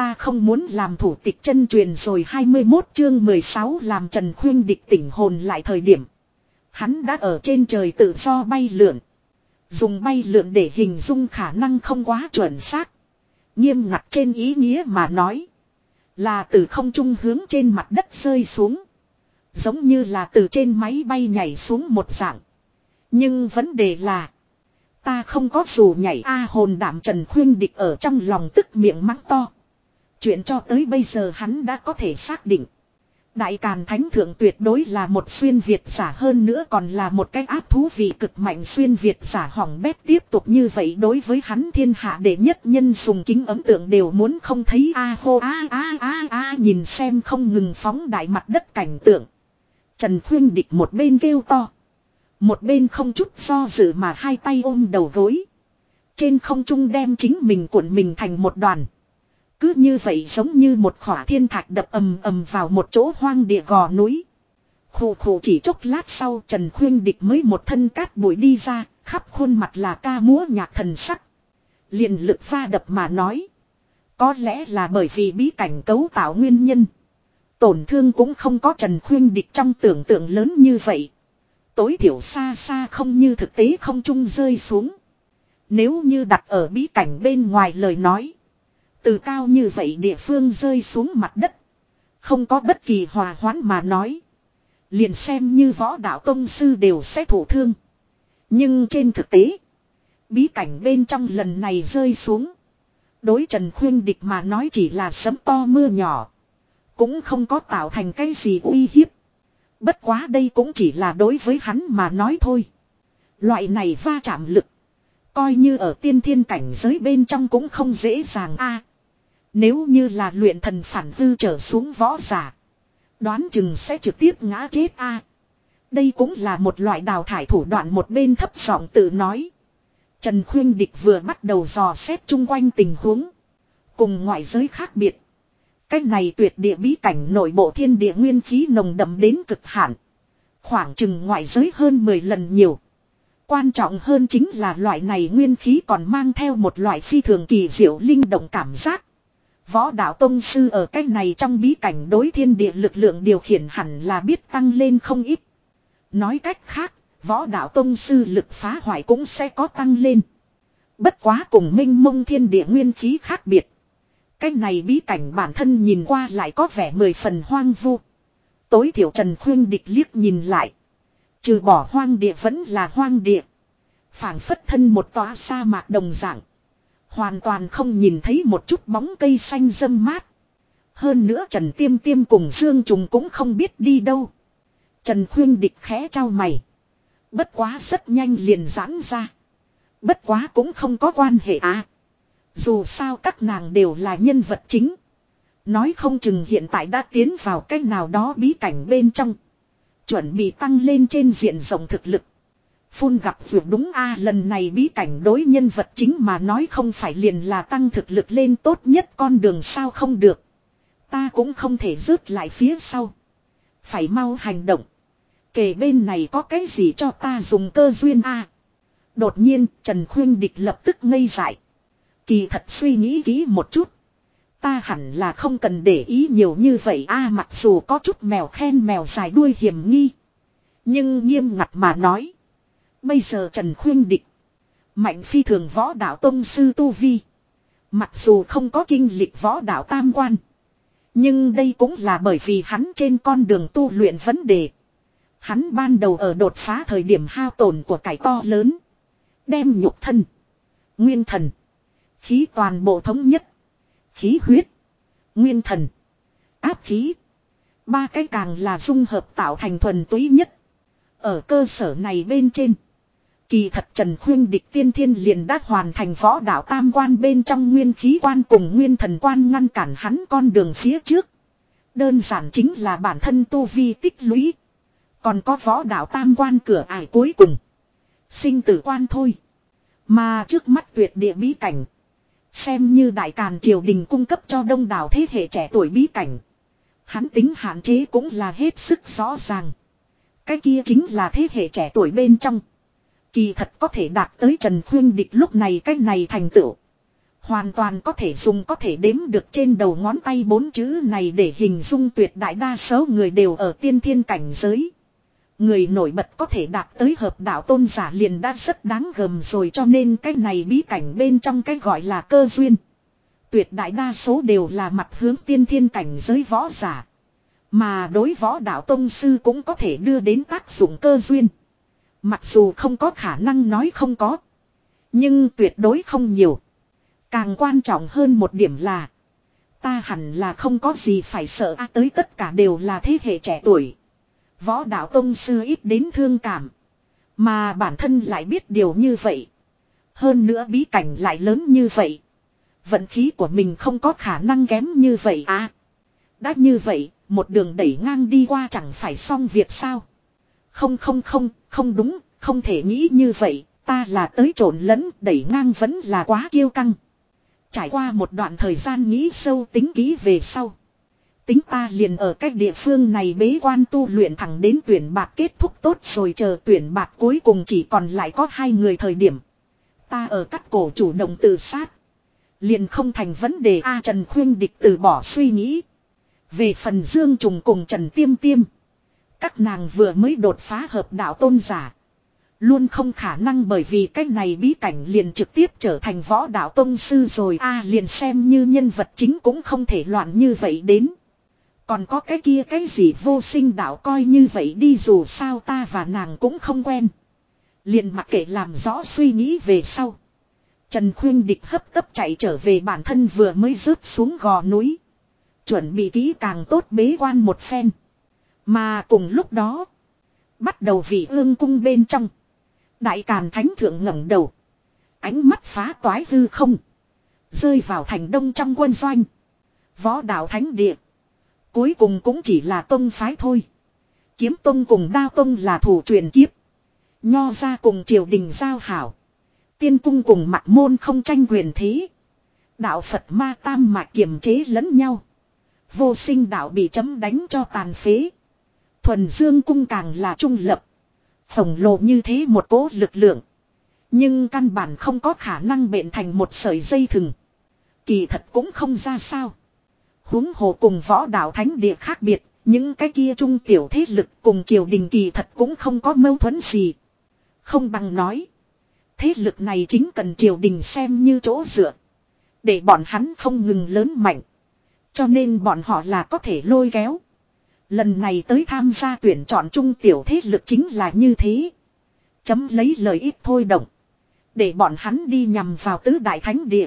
ta không muốn làm thủ tịch chân truyền rồi 21 chương 16 làm Trần Khuyên địch tỉnh hồn lại thời điểm. Hắn đã ở trên trời tự do bay lượn. Dùng bay lượn để hình dung khả năng không quá chuẩn xác. Nghiêm ngặt trên ý nghĩa mà nói. Là từ không trung hướng trên mặt đất rơi xuống. Giống như là từ trên máy bay nhảy xuống một dạng. Nhưng vấn đề là. Ta không có dù nhảy A hồn đảm Trần Khuyên Địch ở trong lòng tức miệng mắng to. Chuyện cho tới bây giờ hắn đã có thể xác định. Đại Càn Thánh Thượng tuyệt đối là một xuyên Việt giả hơn nữa còn là một cái áp thú vị cực mạnh xuyên Việt giả hỏng bét tiếp tục như vậy đối với hắn thiên hạ đệ nhất nhân sùng kính ấn tượng đều muốn không thấy a hô, a a a a, nhìn xem không ngừng phóng đại mặt đất cảnh tượng. Trần Khuyên Địch một bên kêu to. Một bên không chút do dự mà hai tay ôm đầu gối. Trên không trung đem chính mình cuộn mình thành một đoàn. Cứ như vậy giống như một khỏa thiên thạch đập ầm ầm vào một chỗ hoang địa gò núi. Khủ khủ chỉ chốc lát sau Trần Khuyên Địch mới một thân cát bụi đi ra, khắp khuôn mặt là ca múa nhạc thần sắc. liền lực pha đập mà nói. Có lẽ là bởi vì bí cảnh cấu tạo nguyên nhân. Tổn thương cũng không có Trần Khuyên Địch trong tưởng tượng lớn như vậy. Tối thiểu xa xa không như thực tế không trung rơi xuống. Nếu như đặt ở bí cảnh bên ngoài lời nói. Từ cao như vậy địa phương rơi xuống mặt đất. Không có bất kỳ hòa hoãn mà nói. Liền xem như võ đạo tông sư đều sẽ thổ thương. Nhưng trên thực tế. Bí cảnh bên trong lần này rơi xuống. Đối Trần Khuyên Địch mà nói chỉ là sấm to mưa nhỏ. Cũng không có tạo thành cái gì uy hiếp. Bất quá đây cũng chỉ là đối với hắn mà nói thôi. Loại này va chạm lực. Coi như ở tiên thiên cảnh giới bên trong cũng không dễ dàng a nếu như là luyện thần phản hư trở xuống võ giả. Đoán chừng sẽ trực tiếp ngã chết a. đây cũng là một loại đào thải thủ đoạn một bên thấp giọng tự nói. Trần Khuyên Địch vừa bắt đầu dò xét chung quanh tình huống. Cùng ngoại giới khác biệt. Cách này tuyệt địa bí cảnh nội bộ thiên địa nguyên khí nồng đậm đến cực hạn. Khoảng chừng ngoại giới hơn 10 lần nhiều. Quan trọng hơn chính là loại này nguyên khí còn mang theo một loại phi thường kỳ diệu linh động cảm giác. Võ đạo Tông Sư ở cách này trong bí cảnh đối thiên địa lực lượng điều khiển hẳn là biết tăng lên không ít. Nói cách khác, võ đạo Tông Sư lực phá hoại cũng sẽ có tăng lên. Bất quá cùng minh mông thiên địa nguyên khí khác biệt. Cái này bí cảnh bản thân nhìn qua lại có vẻ mười phần hoang vu. Tối thiểu Trần Khuyên địch liếc nhìn lại. Trừ bỏ hoang địa vẫn là hoang địa. phảng phất thân một tòa sa mạc đồng dạng. Hoàn toàn không nhìn thấy một chút bóng cây xanh râm mát. Hơn nữa Trần Tiêm Tiêm cùng Dương Trùng cũng không biết đi đâu. Trần Khuyên địch khẽ trao mày. Bất quá rất nhanh liền giãn ra. Bất quá cũng không có quan hệ à. Dù sao các nàng đều là nhân vật chính. Nói không chừng hiện tại đã tiến vào cách nào đó bí cảnh bên trong. Chuẩn bị tăng lên trên diện rộng thực lực. Phun gặp vượt đúng a, lần này bí cảnh đối nhân vật chính mà nói không phải liền là tăng thực lực lên tốt nhất con đường sao không được. Ta cũng không thể rớt lại phía sau. Phải mau hành động. Kể bên này có cái gì cho ta dùng cơ duyên a Đột nhiên, Trần Khuyên Địch lập tức ngây dại. Kỳ thật suy nghĩ kỹ một chút. Ta hẳn là không cần để ý nhiều như vậy a, mặc dù có chút mèo khen mèo dài đuôi hiểm nghi. Nhưng nghiêm ngặt mà nói. Bây giờ Trần Khuyên Địch. Mạnh phi thường võ đạo tông sư Tu Vi. Mặc dù không có kinh lịch võ đạo tam quan. Nhưng đây cũng là bởi vì hắn trên con đường tu luyện vấn đề. Hắn ban đầu ở đột phá thời điểm hao tổn của cải to lớn. Đem nhục thân. Nguyên thần. Khí toàn bộ thống nhất. Khí huyết. Nguyên thần. Áp khí. Ba cái càng là dung hợp tạo thành thuần túy nhất. Ở cơ sở này bên trên. Kỳ thật Trần Khuyên địch tiên thiên liền đã hoàn thành võ đạo tam quan bên trong nguyên khí quan cùng nguyên thần quan ngăn cản hắn con đường phía trước. Đơn giản chính là bản thân tu vi tích lũy. Còn có võ đạo tam quan cửa ải cuối cùng. Sinh tử quan thôi. Mà trước mắt tuyệt địa bí cảnh. Xem như đại càn triều đình cung cấp cho đông đảo thế hệ trẻ tuổi bí cảnh. Hắn tính hạn chế cũng là hết sức rõ ràng. Cái kia chính là thế hệ trẻ tuổi bên trong. Kỳ thật có thể đạt tới Trần Khuyên Địch lúc này cái này thành tựu. Hoàn toàn có thể dùng có thể đếm được trên đầu ngón tay bốn chữ này để hình dung tuyệt đại đa số người đều ở tiên thiên cảnh giới. Người nổi bật có thể đạt tới hợp đạo tôn giả liền đã rất đáng gầm rồi cho nên cái này bí cảnh bên trong cái gọi là cơ duyên. Tuyệt đại đa số đều là mặt hướng tiên thiên cảnh giới võ giả. Mà đối võ đạo tôn sư cũng có thể đưa đến tác dụng cơ duyên. Mặc dù không có khả năng nói không có. Nhưng tuyệt đối không nhiều. Càng quan trọng hơn một điểm là. Ta hẳn là không có gì phải sợ a tới tất cả đều là thế hệ trẻ tuổi. Võ đạo tông sư ít đến thương cảm. Mà bản thân lại biết điều như vậy. Hơn nữa bí cảnh lại lớn như vậy. Vận khí của mình không có khả năng kém như vậy à. Đã như vậy, một đường đẩy ngang đi qua chẳng phải xong việc sao. Không không không, không đúng, không thể nghĩ như vậy, ta là tới trộn lẫn, đẩy ngang vẫn là quá kiêu căng. Trải qua một đoạn thời gian nghĩ sâu tính kỹ về sau. Tính ta liền ở cách địa phương này bế quan tu luyện thẳng đến tuyển bạc kết thúc tốt rồi chờ tuyển bạc cuối cùng chỉ còn lại có hai người thời điểm. Ta ở cắt cổ chủ động tự sát. Liền không thành vấn đề A Trần Khuyên Địch từ bỏ suy nghĩ. Về phần Dương Trùng cùng Trần Tiêm Tiêm. Các nàng vừa mới đột phá hợp đạo tôn giả. Luôn không khả năng bởi vì cái này bí cảnh liền trực tiếp trở thành võ đạo tôn sư rồi a liền xem như nhân vật chính cũng không thể loạn như vậy đến. Còn có cái kia cái gì vô sinh đạo coi như vậy đi dù sao ta và nàng cũng không quen. Liền mặc kệ làm rõ suy nghĩ về sau. Trần Khuyên Địch hấp tấp chạy trở về bản thân vừa mới rớt xuống gò núi. Chuẩn bị kỹ càng tốt bế quan một phen. Mà cùng lúc đó. Bắt đầu vị ương cung bên trong. Đại Càn Thánh Thượng ngẩng đầu. Ánh mắt phá toái hư không. Rơi vào thành đông trong quân doanh. Võ đạo Thánh Địa. Cuối cùng cũng chỉ là tông phái thôi. Kiếm tông cùng đao tông là thủ truyền kiếp. Nho ra cùng triều đình giao hảo. Tiên cung cùng mặt môn không tranh quyền thế. Đạo Phật ma tam mà kiềm chế lẫn nhau. Vô sinh đạo bị chấm đánh cho tàn phế. Thuần dương cung càng là trung lập. Khổng lồ như thế một cố lực lượng. Nhưng căn bản không có khả năng bện thành một sợi dây thừng. Kỳ thật cũng không ra sao. huống hồ cùng võ đạo thánh địa khác biệt. Những cái kia trung tiểu thế lực cùng triều đình kỳ thật cũng không có mâu thuẫn gì. Không bằng nói. Thế lực này chính cần triều đình xem như chỗ dựa. Để bọn hắn không ngừng lớn mạnh. Cho nên bọn họ là có thể lôi kéo. Lần này tới tham gia tuyển chọn trung tiểu thế lực chính là như thế. Chấm lấy lời ít thôi động. Để bọn hắn đi nhằm vào tứ đại thánh địa.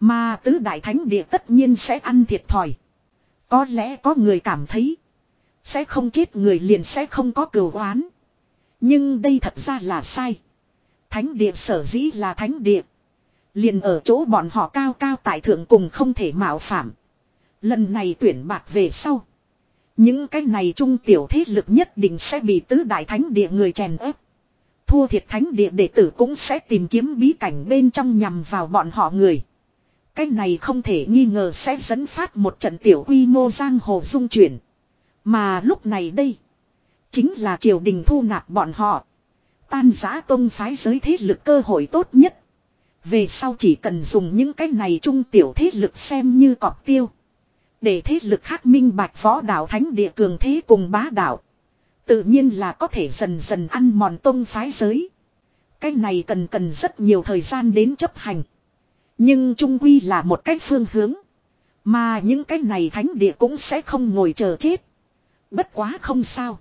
Mà tứ đại thánh địa tất nhiên sẽ ăn thiệt thòi. Có lẽ có người cảm thấy. Sẽ không chết người liền sẽ không có cửu oán. Nhưng đây thật ra là sai. Thánh địa sở dĩ là thánh địa. Liền ở chỗ bọn họ cao cao tại thượng cùng không thể mạo phạm. Lần này tuyển bạc về sau. Những cái này trung tiểu thế lực nhất định sẽ bị tứ đại thánh địa người chèn ép. Thua thiệt thánh địa đệ tử cũng sẽ tìm kiếm bí cảnh bên trong nhằm vào bọn họ người. Cái này không thể nghi ngờ sẽ dẫn phát một trận tiểu quy mô giang hồ dung chuyển. Mà lúc này đây. Chính là triều đình thu nạp bọn họ. Tan giã tông phái giới thế lực cơ hội tốt nhất. Về sau chỉ cần dùng những cái này trung tiểu thế lực xem như cọp tiêu. Để thế lực khác minh bạch võ đạo thánh địa cường thế cùng bá đạo. Tự nhiên là có thể dần dần ăn mòn tông phái giới. Cái này cần cần rất nhiều thời gian đến chấp hành. Nhưng trung quy là một cách phương hướng. Mà những cái này thánh địa cũng sẽ không ngồi chờ chết. Bất quá không sao.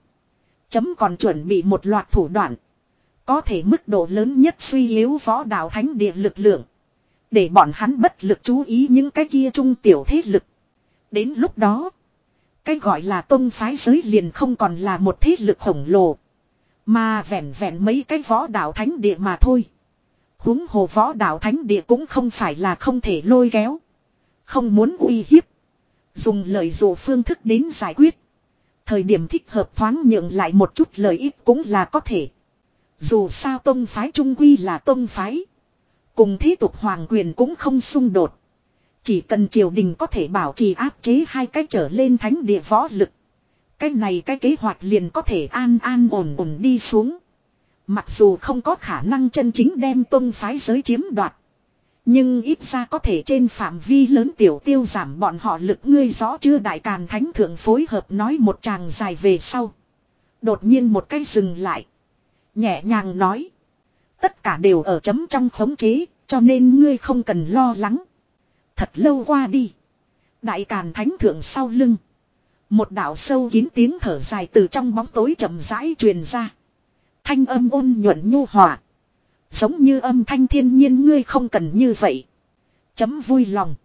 Chấm còn chuẩn bị một loạt thủ đoạn. Có thể mức độ lớn nhất suy yếu võ đạo thánh địa lực lượng. Để bọn hắn bất lực chú ý những cái kia trung tiểu thế lực. Đến lúc đó, cái gọi là tôn phái giới liền không còn là một thế lực khổng lồ. Mà vẹn vẹn mấy cái võ đạo thánh địa mà thôi. huống hồ võ đạo thánh địa cũng không phải là không thể lôi kéo. Không muốn uy hiếp. Dùng lời dụ phương thức đến giải quyết. Thời điểm thích hợp thoáng nhượng lại một chút lợi ích cũng là có thể. Dù sao tông phái trung quy là tông phái. Cùng thế tục hoàng quyền cũng không xung đột. Chỉ cần triều đình có thể bảo trì áp chế hai cách trở lên thánh địa võ lực. Cái này cái kế hoạch liền có thể an an ổn ổn đi xuống. Mặc dù không có khả năng chân chính đem tôn phái giới chiếm đoạt. Nhưng ít ra có thể trên phạm vi lớn tiểu tiêu giảm bọn họ lực ngươi rõ chưa đại càn thánh thượng phối hợp nói một tràng dài về sau. Đột nhiên một cái dừng lại. Nhẹ nhàng nói. Tất cả đều ở chấm trong khống chế, cho nên ngươi không cần lo lắng. Thật lâu qua đi. Đại càn thánh thượng sau lưng. Một đạo sâu kín tiếng thở dài từ trong bóng tối chậm rãi truyền ra. Thanh âm ôn nhuận nhu hòa. Giống như âm thanh thiên nhiên ngươi không cần như vậy. Chấm vui lòng.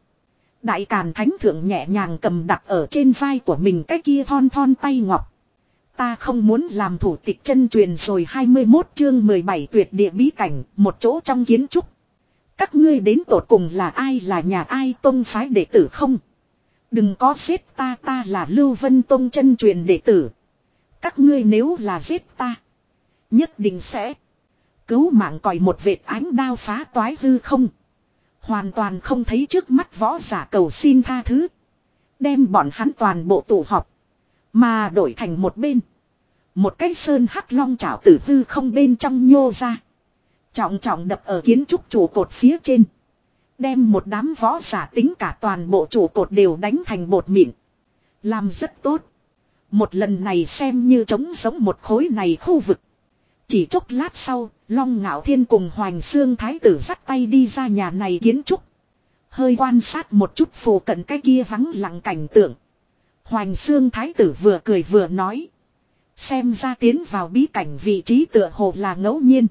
Đại Càn Thánh Thượng nhẹ nhàng cầm đặt ở trên vai của mình cái kia thon thon tay ngọc. Ta không muốn làm thủ tịch chân truyền rồi 21 chương 17 tuyệt địa bí cảnh, một chỗ trong kiến trúc. Các ngươi đến tột cùng là ai là nhà ai tông phái đệ tử không? Đừng có giết ta ta là Lưu Vân Tông chân truyền đệ tử. Các ngươi nếu là giết ta. Nhất định sẽ. Cứu mạng còi một vệt ánh đao phá toái hư không. Hoàn toàn không thấy trước mắt võ giả cầu xin tha thứ. Đem bọn hắn toàn bộ tụ họp. Mà đổi thành một bên. Một cái sơn hắc long chảo tử hư không bên trong nhô ra. Trọng trọng đập ở kiến trúc trụ cột phía trên. Đem một đám võ giả tính cả toàn bộ trụ cột đều đánh thành bột mịn. Làm rất tốt. Một lần này xem như trống giống một khối này khu vực. Chỉ chốc lát sau, Long Ngạo Thiên cùng Hoành Xương Thái tử dắt tay đi ra nhà này kiến trúc. Hơi quan sát một chút phù cận cái kia vắng lặng cảnh tượng. Hoành Xương Thái tử vừa cười vừa nói. Xem ra tiến vào bí cảnh vị trí tựa hồ là ngẫu nhiên.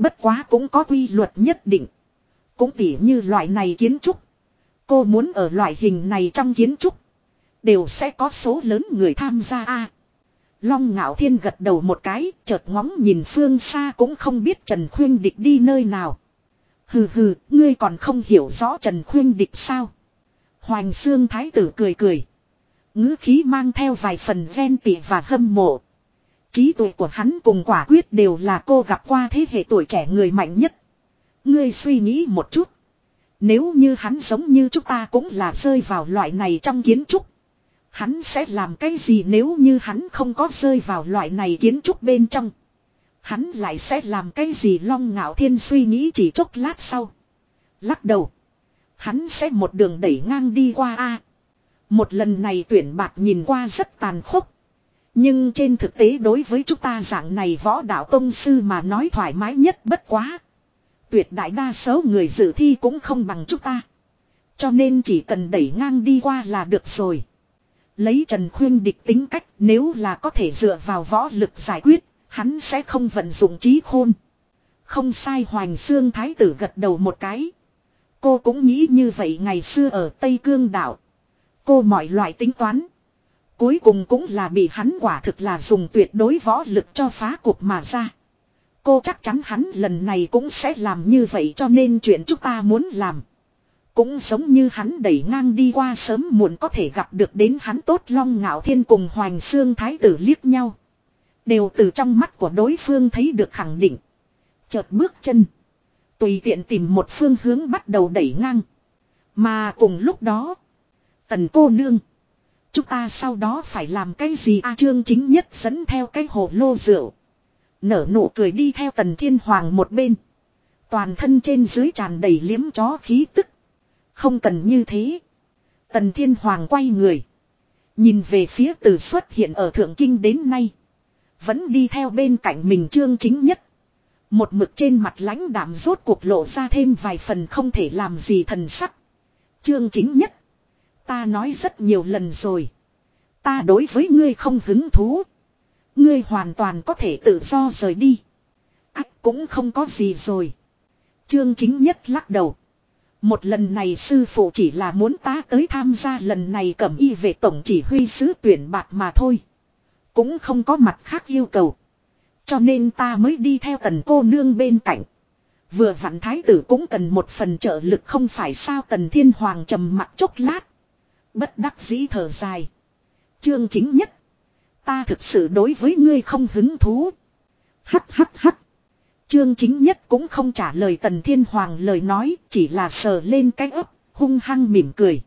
Bất quá cũng có quy luật nhất định. Cũng tỉ như loại này kiến trúc. Cô muốn ở loại hình này trong kiến trúc. Đều sẽ có số lớn người tham gia a Long ngạo thiên gật đầu một cái, chợt ngóng nhìn phương xa cũng không biết Trần Khuyên Địch đi nơi nào. Hừ hừ, ngươi còn không hiểu rõ Trần Khuyên Địch sao. Hoành xương thái tử cười cười. ngữ khí mang theo vài phần ghen tị và hâm mộ. Trí tuệ của hắn cùng quả quyết đều là cô gặp qua thế hệ tuổi trẻ người mạnh nhất. Ngươi suy nghĩ một chút. Nếu như hắn giống như chúng ta cũng là rơi vào loại này trong kiến trúc. Hắn sẽ làm cái gì nếu như hắn không có rơi vào loại này kiến trúc bên trong. Hắn lại sẽ làm cái gì long ngạo thiên suy nghĩ chỉ chốc lát sau. Lắc đầu. Hắn sẽ một đường đẩy ngang đi qua a. Một lần này tuyển bạc nhìn qua rất tàn khốc. Nhưng trên thực tế đối với chúng ta dạng này võ đạo tông sư mà nói thoải mái nhất bất quá. Tuyệt đại đa số người dự thi cũng không bằng chúng ta. Cho nên chỉ cần đẩy ngang đi qua là được rồi. Lấy Trần Khuyên địch tính cách nếu là có thể dựa vào võ lực giải quyết, hắn sẽ không vận dụng trí khôn. Không sai Hoành Xương Thái tử gật đầu một cái. Cô cũng nghĩ như vậy ngày xưa ở Tây Cương đảo. Cô mọi loại tính toán. Cuối cùng cũng là bị hắn quả thực là dùng tuyệt đối võ lực cho phá cuộc mà ra. Cô chắc chắn hắn lần này cũng sẽ làm như vậy cho nên chuyện chúng ta muốn làm. Cũng giống như hắn đẩy ngang đi qua sớm muộn có thể gặp được đến hắn tốt long ngạo thiên cùng hoành xương thái tử liếc nhau. Đều từ trong mắt của đối phương thấy được khẳng định. Chợt bước chân. Tùy tiện tìm một phương hướng bắt đầu đẩy ngang. Mà cùng lúc đó. Tần cô nương. Chúng ta sau đó phải làm cái gì a trương chính nhất dẫn theo cái hồ lô rượu. Nở nụ cười đi theo tần thiên hoàng một bên. Toàn thân trên dưới tràn đầy liếm chó khí tức. Không cần như thế. Tần Thiên Hoàng quay người. Nhìn về phía từ xuất hiện ở Thượng Kinh đến nay. Vẫn đi theo bên cạnh mình trương chính nhất. Một mực trên mặt lãnh đạm rốt cuộc lộ ra thêm vài phần không thể làm gì thần sắc. Trương chính nhất. Ta nói rất nhiều lần rồi. Ta đối với ngươi không hứng thú. Ngươi hoàn toàn có thể tự do rời đi. Ách, cũng không có gì rồi. Trương chính nhất lắc đầu. Một lần này sư phụ chỉ là muốn ta tới tham gia lần này cẩm y về tổng chỉ huy sứ tuyển bạc mà thôi. Cũng không có mặt khác yêu cầu. Cho nên ta mới đi theo tần cô nương bên cạnh. Vừa vặn thái tử cũng cần một phần trợ lực không phải sao tần thiên hoàng trầm mặt chốc lát. Bất đắc dĩ thở dài. Chương chính nhất. Ta thực sự đối với ngươi không hứng thú. Hắt hắt hắt. Trương chính nhất cũng không trả lời tần thiên hoàng lời nói, chỉ là sờ lên cái ấp, hung hăng mỉm cười.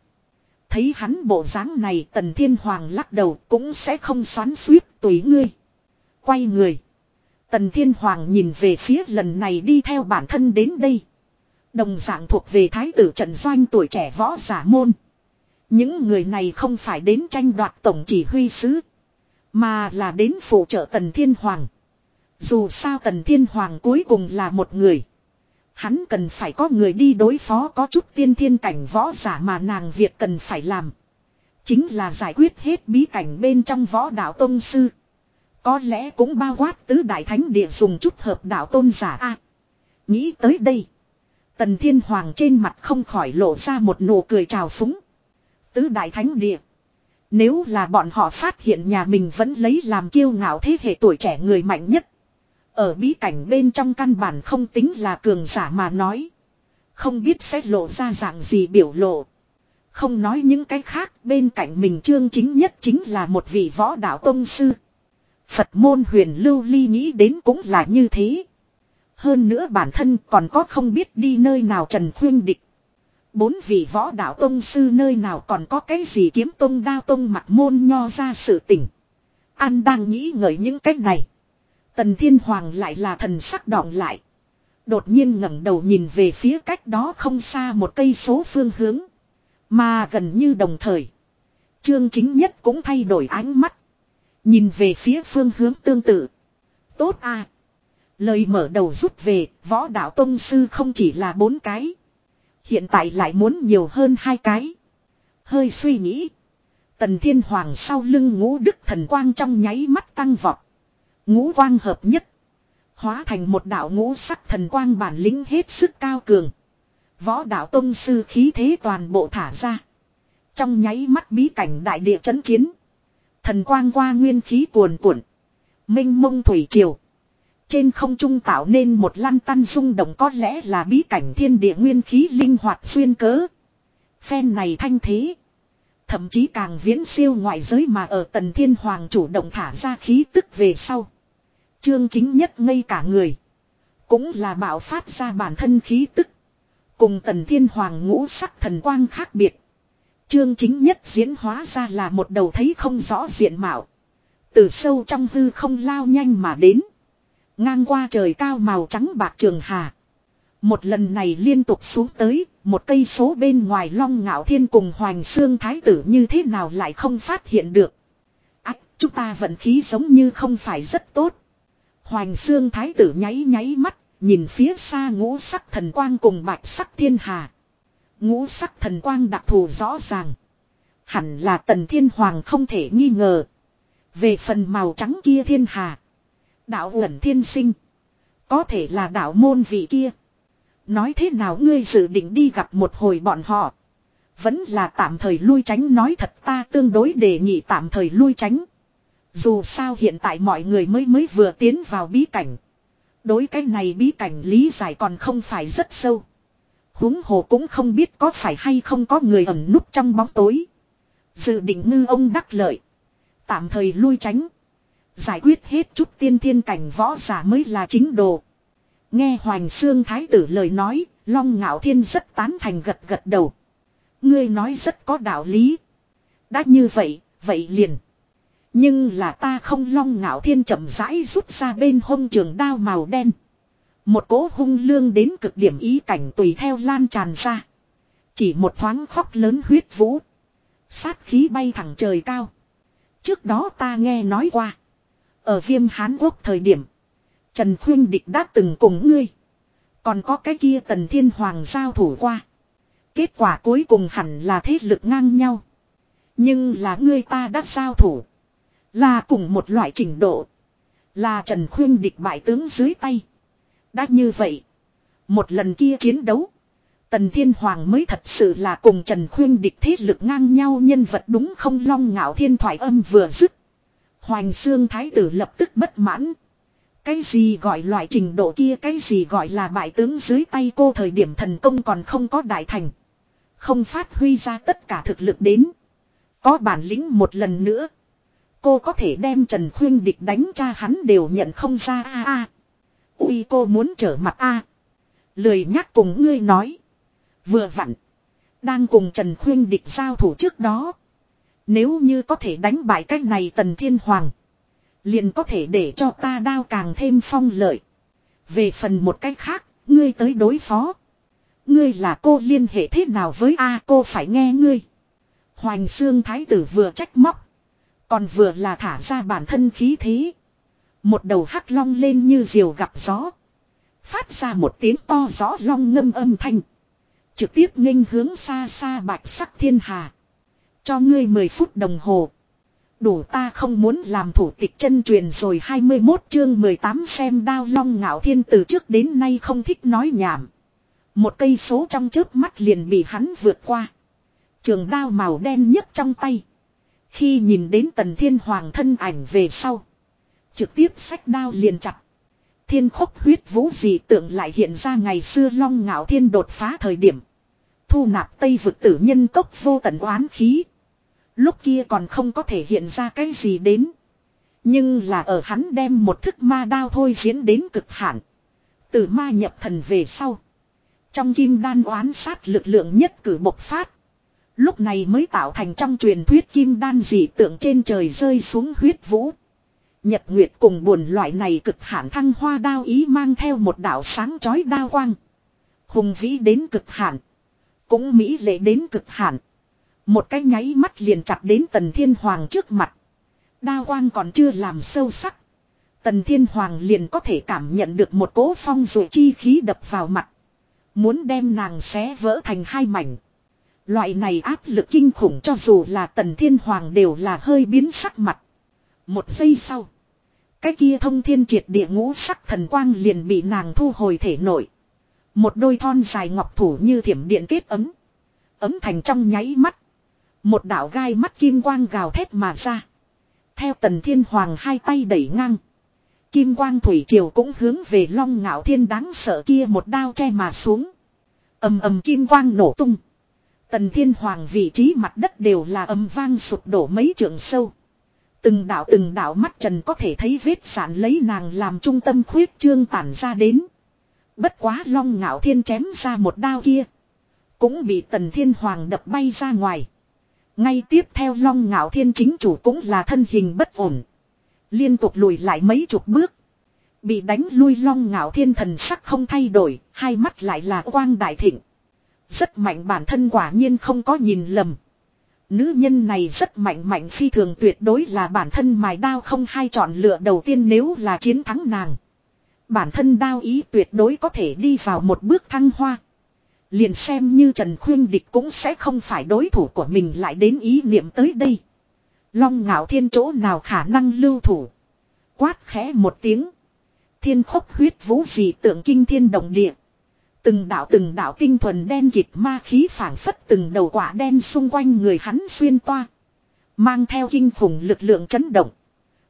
Thấy hắn bộ dáng này tần thiên hoàng lắc đầu cũng sẽ không xoắn suýt tùy ngươi. Quay người. Tần thiên hoàng nhìn về phía lần này đi theo bản thân đến đây. Đồng dạng thuộc về thái tử trận doanh tuổi trẻ võ giả môn. Những người này không phải đến tranh đoạt tổng chỉ huy sứ. Mà là đến phụ trợ Tần Thiên Hoàng. Dù sao Tần Thiên Hoàng cuối cùng là một người. Hắn cần phải có người đi đối phó, có chút tiên thiên cảnh võ giả mà nàng việc cần phải làm. Chính là giải quyết hết bí cảnh bên trong võ đạo tôn sư. Có lẽ cũng bao quát tứ đại thánh địa dùng chút hợp đạo tôn giả a Nghĩ tới đây. Tần Thiên Hoàng trên mặt không khỏi lộ ra một nụ cười trào phúng. Tứ đại thánh địa. Nếu là bọn họ phát hiện nhà mình vẫn lấy làm kiêu ngạo thế hệ tuổi trẻ người mạnh nhất. Ở bí cảnh bên trong căn bản không tính là cường giả mà nói. Không biết sẽ lộ ra dạng gì biểu lộ. Không nói những cái khác, bên cạnh mình trương chính nhất chính là một vị võ đạo tông sư. Phật môn huyền lưu ly nghĩ đến cũng là như thế. Hơn nữa bản thân còn có không biết đi nơi nào Trần Khuyên Địch. Bốn vị võ đạo tông sư nơi nào còn có cái gì kiếm tông đao tông mặt môn nho ra sự tình An đang nghĩ ngợi những cách này. Tần Thiên Hoàng lại là thần sắc đọng lại. Đột nhiên ngẩng đầu nhìn về phía cách đó không xa một cây số phương hướng. Mà gần như đồng thời. Trương chính nhất cũng thay đổi ánh mắt. Nhìn về phía phương hướng tương tự. Tốt à. Lời mở đầu rút về, võ đạo tông sư không chỉ là bốn cái. Hiện tại lại muốn nhiều hơn hai cái. Hơi suy nghĩ. Tần Thiên Hoàng sau lưng ngũ đức thần quang trong nháy mắt tăng vọt. Ngũ quang hợp nhất. Hóa thành một đạo ngũ sắc thần quang bản lĩnh hết sức cao cường. Võ đạo tông sư khí thế toàn bộ thả ra. Trong nháy mắt bí cảnh đại địa chấn chiến. Thần quang qua nguyên khí cuồn cuộn. Minh mông thủy triều. Trên không trung tạo nên một lăn tăn rung động có lẽ là bí cảnh thiên địa nguyên khí linh hoạt xuyên cớ. Phen này thanh thế. Thậm chí càng viễn siêu ngoại giới mà ở tần thiên hoàng chủ động thả ra khí tức về sau. Trương chính nhất ngây cả người. Cũng là bạo phát ra bản thân khí tức. Cùng tần thiên hoàng ngũ sắc thần quang khác biệt. Trương chính nhất diễn hóa ra là một đầu thấy không rõ diện mạo. Từ sâu trong hư không lao nhanh mà đến. Ngang qua trời cao màu trắng bạc trường hà. Một lần này liên tục xuống tới, một cây số bên ngoài long ngạo thiên cùng hoành xương thái tử như thế nào lại không phát hiện được. Ách, chúng ta vận khí giống như không phải rất tốt. Hoành xương thái tử nháy nháy mắt, nhìn phía xa ngũ sắc thần quang cùng bạch sắc thiên hà. Ngũ sắc thần quang đặc thù rõ ràng. Hẳn là tần thiên hoàng không thể nghi ngờ. Về phần màu trắng kia thiên hà. Đạo ẩn thiên sinh. Có thể là đạo môn vị kia. Nói thế nào ngươi dự định đi gặp một hồi bọn họ. Vẫn là tạm thời lui tránh nói thật ta tương đối đề nghị tạm thời lui tránh. Dù sao hiện tại mọi người mới mới vừa tiến vào bí cảnh. Đối cái này bí cảnh lý giải còn không phải rất sâu. huống hồ cũng không biết có phải hay không có người ẩn núp trong bóng tối. Dự định ngư ông đắc lợi. Tạm thời lui tránh. Giải quyết hết chút tiên thiên cảnh võ giả mới là chính đồ. Nghe Hoành Xương Thái tử lời nói, Long Ngạo Thiên rất tán thành gật gật đầu. Ngươi nói rất có đạo lý. Đã như vậy, vậy liền. Nhưng là ta không Long Ngạo Thiên chậm rãi rút ra bên hông trường đao màu đen. Một cỗ hung lương đến cực điểm ý cảnh tùy theo lan tràn ra. Chỉ một thoáng khóc lớn huyết vũ. Sát khí bay thẳng trời cao. Trước đó ta nghe nói qua. Ở viêm Hán Quốc thời điểm. Trần Khuyên Địch đã từng cùng ngươi. Còn có cái kia tần thiên hoàng giao thủ qua. Kết quả cuối cùng hẳn là thế lực ngang nhau. Nhưng là ngươi ta đã giao thủ. Là cùng một loại trình độ. Là Trần Khuyên Địch bại tướng dưới tay. Đã như vậy. Một lần kia chiến đấu. Tần Thiên Hoàng mới thật sự là cùng Trần Khuyên địch thế lực ngang nhau nhân vật đúng không long ngạo thiên thoại âm vừa dứt. Hoành xương thái tử lập tức bất mãn. Cái gì gọi loại trình độ kia, cái gì gọi là bại tướng dưới tay cô thời điểm thần công còn không có đại thành. Không phát huy ra tất cả thực lực đến. Có bản lĩnh một lần nữa. Cô có thể đem Trần Khuyên địch đánh cha hắn đều nhận không ra a a. Ui, cô muốn trở mặt a. Lười nhắc cùng ngươi nói. Vừa vặn. Đang cùng Trần Khuyên địch giao thủ trước đó. Nếu như có thể đánh bại cách này tần thiên hoàng. Liền có thể để cho ta đao càng thêm phong lợi. Về phần một cách khác, ngươi tới đối phó. Ngươi là cô liên hệ thế nào với A cô phải nghe ngươi. Hoành xương thái tử vừa trách móc. Còn vừa là thả ra bản thân khí thế. Một đầu hắc long lên như diều gặp gió. Phát ra một tiếng to rõ long ngâm âm thanh. Trực tiếp nghênh hướng xa xa bạch sắc thiên hà. Cho ngươi 10 phút đồng hồ. Đủ ta không muốn làm thủ tịch chân truyền rồi 21 chương 18 xem đao long ngạo thiên từ trước đến nay không thích nói nhảm. Một cây số trong chớp mắt liền bị hắn vượt qua. Trường đao màu đen nhất trong tay. Khi nhìn đến tần thiên hoàng thân ảnh về sau. Trực tiếp sách đao liền chặt. Thiên khốc huyết vũ dị tượng lại hiện ra ngày xưa long ngạo thiên đột phá thời điểm. Thu nạp tây vực tử nhân cốc vô tận oán khí. Lúc kia còn không có thể hiện ra cái gì đến. Nhưng là ở hắn đem một thức ma đao thôi diễn đến cực hạn. Từ ma nhập thần về sau. Trong kim đan oán sát lực lượng nhất cử bộc phát. Lúc này mới tạo thành trong truyền thuyết kim đan dị tượng trên trời rơi xuống huyết vũ. Nhật Nguyệt cùng buồn loại này cực hạn thăng hoa đao ý mang theo một đạo sáng chói đao quang. Hùng vĩ đến cực hạn. Cũng mỹ lệ đến cực hạn. Một cái nháy mắt liền chặt đến tần thiên hoàng trước mặt. Đao quang còn chưa làm sâu sắc. Tần thiên hoàng liền có thể cảm nhận được một cỗ phong rồi chi khí đập vào mặt. Muốn đem nàng xé vỡ thành hai mảnh. Loại này áp lực kinh khủng cho dù là tần thiên hoàng đều là hơi biến sắc mặt. Một giây sau. Cái kia thông thiên triệt địa ngũ sắc thần quang liền bị nàng thu hồi thể nội Một đôi thon dài ngọc thủ như thiểm điện kết ấm. Ấm thành trong nháy mắt. Một đạo gai mắt kim quang gào thét mà ra. Theo tần thiên hoàng hai tay đẩy ngang. Kim quang thủy triều cũng hướng về long ngạo thiên đáng sợ kia một đao che mà xuống. ầm ầm kim quang nổ tung. Tần thiên hoàng vị trí mặt đất đều là âm vang sụp đổ mấy trường sâu. Từng đạo từng đạo mắt trần có thể thấy vết sản lấy nàng làm trung tâm khuyết trương tản ra đến. Bất quá long ngạo thiên chém ra một đao kia. Cũng bị tần thiên hoàng đập bay ra ngoài. Ngay tiếp theo long ngạo thiên chính chủ cũng là thân hình bất ổn. Liên tục lùi lại mấy chục bước. Bị đánh lui long ngạo thiên thần sắc không thay đổi, hai mắt lại là quang đại thịnh. Rất mạnh bản thân quả nhiên không có nhìn lầm. Nữ nhân này rất mạnh mạnh phi thường tuyệt đối là bản thân mài đao không hai chọn lựa đầu tiên nếu là chiến thắng nàng. Bản thân đao ý tuyệt đối có thể đi vào một bước thăng hoa. Liền xem như Trần Khuyên Địch cũng sẽ không phải đối thủ của mình lại đến ý niệm tới đây. Long ngạo thiên chỗ nào khả năng lưu thủ. Quát khẽ một tiếng. Thiên khốc huyết vũ dị tượng kinh thiên động địa. Từng đạo từng đạo tinh thuần đen kịt ma khí phảng phất từng đầu quả đen xung quanh người hắn xuyên toa. Mang theo kinh khủng lực lượng chấn động.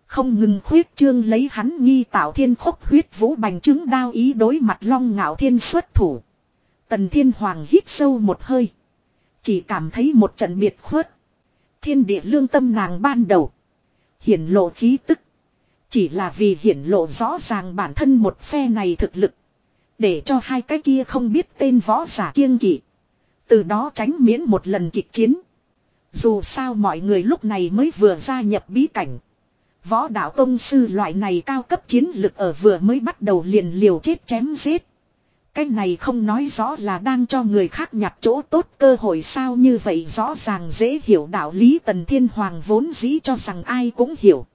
Không ngừng khuyết trương lấy hắn nghi tạo thiên khốc huyết vũ bành trướng đao ý đối mặt long ngạo thiên xuất thủ. Tần thiên hoàng hít sâu một hơi. Chỉ cảm thấy một trận biệt khuất. Thiên địa lương tâm nàng ban đầu. Hiển lộ khí tức. Chỉ là vì hiển lộ rõ ràng bản thân một phe này thực lực. Để cho hai cái kia không biết tên võ giả kiêng kỵ. Từ đó tránh miễn một lần kịch chiến. Dù sao mọi người lúc này mới vừa gia nhập bí cảnh. Võ đạo tông sư loại này cao cấp chiến lực ở vừa mới bắt đầu liền liều chết chém giết. Cái này không nói rõ là đang cho người khác nhặt chỗ tốt cơ hội sao như vậy rõ ràng dễ hiểu đạo lý tần thiên hoàng vốn dĩ cho rằng ai cũng hiểu.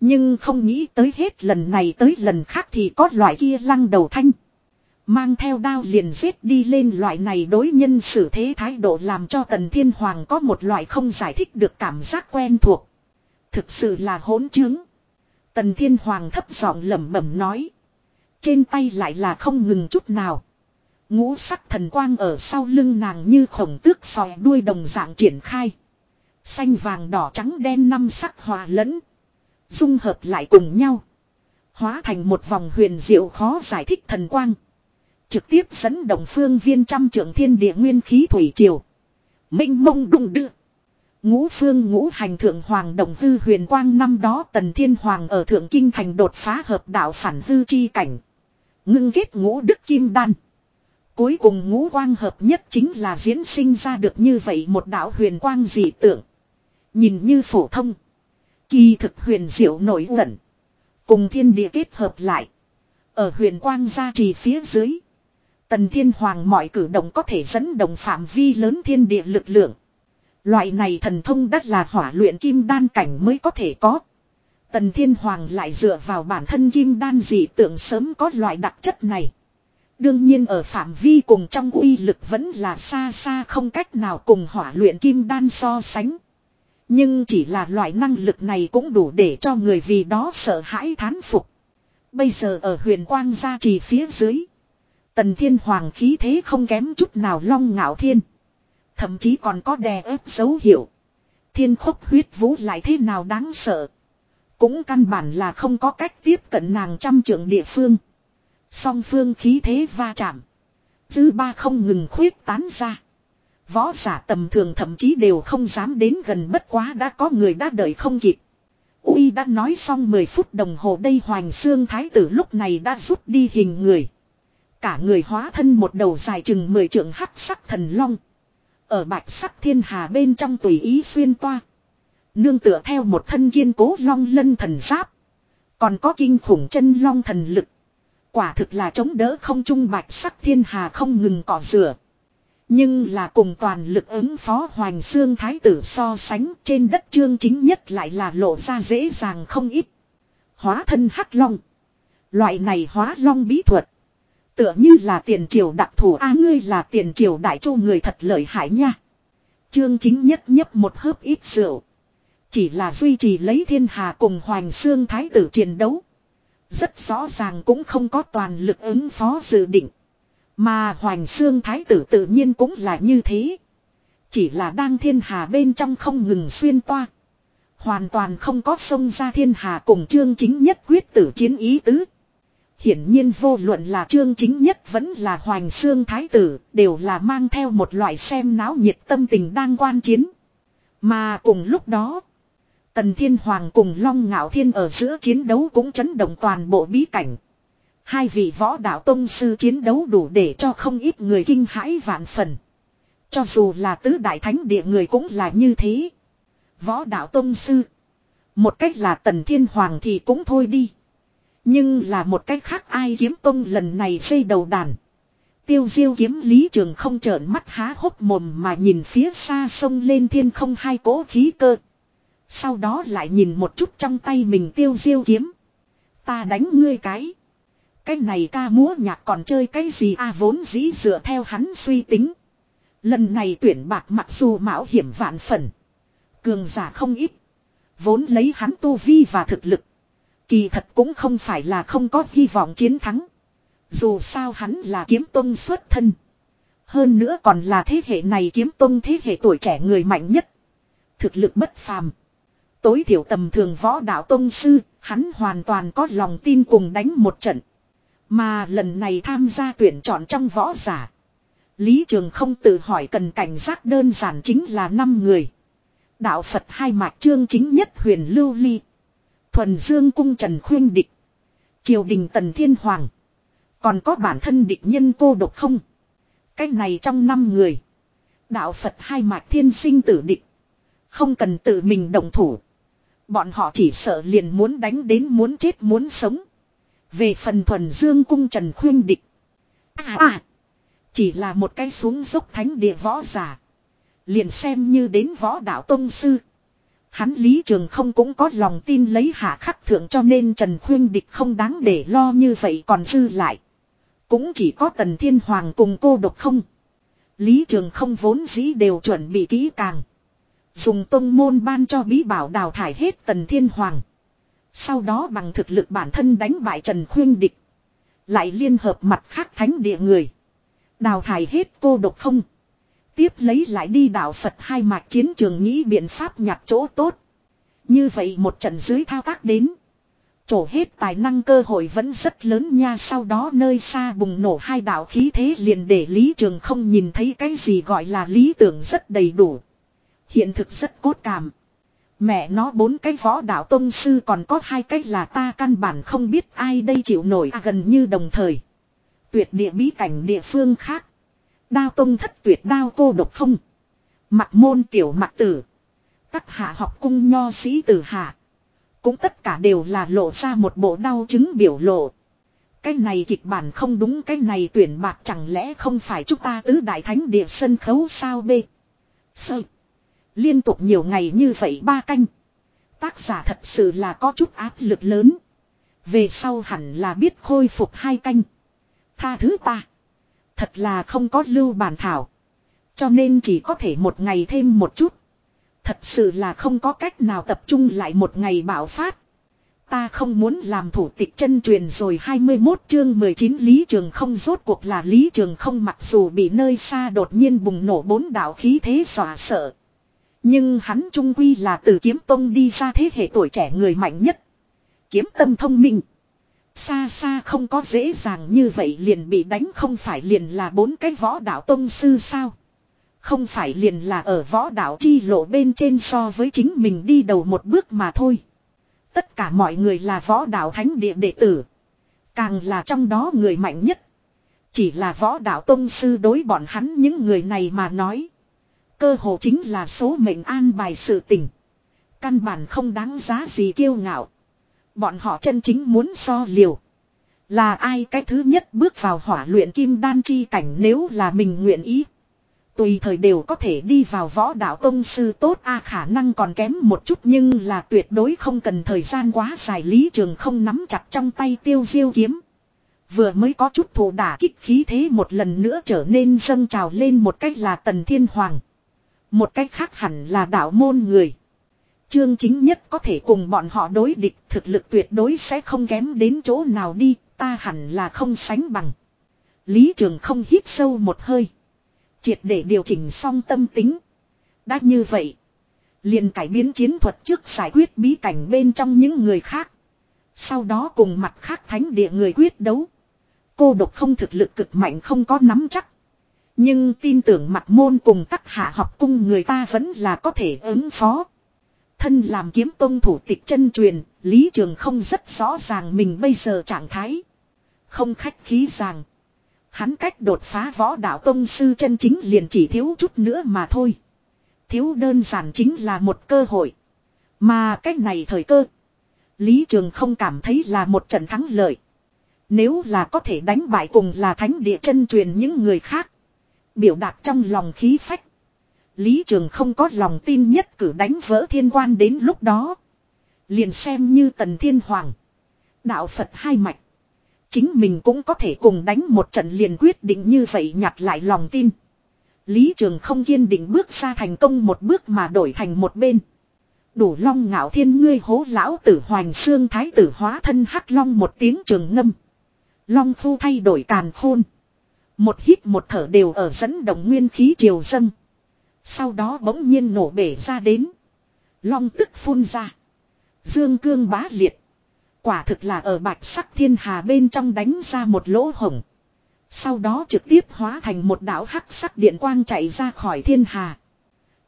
Nhưng không nghĩ tới hết lần này tới lần khác thì có loại kia lăng đầu thanh. Mang theo đao liền giết đi lên loại này đối nhân xử thế thái độ làm cho tần thiên hoàng có một loại không giải thích được cảm giác quen thuộc. Thực sự là hỗn chứng. Tần thiên hoàng thấp giọng lẩm bẩm nói. Trên tay lại là không ngừng chút nào. Ngũ sắc thần quang ở sau lưng nàng như khổng tước sòi đuôi đồng dạng triển khai. Xanh vàng đỏ trắng đen năm sắc hòa lẫn. Dung hợp lại cùng nhau. Hóa thành một vòng huyền diệu khó giải thích thần quang. Trực tiếp dẫn động phương viên trăm trưởng thiên địa nguyên khí thủy triều. Minh mông đung đưa. Ngũ phương ngũ hành thượng hoàng đồng hư huyền quang năm đó tần thiên hoàng ở thượng kinh thành đột phá hợp đạo phản hư chi cảnh. Ngưng kết ngũ đức kim đan. Cuối cùng ngũ quang hợp nhất chính là diễn sinh ra được như vậy một đạo huyền quang dị tượng. Nhìn như phổ thông. Kỳ thực huyền diệu nổi lẩn. Cùng thiên địa kết hợp lại. Ở huyền quang gia trì phía dưới. Tần Thiên Hoàng mọi cử động có thể dẫn động phạm vi lớn thiên địa lực lượng. Loại này thần thông đắt là hỏa luyện kim đan cảnh mới có thể có. Tần Thiên Hoàng lại dựa vào bản thân kim đan dị tượng sớm có loại đặc chất này. Đương nhiên ở phạm vi cùng trong uy lực vẫn là xa xa không cách nào cùng hỏa luyện kim đan so sánh. Nhưng chỉ là loại năng lực này cũng đủ để cho người vì đó sợ hãi thán phục. Bây giờ ở huyền quang gia trì phía dưới. Tần thiên hoàng khí thế không kém chút nào long ngạo thiên. Thậm chí còn có đè ép dấu hiệu. Thiên khốc huyết vũ lại thế nào đáng sợ. Cũng căn bản là không có cách tiếp cận nàng trăm trưởng địa phương. Song phương khí thế va chạm. Dư ba không ngừng khuyết tán ra. Võ giả tầm thường thậm chí đều không dám đến gần bất quá đã có người đã đợi không kịp. Uy đã nói xong 10 phút đồng hồ đây Hoành Xương Thái tử lúc này đã rút đi hình người. Cả người hóa thân một đầu dài chừng 10 trượng hắc sắc thần long. Ở bạch sắc thiên hà bên trong tùy ý xuyên toa. Nương tựa theo một thân kiên cố long lân thần giáp. Còn có kinh khủng chân long thần lực. Quả thực là chống đỡ không trung bạch sắc thiên hà không ngừng cỏ rửa. Nhưng là cùng toàn lực ứng phó Hoành Xương Thái tử so sánh trên đất chương chính nhất lại là lộ ra dễ dàng không ít. Hóa thân hắc long. Loại này hóa long bí thuật. Tựa như là tiền triều đặc thủ a, ngươi là tiền triều đại chu người thật lợi hại nha. Chương chính nhất nhấp một hớp ít rượu. Chỉ là duy trì lấy thiên hà cùng Hoành Xương Thái tử chiến đấu. Rất rõ ràng cũng không có toàn lực ứng phó dự định. Mà Hoành Xương Thái tử tự nhiên cũng là như thế. Chỉ là đang thiên hà bên trong không ngừng xuyên toa. Hoàn toàn không có xông ra thiên hà cùng chương chính nhất quyết tử chiến ý tứ. Hiển nhiên vô luận là chương chính nhất vẫn là Hoành Xương Thái tử đều là mang theo một loại xem náo nhiệt tâm tình đang quan chiến. Mà cùng lúc đó, Tần Thiên Hoàng cùng Long Ngạo Thiên ở giữa chiến đấu cũng chấn động toàn bộ bí cảnh. Hai vị võ đạo tông sư chiến đấu đủ để cho không ít người kinh hãi vạn phần. Cho dù là tứ đại thánh địa người cũng là như thế. Võ đạo tông sư. Một cách là tần thiên hoàng thì cũng thôi đi. Nhưng là một cách khác ai kiếm tông lần này xây đầu đàn. Tiêu diêu kiếm lý trường không trợn mắt há hốc mồm mà nhìn phía xa sông lên thiên không hai cỗ khí cơ. Sau đó lại nhìn một chút trong tay mình tiêu diêu kiếm. Ta đánh ngươi cái. Cái này ca múa nhạc còn chơi cái gì a vốn dĩ dựa theo hắn suy tính. Lần này tuyển bạc mặc dù mạo hiểm vạn phần. Cường giả không ít. Vốn lấy hắn tu vi và thực lực. Kỳ thật cũng không phải là không có hy vọng chiến thắng. Dù sao hắn là kiếm tông xuất thân. Hơn nữa còn là thế hệ này kiếm tông thế hệ tuổi trẻ người mạnh nhất. Thực lực bất phàm. Tối thiểu tầm thường võ đạo tông sư, hắn hoàn toàn có lòng tin cùng đánh một trận. Mà lần này tham gia tuyển chọn trong võ giả. Lý Trường không tự hỏi cần cảnh giác đơn giản chính là 5 người. Đạo Phật hai mạch trương chính nhất huyền lưu ly. Thuần Dương cung Trần Khuyên Địch. Triều đình Tần Thiên Hoàng. Còn có bản thân địch nhân cô độc không? Cái này trong 5 người. Đạo Phật hai mạch thiên sinh tử địch. Không cần tự mình động thủ. Bọn họ chỉ sợ liền muốn đánh đến muốn chết muốn sống. Về phần thuần dương cung trần khuyên địch. À à. Chỉ là một cái xuống dốc thánh địa võ giả. Liền xem như đến võ đạo tông sư. Hắn Lý Trường không cũng có lòng tin lấy hạ khắc thượng cho nên Trần Khuyên Địch không đáng để lo như vậy còn dư lại. Cũng chỉ có Tần Thiên Hoàng cùng cô độc không. Lý Trường không vốn dĩ đều chuẩn bị kỹ càng. Dùng tông môn ban cho bí bảo đào thải hết Tần Thiên Hoàng. Sau đó bằng thực lực bản thân đánh bại Trần Khuyên Địch. Lại liên hợp mặt khác thánh địa người. Đào thải hết cô độc không. Tiếp lấy lại đi đạo Phật hai mạch chiến trường nghĩ biện pháp nhặt chỗ tốt. Như vậy một trận dưới thao tác đến. Trổ hết tài năng cơ hội vẫn rất lớn nha sau đó nơi xa bùng nổ hai đạo khí thế liền để Lý Trường không nhìn thấy cái gì gọi là lý tưởng rất đầy đủ. Hiện thực rất cốt cảm. Mẹ nó bốn cái võ đạo tông sư còn có hai cách là ta căn bản không biết ai đây chịu nổi à, gần như đồng thời. Tuyệt địa bí cảnh địa phương khác. Đao tông thất tuyệt đao cô độc không. Mặt môn tiểu mặt tử. Các hạ học cung nho sĩ tử hạ. Cũng tất cả đều là lộ ra một bộ đau chứng biểu lộ. Cái này kịch bản không đúng cái này tuyển bạc chẳng lẽ không phải chúng ta tứ đại thánh địa sân khấu sao bê. Sơ. Liên tục nhiều ngày như vậy ba canh. Tác giả thật sự là có chút áp lực lớn. Về sau hẳn là biết khôi phục hai canh. Tha thứ ta. Thật là không có lưu bản thảo. Cho nên chỉ có thể một ngày thêm một chút. Thật sự là không có cách nào tập trung lại một ngày bạo phát. Ta không muốn làm thủ tịch chân truyền rồi 21 chương 19 Lý Trường không rốt cuộc là Lý Trường không mặc dù bị nơi xa đột nhiên bùng nổ bốn đạo khí thế dọa sợ. Nhưng hắn trung quy là từ kiếm tông đi ra thế hệ tuổi trẻ người mạnh nhất. Kiếm tâm thông minh. Xa xa không có dễ dàng như vậy liền bị đánh không phải liền là bốn cái võ đạo tông sư sao. Không phải liền là ở võ đạo chi lộ bên trên so với chính mình đi đầu một bước mà thôi. Tất cả mọi người là võ đạo thánh địa đệ tử. Càng là trong đó người mạnh nhất. Chỉ là võ đạo tông sư đối bọn hắn những người này mà nói. Cơ hồ chính là số mệnh an bài sự tình. Căn bản không đáng giá gì kiêu ngạo. Bọn họ chân chính muốn so liều. Là ai cái thứ nhất bước vào hỏa luyện kim đan chi cảnh nếu là mình nguyện ý. Tùy thời đều có thể đi vào võ đạo công sư tốt, a khả năng còn kém một chút nhưng là tuyệt đối không cần thời gian quá dài, lý trường không nắm chặt trong tay tiêu diêu kiếm. Vừa mới có chút thủ đả kích khí thế một lần nữa trở nên dâng trào lên một cách là tần thiên hoàng. Một cách khác hẳn là đạo môn người. Chương chính nhất có thể cùng bọn họ đối địch thực lực tuyệt đối sẽ không kém đến chỗ nào đi, ta hẳn là không sánh bằng. Lý trường không hít sâu một hơi. Triệt để điều chỉnh xong tâm tính. Đã như vậy. liền cải biến chiến thuật trước giải quyết bí cảnh bên trong những người khác. Sau đó cùng mặt khác thánh địa người quyết đấu. Cô độc không thực lực cực mạnh không có nắm chắc. Nhưng tin tưởng mặt môn cùng các hạ học cung người ta vẫn là có thể ứng phó. Thân làm kiếm tông thủ tịch chân truyền, Lý Trường không rất rõ ràng mình bây giờ trạng thái. Không khách khí rằng. Hắn cách đột phá võ đạo tông sư chân chính liền chỉ thiếu chút nữa mà thôi. Thiếu đơn giản chính là một cơ hội. Mà cách này thời cơ. Lý Trường không cảm thấy là một trận thắng lợi. Nếu là có thể đánh bại cùng là thánh địa chân truyền những người khác. Biểu đạt trong lòng khí phách. Lý Trường không có lòng tin nhất cử đánh vỡ thiên quan đến lúc đó. Liền xem như tần thiên hoàng. Đạo Phật hai mạch. Chính mình cũng có thể cùng đánh một trận liền quyết định như vậy nhặt lại lòng tin. Lý Trường không kiên định bước ra thành công một bước mà đổi thành một bên. Đủ long ngạo thiên ngươi hố lão tử hoành xương thái tử hóa thân hắc long một tiếng trường ngâm. Long phu thay đổi càn khôn. Một hít một thở đều ở dẫn động nguyên khí triều dâng. Sau đó bỗng nhiên nổ bể ra đến. Long tức phun ra. Dương cương bá liệt. Quả thực là ở bạch sắc thiên hà bên trong đánh ra một lỗ hổng. Sau đó trực tiếp hóa thành một đảo hắc sắc điện quang chạy ra khỏi thiên hà.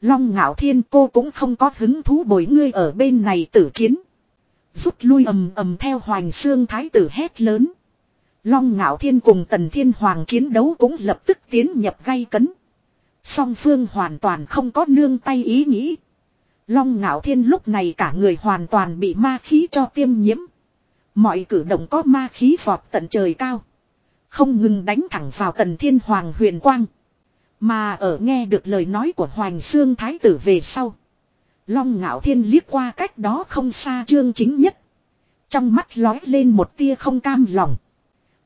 Long ngạo thiên cô cũng không có hứng thú bồi ngươi ở bên này tử chiến. Rút lui ầm ầm theo hoành xương thái tử hét lớn. Long ngạo thiên cùng tần thiên hoàng chiến đấu cũng lập tức tiến nhập gay cấn. Song phương hoàn toàn không có nương tay ý nghĩ. Long ngạo thiên lúc này cả người hoàn toàn bị ma khí cho tiêm nhiễm. Mọi cử động có ma khí vọt tận trời cao. Không ngừng đánh thẳng vào tần thiên hoàng huyền quang. Mà ở nghe được lời nói của Hoàng Sương Thái tử về sau. Long ngạo thiên liếc qua cách đó không xa chương chính nhất. Trong mắt lói lên một tia không cam lòng.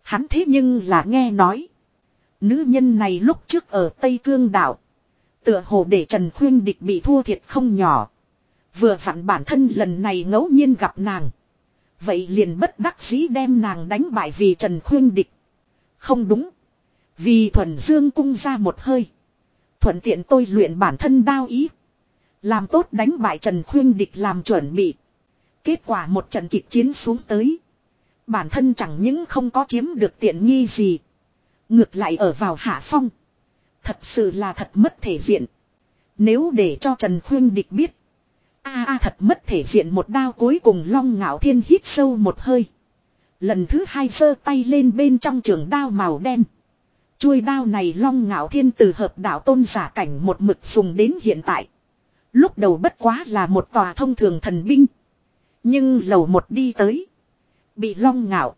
Hắn thế nhưng là nghe nói. Nữ nhân này lúc trước ở Tây Cương đảo. Tựa hồ để Trần Khuyên Địch bị thua thiệt không nhỏ. Vừa vặn bản thân lần này ngẫu nhiên gặp nàng. Vậy liền bất đắc dĩ đem nàng đánh bại vì Trần Khuyên Địch. Không đúng. Vì thuần dương cung ra một hơi. Thuận tiện tôi luyện bản thân đao ý. Làm tốt đánh bại Trần Khuyên Địch làm chuẩn bị. Kết quả một trận kịch chiến xuống tới. Bản thân chẳng những không có chiếm được tiện nghi gì. Ngược lại ở vào hạ phong. Thật sự là thật mất thể diện. Nếu để cho Trần Khuyên Địch biết. a à, a, thật mất thể diện một đao cuối cùng long ngạo thiên hít sâu một hơi. Lần thứ hai giơ tay lên bên trong trường đao màu đen. Chuôi đao này long ngạo thiên từ hợp đạo tôn giả cảnh một mực dùng đến hiện tại. Lúc đầu bất quá là một tòa thông thường thần binh. Nhưng lầu một đi tới. Bị long ngạo.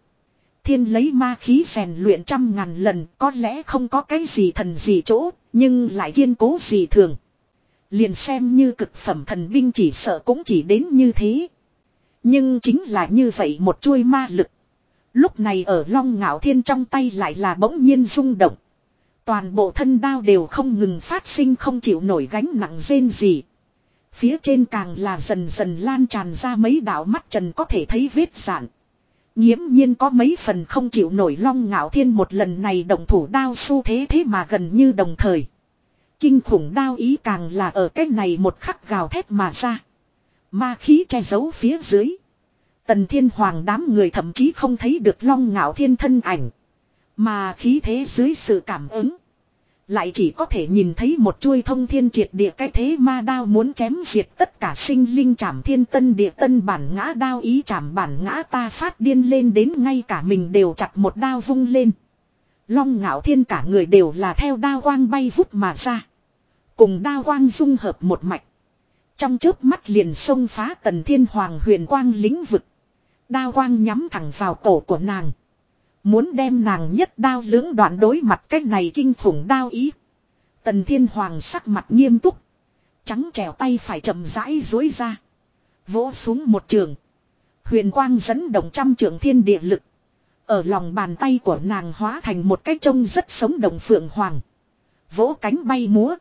thiên lấy ma khí rèn luyện trăm ngàn lần có lẽ không có cái gì thần gì chỗ, nhưng lại kiên cố gì thường. Liền xem như cực phẩm thần binh chỉ sợ cũng chỉ đến như thế. Nhưng chính là như vậy một chuôi ma lực. Lúc này ở long ngạo thiên trong tay lại là bỗng nhiên rung động. Toàn bộ thân đao đều không ngừng phát sinh không chịu nổi gánh nặng rên gì. Phía trên càng là dần dần lan tràn ra mấy đạo mắt trần có thể thấy vết giản. Nhiễm nhiên có mấy phần không chịu nổi long ngạo thiên một lần này đồng thủ đao su thế thế mà gần như đồng thời. Kinh khủng đao ý càng là ở cái này một khắc gào thét mà ra. Ma khí che giấu phía dưới. Tần thiên hoàng đám người thậm chí không thấy được long ngạo thiên thân ảnh. Mà khí thế dưới sự cảm ứng. Lại chỉ có thể nhìn thấy một chuôi thông thiên triệt địa cái thế ma đao muốn chém diệt tất cả sinh linh chảm thiên tân địa tân bản ngã đao ý chảm bản ngã ta phát điên lên đến ngay cả mình đều chặt một đao vung lên. Long ngạo thiên cả người đều là theo đao quang bay vút mà ra. Cùng đao quang dung hợp một mạch. Trong chớp mắt liền xông phá tần thiên hoàng huyền quang lĩnh vực. Đao quang nhắm thẳng vào cổ của nàng. Muốn đem nàng nhất đao lưỡng đoạn đối mặt cách này kinh khủng đao ý. Tần thiên hoàng sắc mặt nghiêm túc. Trắng trèo tay phải chậm rãi dối ra. Vỗ xuống một trường. Huyền quang dẫn động trăm trường thiên địa lực. Ở lòng bàn tay của nàng hóa thành một cái trông rất sống động phượng hoàng. Vỗ cánh bay múa.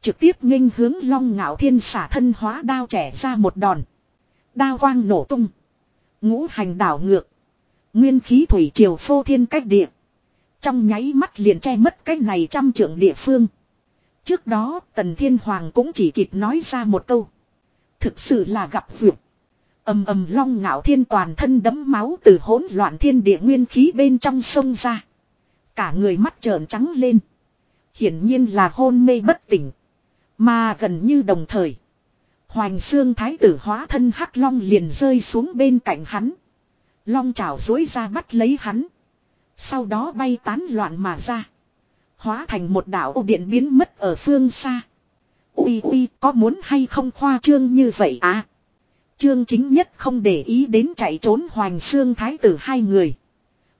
Trực tiếp nghênh hướng long ngạo thiên xả thân hóa đao trẻ ra một đòn. Đao quang nổ tung. Ngũ hành đảo ngược. Nguyên khí thủy triều phô thiên cách địa. Trong nháy mắt liền che mất cái này trăm trưởng địa phương. Trước đó, Tần Thiên Hoàng cũng chỉ kịp nói ra một câu. Thực sự là gặp vượt. ầm ầm long ngạo thiên toàn thân đấm máu từ hỗn loạn thiên địa nguyên khí bên trong sông ra. Cả người mắt trợn trắng lên. Hiển nhiên là hôn mê bất tỉnh. Mà gần như đồng thời. Hoành xương thái tử hóa thân hắc long liền rơi xuống bên cạnh hắn. Long chảo dối ra bắt lấy hắn. Sau đó bay tán loạn mà ra. Hóa thành một đảo điện biến mất ở phương xa. Ui ui, có muốn hay không khoa trương như vậy à? Trương chính nhất không để ý đến chạy trốn hoành xương thái tử hai người.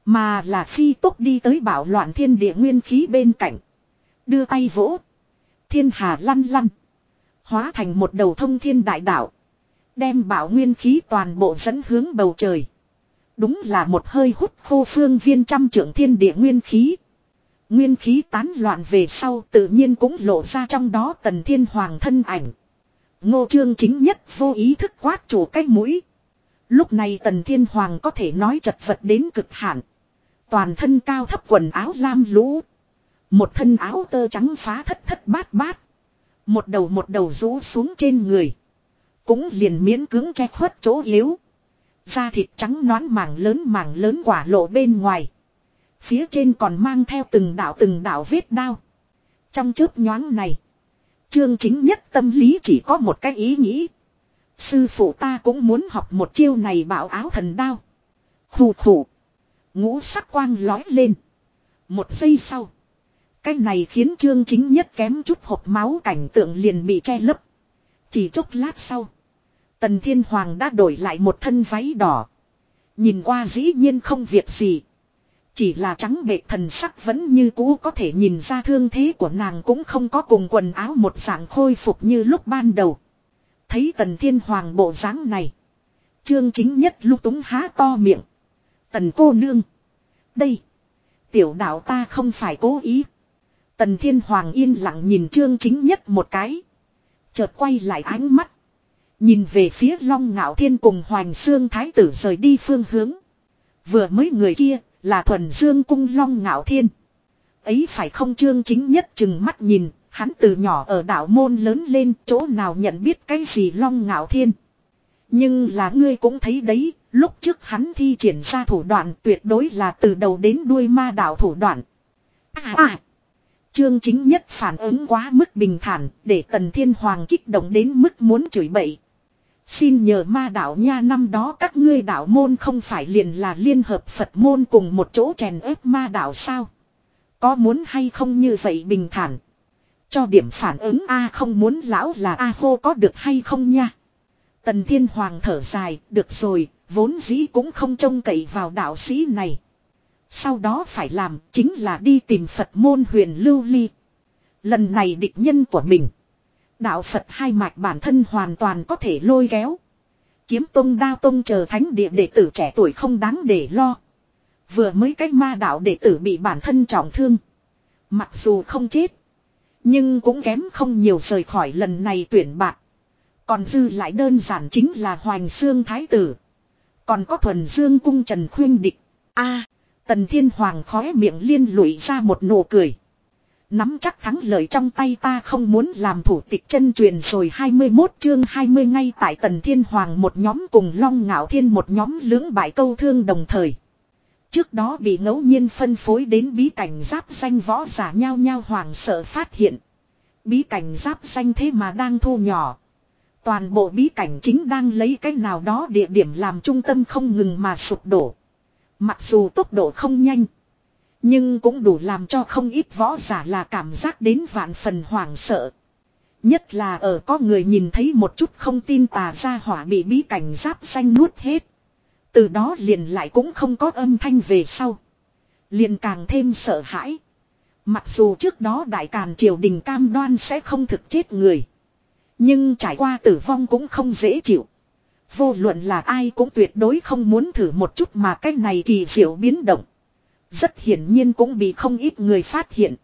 Mà là phi tốc đi tới bảo loạn thiên địa nguyên khí bên cạnh. Đưa tay vỗ. Thiên hà lăn lăn. Hóa thành một đầu thông thiên đại đạo. Đem bảo nguyên khí toàn bộ dẫn hướng bầu trời. Đúng là một hơi hút khô phương viên trăm trưởng thiên địa nguyên khí. Nguyên khí tán loạn về sau tự nhiên cũng lộ ra trong đó tần thiên hoàng thân ảnh. Ngô trương chính nhất vô ý thức quát chủ cái mũi. Lúc này tần thiên hoàng có thể nói chật vật đến cực hạn. Toàn thân cao thấp quần áo lam lũ. Một thân áo tơ trắng phá thất thất bát bát. Một đầu một đầu rũ xuống trên người. Cũng liền miễn cứng che khuất chỗ yếu. Da thịt trắng nón mảng lớn mảng lớn quả lộ bên ngoài. Phía trên còn mang theo từng đạo từng đạo vết đao. Trong chớp nhoáng này. Trương chính nhất tâm lý chỉ có một cái ý nghĩ. Sư phụ ta cũng muốn học một chiêu này bảo áo thần đao. Khủ khủ. Ngũ sắc quang lói lên. Một giây sau. Cái này khiến trương chính nhất kém chút hộp máu cảnh tượng liền bị che lấp. Chỉ chốc lát sau. Tần Thiên Hoàng đã đổi lại một thân váy đỏ. Nhìn qua dĩ nhiên không việc gì. Chỉ là trắng bệ thần sắc vẫn như cũ có thể nhìn ra thương thế của nàng cũng không có cùng quần áo một dạng khôi phục như lúc ban đầu. Thấy tần thiên hoàng bộ dáng này. Trương chính nhất lúc túng há to miệng. Tần cô nương. Đây. Tiểu đạo ta không phải cố ý. Tần thiên hoàng yên lặng nhìn trương chính nhất một cái. Chợt quay lại ánh mắt. Nhìn về phía long ngạo thiên cùng hoành xương thái tử rời đi phương hướng. Vừa mới người kia là thuần dương cung long ngạo thiên. Ấy phải không trương chính nhất chừng mắt nhìn, hắn từ nhỏ ở đảo môn lớn lên chỗ nào nhận biết cái gì long ngạo thiên. Nhưng là ngươi cũng thấy đấy, lúc trước hắn thi triển ra thủ đoạn tuyệt đối là từ đầu đến đuôi ma đảo thủ đoạn. À à! Trương chính nhất phản ứng quá mức bình thản, để tần thiên hoàng kích động đến mức muốn chửi bậy. Xin nhờ ma đạo nha năm đó các ngươi đạo môn không phải liền là liên hợp Phật môn cùng một chỗ chèn ép ma đạo sao? Có muốn hay không như vậy bình thản? Cho điểm phản ứng A không muốn lão là A hô có được hay không nha? Tần Thiên Hoàng thở dài, được rồi, vốn dĩ cũng không trông cậy vào đạo sĩ này. Sau đó phải làm chính là đi tìm Phật môn huyền lưu ly. Lần này địch nhân của mình. Đạo Phật hai mạch bản thân hoàn toàn có thể lôi kéo. Kiếm tông đao tông chờ thánh địa đệ tử trẻ tuổi không đáng để lo. Vừa mới cách ma đạo đệ tử bị bản thân trọng thương. Mặc dù không chết. Nhưng cũng kém không nhiều rời khỏi lần này tuyển bạc. Còn dư lại đơn giản chính là Hoành Xương Thái Tử. Còn có thuần dương cung Trần Khuyên Địch. a, Tần Thiên Hoàng khóe miệng liên lụy ra một nụ cười. Nắm chắc thắng lợi trong tay ta không muốn làm thủ tịch chân truyền rồi 21 chương 20 ngay tại Tần Thiên Hoàng một nhóm cùng Long Ngạo Thiên một nhóm lưỡng bại câu thương đồng thời. Trước đó bị ngẫu nhiên phân phối đến bí cảnh giáp danh võ giả nhau nhau hoàng sợ phát hiện. Bí cảnh giáp danh thế mà đang thu nhỏ. Toàn bộ bí cảnh chính đang lấy cách nào đó địa điểm làm trung tâm không ngừng mà sụp đổ. Mặc dù tốc độ không nhanh. Nhưng cũng đủ làm cho không ít võ giả là cảm giác đến vạn phần hoảng sợ. Nhất là ở có người nhìn thấy một chút không tin tà ra hỏa bị bí cảnh giáp xanh nuốt hết. Từ đó liền lại cũng không có âm thanh về sau. Liền càng thêm sợ hãi. Mặc dù trước đó đại càn triều đình cam đoan sẽ không thực chết người. Nhưng trải qua tử vong cũng không dễ chịu. Vô luận là ai cũng tuyệt đối không muốn thử một chút mà cái này kỳ diệu biến động. Rất hiển nhiên cũng bị không ít người phát hiện.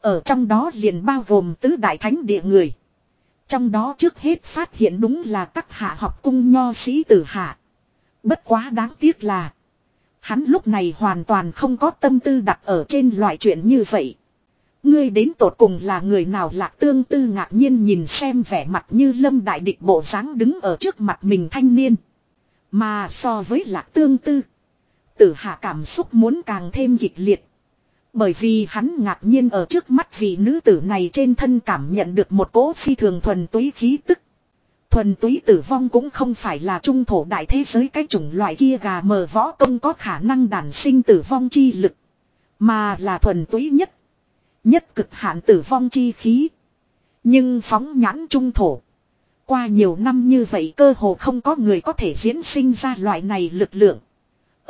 Ở trong đó liền bao gồm tứ đại thánh địa người. Trong đó trước hết phát hiện đúng là các hạ học cung nho sĩ tử hạ. Bất quá đáng tiếc là. Hắn lúc này hoàn toàn không có tâm tư đặt ở trên loại chuyện như vậy. Ngươi đến tột cùng là người nào lạc tương tư ngạc nhiên nhìn xem vẻ mặt như lâm đại địch bộ dáng đứng ở trước mặt mình thanh niên. Mà so với lạc tương tư. Tử hạ cảm xúc muốn càng thêm kịch liệt. Bởi vì hắn ngạc nhiên ở trước mắt vị nữ tử này trên thân cảm nhận được một cỗ phi thường thuần túy khí tức. Thuần túy tử vong cũng không phải là trung thổ đại thế giới cái chủng loại kia gà mờ võ công có khả năng đản sinh tử vong chi lực. Mà là thuần túy nhất. Nhất cực hạn tử vong chi khí. Nhưng phóng nhãn trung thổ. Qua nhiều năm như vậy cơ hồ không có người có thể diễn sinh ra loại này lực lượng.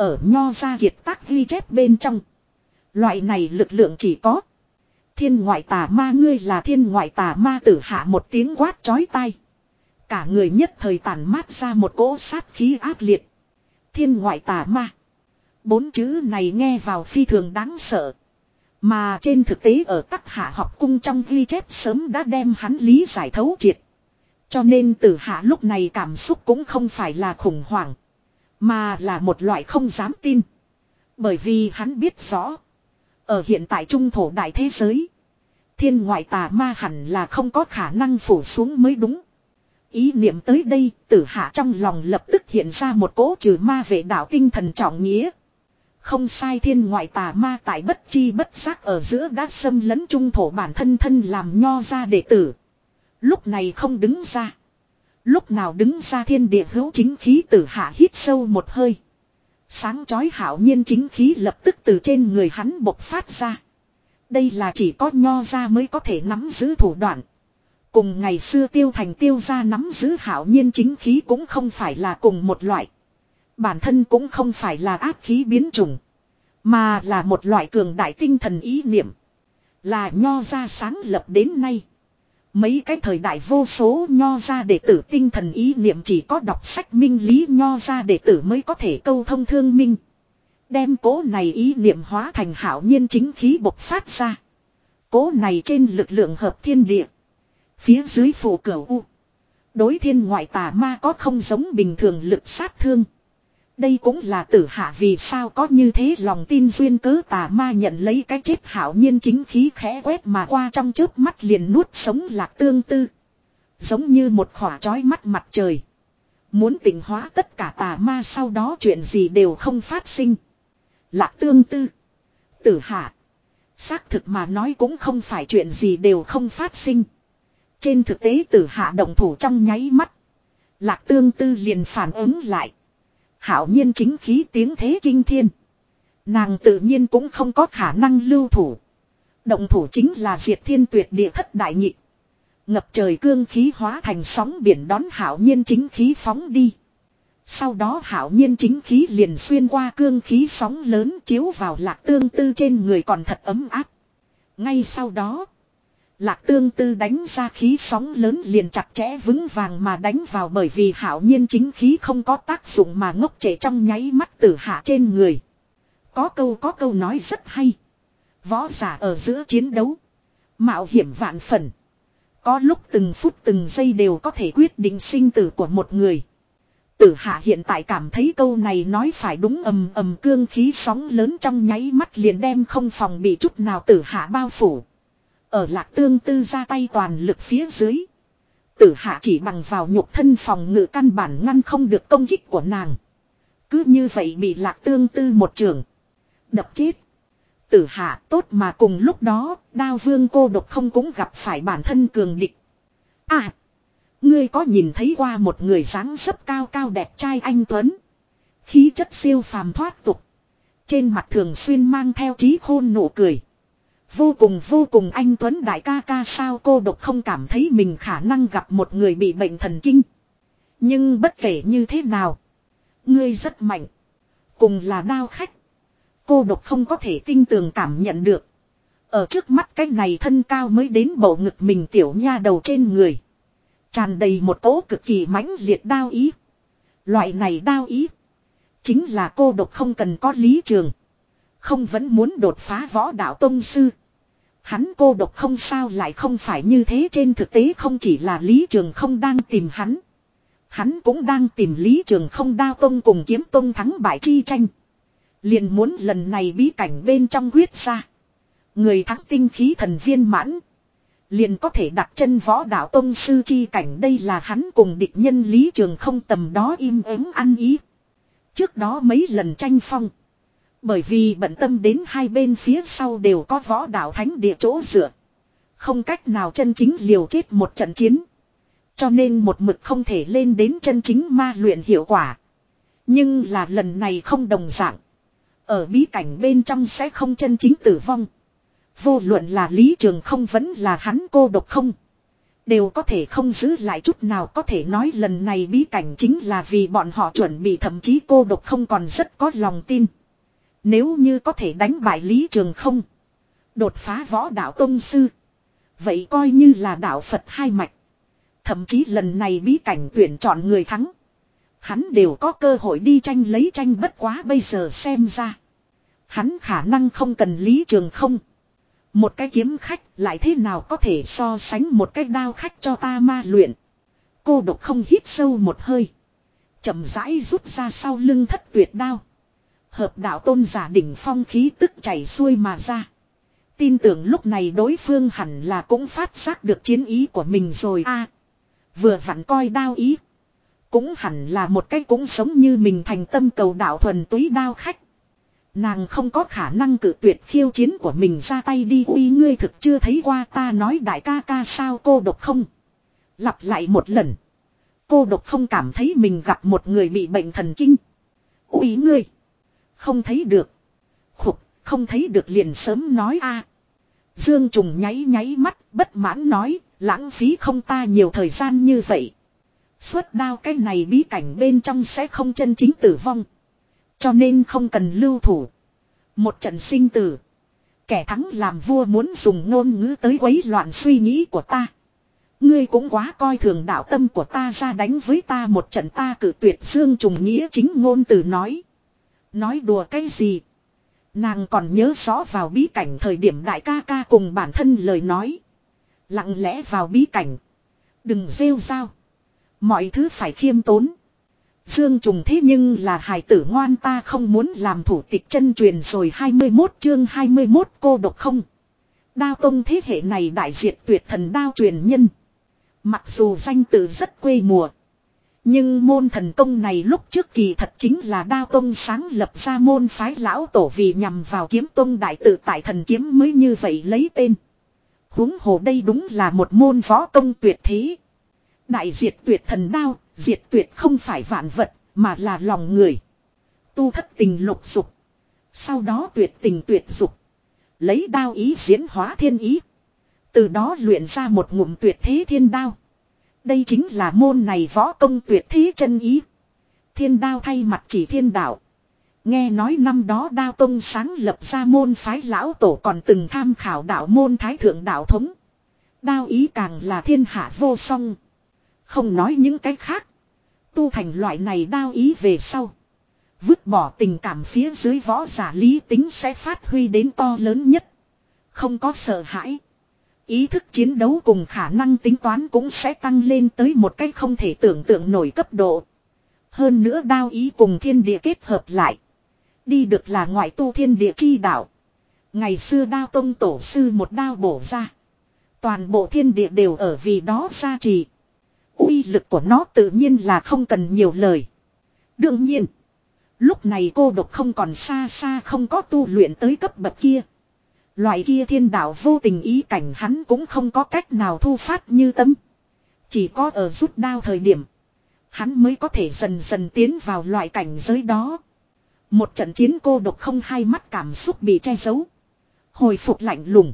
Ở nho gia kiệt tác ghi chép bên trong. Loại này lực lượng chỉ có. Thiên ngoại tà ma ngươi là thiên ngoại tà ma tử hạ một tiếng quát chói tai. Cả người nhất thời tàn mát ra một cỗ sát khí ác liệt. Thiên ngoại tà ma. Bốn chữ này nghe vào phi thường đáng sợ. Mà trên thực tế ở tắc hạ học cung trong ghi chép sớm đã đem hắn lý giải thấu triệt. Cho nên tử hạ lúc này cảm xúc cũng không phải là khủng hoảng. Mà là một loại không dám tin. Bởi vì hắn biết rõ. Ở hiện tại trung thổ đại thế giới. Thiên ngoại tà ma hẳn là không có khả năng phủ xuống mới đúng. Ý niệm tới đây, tử hạ trong lòng lập tức hiện ra một cỗ trừ ma vệ đạo tinh thần trọng nghĩa. Không sai thiên ngoại tà ma tại bất chi bất giác ở giữa đã xâm lấn trung thổ bản thân thân làm nho ra đệ tử. Lúc này không đứng ra. Lúc nào đứng ra thiên địa hữu chính khí tử hạ hít sâu một hơi. Sáng chói hảo nhiên chính khí lập tức từ trên người hắn bộc phát ra. Đây là chỉ có nho ra mới có thể nắm giữ thủ đoạn. Cùng ngày xưa tiêu thành tiêu ra nắm giữ hảo nhiên chính khí cũng không phải là cùng một loại. Bản thân cũng không phải là ác khí biến chủng. Mà là một loại cường đại tinh thần ý niệm. Là nho ra sáng lập đến nay. Mấy cái thời đại vô số nho ra đệ tử tinh thần ý niệm chỉ có đọc sách minh lý nho ra đệ tử mới có thể câu thông thương minh. Đem cố này ý niệm hóa thành hảo nhiên chính khí bộc phát ra. Cố này trên lực lượng hợp thiên địa. Phía dưới phủ cửu u. Đối thiên ngoại tà ma có không giống bình thường lực sát thương. Đây cũng là tử hạ vì sao có như thế lòng tin duyên cớ tà ma nhận lấy cái chết hảo nhiên chính khí khẽ quét mà qua trong chớp mắt liền nuốt sống lạc tương tư. Giống như một khỏa trói mắt mặt trời. Muốn tỉnh hóa tất cả tà ma sau đó chuyện gì đều không phát sinh. Lạc tương tư. Tử hạ. Xác thực mà nói cũng không phải chuyện gì đều không phát sinh. Trên thực tế tử hạ động thủ trong nháy mắt. Lạc tương tư liền phản ứng lại. Hảo nhiên chính khí tiếng thế kinh thiên. Nàng tự nhiên cũng không có khả năng lưu thủ. Động thủ chính là diệt thiên tuyệt địa thất đại nhị. Ngập trời cương khí hóa thành sóng biển đón hảo nhiên chính khí phóng đi. Sau đó hảo nhiên chính khí liền xuyên qua cương khí sóng lớn chiếu vào lạc tương tư trên người còn thật ấm áp. Ngay sau đó, lạc tương tư đánh ra khí sóng lớn liền chặt chẽ vững vàng mà đánh vào bởi vì hảo nhiên chính khí không có tác dụng mà ngốc trẻ trong nháy mắt tử hạ trên người. Có câu có câu nói rất hay. Võ giả ở giữa chiến đấu. Mạo hiểm vạn phần. Có lúc từng phút từng giây đều có thể quyết định sinh tử của một người. Tử hạ hiện tại cảm thấy câu này nói phải đúng ầm ầm cương khí sóng lớn trong nháy mắt liền đem không phòng bị chút nào tử hạ bao phủ. Ở lạc tương tư ra tay toàn lực phía dưới. Tử hạ chỉ bằng vào nhục thân phòng ngự căn bản ngăn không được công kích của nàng. Cứ như vậy bị lạc tương tư một trường. Đập chết. Tử hạ tốt mà cùng lúc đó, đao vương cô độc không cũng gặp phải bản thân cường địch. À! Ngươi có nhìn thấy qua một người dáng dấp cao cao đẹp trai anh Tuấn. Khí chất siêu phàm thoát tục. Trên mặt thường xuyên mang theo trí khôn nụ cười. Vô cùng vô cùng anh Tuấn đại ca ca sao cô độc không cảm thấy mình khả năng gặp một người bị bệnh thần kinh. Nhưng bất kể như thế nào. Ngươi rất mạnh. Cùng là đao khách. Cô độc không có thể tinh tường cảm nhận được. Ở trước mắt cái này thân cao mới đến bầu ngực mình tiểu nha đầu trên người. Tràn đầy một cỗ cực kỳ mãnh liệt đao ý. Loại này đao ý. Chính là cô độc không cần có lý trường. Không vẫn muốn đột phá võ đạo tông sư. Hắn cô độc không sao lại không phải như thế trên thực tế không chỉ là lý trường không đang tìm hắn. Hắn cũng đang tìm lý trường không đao tông cùng kiếm tông thắng bại chi tranh. Liền muốn lần này bí cảnh bên trong huyết ra. Người thắng tinh khí thần viên mãn. Liền có thể đặt chân võ đạo tông sư chi cảnh đây là hắn cùng địch nhân lý trường không tầm đó im ắng ăn ý. Trước đó mấy lần tranh phong. Bởi vì bận tâm đến hai bên phía sau đều có võ đạo thánh địa chỗ dựa. Không cách nào chân chính liều chết một trận chiến. Cho nên một mực không thể lên đến chân chính ma luyện hiệu quả. Nhưng là lần này không đồng dạng. Ở bí cảnh bên trong sẽ không chân chính tử vong. Vô luận là lý trường không vẫn là hắn cô độc không. Đều có thể không giữ lại chút nào có thể nói lần này bí cảnh chính là vì bọn họ chuẩn bị thậm chí cô độc không còn rất có lòng tin. Nếu như có thể đánh bại lý trường không. Đột phá võ đạo tông sư. Vậy coi như là đạo Phật hai mạch. Thậm chí lần này bí cảnh tuyển chọn người thắng. Hắn đều có cơ hội đi tranh lấy tranh bất quá bây giờ xem ra. Hắn khả năng không cần lý trường không. Một cái kiếm khách lại thế nào có thể so sánh một cái đao khách cho ta ma luyện. Cô độc không hít sâu một hơi. chậm rãi rút ra sau lưng thất tuyệt đao. Hợp đạo tôn giả đỉnh phong khí tức chảy xuôi mà ra. Tin tưởng lúc này đối phương hẳn là cũng phát giác được chiến ý của mình rồi a Vừa vặn coi đao ý. Cũng hẳn là một cái cũng sống như mình thành tâm cầu đạo thuần túy đao khách. Nàng không có khả năng cự tuyệt khiêu chiến của mình ra tay đi uy, ngươi thực chưa thấy qua ta nói đại ca ca sao cô độc không. Lặp lại một lần. Cô độc không cảm thấy mình gặp một người bị bệnh thần kinh. Uy, ngươi. Không thấy được. Khục, không thấy được liền sớm nói a. Dương Trùng nháy nháy mắt, bất mãn nói, lãng phí không ta nhiều thời gian như vậy. Suốt đao cái này bí cảnh bên trong sẽ không chân chính tử vong. Cho nên không cần lưu thủ. Một trận sinh tử. Kẻ thắng làm vua muốn dùng ngôn ngữ tới quấy loạn suy nghĩ của ta. Ngươi cũng quá coi thường đạo tâm của ta ra đánh với ta một trận ta cử tuyệt dương trùng nghĩa chính ngôn từ nói. Nói đùa cái gì? Nàng còn nhớ rõ vào bí cảnh thời điểm đại ca ca cùng bản thân lời nói. Lặng lẽ vào bí cảnh. Đừng rêu rao. Mọi thứ phải khiêm tốn. Dương Trùng thế nhưng là hài tử ngoan ta không muốn làm thủ tịch chân truyền rồi 21 chương 21 cô độc không. Đao tông thế hệ này đại diệt tuyệt thần đao truyền nhân. Mặc dù danh từ rất quê mùa. Nhưng môn thần công này lúc trước kỳ thật chính là đao tông sáng lập ra môn phái lão tổ vì nhằm vào kiếm tông đại tự tại thần kiếm mới như vậy lấy tên. huống hồ đây đúng là một môn võ công tuyệt thế. Đại diệt tuyệt thần đao, diệt tuyệt không phải vạn vật, mà là lòng người. Tu thất tình lục dục. Sau đó tuyệt tình tuyệt dục. Lấy đao ý diễn hóa thiên ý. Từ đó luyện ra một ngụm tuyệt thế thiên đao. Đây chính là môn này võ công tuyệt thế chân ý. Thiên đao thay mặt chỉ thiên đạo. Nghe nói năm đó đao tông sáng lập ra môn phái lão tổ còn từng tham khảo đạo môn thái thượng đạo thống. Đao ý càng là thiên hạ vô song. Không nói những cái khác. Tu thành loại này đao ý về sau. Vứt bỏ tình cảm phía dưới võ giả lý tính sẽ phát huy đến to lớn nhất. Không có sợ hãi. Ý thức chiến đấu cùng khả năng tính toán cũng sẽ tăng lên tới một cách không thể tưởng tượng nổi cấp độ. Hơn nữa đao ý cùng thiên địa kết hợp lại. Đi được là ngoại tu thiên địa chi đạo. Ngày xưa đao tông tổ sư một đao bổ ra. Toàn bộ thiên địa đều ở vì đó gia trì. uy lực của nó tự nhiên là không cần nhiều lời. Đương nhiên. Lúc này cô độc không còn xa xa không có tu luyện tới cấp bậc kia. Loại kia thiên đạo vô tình ý cảnh hắn cũng không có cách nào thu phát như tâm. Chỉ có ở rút đao thời điểm. Hắn mới có thể dần dần tiến vào loại cảnh giới đó. Một trận chiến cô độc không hai mắt cảm xúc bị che giấu. Hồi phục lạnh lùng.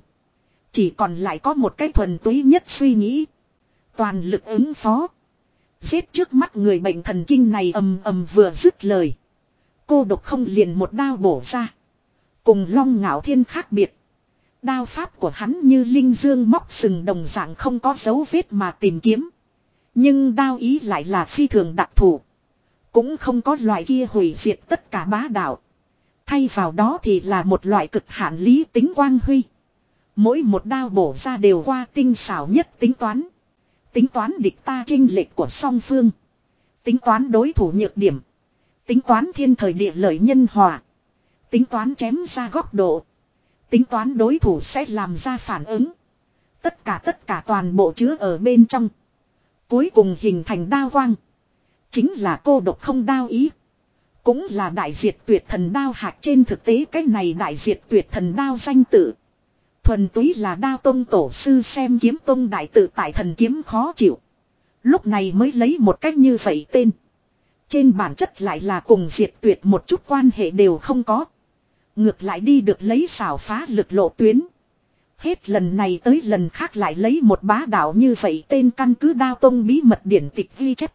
Chỉ còn lại có một cái thuần túy nhất suy nghĩ. Toàn lực ứng phó. Giết trước mắt người bệnh thần kinh này ầm ầm vừa dứt lời. Cô độc không liền một đao bổ ra. Cùng long ngạo thiên khác biệt. Đao pháp của hắn như linh dương móc sừng đồng dạng không có dấu vết mà tìm kiếm. Nhưng đao ý lại là phi thường đặc thù. Cũng không có loại kia hủy diệt tất cả bá đạo. Thay vào đó thì là một loại cực hạn lý tính quang huy. Mỗi một đao bổ ra đều qua tinh xảo nhất tính toán. Tính toán địch ta trinh lệch của song phương. Tính toán đối thủ nhược điểm. Tính toán thiên thời địa lợi nhân hòa. Tính toán chém ra góc độ. Tính toán đối thủ sẽ làm ra phản ứng. Tất cả tất cả toàn bộ chứa ở bên trong. Cuối cùng hình thành đao quang. Chính là cô độc không đao ý. Cũng là đại diệt tuyệt thần đao hạt trên thực tế cái này đại diệt tuyệt thần đao danh tự. Thuần túy là đao tông tổ sư xem kiếm tông đại tự tại thần kiếm khó chịu. Lúc này mới lấy một cách như vậy tên. Trên bản chất lại là cùng diệt tuyệt một chút quan hệ đều không có. Ngược lại đi được lấy xảo phá lực lộ tuyến. Hết lần này tới lần khác lại lấy một bá đạo như vậy tên căn cứ đao tông bí mật điển tịch ghi chép.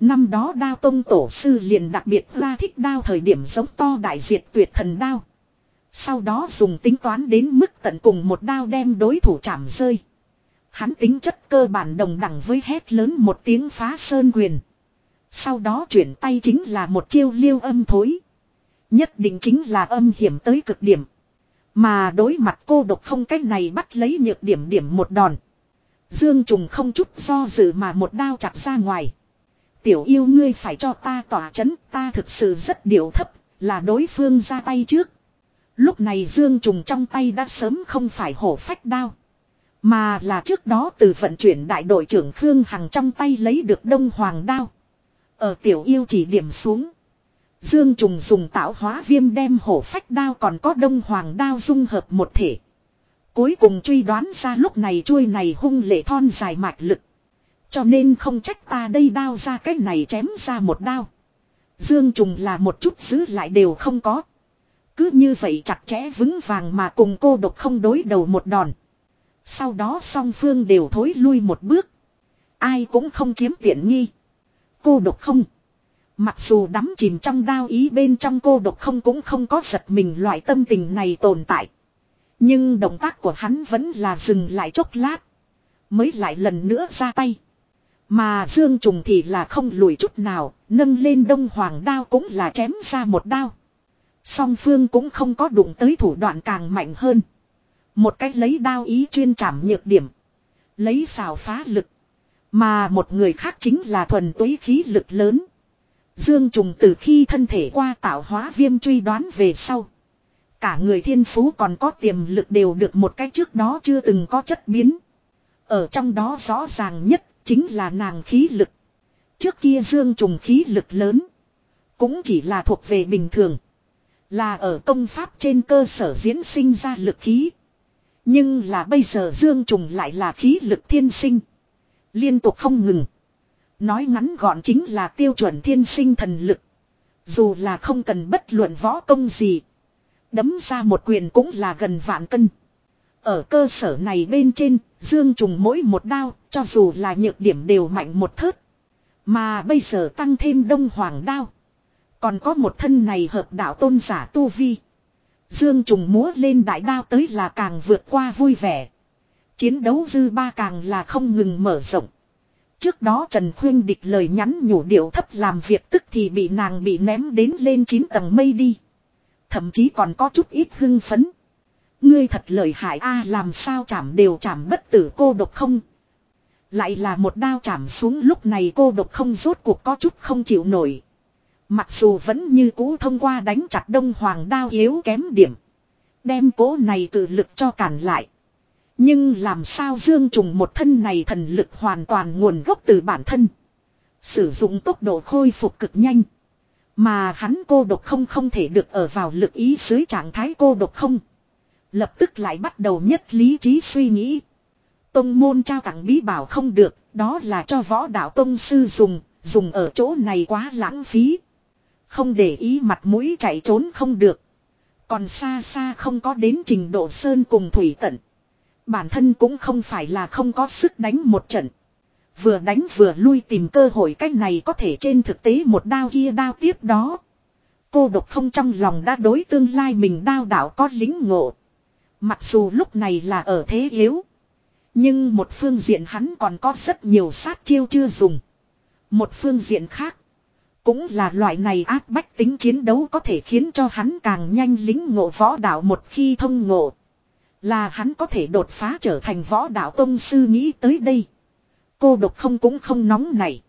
Năm đó đao tông tổ sư liền đặc biệt ra thích đao thời điểm giống to đại diệt tuyệt thần đao. Sau đó dùng tính toán đến mức tận cùng một đao đem đối thủ chạm rơi. Hắn tính chất cơ bản đồng đẳng với hét lớn một tiếng phá sơn quyền. Sau đó chuyển tay chính là một chiêu liêu âm thối. Nhất định chính là âm hiểm tới cực điểm. Mà đối mặt cô độc không cách này bắt lấy nhược điểm điểm một đòn. Dương trùng không chút do dự mà một đao chặt ra ngoài. Tiểu yêu ngươi phải cho ta tỏa chấn, ta thực sự rất điều thấp, là đối phương ra tay trước. Lúc này Dương trùng trong tay đã sớm không phải hổ phách đao. Mà là trước đó từ vận chuyển đại đội trưởng Khương Hằng trong tay lấy được đông hoàng đao. Ở tiểu yêu chỉ điểm xuống. Dương trùng dùng tạo hóa viêm đem hổ phách đao còn có đông hoàng đao dung hợp một thể. Cuối cùng truy đoán ra lúc này chuôi này hung lệ thon dài mạch lực. Cho nên không trách ta đây đao ra cái này chém ra một đao. Dương trùng là một chút giữ lại đều không có. Cứ như vậy chặt chẽ vững vàng mà cùng cô độc không đối đầu một đòn. Sau đó song phương đều thối lui một bước. Ai cũng không chiếm tiện nghi. Cô độc không. Mặc dù đắm chìm trong đao ý bên trong cô độc không cũng không có giật mình loại tâm tình này tồn tại. Nhưng động tác của hắn vẫn là dừng lại chốc lát. Mới lại lần nữa ra tay. Mà Dương Trùng thì là không lùi chút nào, nâng lên đông hoàng đao cũng là chém ra một đao. Song phương cũng không có đụng tới thủ đoạn càng mạnh hơn. Một cách lấy đao ý chuyên chạm nhược điểm. Lấy xào phá lực. Mà một người khác chính là thuần túy khí lực lớn. Dương Trùng từ khi thân thể qua tạo hóa viêm truy đoán về sau. Cả người thiên phú còn có tiềm lực đều được một cách trước đó chưa từng có chất biến. Ở trong đó rõ ràng nhất chính là nàng khí lực. Trước kia Dương Trùng khí lực lớn. Cũng chỉ là thuộc về bình thường. Là ở công pháp trên cơ sở diễn sinh ra lực khí. Nhưng là bây giờ Dương Trùng lại là khí lực thiên sinh. Liên tục không ngừng. Nói ngắn gọn chính là tiêu chuẩn thiên sinh thần lực. Dù là không cần bất luận võ công gì. Đấm ra một quyền cũng là gần vạn cân. Ở cơ sở này bên trên, Dương trùng mỗi một đao, cho dù là nhược điểm đều mạnh một thớt. Mà bây giờ tăng thêm đông hoàng đao. Còn có một thân này hợp đạo tôn giả tu vi. Dương trùng múa lên đại đao tới là càng vượt qua vui vẻ. Chiến đấu dư ba càng là không ngừng mở rộng. Trước đó Trần Khuyên địch lời nhắn nhủ điệu thấp làm việc tức thì bị nàng bị ném đến lên 9 tầng mây đi. Thậm chí còn có chút ít hưng phấn. Ngươi thật lợi hại a, làm sao chảm đều chảm bất tử cô độc không. Lại là một đao chảm xuống lúc này cô độc không rốt cuộc có chút không chịu nổi. Mặc dù vẫn như cũ thông qua đánh chặt đông hoàng đao yếu kém điểm. Đem cố này tự lực cho cản lại. Nhưng làm sao dương trùng một thân này thần lực hoàn toàn nguồn gốc từ bản thân. Sử dụng tốc độ khôi phục cực nhanh. Mà hắn cô độc không không thể được ở vào lực ý dưới trạng thái cô độc không. Lập tức lại bắt đầu nhất lý trí suy nghĩ. Tông môn trao tặng bí bảo không được, đó là cho võ đạo tông sư dùng, dùng ở chỗ này quá lãng phí. Không để ý mặt mũi chạy trốn không được. Còn xa xa không có đến trình độ sơn cùng thủy tận. Bản thân cũng không phải là không có sức đánh một trận. Vừa đánh vừa lui tìm cơ hội cách này có thể trên thực tế một đao kia đao tiếp đó. Cô độc không trong lòng đã đối tương lai mình đao đảo có lính ngộ. Mặc dù lúc này là ở thế yếu. Nhưng một phương diện hắn còn có rất nhiều sát chiêu chưa dùng. Một phương diện khác. Cũng là loại này ác bách tính chiến đấu có thể khiến cho hắn càng nhanh lính ngộ võ đạo một khi thông ngộ. Là hắn có thể đột phá trở thành võ đạo tông sư nghĩ tới đây. Cô độc không cũng không nóng này.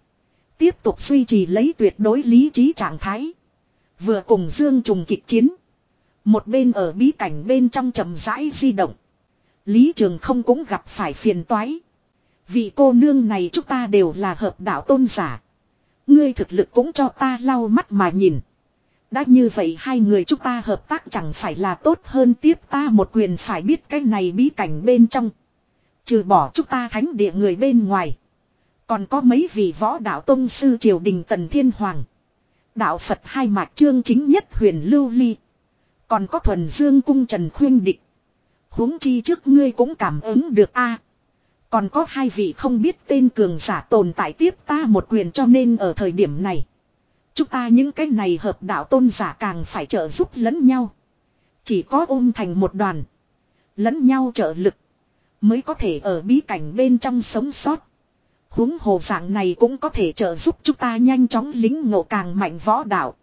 Tiếp tục duy trì lấy tuyệt đối lý trí trạng thái. Vừa cùng Dương trùng kịch chiến. Một bên ở bí cảnh bên trong chậm rãi di động. Lý Trường không cũng gặp phải phiền toái. Vị cô nương này chúng ta đều là hợp đạo tôn giả. Ngươi thực lực cũng cho ta lau mắt mà nhìn. Đã như vậy hai người chúng ta hợp tác chẳng phải là tốt hơn tiếp ta một quyền phải biết cái này bí cảnh bên trong. Trừ bỏ chúng ta thánh địa người bên ngoài. Còn có mấy vị võ đạo tông sư triều đình tần thiên hoàng. Đạo Phật hai mạch trương chính nhất huyền lưu ly. Còn có thuần dương cung trần khuyên địch. huống chi trước ngươi cũng cảm ứng được a Còn có hai vị không biết tên cường giả tồn tại tiếp ta một quyền cho nên ở thời điểm này. Chúng ta những cái này hợp đạo tôn giả càng phải trợ giúp lẫn nhau. Chỉ có ôm thành một đoàn. Lẫn nhau trợ lực. Mới có thể ở bí cảnh bên trong sống sót. huống hồ dạng này cũng có thể trợ giúp chúng ta nhanh chóng lính ngộ càng mạnh võ đạo.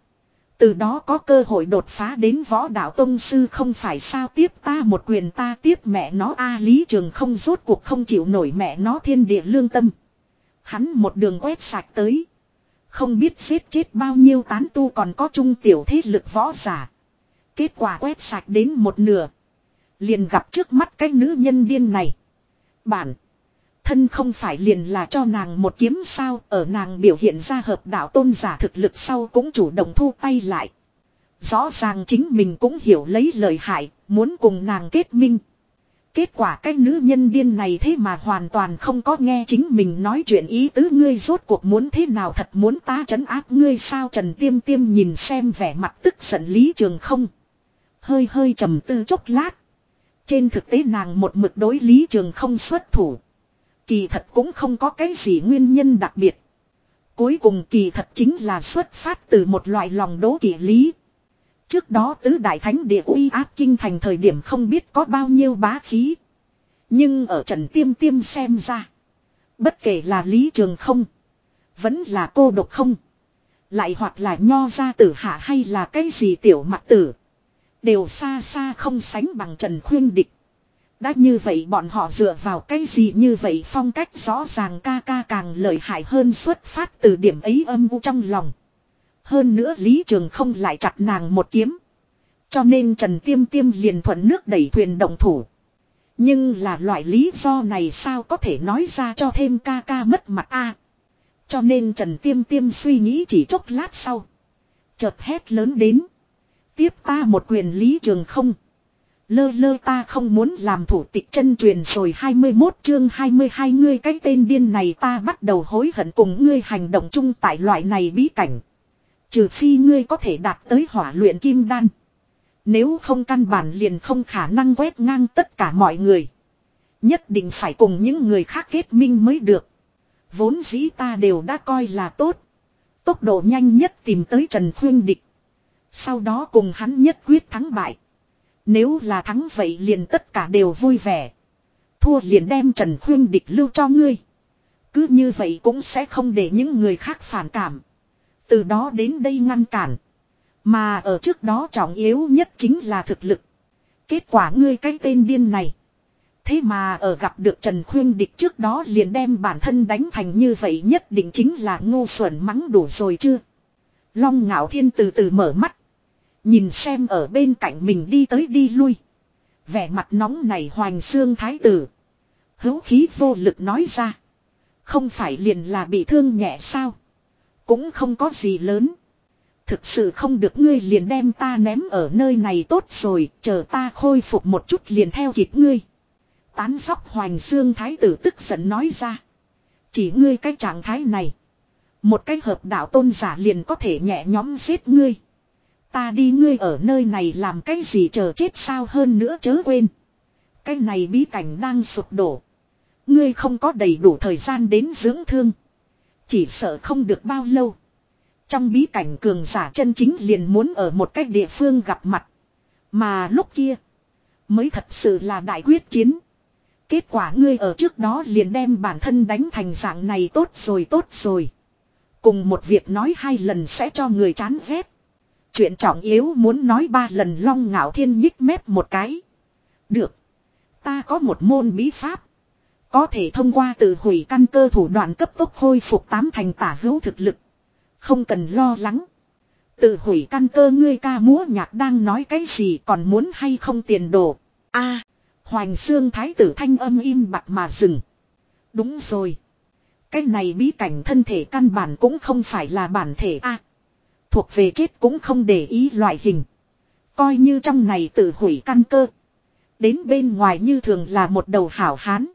Từ đó có cơ hội đột phá đến võ đạo tông sư không phải sao tiếp ta một quyền ta tiếp mẹ nó a lý trường không rốt cuộc không chịu nổi mẹ nó thiên địa lương tâm. Hắn một đường quét sạch tới. Không biết xếp chết bao nhiêu tán tu còn có trung tiểu thế lực võ giả. Kết quả quét sạch đến một nửa. Liền gặp trước mắt cái nữ nhân điên này. Bản. Thân không phải liền là cho nàng một kiếm sao ở nàng biểu hiện ra hợp đạo tôn giả thực lực sau cũng chủ động thu tay lại. Rõ ràng chính mình cũng hiểu lấy lời hại, muốn cùng nàng kết minh. Kết quả cái nữ nhân điên này thế mà hoàn toàn không có nghe chính mình nói chuyện ý tứ ngươi rốt cuộc muốn thế nào thật muốn ta trấn áp ngươi sao Trần Tiêm Tiêm nhìn xem vẻ mặt tức giận Lý Trường không. Hơi hơi trầm tư chốc lát. Trên thực tế nàng một mực đối Lý Trường không xuất thủ. Kỳ thật cũng không có cái gì nguyên nhân đặc biệt. Cuối cùng kỳ thật chính là xuất phát từ một loại lòng đố kỵ lý. Trước đó tứ đại thánh địa uy áp kinh thành thời điểm không biết có bao nhiêu bá khí. Nhưng ở Trần Tiêm Tiêm xem ra. Bất kể là Lý Trường không. Vẫn là cô độc không. Lại hoặc là nho gia tử hạ hay là cái gì tiểu mặt tử. Đều xa xa không sánh bằng Trần Khuyên Địch. Đã như vậy bọn họ dựa vào cái gì như vậy phong cách rõ ràng ca ca càng lợi hại hơn xuất phát từ điểm ấy âm u trong lòng. Hơn nữa Lý Trường không lại chặt nàng một kiếm. Cho nên Trần Tiêm Tiêm liền thuận nước đẩy thuyền động thủ. Nhưng là loại lý do này sao có thể nói ra cho thêm ca ca mất mặt a Cho nên Trần Tiêm Tiêm suy nghĩ chỉ chốc lát sau. Chợt hét lớn đến. Tiếp ta một quyền Lý Trường không. Lơ lơ ta không muốn làm thủ tịch chân truyền rồi 21 chương 22 ngươi cái tên điên này ta bắt đầu hối hận cùng ngươi hành động chung tại loại này bí cảnh. Trừ phi ngươi có thể đạt tới hỏa luyện kim đan. Nếu không căn bản liền không khả năng quét ngang tất cả mọi người. Nhất định phải cùng những người khác kết minh mới được. Vốn dĩ ta đều đã coi là tốt. Tốc độ nhanh nhất tìm tới Trần Khuyên Địch. Sau đó cùng hắn nhất quyết thắng bại. Nếu là thắng vậy liền tất cả đều vui vẻ. Thua liền đem Trần Khuyên Địch lưu cho ngươi. Cứ như vậy cũng sẽ không để những người khác phản cảm. Từ đó đến đây ngăn cản. Mà ở trước đó trọng yếu nhất chính là thực lực. Kết quả ngươi cái tên điên này. Thế mà ở gặp được Trần Khuyên Địch trước đó liền đem bản thân đánh thành như vậy nhất định chính là ngu xuẩn mắng đủ rồi chưa. Long ngạo thiên từ từ mở mắt. Nhìn xem ở bên cạnh mình đi tới đi lui. Vẻ mặt nóng này hoành xương thái tử. Hữu khí vô lực nói ra. Không phải liền là bị thương nhẹ sao. Cũng không có gì lớn. Thực sự không được ngươi liền đem ta ném ở nơi này tốt rồi. Chờ ta khôi phục một chút liền theo kịp ngươi. Tán sóc hoành xương thái tử tức giận nói ra. Chỉ ngươi cái trạng thái này. Một cái hợp đạo tôn giả liền có thể nhẹ nhóm giết ngươi. Ta đi ngươi ở nơi này làm cái gì chờ chết sao hơn nữa chớ quên. Cái này bí cảnh đang sụp đổ. Ngươi không có đầy đủ thời gian đến dưỡng thương. Chỉ sợ không được bao lâu. Trong bí cảnh cường giả chân chính liền muốn ở một cách địa phương gặp mặt. Mà lúc kia. Mới thật sự là đại quyết chiến. Kết quả ngươi ở trước đó liền đem bản thân đánh thành dạng này tốt rồi tốt rồi. Cùng một việc nói hai lần sẽ cho người chán ghét. Chuyện trọng yếu muốn nói ba lần long ngạo thiên nhích mép một cái. Được. Ta có một môn bí pháp. Có thể thông qua tự hủy căn cơ thủ đoạn cấp tốc khôi phục tám thành tả hữu thực lực. Không cần lo lắng. Tự hủy căn cơ ngươi ca múa nhạc đang nói cái gì còn muốn hay không tiền đồ. a Hoành xương thái tử thanh âm im bặt mà dừng. Đúng rồi. Cái này bí cảnh thân thể căn bản cũng không phải là bản thể a Thuộc về chết cũng không để ý loại hình. Coi như trong này tự hủy căn cơ. Đến bên ngoài như thường là một đầu hảo hán.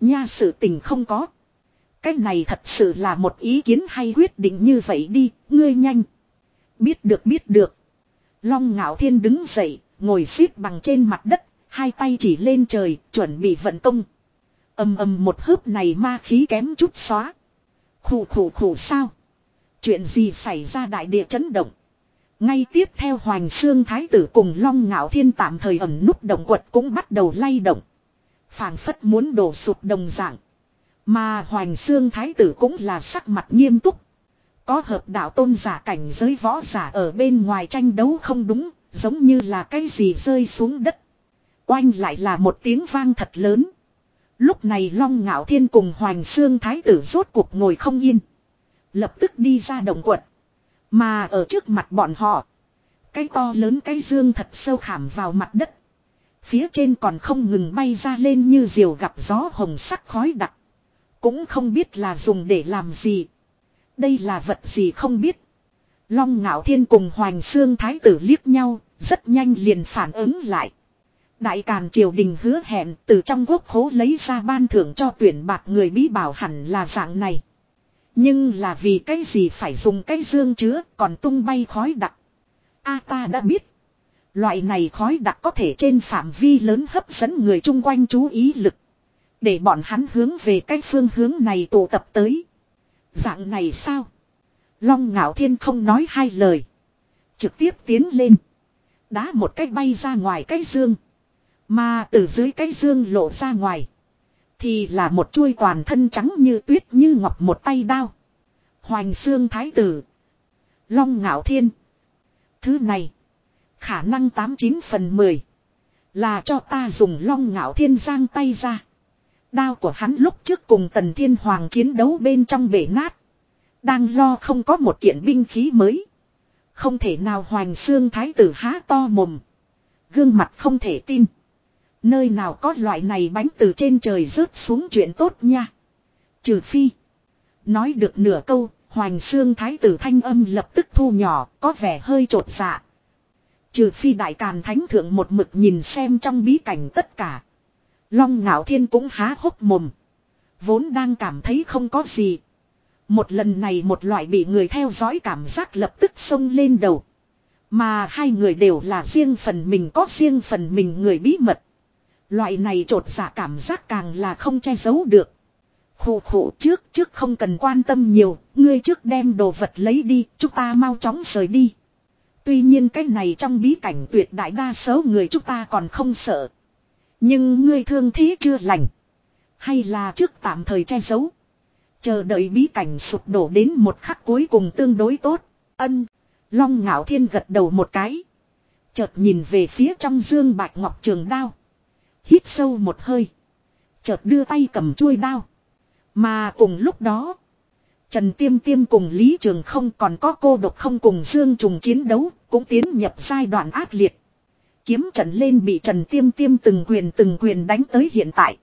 Nha sự tình không có. Cái này thật sự là một ý kiến hay quyết định như vậy đi, ngươi nhanh. Biết được biết được. Long ngạo thiên đứng dậy, ngồi xếp bằng trên mặt đất, hai tay chỉ lên trời, chuẩn bị vận công. ầm ầm một hớp này ma khí kém chút xóa. Khủ khủ khủ sao? Chuyện gì xảy ra đại địa chấn động? Ngay tiếp theo Hoàng Sương Thái tử cùng Long Ngạo Thiên tạm thời ẩn nút động quật cũng bắt đầu lay động phảng phất muốn đổ sụp đồng dạng. Mà Hoành Xương Thái tử cũng là sắc mặt nghiêm túc. Có hợp đạo tôn giả cảnh giới võ giả ở bên ngoài tranh đấu không đúng, giống như là cái gì rơi xuống đất. Oanh lại là một tiếng vang thật lớn. Lúc này Long Ngạo Thiên cùng Hoành Xương Thái tử rốt cuộc ngồi không yên. Lập tức đi ra đồng quật. Mà ở trước mặt bọn họ. Cái to lớn cái dương thật sâu khảm vào mặt đất. Phía trên còn không ngừng bay ra lên như diều gặp gió hồng sắc khói đặc. Cũng không biết là dùng để làm gì. Đây là vật gì không biết. Long ngạo thiên cùng Hoành Xương Thái tử liếc nhau, rất nhanh liền phản ứng lại. Đại Càn triều đình hứa hẹn từ trong quốc khố lấy ra ban thưởng cho tuyển bạc người bí bảo hẳn là dạng này. Nhưng là vì cái gì phải dùng cái dương chứa còn tung bay khói đặc. A ta đã biết. Loại này khói đặc có thể trên phạm vi lớn hấp dẫn người chung quanh chú ý lực. Để bọn hắn hướng về cái phương hướng này tụ tập tới. Dạng này sao? Long ngạo thiên không nói hai lời. Trực tiếp tiến lên. Đá một cách bay ra ngoài cái dương. Mà từ dưới cái dương lộ ra ngoài. Thì là một chuôi toàn thân trắng như tuyết như ngọc một tay đao. Hoành xương thái tử. Long ngạo thiên. Thứ này. Khả năng 89 phần 10. Là cho ta dùng long ngạo thiên giang tay ra. Đao của hắn lúc trước cùng tần thiên hoàng chiến đấu bên trong bể nát. Đang lo không có một kiện binh khí mới. Không thể nào hoành xương thái tử há to mồm. Gương mặt không thể tin. Nơi nào có loại này bánh từ trên trời rớt xuống chuyện tốt nha. Trừ phi. Nói được nửa câu, hoành xương thái tử thanh âm lập tức thu nhỏ, có vẻ hơi trột dạ. Trừ phi đại càn thánh thượng một mực nhìn xem trong bí cảnh tất cả. Long ngạo thiên cũng há hốc mồm. Vốn đang cảm thấy không có gì. Một lần này một loại bị người theo dõi cảm giác lập tức xông lên đầu. Mà hai người đều là riêng phần mình có riêng phần mình người bí mật. Loại này trột dạ cảm giác càng là không che giấu được. Khổ khổ trước trước không cần quan tâm nhiều, ngươi trước đem đồ vật lấy đi, chúng ta mau chóng rời đi. Tuy nhiên cái này trong bí cảnh tuyệt đại đa số người chúng ta còn không sợ. Nhưng ngươi thương thế chưa lành. Hay là trước tạm thời che giấu. Chờ đợi bí cảnh sụp đổ đến một khắc cuối cùng tương đối tốt. Ân. Long ngạo thiên gật đầu một cái. Chợt nhìn về phía trong dương bạch ngọc trường đao. Hít sâu một hơi. Chợt đưa tay cầm chuôi đao. Mà cùng lúc đó. Trần Tiêm Tiêm cùng Lý Trường không còn có cô độc không cùng Dương Trùng chiến đấu, cũng tiến nhập giai đoạn ác liệt. Kiếm trận lên bị Trần Tiêm Tiêm từng quyền từng quyền đánh tới hiện tại.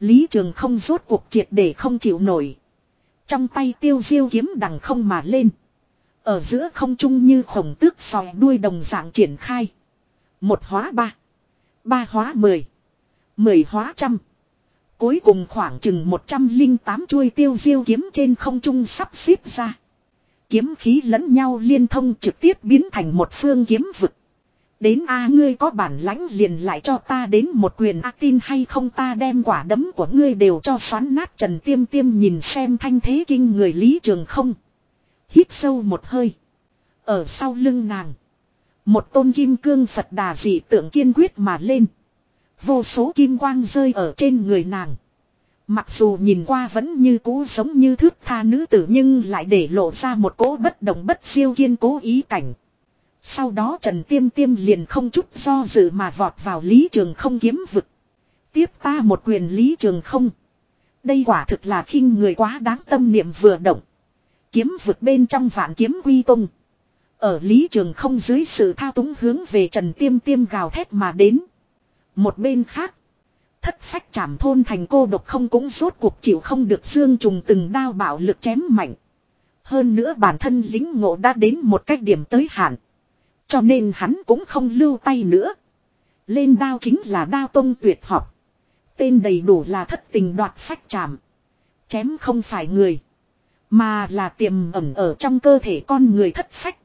Lý Trường không rốt cuộc triệt để không chịu nổi. Trong tay tiêu diêu kiếm đằng không mà lên. Ở giữa không trung như khổng tước sòi đuôi đồng dạng triển khai. Một hóa ba. Ba hóa mười. Mười hóa trăm. Cuối cùng khoảng chừng 108 chuôi tiêu diêu kiếm trên không trung sắp xếp ra. Kiếm khí lẫn nhau liên thông trực tiếp biến thành một phương kiếm vực. Đến a, ngươi có bản lãnh liền lại cho ta đến một quyền a, tin hay không ta đem quả đấm của ngươi đều cho xoắn nát trần tiêm tiêm nhìn xem thanh thế kinh người lý trường không. Hít sâu một hơi. Ở sau lưng nàng. Một tôn kim cương Phật đà dị tượng kiên quyết mà lên. Vô số kim quang rơi ở trên người nàng. Mặc dù nhìn qua vẫn như cũ giống như thước tha nữ tử nhưng lại để lộ ra một cỗ bất động bất siêu kiên cố ý cảnh. Sau đó Trần Tiêm Tiêm liền không chút do dự mà vọt vào Lý Trường không kiếm vực. Tiếp ta một quyền Lý Trường không. Đây quả thực là khinh người quá đáng tâm niệm vừa động. Kiếm vực bên trong vạn kiếm quy tung. Ở Lý Trường không dưới sự thao túng hướng về Trần Tiêm Tiêm gào thét mà đến. Một bên khác. Thất phách chảm thôn thành cô độc không cũng rốt cuộc chịu không được xương trùng từng đao bạo lực chém mạnh. Hơn nữa bản thân lính ngộ đã đến một cách điểm tới hạn. Cho nên hắn cũng không lưu tay nữa. Lên đao chính là đao tông tuyệt học. Tên đầy đủ là thất tình đoạt phách chạm. Chém không phải người. Mà là tiềm ẩn ở trong cơ thể con người thất phách.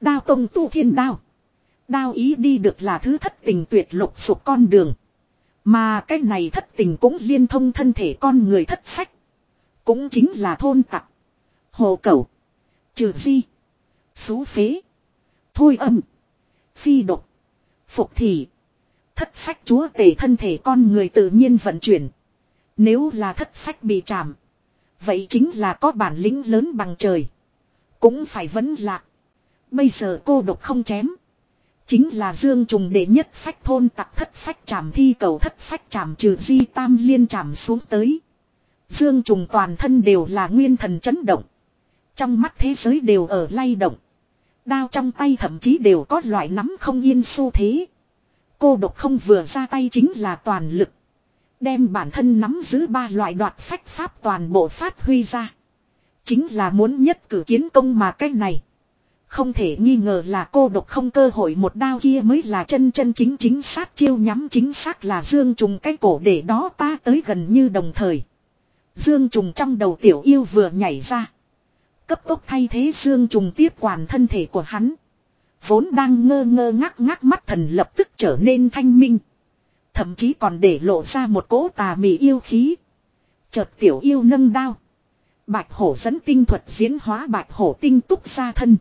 Đao tông tu thiên đao. Đao ý đi được là thứ thất tình tuyệt lục sụp con đường. Mà cái này thất tình cũng liên thông thân thể con người thất phách. Cũng chính là thôn tặc. Hồ cẩu. Trừ di. Xú phế. Thôi âm. Phi độc. Phục thị. Thất phách chúa tể thân thể con người tự nhiên vận chuyển. Nếu là thất phách bị chạm. Vậy chính là có bản lĩnh lớn bằng trời. Cũng phải vấn lạc. Bây giờ cô độc không chém. Chính là dương trùng đệ nhất phách thôn tặc thất phách trảm thi cầu thất phách trảm trừ di tam liên trảm xuống tới. Dương trùng toàn thân đều là nguyên thần chấn động. Trong mắt thế giới đều ở lay động. Đao trong tay thậm chí đều có loại nắm không yên xu thế. Cô độc không vừa ra tay chính là toàn lực. Đem bản thân nắm giữ ba loại đoạt phách pháp toàn bộ phát huy ra. Chính là muốn nhất cử kiến công mà cái này. Không thể nghi ngờ là cô độc không cơ hội một đao kia mới là chân chân chính chính xác chiêu nhắm chính xác là Dương Trùng cái cổ để đó ta tới gần như đồng thời. Dương Trùng trong đầu tiểu yêu vừa nhảy ra. Cấp tốc thay thế Dương Trùng tiếp quản thân thể của hắn. Vốn đang ngơ ngơ ngác ngác mắt thần lập tức trở nên thanh minh. Thậm chí còn để lộ ra một cỗ tà mị yêu khí. Chợt tiểu yêu nâng đao. Bạch hổ dẫn tinh thuật diễn hóa bạch hổ tinh túc ra thân.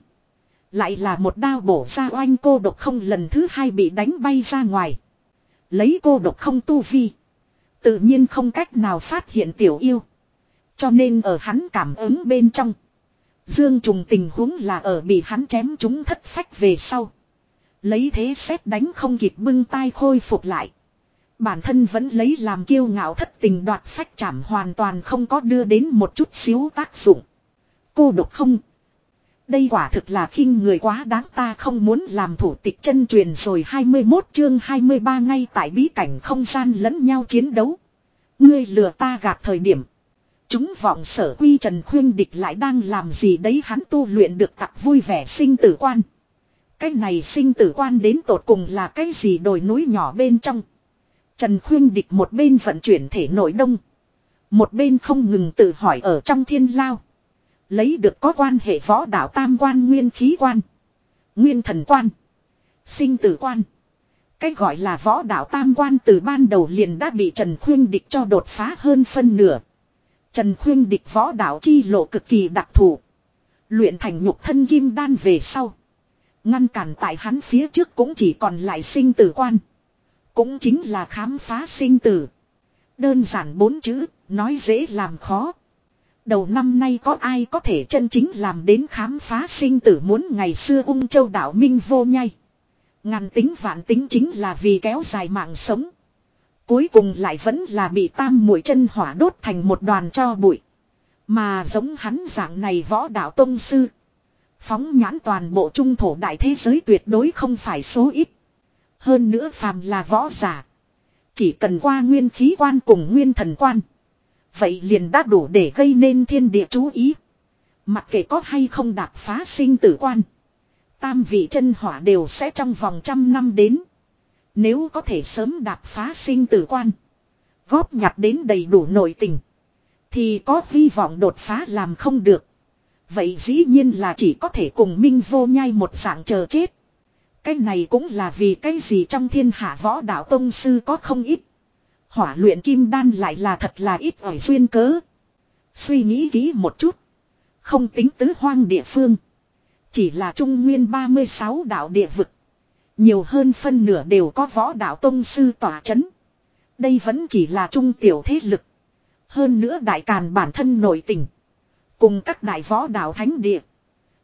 Lại là một đao bổ ra oanh cô độc không lần thứ hai bị đánh bay ra ngoài. Lấy cô độc không tu vi. Tự nhiên không cách nào phát hiện tiểu yêu. Cho nên ở hắn cảm ứng bên trong. Dương trùng tình huống là ở bị hắn chém chúng thất phách về sau. Lấy thế xét đánh không kịp bưng tay khôi phục lại. Bản thân vẫn lấy làm kiêu ngạo thất tình đoạt phách chảm hoàn toàn không có đưa đến một chút xíu tác dụng. Cô độc không. Đây quả thực là khinh người quá đáng ta không muốn làm thủ tịch chân truyền rồi 21 chương 23 ngay tại bí cảnh không gian lẫn nhau chiến đấu. Ngươi lừa ta gạt thời điểm. Chúng vọng sở quy trần khuyên địch lại đang làm gì đấy hắn tu luyện được tặc vui vẻ sinh tử quan. Cái này sinh tử quan đến tột cùng là cái gì đồi núi nhỏ bên trong. Trần khuyên địch một bên vận chuyển thể nội đông. Một bên không ngừng tự hỏi ở trong thiên lao. Lấy được có quan hệ võ đạo tam quan nguyên khí quan. Nguyên thần quan. Sinh tử quan. Cái gọi là võ đạo tam quan từ ban đầu liền đã bị Trần Khuyên Địch cho đột phá hơn phân nửa. Trần Khuyên địch võ đạo chi lộ cực kỳ đặc thù. Luyện thành nhục thân kim đan về sau. Ngăn cản tại hắn phía trước cũng chỉ còn lại sinh tử quan. Cũng chính là khám phá sinh tử. Đơn giản bốn chữ, nói dễ làm khó. Đầu năm nay có ai có thể chân chính làm đến khám phá sinh tử muốn ngày xưa ung châu đạo minh vô nhai. Ngàn tính vạn tính chính là vì kéo dài mạng sống. Cuối cùng lại vẫn là bị tam mũi chân hỏa đốt thành một đoàn cho bụi. Mà giống hắn dạng này võ đạo tông sư. Phóng nhãn toàn bộ trung thổ đại thế giới tuyệt đối không phải số ít. Hơn nữa phàm là võ giả. Chỉ cần qua nguyên khí quan cùng nguyên thần quan. Vậy liền đã đủ để gây nên thiên địa chú ý. Mặc kệ có hay không đạp phá sinh tử quan. Tam vị chân hỏa đều sẽ trong vòng trăm năm đến. Nếu có thể sớm đạp phá sinh tử quan. Góp nhặt đến đầy đủ nội tình. Thì có hy vọng đột phá làm không được. Vậy dĩ nhiên là chỉ có thể cùng minh vô nhai một dạng chờ chết. Cái này cũng là vì cái gì trong thiên hạ võ đạo tông sư có không ít. Hỏa luyện kim đan lại là thật là ít ỏi duyên cớ. Suy nghĩ kỹ một chút. Không tính tứ hoang địa phương. Chỉ là trung nguyên 36 đạo địa vực. Nhiều hơn phân nửa đều có võ đạo tông sư tỏa chấn. Đây vẫn chỉ là trung tiểu thế lực. Hơn nữa đại càn bản thân nội tình. Cùng các đại võ đạo thánh địa.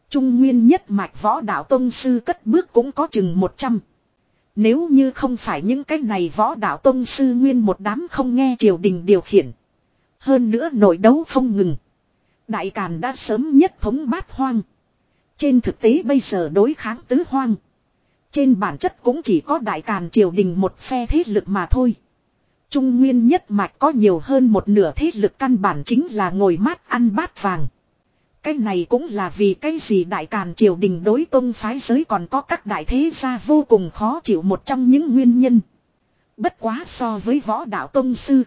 Trung nguyên nhất mạch võ đạo tông sư cất bước cũng có chừng 100. Nếu như không phải những cái này võ đạo tông sư nguyên một đám không nghe triều đình điều khiển. Hơn nữa nội đấu không ngừng. Đại Càn đã sớm nhất thống bát hoang. Trên thực tế bây giờ đối kháng tứ hoang. Trên bản chất cũng chỉ có Đại Càn triều đình một phe thế lực mà thôi. Trung nguyên nhất mạch có nhiều hơn một nửa thế lực căn bản chính là ngồi mát ăn bát vàng. Cái này cũng là vì cái gì đại càn triều đình đối tôn phái giới còn có các đại thế gia vô cùng khó chịu một trong những nguyên nhân. Bất quá so với võ đạo tôn sư.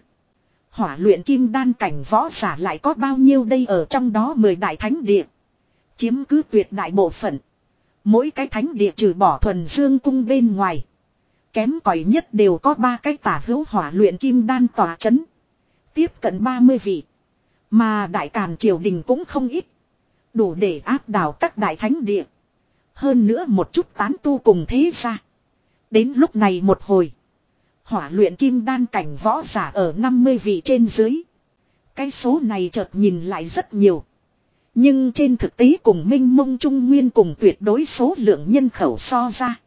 Hỏa luyện kim đan cảnh võ giả lại có bao nhiêu đây ở trong đó mười đại thánh địa. Chiếm cứ tuyệt đại bộ phận. Mỗi cái thánh địa trừ bỏ thuần dương cung bên ngoài. Kém cỏi nhất đều có ba cái tả hữu hỏa luyện kim đan tỏa chấn. Tiếp cận 30 vị. Mà đại càn triều đình cũng không ít. Đủ để áp đảo các đại thánh địa. Hơn nữa một chút tán tu cùng thế ra. Đến lúc này một hồi. Hỏa luyện kim đan cảnh võ giả ở 50 vị trên dưới. Cái số này chợt nhìn lại rất nhiều. Nhưng trên thực tế cùng minh mông trung nguyên cùng tuyệt đối số lượng nhân khẩu so ra.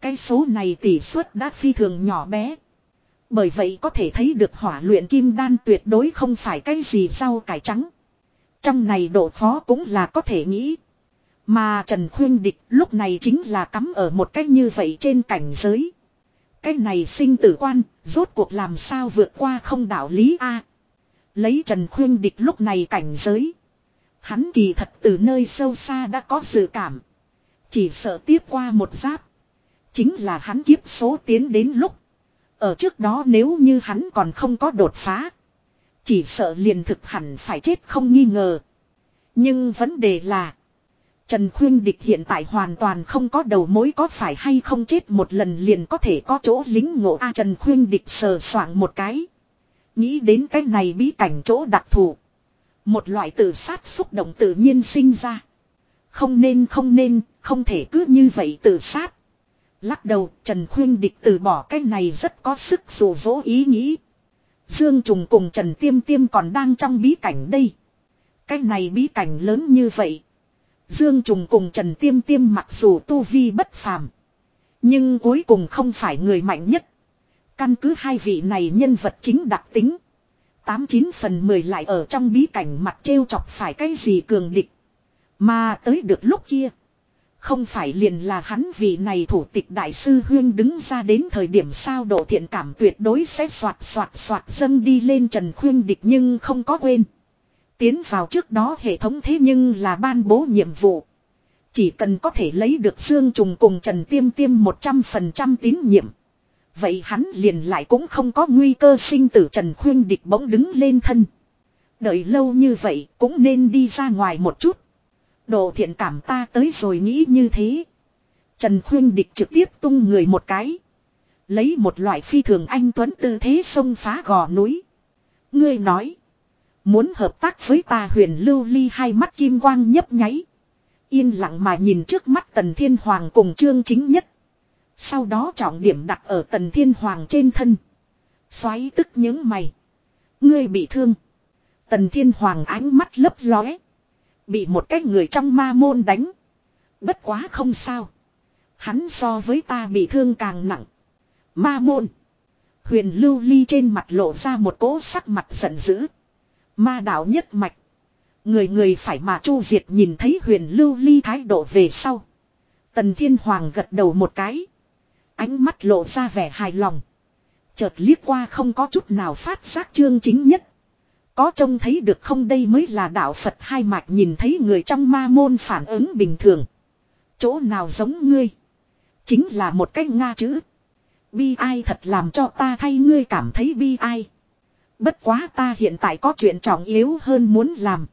Cái số này tỷ suất đã phi thường nhỏ bé. Bởi vậy có thể thấy được hỏa luyện kim đan tuyệt đối không phải cái gì rau cải trắng. Trong này độ khó cũng là có thể nghĩ. Mà Trần Khuyên Địch lúc này chính là cắm ở một cách như vậy trên cảnh giới. Cái này sinh tử quan, rốt cuộc làm sao vượt qua không đạo lý A. Lấy Trần Khuyên Địch lúc này cảnh giới. Hắn kỳ thật từ nơi sâu xa đã có dự cảm. Chỉ sợ tiếp qua một giáp. Chính là hắn kiếp số tiến đến lúc. Ở trước đó nếu như hắn còn không có đột phá. Chỉ sợ liền thực hẳn phải chết không nghi ngờ. Nhưng vấn đề là. Trần Khuyên Địch hiện tại hoàn toàn không có đầu mối có phải hay không chết một lần liền có thể có chỗ lính ngộ A Trần Khuyên Địch sờ soạng một cái. Nghĩ đến cái này bí cảnh chỗ đặc thù. Một loại tự sát xúc động tự nhiên sinh ra. Không nên không nên, không thể cứ như vậy tự sát. Lắc đầu, Trần Khuyên Địch từ bỏ cái này rất có sức dù dỗ ý nghĩ. Dương Trùng cùng Trần Tiêm Tiêm còn đang trong bí cảnh đây. Cái này bí cảnh lớn như vậy. Dương Trùng cùng Trần Tiêm Tiêm mặc dù tu vi bất phàm. Nhưng cuối cùng không phải người mạnh nhất. Căn cứ hai vị này nhân vật chính đặc tính. Tám chín phần mười lại ở trong bí cảnh mặt trêu chọc phải cái gì cường địch. Mà tới được lúc kia. Không phải liền là hắn vì này thủ tịch đại sư huyên đứng ra đến thời điểm sao độ thiện cảm tuyệt đối sẽ soạt soạt soạt dâng đi lên trần khuyên địch nhưng không có quên. Tiến vào trước đó hệ thống thế nhưng là ban bố nhiệm vụ. Chỉ cần có thể lấy được xương trùng cùng Trần Tiêm Tiêm 100% tín nhiệm. Vậy hắn liền lại cũng không có nguy cơ sinh tử Trần Khuyên Địch bỗng đứng lên thân. Đợi lâu như vậy cũng nên đi ra ngoài một chút. Độ thiện cảm ta tới rồi nghĩ như thế. Trần Khuyên Địch trực tiếp tung người một cái. Lấy một loại phi thường anh tuấn tư thế xông phá gò núi. Ngươi nói. Muốn hợp tác với ta huyền lưu ly hai mắt kim quang nhấp nháy. Yên lặng mà nhìn trước mắt tần thiên hoàng cùng trương chính nhất. Sau đó trọng điểm đặt ở tần thiên hoàng trên thân. Xoáy tức những mày. Ngươi bị thương. Tần thiên hoàng ánh mắt lấp lóe. Bị một cái người trong ma môn đánh. Bất quá không sao. Hắn so với ta bị thương càng nặng. Ma môn. Huyền lưu ly trên mặt lộ ra một cỗ sắc mặt giận dữ. Ma đạo nhất mạch. Người người phải mà chu diệt nhìn thấy huyền lưu ly thái độ về sau. Tần thiên hoàng gật đầu một cái. Ánh mắt lộ ra vẻ hài lòng. Chợt liếc qua không có chút nào phát giác chương chính nhất. Có trông thấy được không đây mới là đạo Phật hai mạch nhìn thấy người trong ma môn phản ứng bình thường. Chỗ nào giống ngươi. Chính là một cách Nga chữ. Bi ai thật làm cho ta thay ngươi cảm thấy bi ai. Bất quá ta hiện tại có chuyện trọng yếu hơn muốn làm.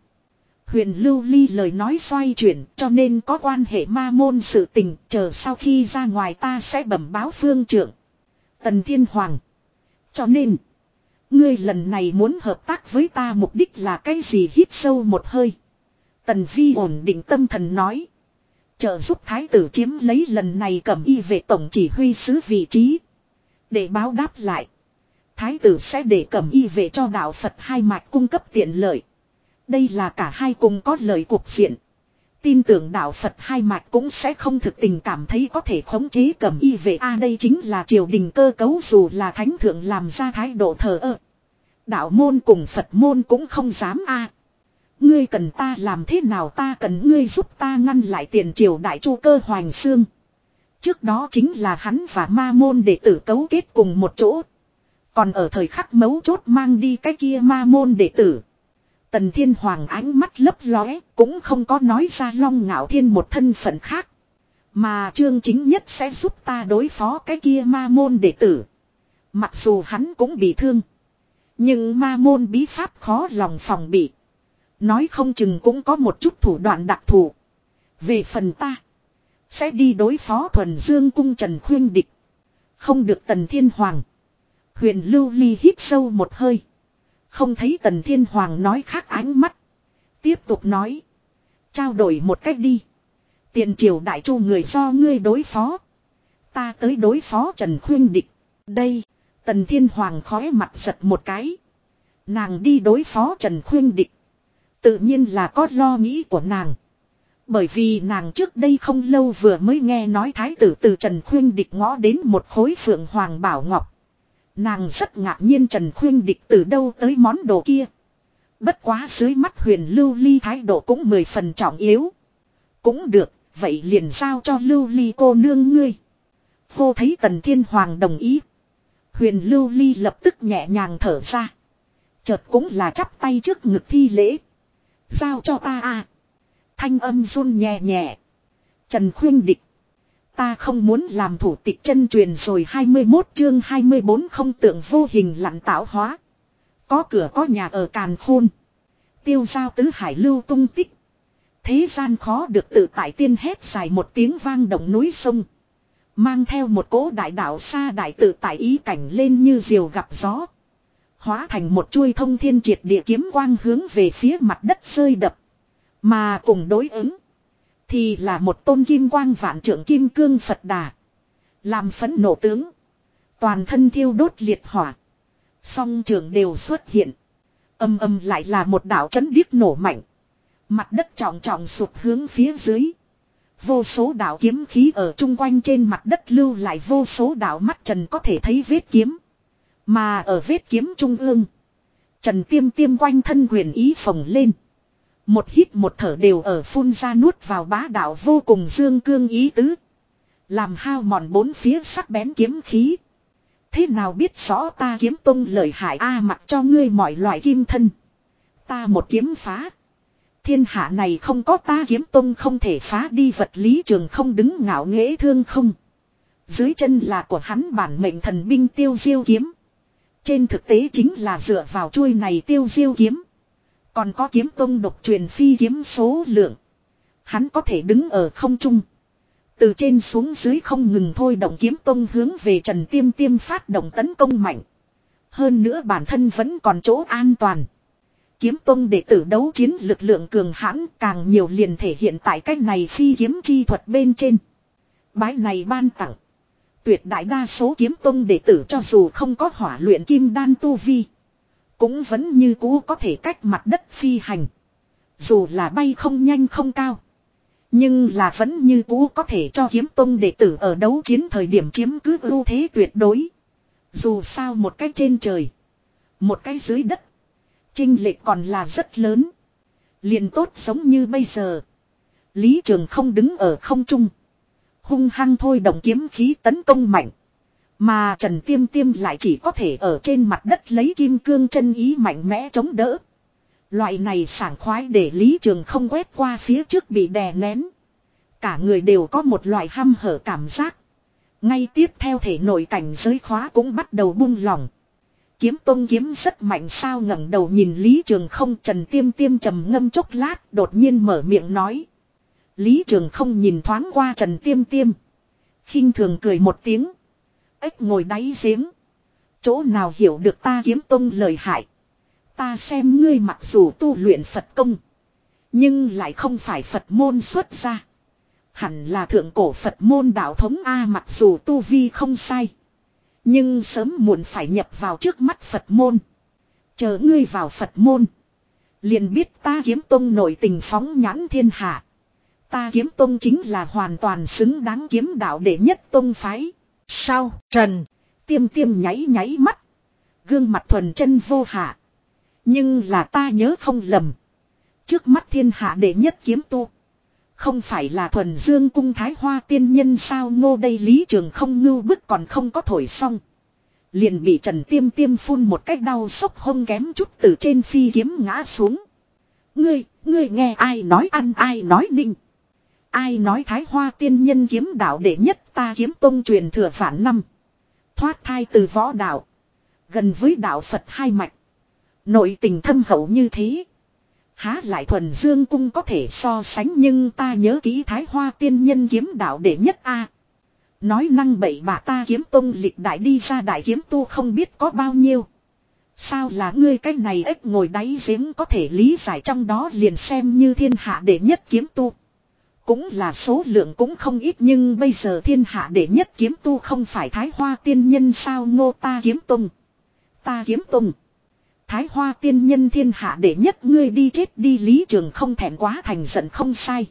Huyền Lưu Ly lời nói xoay chuyển cho nên có quan hệ ma môn sự tình, chờ sau khi ra ngoài ta sẽ bẩm báo phương trưởng. Tần Thiên Hoàng. Cho nên. Ngươi lần này muốn hợp tác với ta mục đích là cái gì hít sâu một hơi. Tần Vi ổn định tâm thần nói. Trợ giúp thái tử chiếm lấy lần này cầm y về tổng chỉ huy sứ vị trí. Để báo đáp lại. Thái tử sẽ để cầm y về cho đạo Phật hai mạch cung cấp tiện lợi. Đây là cả hai cùng có lợi cuộc diện. Tin tưởng đạo Phật hai mạch cũng sẽ không thực tình cảm thấy có thể khống chế cầm y về A, đây chính là triều đình cơ cấu dù là thánh thượng làm ra thái độ thờ ơ. Đạo môn cùng Phật môn cũng không dám A. Ngươi cần ta làm thế nào ta cần ngươi giúp ta ngăn lại tiền triều đại chu cơ hoàng xương. Trước đó chính là hắn và ma môn đệ tử cấu kết cùng một chỗ. Còn ở thời khắc mấu chốt mang đi cái kia ma môn đệ tử. Tần Thiên Hoàng ánh mắt lấp lóe, cũng không có nói ra Long Ngạo Thiên một thân phận khác. Mà Trương Chính Nhất sẽ giúp ta đối phó cái kia ma môn đệ tử. Mặc dù hắn cũng bị thương. Nhưng ma môn bí pháp khó lòng phòng bị. Nói không chừng cũng có một chút thủ đoạn đặc thù. Về phần ta. Sẽ đi đối phó thuần dương cung Trần Khuyên Địch. Không được Tần Thiên Hoàng. Huyền Lưu Ly hít sâu một hơi. Không thấy Tần Thiên Hoàng nói khác ánh mắt. Tiếp tục nói. Trao đổi một cách đi. Tiền triều đại chu người do ngươi đối phó. Ta tới đối phó Trần Khuyên Địch. Đây. Tần Thiên Hoàng khói mặt giật một cái. Nàng đi đối phó Trần Khuyên Địch. Tự nhiên là có lo nghĩ của nàng. Bởi vì nàng trước đây không lâu vừa mới nghe nói thái tử từ Trần Khuyên Địch ngõ đến một khối phượng hoàng bảo ngọc. Nàng rất ngạc nhiên Trần Khuyên Địch từ đâu tới món đồ kia. Bất quá dưới mắt huyền lưu ly thái độ cũng mười phần trọng yếu. Cũng được, vậy liền giao cho lưu ly cô nương ngươi. Cô thấy tần thiên hoàng đồng ý. Huyền lưu ly lập tức nhẹ nhàng thở ra. Chợt cũng là chắp tay trước ngực thi lễ. Giao cho ta à. Thanh âm run nhẹ nhẹ. Trần khuyên địch. Ta không muốn làm thủ tịch chân truyền rồi 21 chương 24 không tượng vô hình lặn tạo hóa. Có cửa có nhà ở càn khôn. Tiêu giao tứ hải lưu tung tích. Thế gian khó được tự tại tiên hét dài một tiếng vang động núi sông. Mang theo một cỗ đại đạo xa đại tự tại ý cảnh lên như diều gặp gió. Hóa thành một chuôi thông thiên triệt địa kiếm quang hướng về phía mặt đất rơi đập. Mà cùng đối ứng. Thì là một tôn kim quang vạn trưởng kim cương Phật đà. Làm phấn nổ tướng. Toàn thân thiêu đốt liệt hỏa. Song trường đều xuất hiện. Âm âm lại là một đảo chấn điếc nổ mạnh. Mặt đất trọng trọng sụp hướng phía dưới. Vô số đạo kiếm khí ở chung quanh trên mặt đất lưu lại vô số đạo mắt trần có thể thấy vết kiếm. Mà ở vết kiếm trung ương. Trần tiêm tiêm quanh thân quyền ý phồng lên. Một hít một thở đều ở phun ra nuốt vào bá đạo vô cùng dương cương ý tứ. Làm hao mòn bốn phía sắc bén kiếm khí. Thế nào biết rõ ta kiếm tung lợi hại A mặc cho ngươi mọi loại kim thân. Ta một kiếm phá. Thiên hạ này không có ta kiếm tung không thể phá đi vật lý trường không đứng ngạo nghễ thương không. Dưới chân là của hắn bản mệnh thần binh tiêu diêu kiếm. Trên thực tế chính là dựa vào chuôi này tiêu diêu kiếm. Còn có kiếm tông độc truyền phi kiếm số lượng. Hắn có thể đứng ở không trung. Từ trên xuống dưới không ngừng thôi động kiếm tông hướng về Trần Tiêm Tiêm phát động tấn công mạnh. Hơn nữa bản thân vẫn còn chỗ an toàn. Kiếm tông đệ tử đấu chiến lực lượng cường hãn càng nhiều liền thể hiện tại cách này phi kiếm chi thuật bên trên. Bái này ban tặng. Tuyệt đại đa số kiếm tông đệ tử cho dù không có hỏa luyện kim đan tu vi. Cũng vẫn như cũ có thể cách mặt đất phi hành. Dù là bay không nhanh không cao. Nhưng là vẫn như cũ có thể cho kiếm tông đệ tử ở đấu chiến thời điểm chiếm cứ ưu thế tuyệt đối. Dù sao một cái trên trời. Một cái dưới đất. Trinh lệch còn là rất lớn. liền tốt sống như bây giờ. Lý Trường không đứng ở không trung. Hung hăng thôi động kiếm khí tấn công mạnh. Mà Trần Tiêm Tiêm lại chỉ có thể ở trên mặt đất lấy kim cương chân ý mạnh mẽ chống đỡ. Loại này sảng khoái để Lý Trường không quét qua phía trước bị đè nén. Cả người đều có một loại hăm hở cảm giác. Ngay tiếp theo thể nội cảnh giới khóa cũng bắt đầu buông lỏng. Kiếm tông kiếm rất mạnh sao ngẩng đầu nhìn Lý Trường không, trần tiêm tiêm trầm ngâm chốc lát, đột nhiên mở miệng nói. Lý Trường không nhìn thoáng qua trần tiêm tiêm. khinh thường cười một tiếng. Ếch ngồi đáy giếng. Chỗ nào hiểu được ta kiếm tông lời hại. Ta xem ngươi mặc dù tu luyện Phật công. Nhưng lại không phải Phật môn xuất ra. Hẳn là thượng cổ Phật môn đạo thống A mặc dù tu vi không sai. Nhưng sớm muộn phải nhập vào trước mắt Phật môn. Chờ ngươi vào Phật môn. Liền biết ta kiếm tông nổi tình phóng nhãn thiên hạ. Ta kiếm tông chính là hoàn toàn xứng đáng kiếm đạo đệ nhất tông phái. Sao, Trần, tiêm tiêm nháy nháy mắt. Gương mặt thuần chân vô hạ. Nhưng là ta nhớ không lầm. Trước mắt thiên hạ đệ nhất kiếm tu. Không phải là thuần dương cung thái hoa tiên nhân sao ngô đây lý trường không ngưu bức còn không có thổi xong. Liền bị trần tiêm tiêm phun một cách đau sốc hông kém chút từ trên phi kiếm ngã xuống. Ngươi, ngươi nghe ai nói ăn ai nói ninh. Ai nói thái hoa tiên nhân kiếm đạo đệ nhất ta kiếm tông truyền thừa phản năm. Thoát thai từ võ đạo. Gần với đạo Phật hai mạch. Nội tình thâm hậu như thế. Há lại thuần dương cung có thể so sánh nhưng ta nhớ kỹ thái hoa tiên nhân kiếm đạo đệ nhất a Nói năng bậy bạ ta kiếm tông lịch đại đi ra đại kiếm tu không biết có bao nhiêu. Sao là ngươi cái này ếch ngồi đáy giếng có thể lý giải trong đó liền xem như thiên hạ đệ nhất kiếm tu. Cũng là số lượng cũng không ít nhưng bây giờ thiên hạ đệ nhất kiếm tu không phải thái hoa tiên nhân sao ngô ta kiếm tung. Ta kiếm tung. Thái hoa tiên nhân thiên hạ đệ nhất ngươi đi chết đi lý trường không thẹn quá thành giận không sai.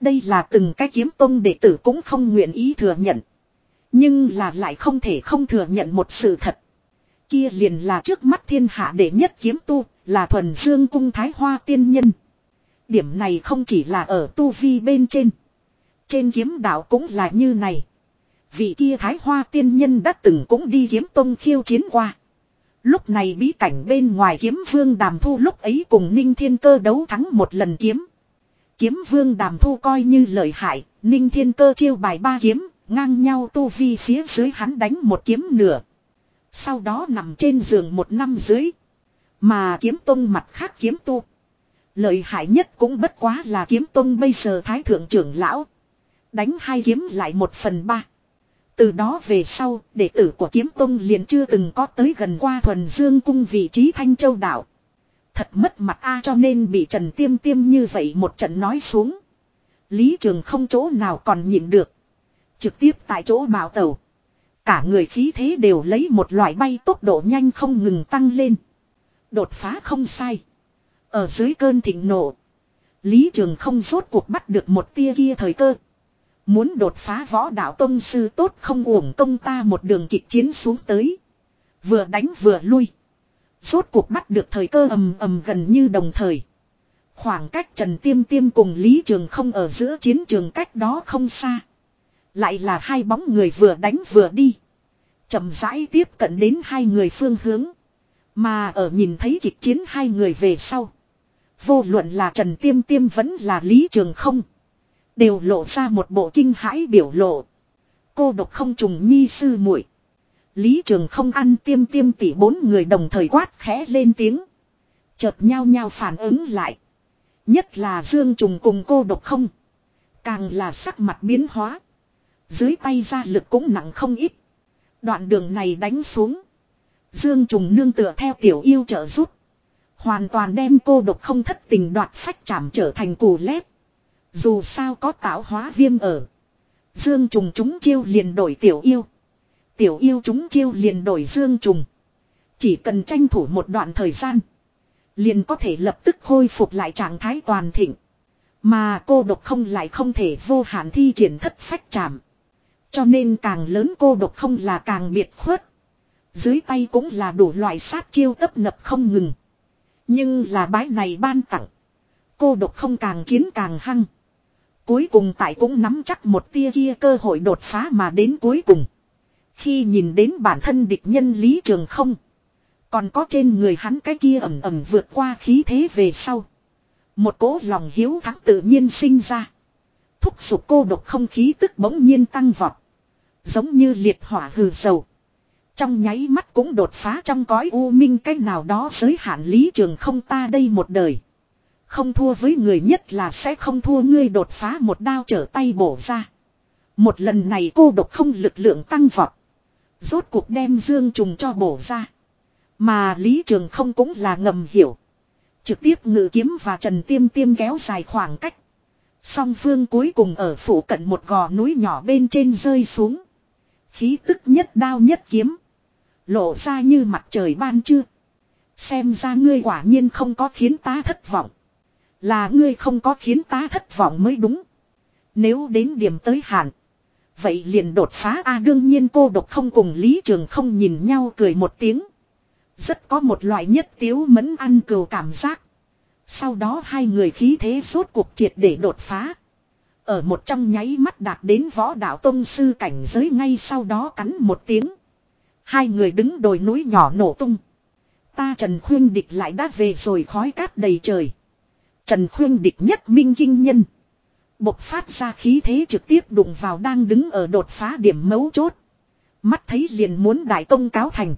Đây là từng cái kiếm tông đệ tử cũng không nguyện ý thừa nhận. Nhưng là lại không thể không thừa nhận một sự thật. Kia liền là trước mắt thiên hạ đệ nhất kiếm tu, là thuần dương cung thái hoa tiên nhân. Điểm này không chỉ là ở tu vi bên trên. Trên kiếm đạo cũng là như này. Vị kia thái hoa tiên nhân đã từng cũng đi kiếm tông khiêu chiến qua. Lúc này bí cảnh bên ngoài kiếm vương đàm thu lúc ấy cùng ninh thiên cơ đấu thắng một lần kiếm. Kiếm vương đàm thu coi như lợi hại, ninh thiên cơ chiêu bài ba kiếm, ngang nhau tu vi phía dưới hắn đánh một kiếm nửa. Sau đó nằm trên giường một năm dưới. Mà kiếm tông mặt khác kiếm tu. Lợi hại nhất cũng bất quá là kiếm tông bây giờ thái thượng trưởng lão. Đánh hai kiếm lại một phần ba. Từ đó về sau, đệ tử của kiếm tông liền chưa từng có tới gần qua thuần dương cung vị trí thanh châu đảo. Thật mất mặt a cho nên bị Trần Tiêm Tiêm như vậy một trận nói xuống. Lý Trường không chỗ nào còn nhịn được. Trực tiếp tại chỗ bảo tàu. Cả người khí thế đều lấy một loại bay tốc độ nhanh không ngừng tăng lên. Đột phá không sai. Ở dưới cơn thịnh nộ. Lý Trường không rốt cuộc bắt được một tia kia thời cơ. Muốn đột phá võ đạo tông sư tốt không uổng công ta một đường kịch chiến xuống tới. Vừa đánh vừa lui. Rốt cuộc bắt được thời cơ ầm ầm gần như đồng thời. Khoảng cách Trần Tiêm Tiêm cùng Lý Trường không ở giữa chiến trường cách đó không xa. Lại là hai bóng người vừa đánh vừa đi. chậm rãi tiếp cận đến hai người phương hướng. Mà ở nhìn thấy kịch chiến hai người về sau. Vô luận là Trần Tiêm Tiêm vẫn là Lý Trường không. Đều lộ ra một bộ kinh hãi biểu lộ. Cô độc không trùng nhi sư muội Lý Trường không ăn tiêm tiêm tỷ bốn người đồng thời quát khẽ lên tiếng. Chợt nhau nhau phản ứng lại. Nhất là Dương Trùng cùng cô độc không. Càng là sắc mặt biến hóa. Dưới tay ra lực cũng nặng không ít. Đoạn đường này đánh xuống. Dương Trùng nương tựa theo tiểu yêu trợ giúp. Hoàn toàn đem cô độc không thất tình đoạt phách chạm trở thành củ lép. Dù sao có tạo hóa viêm ở. Dương trùng chúng chiêu liền đổi tiểu yêu. Tiểu yêu chúng chiêu liền đổi dương trùng. Chỉ cần tranh thủ một đoạn thời gian. Liền có thể lập tức khôi phục lại trạng thái toàn thịnh. Mà cô độc không lại không thể vô hạn thi triển thất phách chạm. Cho nên càng lớn cô độc không là càng biệt khuất. Dưới tay cũng là đủ loại sát chiêu tấp nập không ngừng. Nhưng là bái này ban tặng. Cô độc không càng chiến càng hăng. Cuối cùng tại cũng nắm chắc một tia kia cơ hội đột phá mà đến cuối cùng. Khi nhìn đến bản thân địch nhân Lý Trường không. Còn có trên người hắn cái kia ẩm ẩm vượt qua khí thế về sau. Một cỗ lòng hiếu thắng tự nhiên sinh ra. Thúc giục cô độc không khí tức bỗng nhiên tăng vọt. Giống như liệt hỏa hừ dầu. Trong nháy mắt cũng đột phá trong cõi u minh cách nào đó giới hạn lý trường không ta đây một đời. Không thua với người nhất là sẽ không thua, ngươi đột phá một đao trở tay bổ ra. Một lần này cô độc không lực lượng tăng vọt. Rốt cuộc đem dương trùng cho bổ ra. Mà Lý Trường không cũng là ngầm hiểu. Trực tiếp ngự kiếm và Trần Tiêm Tiêm kéo dài khoảng cách. Song phương cuối cùng ở phủ cận một gò núi nhỏ bên trên rơi xuống. Khí tức nhất đao nhất kiếm. Lộ ra như mặt trời ban trưa. Xem ra ngươi quả nhiên không có khiến ta thất vọng. Là ngươi không có khiến ta thất vọng mới đúng. Nếu đến điểm tới hạn. Vậy liền đột phá a, đương nhiên cô độc không cùng Lý Trường không nhìn nhau cười một tiếng. Rất có một loại nhất tiếu mẫn ăn cừu cảm giác. Sau đó hai người khí thế suốt cuộc triệt để đột phá. Ở một trong nháy mắt đạt đến võ đạo tông sư cảnh giới ngay sau đó cắn một tiếng. Hai người đứng đồi núi nhỏ nổ tung. Ta Trần Khuyên Địch lại đã về rồi khói cát đầy trời. Trần Khuyên Địch nhất minh kinh nhân. Bộc phát ra khí thế trực tiếp đụng vào đang đứng ở đột phá điểm mấu chốt. Mắt thấy liền muốn đại công cáo thành.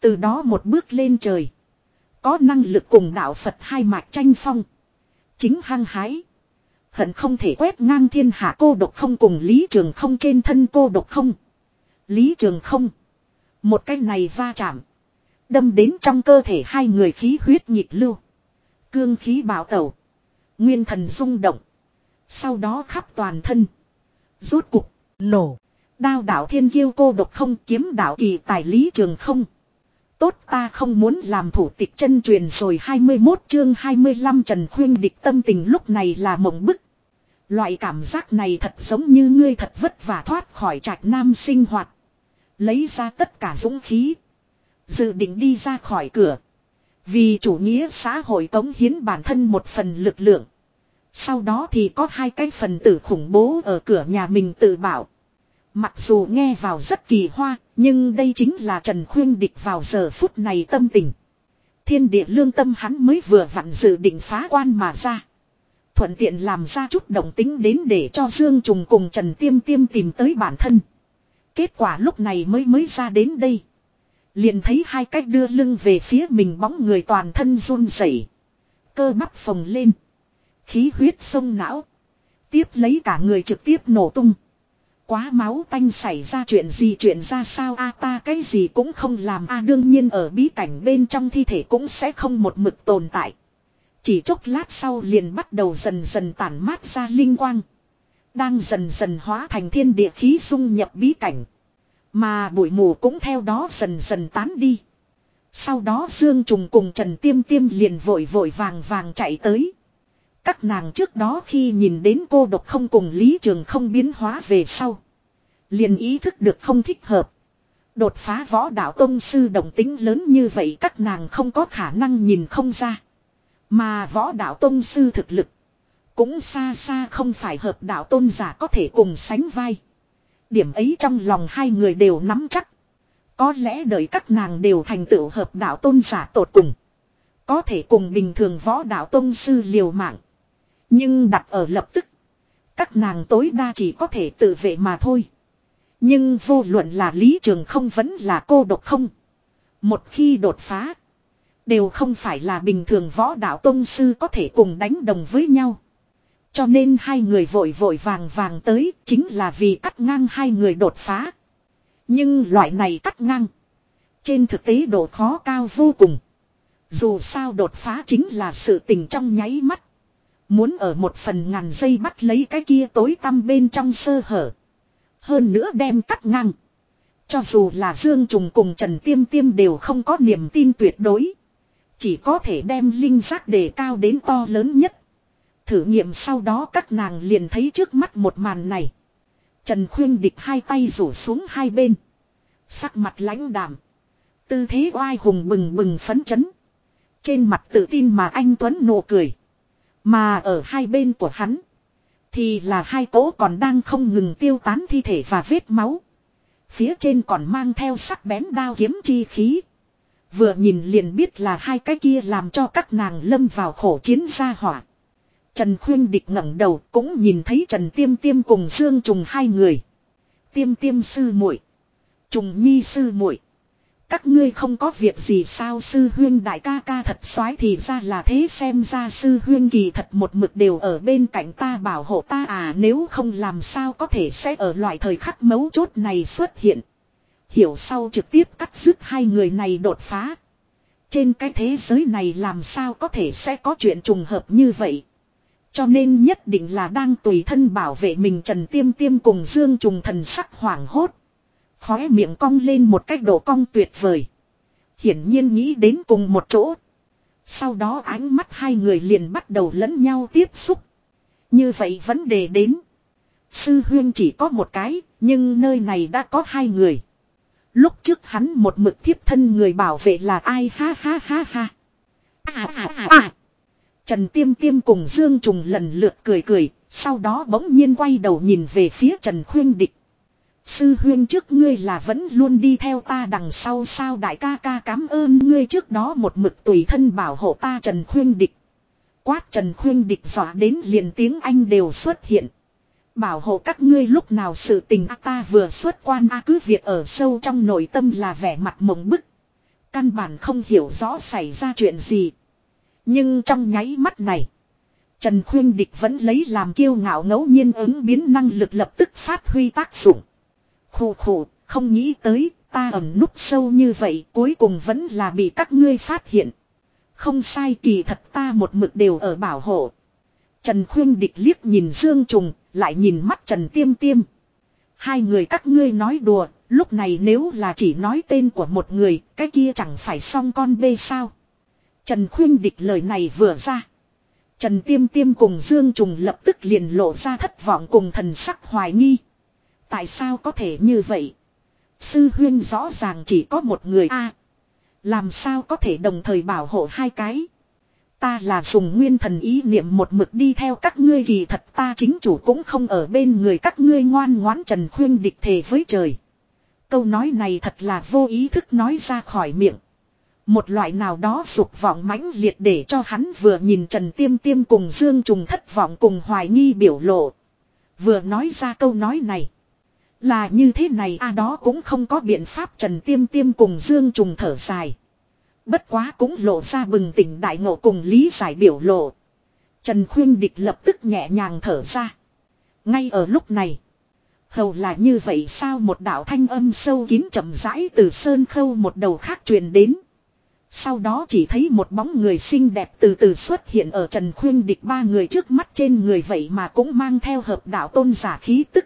Từ đó một bước lên trời. Có năng lực cùng đạo Phật hai mạch tranh phong. Chính hăng hái. Hận không thể quét ngang thiên hạ cô độc không cùng Lý Trường không trên thân cô độc không. Lý Trường không. Một cái này va chạm. Đâm đến trong cơ thể hai người khí huyết nhịp lưu. Cương khí bảo tẩu. Nguyên thần rung động. Sau đó khắp toàn thân. Rốt cục, nổ. Đao đạo thiên kiêu cô độc không kiếm đạo kỳ tài lý trường không. Tốt ta không muốn làm thủ tịch chân truyền rồi 21 chương 25 Trần Khuyên địch tâm tình lúc này là mộng bức. Loại cảm giác này thật giống như ngươi thật vất vả thoát khỏi trạch nam sinh hoạt. Lấy ra tất cả dũng khí. Dự định đi ra khỏi cửa. Vì chủ nghĩa xã hội cống hiến bản thân một phần lực lượng. Sau đó thì có hai cái phần tử khủng bố ở cửa nhà mình tự bảo. Mặc dù nghe vào rất kỳ hoa, nhưng đây chính là Trần Khuyên Địch vào giờ phút này tâm tình. Thiên địa lương tâm hắn mới vừa vặn dự định phá quan mà ra. Thuận tiện làm ra chút động tính đến để cho Dương Trùng cùng Trần Tiêm Tiêm tìm tới bản thân. Kết quả lúc này mới mới ra đến đây. Liền thấy hai cách đưa lưng về phía mình bóng người toàn thân run rẩy, Cơ bắp phồng lên. Khí huyết sông não. Tiếp lấy cả người trực tiếp nổ tung. Quá máu tanh xảy ra chuyện gì chuyện ra sao a ta cái gì cũng không làm a đương nhiên ở bí cảnh bên trong thi thể cũng sẽ không một mực tồn tại. Chỉ chốc lát sau liền bắt đầu dần dần tản mát ra linh quang. Đang dần dần hóa thành thiên địa khí dung nhập bí cảnh. Mà bụi mù cũng theo đó dần dần tán đi. Sau đó Dương Trùng cùng Trần Tiêm Tiêm liền vội vội vàng vàng chạy tới. Các nàng trước đó khi nhìn đến cô độc không cùng Lý Trường không biến hóa về sau. Liền ý thức được không thích hợp. Đột phá võ đạo tông sư đồng tính lớn như vậy các nàng không có khả năng nhìn không ra. Mà võ đạo tông sư thực lực. Cũng xa xa không phải hợp đạo tôn giả có thể cùng sánh vai. Điểm ấy trong lòng hai người đều nắm chắc. Có lẽ đợi các nàng đều thành tựu hợp đạo tôn giả tột cùng. Có thể cùng bình thường võ đạo tôn sư liều mạng. Nhưng đặt ở lập tức. Các nàng tối đa chỉ có thể tự vệ mà thôi. Nhưng vô luận là lý trường không vẫn là cô độc không. Một khi đột phá. Đều không phải là bình thường võ đạo tôn sư có thể cùng đánh đồng với nhau. Cho nên hai người vội vội vàng vàng tới, chính là vì cắt ngang hai người đột phá. Nhưng loại này cắt ngang. Trên thực tế độ khó cao vô cùng. Dù sao đột phá chính là sự tình trong nháy mắt. Muốn ở một phần ngàn giây bắt lấy cái kia tối tăm bên trong sơ hở. Hơn nữa đem cắt ngang. Cho dù là Dương Trùng cùng Trần Tiêm Tiêm đều không có niềm tin tuyệt đối. Chỉ có thể đem linh giác đề cao đến to lớn nhất. Thử nghiệm sau đó các nàng liền thấy trước mắt một màn này. Trần Khuyên địch hai tay rủ xuống hai bên. Sắc mặt lãnh đạm. Tư thế oai hùng bừng bừng phấn chấn. Trên mặt tự tin mà anh Tuấn nụ cười. Mà ở hai bên của hắn. Thì là hai cỗ còn đang không ngừng tiêu tán thi thể và vết máu. Phía trên còn mang theo sắc bén đao kiếm chi khí. Vừa nhìn liền biết là hai cái kia làm cho các nàng lâm vào khổ chiến gia hỏa. Trần Khuyên Địch ngẩng đầu cũng nhìn thấy Trần Tiêm Tiêm cùng Dương Trùng hai người. Tiêm Tiêm sư muội, Trùng Nhi sư muội. Các ngươi không có việc gì sao sư huyên đại ca ca thật soái thì ra là thế xem ra sư huyên kỳ thật một mực đều ở bên cạnh ta bảo hộ ta à nếu không làm sao có thể sẽ ở loại thời khắc mấu chốt này xuất hiện. Hiểu sau trực tiếp cắt dứt hai người này đột phá. Trên cái thế giới này làm sao có thể sẽ có chuyện trùng hợp như vậy. Cho nên nhất định là đang tùy thân bảo vệ mình Trần Tiêm Tiêm cùng Dương Trùng thần sắc hoảng hốt. Khóe miệng cong lên một cách độ cong tuyệt vời. Hiển nhiên nghĩ đến cùng một chỗ. Sau đó ánh mắt hai người liền bắt đầu lẫn nhau tiếp xúc. Như vậy vấn đề đến. Sư huyên chỉ có một cái, nhưng nơi này đã có hai người. Lúc trước hắn một mực thiếp thân người bảo vệ là ai ha ha ha ha. À à à à. Trần Tiêm Tiêm cùng Dương Trùng lần lượt cười cười, sau đó bỗng nhiên quay đầu nhìn về phía Trần Khuyên Địch. Sư huyên trước ngươi là vẫn luôn đi theo ta đằng sau sao đại ca ca cảm ơn ngươi trước đó một mực tùy thân bảo hộ ta Trần Khuyên Địch. Quát Trần Khuyên Địch dọa đến liền tiếng Anh đều xuất hiện. Bảo hộ các ngươi lúc nào sự tình ta vừa xuất quan a cứ việc ở sâu trong nội tâm là vẻ mặt mộng bức. Căn bản không hiểu rõ xảy ra chuyện gì. Nhưng trong nháy mắt này. Trần Khuyên Địch vẫn lấy làm kiêu ngạo ngẫu nhiên ứng biến năng lực lập tức phát huy tác dụng. Khù khù, không nghĩ tới, ta ẩn núp sâu như vậy cuối cùng vẫn là bị các ngươi phát hiện. Không sai kỳ thật ta một mực đều ở bảo hộ. Trần Khuyên Địch liếc nhìn Dương Trùng, lại nhìn mắt Trần Tiêm Tiêm. Hai người các ngươi nói đùa, lúc này nếu là chỉ nói tên của một người, cái kia chẳng phải xong con bê sao. Trần Khuyên Địch lời này vừa ra. Trần Tiêm Tiêm cùng Dương Trùng lập tức liền lộ ra thất vọng cùng thần sắc hoài nghi. Tại sao có thể như vậy? Sư huyên rõ ràng chỉ có một người a Làm sao có thể đồng thời bảo hộ hai cái? Ta là dùng nguyên thần ý niệm một mực đi theo các ngươi vì thật ta chính chủ cũng không ở bên người các ngươi ngoan ngoãn trần khuyên địch thề với trời. Câu nói này thật là vô ý thức nói ra khỏi miệng. Một loại nào đó dục vọng mãnh liệt để cho hắn vừa nhìn Trần Tiêm Tiêm cùng Dương Trùng thất vọng cùng hoài nghi biểu lộ. Vừa nói ra câu nói này. Là như thế này, a đó cũng không có biện pháp, Trần Tiêm Tiêm cùng Dương Trùng thở dài. Bất quá cũng lộ ra bừng tỉnh đại ngộ cùng lý giải biểu lộ. Trần Khuyên Địch lập tức nhẹ nhàng thở ra. Ngay ở lúc này. Hầu là như vậy sao một đạo thanh âm sâu kín chậm rãi từ sơn khâu một đầu khác truyền đến. Sau đó chỉ thấy một bóng người xinh đẹp từ từ xuất hiện ở Trần Khuyên Địch ba người trước mắt trên người vậy mà cũng mang theo hợp đạo tôn giả khí tức.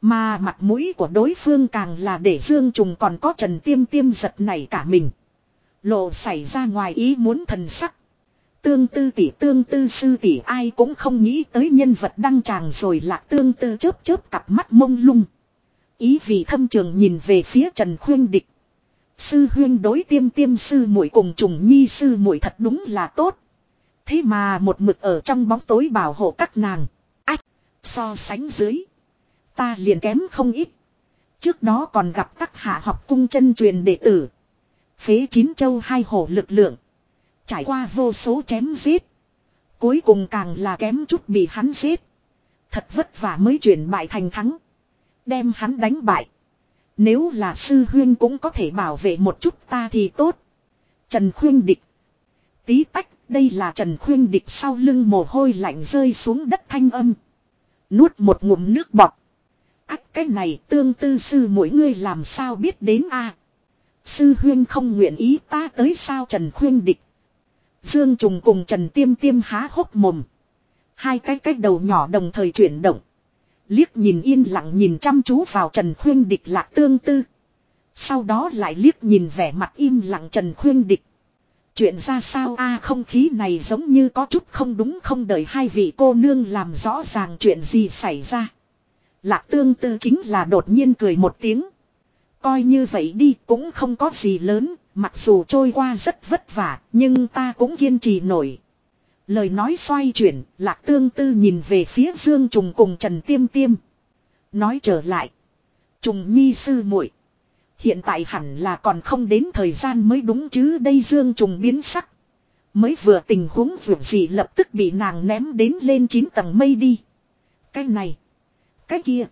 Mà mặt mũi của đối phương càng là để Dương Trùng còn có Trần Tiêm Tiêm giật này cả mình. Lộ xảy ra ngoài ý muốn thần sắc. Tương tư tỷ, tương tư sư tỷ, ai cũng không nghĩ tới nhân vật đăng tràng rồi là tương tư chớp chớp cặp mắt mông lung. Ý vì thâm trường nhìn về phía Trần Khuyên Địch. Sư huyên đối tiêm tiêm sư muội cùng trùng nhi sư muội thật đúng là tốt. Thế mà một mực ở trong bóng tối bảo hộ các nàng. Ách, so sánh dưới. Ta liền kém không ít. Trước đó còn gặp các hạ học cung chân truyền đệ tử. Phế chín châu hai hổ lực lượng. Trải qua vô số chém giết. Cuối cùng càng là kém chút bị hắn giết. Thật vất vả mới chuyển bại thành thắng. Đem hắn đánh bại. Nếu là sư huyên cũng có thể bảo vệ một chút ta thì tốt. Trần khuyên địch. Tí tách, đây là Trần khuyên địch sau lưng mồ hôi lạnh rơi xuống đất thanh âm. Nuốt một ngụm nước bọt. Ách cái này tương tư sư mỗi người làm sao biết đến a Sư huyên không nguyện ý ta tới sao Trần khuyên địch. Dương Trùng cùng Trần Tiêm Tiêm há hốc mồm. Hai cái cách đầu nhỏ đồng thời chuyển động. Liếc nhìn yên lặng nhìn chăm chú vào Trần Khuyên Địch lạc tương tư. Sau đó lại liếc nhìn vẻ mặt im lặng Trần Khuyên Địch. Chuyện ra sao a không khí này giống như có chút không đúng không đợi hai vị cô nương làm rõ ràng chuyện gì xảy ra. Lạc tương tư chính là đột nhiên cười một tiếng. Coi như vậy đi cũng không có gì lớn, mặc dù trôi qua rất vất vả, nhưng ta cũng kiên trì nổi. Lời nói xoay chuyển, lạc tương tư nhìn về phía Dương Trùng cùng Trần Tiêm Tiêm. Nói trở lại. Trùng nhi sư muội Hiện tại hẳn là còn không đến thời gian mới đúng chứ đây Dương Trùng biến sắc. Mới vừa tình huống vượt gì lập tức bị nàng ném đến lên 9 tầng mây đi. Cái này. Cái kia.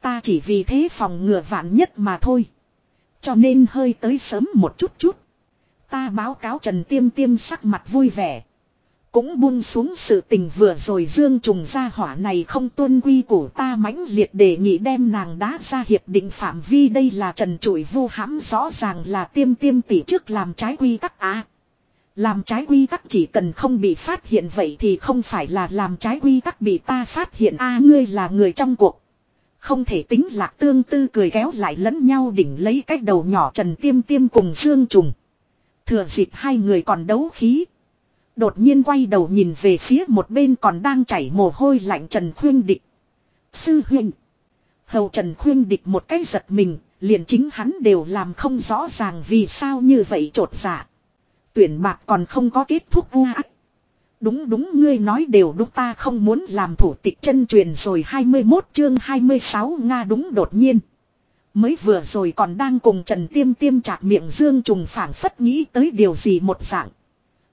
Ta chỉ vì thế phòng ngừa vạn nhất mà thôi. Cho nên hơi tới sớm một chút chút. Ta báo cáo Trần Tiêm Tiêm sắc mặt vui vẻ. Cũng buông xuống sự tình vừa rồi dương trùng ra hỏa này không tuân quy của ta mãnh liệt đề nghị đem nàng đá ra hiệp định phạm vi đây là trần trụi vu hãm, rõ ràng là tiêm tiêm tỷ trước làm trái quy tắc á. làm trái quy tắc chỉ cần không bị phát hiện vậy thì không phải là làm trái quy tắc bị ta phát hiện a ngươi là người trong cuộc. Không thể tính lạc tương tư cười kéo lại lẫn nhau đỉnh lấy cách đầu nhỏ trần tiêm tiêm cùng dương trùng. Thừa dịp hai người còn đấu khí. Đột nhiên quay đầu nhìn về phía một bên còn đang chảy mồ hôi lạnh Trần Khuyên Địch. Sư huynh. Hầu Trần Khuyên Địch một cái giật mình, liền chính hắn đều làm không rõ ràng vì sao như vậy trột dạ. Tuyển bạc còn không có kết thúc u Đúng đúng ngươi nói đều đúng ta không muốn làm thủ tịch chân truyền rồi 21 chương 26 Nga đúng đột nhiên. Mới vừa rồi còn đang cùng Trần Tiêm Tiêm chạc miệng Dương Trùng phản phất nghĩ tới điều gì một dạng.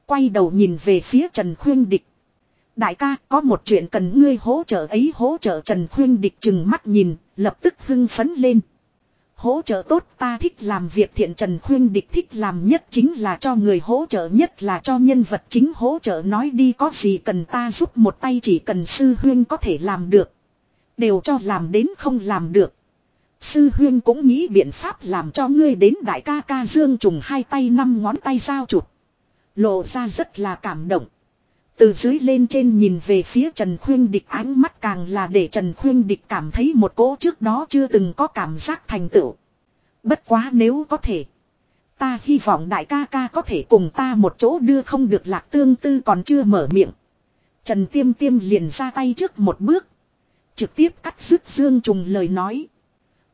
Quay đầu nhìn về phía Trần Khuyên Địch. Đại ca có một chuyện cần ngươi hỗ trợ ấy hỗ trợ Trần Khuyên Địch chừng mắt nhìn, lập tức hưng phấn lên. Hỗ trợ tốt ta thích làm việc thiện Trần Khuyên Địch thích làm nhất chính là cho người hỗ trợ nhất là cho nhân vật chính hỗ trợ nói đi có gì cần ta giúp một tay chỉ cần sư huyên có thể làm được. Đều cho làm đến không làm được. Sư huyên cũng nghĩ biện pháp làm cho ngươi đến đại ca ca dương trùng hai tay năm ngón tay giao chụp. Lộ ra rất là cảm động. Từ dưới lên trên nhìn về phía Trần Khuyên Địch, ánh mắt càng là để Trần Khuyên Địch cảm thấy một cỗ trước đó chưa từng có cảm giác thành tựu. Bất quá nếu có thể. Ta hy vọng đại ca ca có thể cùng ta một chỗ đưa không được lạc tương tư còn chưa mở miệng. Trần Tiêm Tiêm liền ra tay trước một bước. Trực tiếp cắt dứt Dương Trùng lời nói.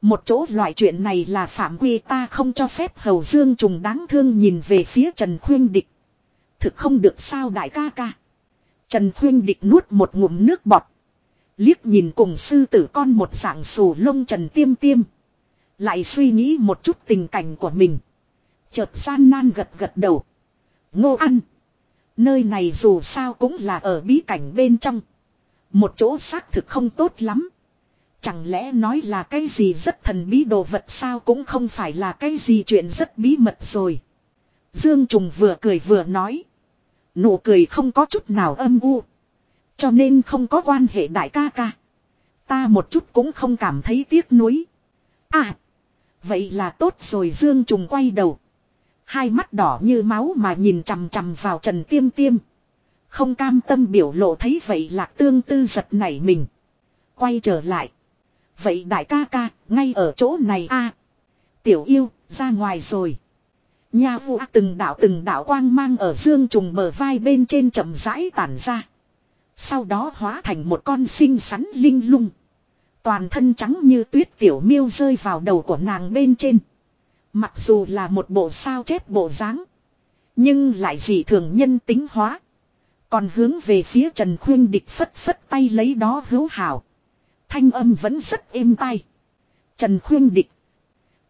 Một chỗ loại chuyện này là phạm quy, ta không cho phép hầu Dương Trùng đáng thương nhìn về phía Trần Khuyên Địch thực không được sao đại ca ca. Trần Khuyên Địch nuốt một ngụm nước bọt. Liếc nhìn cùng sư tử con một dạng sù lông Trần Tiêm Tiêm. Lại suy nghĩ một chút tình cảnh của mình. Chợt gian nan gật gật đầu. Ngô ăn. Nơi này dù sao cũng là ở bí cảnh bên trong. Một chỗ xác thực không tốt lắm. Chẳng lẽ nói là cái gì rất thần bí đồ vật sao cũng không phải là cái gì chuyện rất bí mật rồi. Dương Trùng vừa cười vừa nói. Nụ cười không có chút nào âm u. Cho nên không có quan hệ đại ca ca. Ta một chút cũng không cảm thấy tiếc nuối. À. Vậy là tốt rồi Dương Trùng quay đầu. Hai mắt đỏ như máu mà nhìn chằm chằm vào Trần Tiêm Tiêm. Không cam tâm biểu lộ thấy vậy lạc tương tư giật nảy mình. Quay trở lại. Vậy đại ca ca, ngay ở chỗ này a Tiểu yêu, ra ngoài rồi. Nha vụ từng đạo từng đạo quang mang ở dương trùng bờ vai bên trên chậm rãi tản ra. Sau đó hóa thành một con xinh xắn linh lung. Toàn thân trắng như tuyết tiểu miêu rơi vào đầu của nàng bên trên. Mặc dù là một bộ sao chép bộ dáng, Nhưng lại dị thường nhân tính hóa. Còn hướng về phía Trần Khuyên Địch phất phất tay lấy đó hữu hảo. Thanh âm vẫn rất êm tai. Trần Khuyên Địch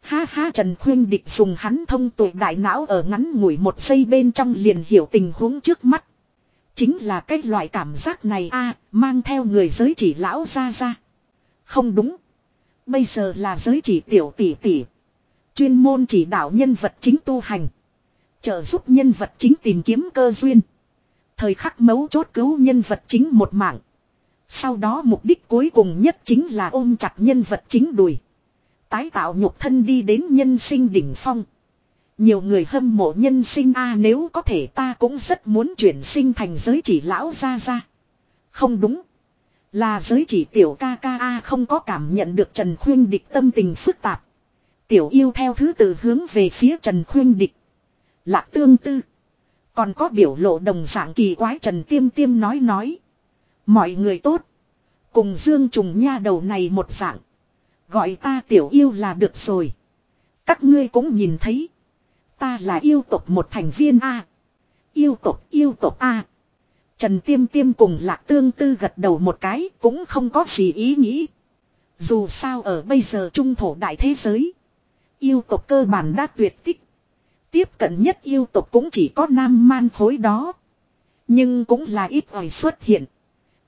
Ha ha, Trần Khuyên Địch dùng hắn thông tuệ đại não ở ngắn ngủi một giây bên trong liền hiểu tình huống trước mắt. Chính là cái loại cảm giác này a, mang theo người giới chỉ lão ra ra. Không đúng. Bây giờ là giới chỉ tiểu tỷ tỷ. Chuyên môn chỉ đạo nhân vật chính tu hành. Trợ giúp nhân vật chính tìm kiếm cơ duyên. Thời khắc mấu chốt cứu nhân vật chính một mạng. Sau đó mục đích cuối cùng nhất chính là ôm chặt nhân vật chính đùi tái tạo nhục thân đi đến nhân sinh đỉnh phong. Nhiều người hâm mộ nhân sinh a, nếu có thể ta cũng rất muốn chuyển sinh thành giới chỉ lão ra ra. Không đúng. Là giới chỉ tiểu ca ca a, không có cảm nhận được Trần Khuyên Địch tâm tình phức tạp. Tiểu yêu theo thứ tự hướng về phía Trần Khuyên Địch. Lạc tương tư. Còn có biểu lộ đồng dạng kỳ quái Trần Tiêm Tiêm nói nói. Mọi người tốt. Cùng Dương Trùng Nha đầu này một dạng. Gọi ta tiểu yêu là được rồi. Các ngươi cũng nhìn thấy. Ta là yêu tộc một thành viên A. Yêu tộc yêu tộc A. Trần Tiêm Tiêm cùng Lạc Tương Tư gật đầu một cái cũng không có gì ý nghĩ. Dù sao ở bây giờ trung thổ đại thế giới. Yêu tộc cơ bản đã tuyệt tích. Tiếp cận nhất yêu tộc cũng chỉ có nam man khối đó. Nhưng cũng là ít ỏi xuất hiện.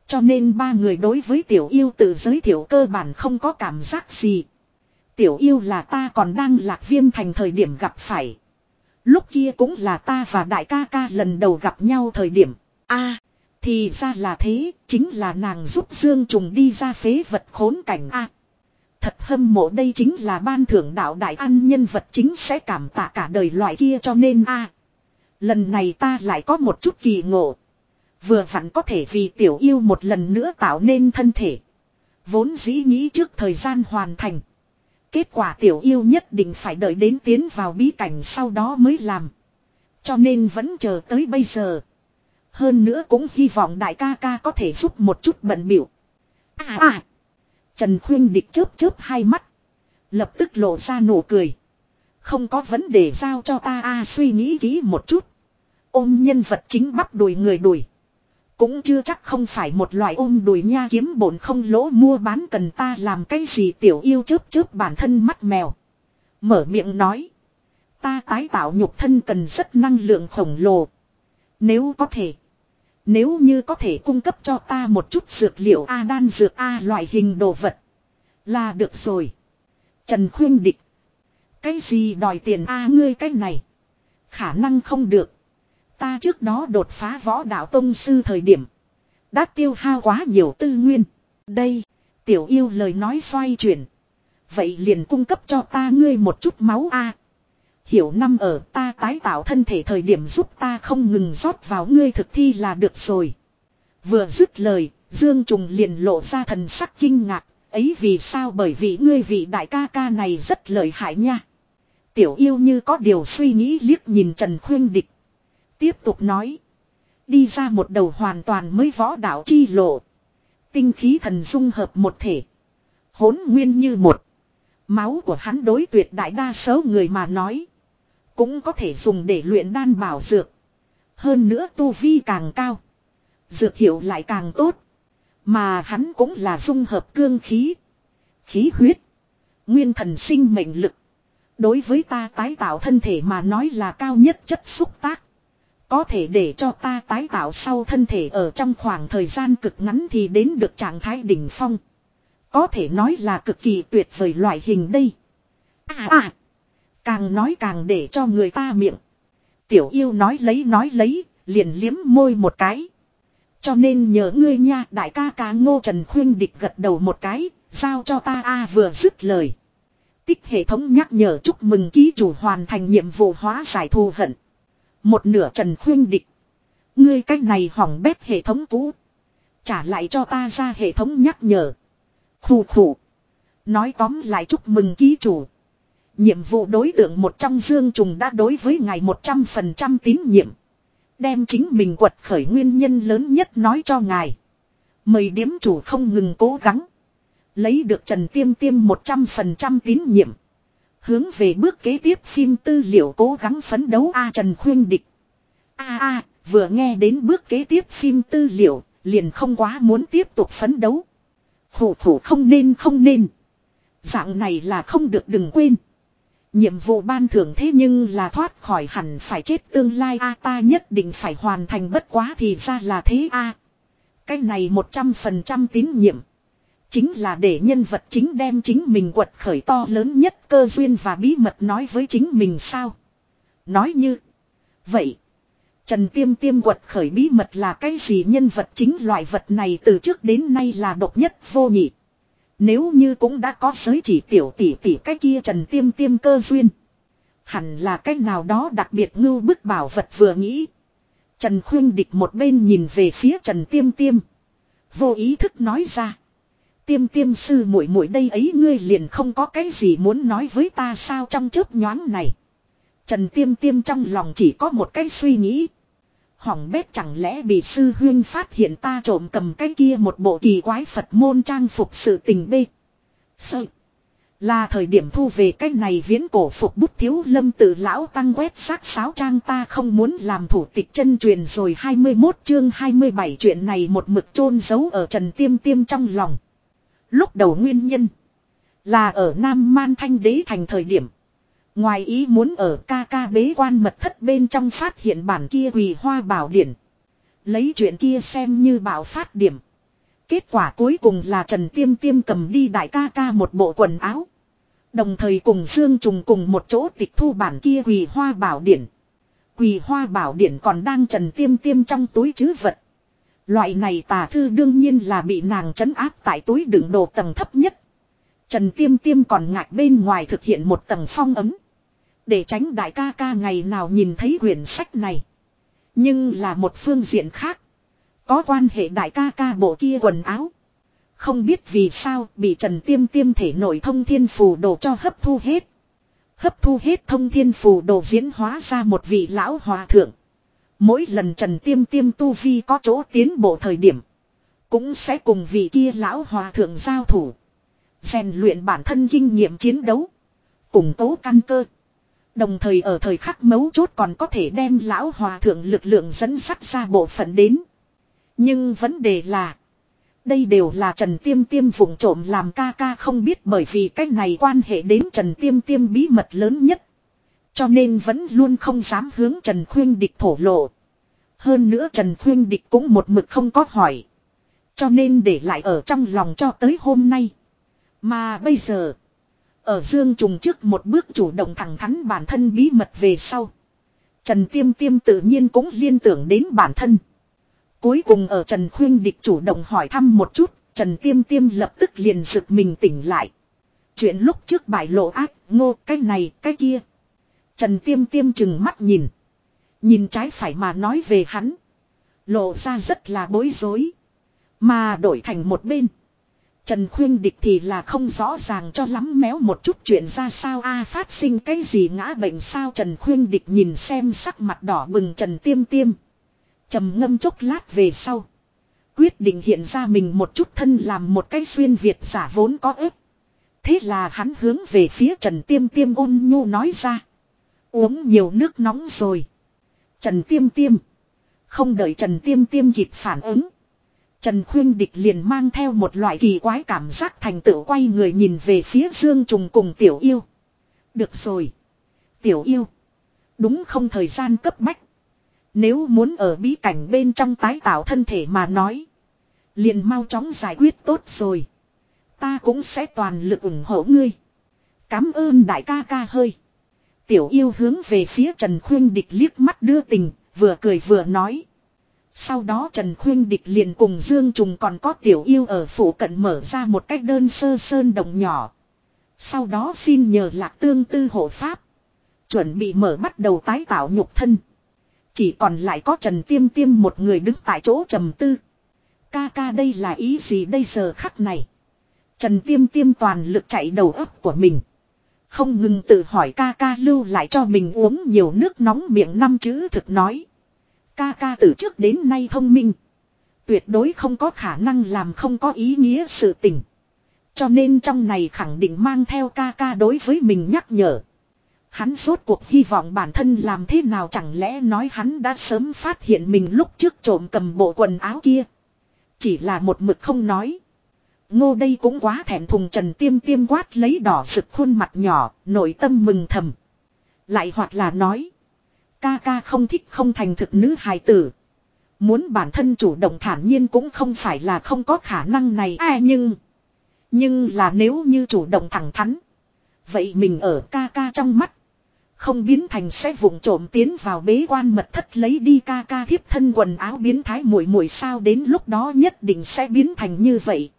Cho nên ba người đối với tiểu yêu tự giới thiệu cơ bản không có cảm giác gì. Tiểu yêu là ta còn đang lạc viêm thành thời điểm gặp phải. Lúc kia cũng là ta và đại ca ca lần đầu gặp nhau thời điểm. a thì ra là thế, chính là nàng giúp Dương Trùng đi ra phế vật khốn cảnh a Thật hâm mộ đây chính là ban thưởng đạo đại ăn nhân vật chính sẽ cảm tạ cả đời loại kia cho nên a Lần này ta lại có một chút kỳ ngộ. Vừa vặn có thể vì tiểu yêu một lần nữa tạo nên thân thể. Vốn dĩ nghĩ trước thời gian hoàn thành. Kết quả tiểu yêu nhất định phải đợi đến tiến vào bí cảnh sau đó mới làm. Cho nên vẫn chờ tới bây giờ. Hơn nữa cũng hy vọng đại ca ca có thể giúp một chút bận biểu. À à. Trần Khuyên Địch chớp chớp hai mắt. Lập tức lộ ra nụ cười. Không có vấn đề giao cho ta, a, suy nghĩ kỹ một chút. Ôm nhân vật chính bắp đùi người đùi. Cũng chưa chắc không phải một loại ôm đùi nha kiếm bổn không lỗ mua bán cần ta làm cái gì tiểu yêu chớp chớp bản thân mắt mèo. Mở miệng nói. Ta tái tạo nhục thân cần rất năng lượng khổng lồ. Nếu có thể. Nếu như có thể cung cấp cho ta một chút dược liệu A đan dược A loại hình đồ vật. Là được rồi. Trần khuyên địch. Cái gì đòi tiền A ngươi cái này. Khả năng không được. Ta trước đó đột phá võ đạo tông sư thời điểm. Đã tiêu hao quá nhiều tư nguyên. Đây. Tiểu yêu lời nói xoay chuyển. Vậy liền cung cấp cho ta ngươi một chút máu A. Hiểu năm ở ta tái tạo thân thể thời điểm giúp ta không ngừng rót vào ngươi thực thi là được rồi. Vừa dứt lời, Dương Trùng liền lộ ra thần sắc kinh ngạc, ấy vì sao bởi vì ngươi vị đại ca ca này rất lợi hại nha. Tiểu yêu như có điều suy nghĩ liếc nhìn Trần Khuyên Địch. Tiếp tục nói. Đi ra một đầu hoàn toàn mới võ đạo chi lộ. Tinh khí thần dung hợp một thể. hỗn nguyên như một. Máu của hắn đối tuyệt đại đa số người mà nói. Cũng có thể dùng để luyện đan bảo dược. Hơn nữa tu vi càng cao. Dược hiệu lại càng tốt. Mà hắn cũng là dung hợp cương khí. Khí huyết. Nguyên thần sinh mệnh lực. Đối với ta tái tạo thân thể mà nói là cao nhất chất xúc tác. Có thể để cho ta tái tạo sau thân thể ở trong khoảng thời gian cực ngắn thì đến được trạng thái đỉnh phong. Có thể nói là cực kỳ tuyệt vời loại hình đây. À à. Càng nói càng để cho người ta miệng. Tiểu yêu nói lấy nói lấy, liền liếm môi một cái. Cho nên nhớ ngươi nha đại ca ca ngô trần khuyên địch gật đầu một cái, giao cho ta a vừa dứt lời. Tích hệ thống nhắc nhở chúc mừng ký chủ hoàn thành nhiệm vụ hóa giải thù hận. Một nửa trần khuyên địch. Ngươi cách này hỏng bếp hệ thống cũ. Trả lại cho ta ra hệ thống nhắc nhở. Khủ khủ. Nói tóm lại chúc mừng ký chủ. Nhiệm vụ đối tượng một trong dương trùng đã đối với ngài 100% tín nhiệm. Đem chính mình quật khởi nguyên nhân lớn nhất nói cho ngài. Mời điếm chủ không ngừng cố gắng. Lấy được Trần Tiêm Tiêm 100% tín nhiệm. Hướng về bước kế tiếp phim tư liệu cố gắng phấn đấu A Trần Khuyên Địch. A A, vừa nghe đến bước kế tiếp phim tư liệu, liền không quá muốn tiếp tục phấn đấu. Khổ khổ không nên không nên. Dạng này là không được đừng quên. Nhiệm vụ ban thưởng thế nhưng là thoát khỏi hẳn phải chết tương lai a ta nhất định phải hoàn thành bất quá thì ra là thế a. Cái này 100% tín nhiệm. Chính là để nhân vật chính đem chính mình quật khởi to lớn nhất cơ duyên và bí mật nói với chính mình sao. Nói như. Vậy. Trần Tiêm Tiêm quật khởi bí mật là cái gì nhân vật chính loại vật này từ trước đến nay là độc nhất, vô nhị. Nếu như cũng đã có giới chỉ tiểu tỷ tỷ cái kia Trần Tiêm Tiêm cơ duyên. Hẳn là cách nào đó đặc biệt ngưu bức bảo vật vừa nghĩ. Trần Khuyên Địch một bên nhìn về phía Trần Tiêm Tiêm. Vô ý thức nói ra. Tiêm tiêm sư muội muội đây ấy ngươi liền không có cái gì muốn nói với ta sao trong chớp nhoáng này. Trần tiêm tiêm trong lòng chỉ có một cái suy nghĩ. Hỏng bét chẳng lẽ bị sư huyên phát hiện ta trộm cầm cái kia một bộ kỳ quái Phật môn trang phục sự tình bê. Sợ. Là thời điểm thu về cái này viễn cổ phục bút thiếu lâm tự lão tăng quét xác sáo trang ta không muốn làm thủ tịch chân truyền rồi 21 chương 27 chuyện này một mực chôn giấu ở trần tiêm tiêm trong lòng. Lúc đầu nguyên nhân là ở Nam Man Thanh Đế thành thời điểm. Ngoài ý muốn ở ca ca bế quan mật thất bên trong phát hiện bản kia quỳ hoa bảo điển. Lấy chuyện kia xem như bảo phát điểm. Kết quả cuối cùng là Trần Tiêm Tiêm cầm đi đại ca ca một bộ quần áo. Đồng thời cùng Dương Trùng cùng một chỗ tịch thu bản kia quỳ hoa bảo điển. Quỳ hoa bảo điển còn đang Trần Tiêm Tiêm trong túi chứ vật. Loại này tà thư đương nhiên là bị nàng trấn áp tại túi đựng đồ tầng thấp nhất. Trần Tiêm Tiêm còn ngạc bên ngoài thực hiện một tầng phong ấm. Để tránh đại ca ca ngày nào nhìn thấy quyển sách này. Nhưng là một phương diện khác. Có quan hệ đại ca ca bộ kia quần áo. Không biết vì sao bị Trần Tiêm Tiêm thể nổi thông thiên phù đồ cho hấp thu hết. Hấp thu hết thông thiên phù đồ diễn hóa ra một vị lão hòa thượng. Mỗi lần Trần Tiêm Tiêm tu vi có chỗ tiến bộ thời điểm. Cũng sẽ cùng vị kia lão hòa thượng giao thủ. rèn luyện bản thân kinh nghiệm chiến đấu. Củng cố căn cơ. Đồng thời ở thời khắc mấu chốt còn có thể đem lão hòa thượng lực lượng dẫn sắt ra bộ phận đến. Nhưng vấn đề là. Đây đều là Trần Tiêm Tiêm vùng trộm làm ca ca không biết bởi vì cách này quan hệ đến Trần Tiêm Tiêm bí mật lớn nhất. Cho nên vẫn luôn không dám hướng Trần Khuyên Địch thổ lộ. Hơn nữa Trần Khuyên Địch cũng một mực không có hỏi. Cho nên để lại ở trong lòng cho tới hôm nay. Mà bây giờ. Ở Dương Trùng trước một bước chủ động thẳng thắn bản thân bí mật về sau. Trần Tiêm Tiêm tự nhiên cũng liên tưởng đến bản thân. Cuối cùng ở Trần Khuyên Địch chủ động hỏi thăm một chút, Trần Tiêm Tiêm lập tức liền rực mình tỉnh lại. Chuyện lúc trước bài lộ ác, ngô cái này, cái kia. Trần Tiêm Tiêm chừng mắt nhìn. Nhìn trái phải mà nói về hắn. Lộ ra rất là bối rối. Mà đổi thành một bên. Trần Khuyên Địch thì là không rõ ràng cho lắm méo một chút chuyện ra sao a phát sinh cái gì ngã bệnh sao Trần Khuyên Địch nhìn xem sắc mặt đỏ bừng Trần Tiêm Tiêm. trầm ngâm chốc lát về sau. Quyết định hiện ra mình một chút thân làm một cái xuyên Việt giả vốn có ếp. Thế là hắn hướng về phía Trần Tiêm Tiêm ôn nhu nói ra. Uống nhiều nước nóng rồi. Trần Tiêm Tiêm. Không đợi Trần Tiêm Tiêm kịp phản ứng. Trần Khuyên Địch liền mang theo một loại kỳ quái cảm giác thành tựu quay người nhìn về phía Dương Trùng cùng Tiểu Yêu. Được rồi. Tiểu Yêu. Đúng không thời gian cấp bách. Nếu muốn ở bí cảnh bên trong tái tạo thân thể mà nói. Liền mau chóng giải quyết tốt rồi. Ta cũng sẽ toàn lực ủng hộ ngươi. Cám ơn đại ca ca hơi. Tiểu yêu hướng về phía Trần Khuyên Địch liếc mắt đưa tình, vừa cười vừa nói. Sau đó Trần Khuyên Địch liền cùng Dương Trùng còn có tiểu yêu ở phủ cận mở ra một cách đơn sơ sơn đồng nhỏ. Sau đó xin nhờ lạc tương tư hộ pháp. Chuẩn bị mở bắt đầu tái tạo nhục thân. Chỉ còn lại có Trần Tiêm Tiêm một người đứng tại chỗ trầm tư. Ca ca đây là ý gì đây giờ khắc này. Trần Tiêm Tiêm toàn lực chạy đầu óc của mình. Không ngừng tự hỏi ca ca lưu lại cho mình uống nhiều nước nóng miệng năm chữ thực nói. Ca ca từ trước đến nay thông minh. Tuyệt đối không có khả năng làm không có ý nghĩa sự tình. Cho nên trong này khẳng định mang theo ca ca đối với mình nhắc nhở. Hắn suốt cuộc hy vọng bản thân làm thế nào chẳng lẽ nói hắn đã sớm phát hiện mình lúc trước trộm cầm bộ quần áo kia. Chỉ là một mực không nói. Ngô đây cũng quá thẹn thùng trần tiêm tiêm quát lấy đỏ sực khuôn mặt nhỏ, nội tâm mừng thầm. Lại hoặc là nói. Ca ca không thích không thành thực nữ hài tử. Muốn bản thân chủ động thản nhiên cũng không phải là không có khả năng này à nhưng. Nhưng là nếu như chủ động thẳng thắn. Vậy mình ở ca ca trong mắt. Không biến thành sẽ vụng trộm tiến vào bế quan mật thất lấy đi ca ca thiếp thân quần áo biến thái muội muội sao đến lúc đó nhất định sẽ biến thành như vậy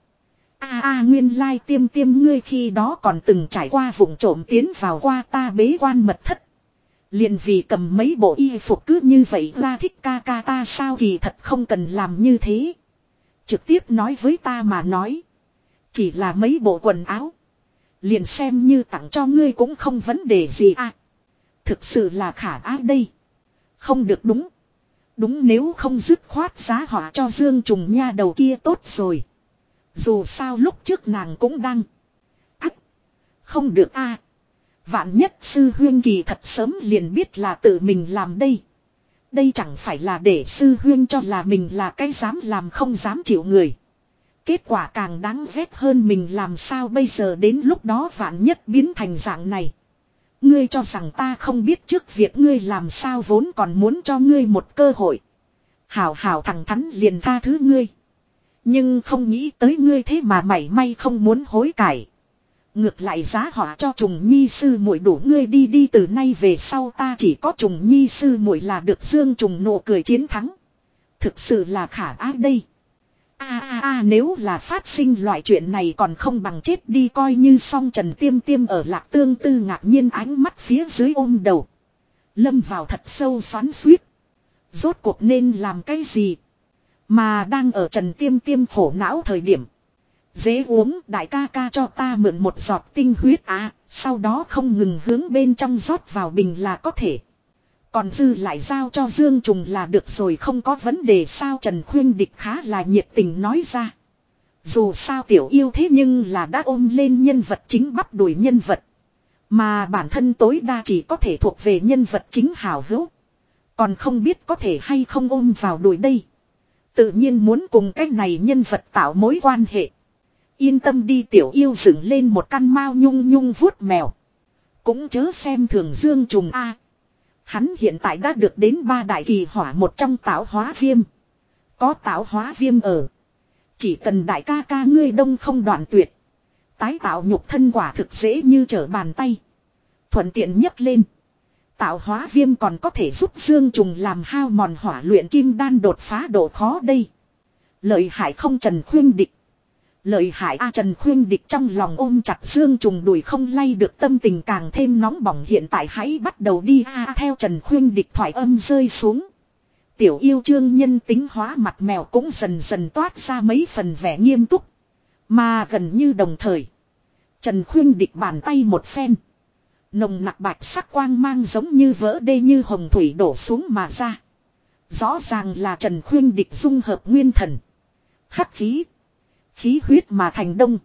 a a, nguyên lai tiêm tiêm ngươi khi đó còn từng trải qua vùng trộm tiến vào qua ta bế quan mật thất. Liền vì cầm mấy bộ y phục cứ như vậy ra thích ca ca ta sao thì thật không cần làm như thế. Trực tiếp nói với ta mà nói. Chỉ là mấy bộ quần áo. Liền xem như tặng cho ngươi cũng không vấn đề gì à. Thực sự là khả ái đây. Không được đúng. Đúng nếu không dứt khoát giá họa cho Dương Trùng nha đầu kia tốt rồi. Dù sao lúc trước nàng cũng đang. Ách. Không được a Vạn nhất sư huyên kỳ thật sớm liền biết là tự mình làm đây. Đây chẳng phải là để sư huyên cho là mình là cái dám làm không dám chịu người. Kết quả càng đáng ghét hơn mình làm sao bây giờ đến lúc đó vạn nhất biến thành dạng này. Ngươi cho rằng ta không biết trước việc ngươi làm sao vốn còn muốn cho ngươi một cơ hội. Hảo hảo thẳng thắn liền tha thứ ngươi. Nhưng không nghĩ tới ngươi thế mà mảy may không muốn hối cải. Ngược lại giá họa cho trùng nhi sư muội đủ ngươi đi đi, từ nay về sau ta chỉ có trùng nhi sư muội là được dương trùng nụ cười chiến thắng. Thực sự là khả ái đây. a a a, nếu là phát sinh loại chuyện này còn không bằng chết đi, coi như song trần tiêm tiêm ở lạc tương tư ngạc nhiên ánh mắt phía dưới ôm đầu. Lâm vào thật sâu xoắn suýt. Rốt cuộc nên làm cái gì? Mà đang ở trần tiêm tiêm khổ não thời điểm. Dễ uống đại ca ca cho ta mượn một giọt tinh huyết á, sau đó không ngừng hướng bên trong rót vào bình là có thể. Còn dư lại giao cho Dương Trùng là được rồi không có vấn đề sao Trần Khuyên Địch khá là nhiệt tình nói ra. Dù sao tiểu yêu thế nhưng là đã ôm lên nhân vật chính bắt đuổi nhân vật. Mà bản thân tối đa chỉ có thể thuộc về nhân vật chính hào hữu. Còn không biết có thể hay không ôm vào đuổi đây. Tự nhiên muốn cùng cái này nhân vật tạo mối quan hệ. Yên tâm đi tiểu yêu dựng lên một căn mao nhung nhung vuốt mèo. Cũng chớ xem thường dương trùng A. Hắn hiện tại đã được đến ba đại kỳ hỏa một trong tạo hóa viêm. Có tạo hóa viêm ở. Chỉ cần đại ca ca ngươi đông không đoạn tuyệt. Tái tạo nhục thân quả thực dễ như trở bàn tay. Thuận tiện nhấc lên. Tạo hóa viêm còn có thể giúp Dương Trùng làm hao mòn hỏa luyện kim đan đột phá độ khó đây. Lợi hại không trần khuyên địch. Lợi hại A Trần Khuyên Địch trong lòng ôm chặt Dương Trùng đuổi không lay được tâm tình càng thêm nóng bỏng hiện tại hãy bắt đầu đi A theo Trần Khuyên Địch thoại âm rơi xuống. Tiểu yêu trương nhân tính hóa mặt mèo cũng dần dần toát ra mấy phần vẻ nghiêm túc. Mà gần như đồng thời. Trần Khuyên Địch bàn tay một phen. Nồng nặc bạch sắc quang mang giống như vỡ đê như hồng thủy đổ xuống mà ra. Rõ ràng là Trần Khuyên Địch dung hợp nguyên thần. Hắc khí khí huyết mà thành đông.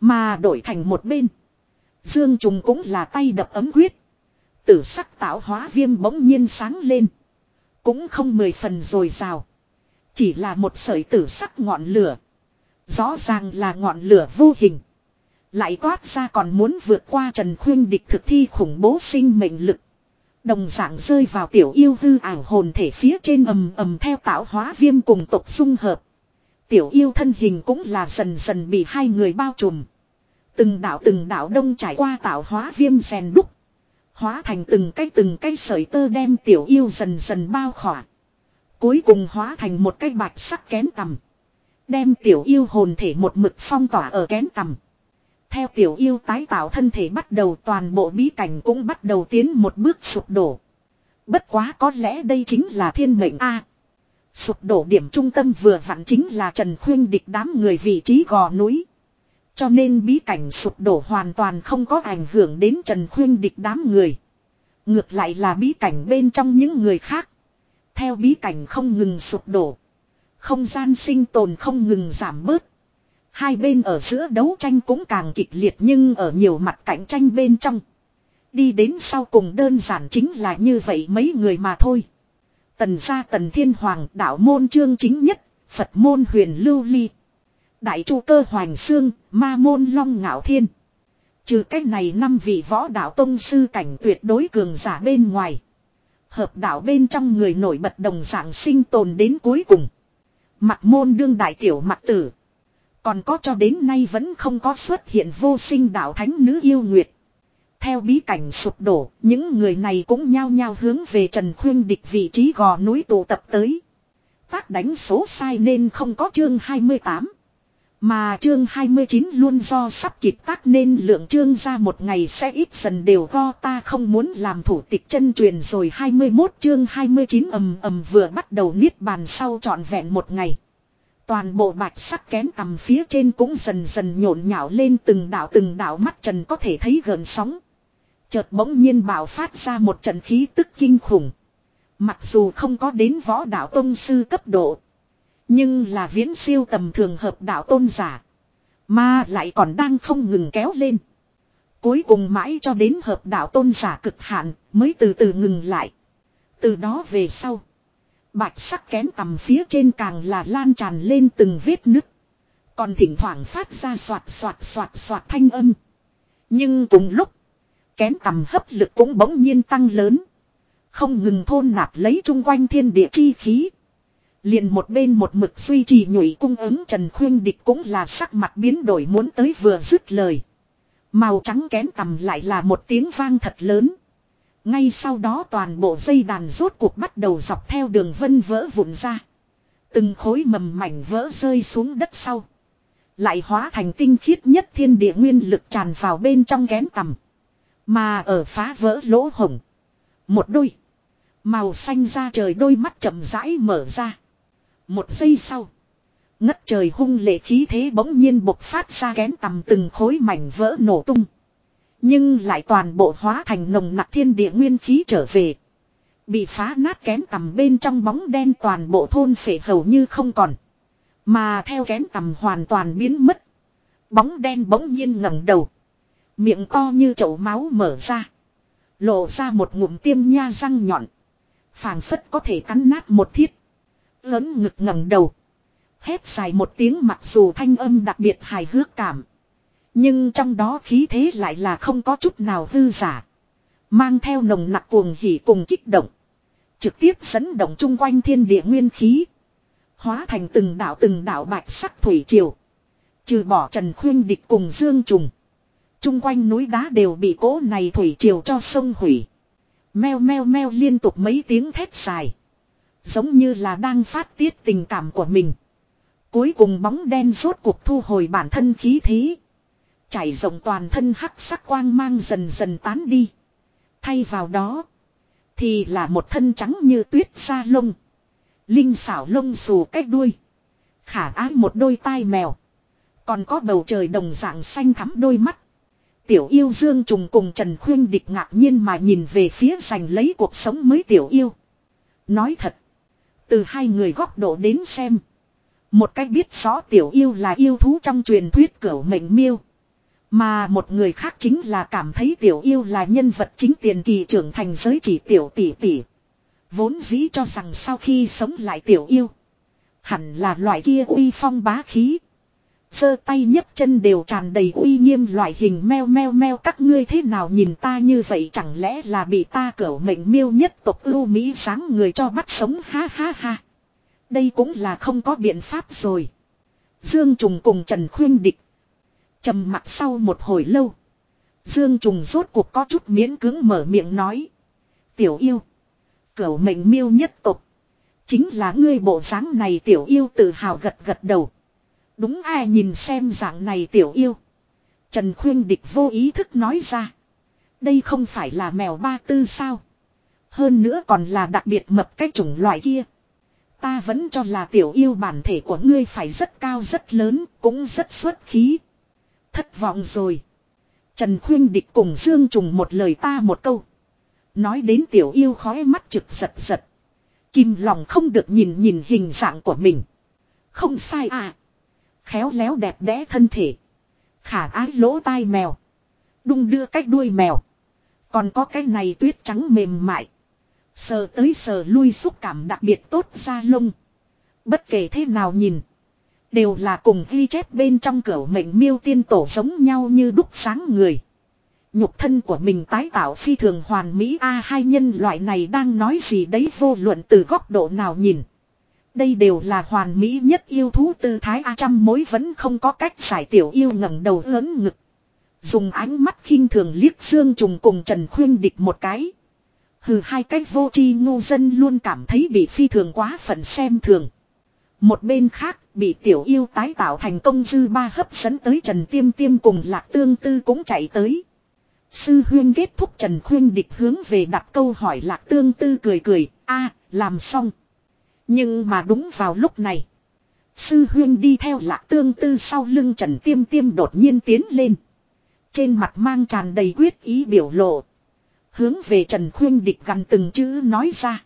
Mà đổi thành một bên. Dương Trùng cũng là tay đập ấm huyết. Tử sắc tạo hóa viêm bỗng nhiên sáng lên. Cũng không mười phần rồi rào. Chỉ là một sợi tử sắc ngọn lửa. Rõ ràng là ngọn lửa vô hình. Lại toát ra còn muốn vượt qua Trần Khuyên địch thực thi khủng bố sinh mệnh lực. Đồng dạng rơi vào tiểu yêu hư ảo hồn thể phía trên ầm ầm theo tạo hóa viêm cùng tộc dung hợp. Tiểu yêu thân hình cũng là dần dần bị hai người bao trùm. Từng đạo từng đạo đông trải qua tạo hóa viêm rèn đúc. Hóa thành từng cái từng cái sợi tơ đem tiểu yêu dần dần bao khỏa. Cuối cùng hóa thành một cái bạch sắc kén tầm. Đem tiểu yêu hồn thể một mực phong tỏa ở kén tầm. Theo tiểu yêu tái tạo thân thể bắt đầu toàn bộ bí cảnh cũng bắt đầu tiến một bước sụp đổ. Bất quá có lẽ đây chính là thiên mệnh A. Sụp đổ điểm trung tâm vừa vặn chính là Trần Khuyên địch đám người vị trí gò núi. Cho nên bí cảnh sụp đổ hoàn toàn không có ảnh hưởng đến Trần Khuyên địch đám người. Ngược lại là bí cảnh bên trong những người khác. Theo bí cảnh không ngừng sụp đổ. Không gian sinh tồn không ngừng giảm bớt. Hai bên ở giữa đấu tranh cũng càng kịch liệt nhưng ở nhiều mặt cạnh tranh bên trong. Đi đến sau cùng đơn giản chính là như vậy mấy người mà thôi. Tần gia tần thiên hoàng đạo môn chương chính nhất, Phật môn huyền lưu ly. Đại chu cơ hoàng xương, ma môn long ngạo thiên. Trừ cách này năm vị võ đạo tông sư cảnh tuyệt đối cường giả bên ngoài. Hợp đạo bên trong người nổi bật đồng dạng sinh tồn đến cuối cùng. Mặt môn đương đại tiểu mặt tử. Còn có cho đến nay vẫn không có xuất hiện vô sinh đạo thánh nữ yêu nguyệt. Theo bí cảnh sụp đổ, những người này cũng nhao nhao hướng về Trần Khuyên địch vị trí gò núi tụ tập tới. Tác đánh số sai nên không có chương 28. Mà chương 29 luôn do sắp kịp tác nên lượng chương ra một ngày sẽ ít dần đều go ta không muốn làm thủ tịch chân truyền rồi 21 chương 29 ầm ầm vừa bắt đầu niết bàn sau trọn vẹn một ngày. Toàn bộ bạch sắc kén tầm phía trên cũng dần dần nhộn nhạo lên từng đảo từng đảo mắt trần có thể thấy gần sóng. Chợt bỗng nhiên bảo phát ra một trận khí tức kinh khủng. Mặc dù không có đến võ đạo tôn sư cấp độ. Nhưng là viễn siêu tầm thường hợp đạo tôn giả. Mà lại còn đang không ngừng kéo lên. Cuối cùng mãi cho đến hợp đạo tôn giả cực hạn mới từ từ ngừng lại. Từ đó về sau. Bạch sắc kén tầm phía trên càng là lan tràn lên từng vết nứt. Còn thỉnh thoảng phát ra soạt soạt soạt soạt thanh âm. Nhưng cùng lúc. Kén tầm hấp lực cũng bỗng nhiên tăng lớn. Không ngừng thôn nạp lấy chung quanh thiên địa chi khí. Liền một bên một mực duy trì nhụy cung ứng Trần Khuyên Địch cũng là sắc mặt biến đổi muốn tới vừa dứt lời. Màu trắng kén tầm lại là một tiếng vang thật lớn. Ngay sau đó toàn bộ dây đàn rốt cuộc bắt đầu dọc theo đường vân vỡ vụn ra. Từng khối mầm mảnh vỡ rơi xuống đất sau. Lại hóa thành tinh khiết nhất thiên địa nguyên lực tràn vào bên trong kén tầm. Mà ở phá vỡ lỗ hổng. Một đôi. Màu xanh ra trời đôi mắt chậm rãi mở ra. Một giây sau. Ngất trời hung lệ khí thế bỗng nhiên bộc phát ra kén tầm từng khối mảnh vỡ nổ tung. Nhưng lại toàn bộ hóa thành nồng nặc thiên địa nguyên khí trở về. Bị phá nát kén tầm bên trong bóng đen toàn bộ thôn phệ hầu như không còn. Mà theo kén tầm hoàn toàn biến mất. Bóng đen bỗng nhiên ngẩng đầu. Miệng to như chậu máu mở ra. Lộ ra một ngụm tiêm nha răng nhọn. phảng phất có thể cắn nát một thiết. Lớn ngực ngẩng đầu. Hét dài một tiếng mặc dù thanh âm đặc biệt hài hước cảm. Nhưng trong đó khí thế lại là không có chút nào hư giả. Mang theo nồng nặc cuồng hỉ cùng kích động. Trực tiếp dẫn động chung quanh thiên địa nguyên khí. Hóa thành từng đảo từng đảo bạch sắc thủy triều. Trừ bỏ Trần Khuyên Địch cùng Dương Trùng. Chung quanh núi đá đều bị cỗ này thủy triều cho sông hủy. Meo meo meo liên tục mấy tiếng thét dài. Giống như là đang phát tiết tình cảm của mình. Cuối cùng bóng đen rốt cuộc thu hồi bản thân khí thế. Chảy rộng toàn thân hắc sắc quang mang dần dần tán đi. Thay vào đó. Thì là một thân trắng như tuyết da lông. Linh xảo lông xù cách đuôi. Khả ái một đôi tai mèo. Còn có bầu trời đồng dạng xanh thắm đôi mắt. Tiểu yêu Dương Trùng cùng Trần Khuyên Địch ngạc nhiên mà nhìn về phía giành lấy cuộc sống mới tiểu yêu. Nói thật. Từ hai người góc độ đến xem. Một cách biết rõ tiểu yêu là yêu thú trong truyền thuyết cửu mệnh miêu. Mà một người khác chính là cảm thấy tiểu yêu là nhân vật chính tiền kỳ trưởng thành giới chỉ tiểu tỷ tỷ. Vốn dĩ cho rằng sau khi sống lại tiểu yêu. Hẳn là loại kia uy phong bá khí sơ tay nhấc chân đều tràn đầy uy nghiêm loại hình meo meo meo, các ngươi thế nào nhìn ta như vậy, chẳng lẽ là bị ta cửu mệnh miêu nhất tộc ưu mỹ sáng người cho bắt sống ha ha ha. Đây cũng là không có biện pháp rồi. Dương Trùng cùng Trần Khuyên Địch trầm mặt sau một hồi lâu. Dương Trùng rốt cuộc có chút miễn cứng mở miệng nói. Tiểu yêu. Cửu mệnh miêu nhất tộc. Chính là ngươi bộ dáng này tiểu yêu tự hào gật gật đầu. Đúng ai nhìn xem dạng này tiểu yêu. Trần Khuyên Địch vô ý thức nói ra. Đây không phải là mèo ba tư sao. Hơn nữa còn là đặc biệt mập cái chủng loại kia. Ta vẫn cho là tiểu yêu bản thể của ngươi phải rất cao rất lớn, cũng rất xuất khí. Thất vọng rồi. Trần Khuyên Địch cùng Dương Trùng một lời ta một câu. Nói đến tiểu yêu khói mắt trực giật giật. Kim lòng không được nhìn nhìn hình dạng của mình. Không sai à. Khéo léo đẹp đẽ thân thể. Khả ái lỗ tai mèo. Đung đưa cách đuôi mèo. Còn có cái này tuyết trắng mềm mại. Sờ tới sờ lui xúc cảm đặc biệt tốt ra lông. Bất kể thế nào nhìn. Đều là cùng ghi chép bên trong cửa mệnh miêu tiên tổ giống nhau như đúc sáng người. Nhục thân của mình tái tạo phi thường hoàn mỹ A hai nhân loại này đang nói gì đấy vô luận từ góc độ nào nhìn. Đây đều là hoàn mỹ nhất yêu thú tư thái A trăm mối vẫn không có cách giải tiểu yêu ngẩng đầu lớn ngực. Dùng ánh mắt khinh thường liếc xương trùng cùng Trần Khuyên địch một cái. Hừ hai cách vô tri ngu dân luôn cảm thấy bị phi thường quá phận xem thường. Một bên khác, Bị tiểu yêu tái tạo thành công dư ba hấp dẫn tới Trần Tiêm Tiêm cùng Lạc Tương Tư cũng chạy tới. Sư huyên kết thúc Trần Khuyên địch hướng về đặt câu hỏi Lạc Tương Tư cười cười, a làm xong. Nhưng mà đúng vào lúc này. Sư huyên đi theo Lạc Tương Tư sau lưng Trần Tiêm Tiêm đột nhiên tiến lên. Trên mặt mang tràn đầy quyết ý biểu lộ. Hướng về Trần Khuyên địch gần từng chữ nói ra.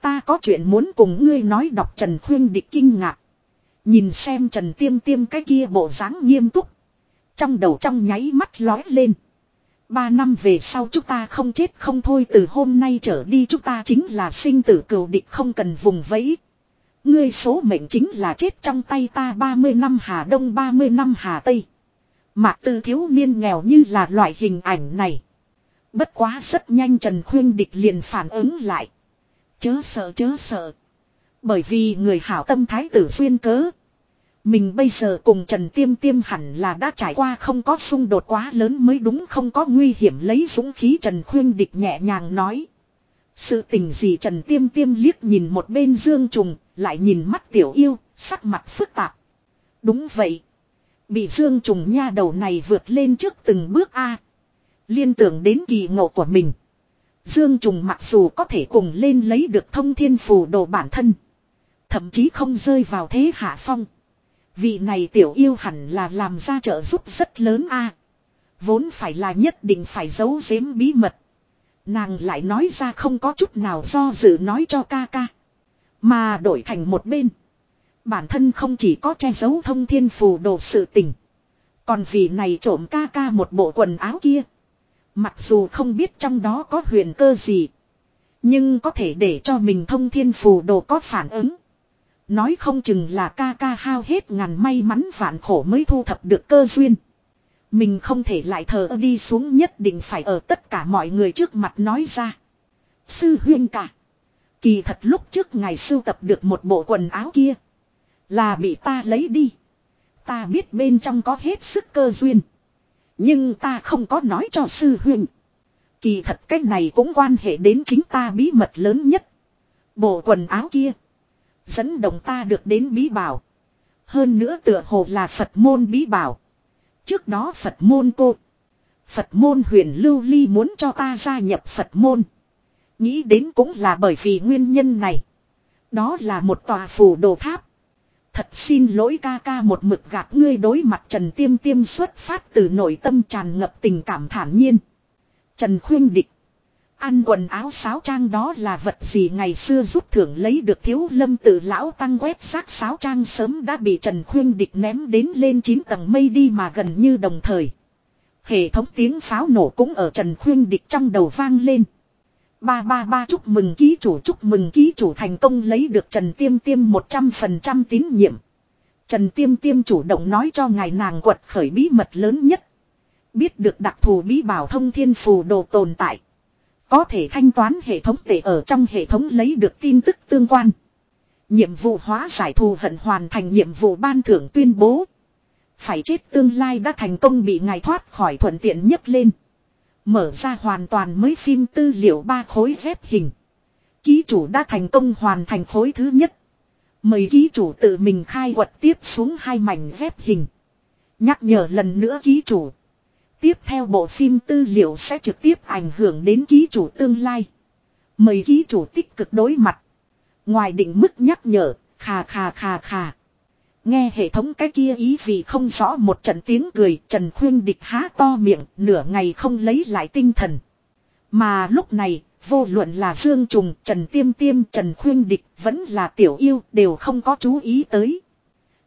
Ta có chuyện muốn cùng ngươi nói đọc Trần Khuyên địch kinh ngạc. Nhìn xem Trần Tiêm Tiêm cái kia bộ dáng nghiêm túc. Trong đầu trong nháy mắt lói lên. Ba năm về sau chúng ta không chết không thôi, từ hôm nay trở đi chúng ta chính là sinh tử cừu địch không cần vùng vẫy. Ngươi số mệnh chính là chết trong tay ta 30 năm Hà Đông 30 năm Hà Tây. Mạc tư thiếu niên nghèo như là loại hình ảnh này. Bất quá rất nhanh Trần Khuyên Địch liền phản ứng lại. Chớ sợ chớ sợ. Bởi vì người hảo tâm thái tử duyên cớ. Mình bây giờ cùng Trần Tiêm Tiêm hẳn là đã trải qua không có xung đột quá lớn mới đúng không có nguy hiểm lấy dũng khí Trần Khuyên Địch nhẹ nhàng nói. Sự tình gì Trần Tiêm Tiêm liếc nhìn một bên Dương Trùng, lại nhìn mắt tiểu yêu, sắc mặt phức tạp. Đúng vậy. Bị Dương Trùng nha đầu này vượt lên trước từng bước A. Liên tưởng đến kỳ ngộ của mình. Dương Trùng mặc dù có thể cùng lên lấy được thông thiên phù đồ bản thân. Thậm chí không rơi vào thế hạ phong. Vị này tiểu yêu hẳn là làm ra trợ giúp rất lớn a. Vốn phải là nhất định phải giấu giếm bí mật. Nàng lại nói ra không có chút nào do dự nói cho ca ca. Mà đổi thành một bên. Bản thân không chỉ có che giấu thông thiên phù đồ sự tình. Còn vì này trộm ca ca một bộ quần áo kia. Mặc dù không biết trong đó có huyền cơ gì. Nhưng có thể để cho mình thông thiên phù đồ có phản ứng. Nói không chừng là ca ca hao hết ngàn may mắn vạn khổ mới thu thập được cơ duyên. Mình không thể lại thờ đi xuống nhất định phải ở tất cả mọi người trước mặt nói ra. Sư huyên cả. Kỳ thật lúc trước ngài sưu tập được một bộ quần áo kia. Là bị ta lấy đi. Ta biết bên trong có hết sức cơ duyên. Nhưng ta không có nói cho sư huyên. Kỳ thật cách này cũng quan hệ đến chính ta bí mật lớn nhất. Bộ quần áo kia. Dẫn động ta được đến bí bảo. Hơn nữa tựa hồ là Phật môn bí bảo. Trước đó Phật môn cô. Phật môn huyền lưu ly muốn cho ta gia nhập Phật môn. Nghĩ đến cũng là bởi vì nguyên nhân này. Đó là một tòa phù đồ tháp. Thật xin lỗi ca ca một mực gạt ngươi đối mặt Trần Tiêm Tiêm xuất phát từ nội tâm tràn ngập tình cảm thản nhiên. Trần Khuyên Địch. Ăn quần áo sáo trang đó là vật gì ngày xưa giúp thưởng lấy được thiếu lâm tự lão tăng quét xác sáo trang sớm đã bị Trần Khuyên Địch ném đến lên 9 tầng mây đi mà gần như đồng thời. Hệ thống tiếng pháo nổ cũng ở Trần Khuyên Địch trong đầu vang lên. Ba ba ba, chúc mừng ký chủ, chúc mừng ký chủ thành công lấy được Trần Tiêm Tiêm 100% tín nhiệm. Trần Tiêm Tiêm chủ động nói cho ngài nàng quật khởi bí mật lớn nhất. Biết được đặc thù bí bảo thông thiên phù đồ tồn tại. Có thể thanh toán hệ thống tệ ở trong hệ thống lấy được tin tức tương quan. Nhiệm vụ hóa giải thù hận hoàn thành nhiệm vụ ban thưởng tuyên bố. Phải chết tương lai đã thành công bị ngài thoát khỏi thuận tiện nhất lên. Mở ra hoàn toàn mới phim tư liệu ba khối dép hình. Ký chủ đã thành công hoàn thành khối thứ nhất. Mời ký chủ tự mình khai quật tiếp xuống hai mảnh dép hình. Nhắc nhở lần nữa ký chủ. Tiếp theo bộ phim tư liệu sẽ trực tiếp ảnh hưởng đến ký chủ tương lai. Mời ký chủ tích cực đối mặt. Ngoài định mức nhắc nhở, khà khà khà khà. Nghe hệ thống cái kia ý vì không rõ một trận tiếng cười, Trần Khuyên Địch há to miệng, nửa ngày không lấy lại tinh thần. Mà lúc này, vô luận là Dương Trùng, Trần Tiêm Tiêm, Trần Khuyên Địch, vẫn là Tiểu Yêu, đều không có chú ý tới.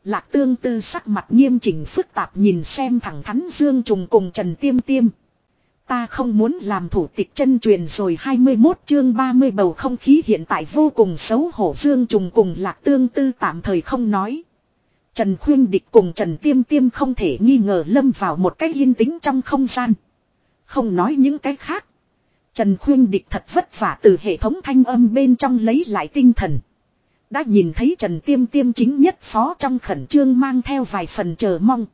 Lạc tương tư sắc mặt nghiêm chỉnh phức tạp nhìn xem thẳng thắn Dương Trùng cùng Trần Tiêm Tiêm. Ta không muốn làm thủ tịch chân truyền rồi 21 chương 30 bầu không khí hiện tại vô cùng xấu hổ Dương Trùng cùng Lạc Tương Tư tạm thời không nói. Trần Khuyên Địch cùng Trần Tiêm Tiêm không thể nghi ngờ lâm vào một cái yên tĩnh trong không gian. Không nói những cái khác. Trần Khuyên Địch thật vất vả từ hệ thống thanh âm bên trong lấy lại tinh thần. Đã nhìn thấy Trần Tiêm Tiêm chính nhất phó trong khẩn trương mang theo vài phần chờ mong.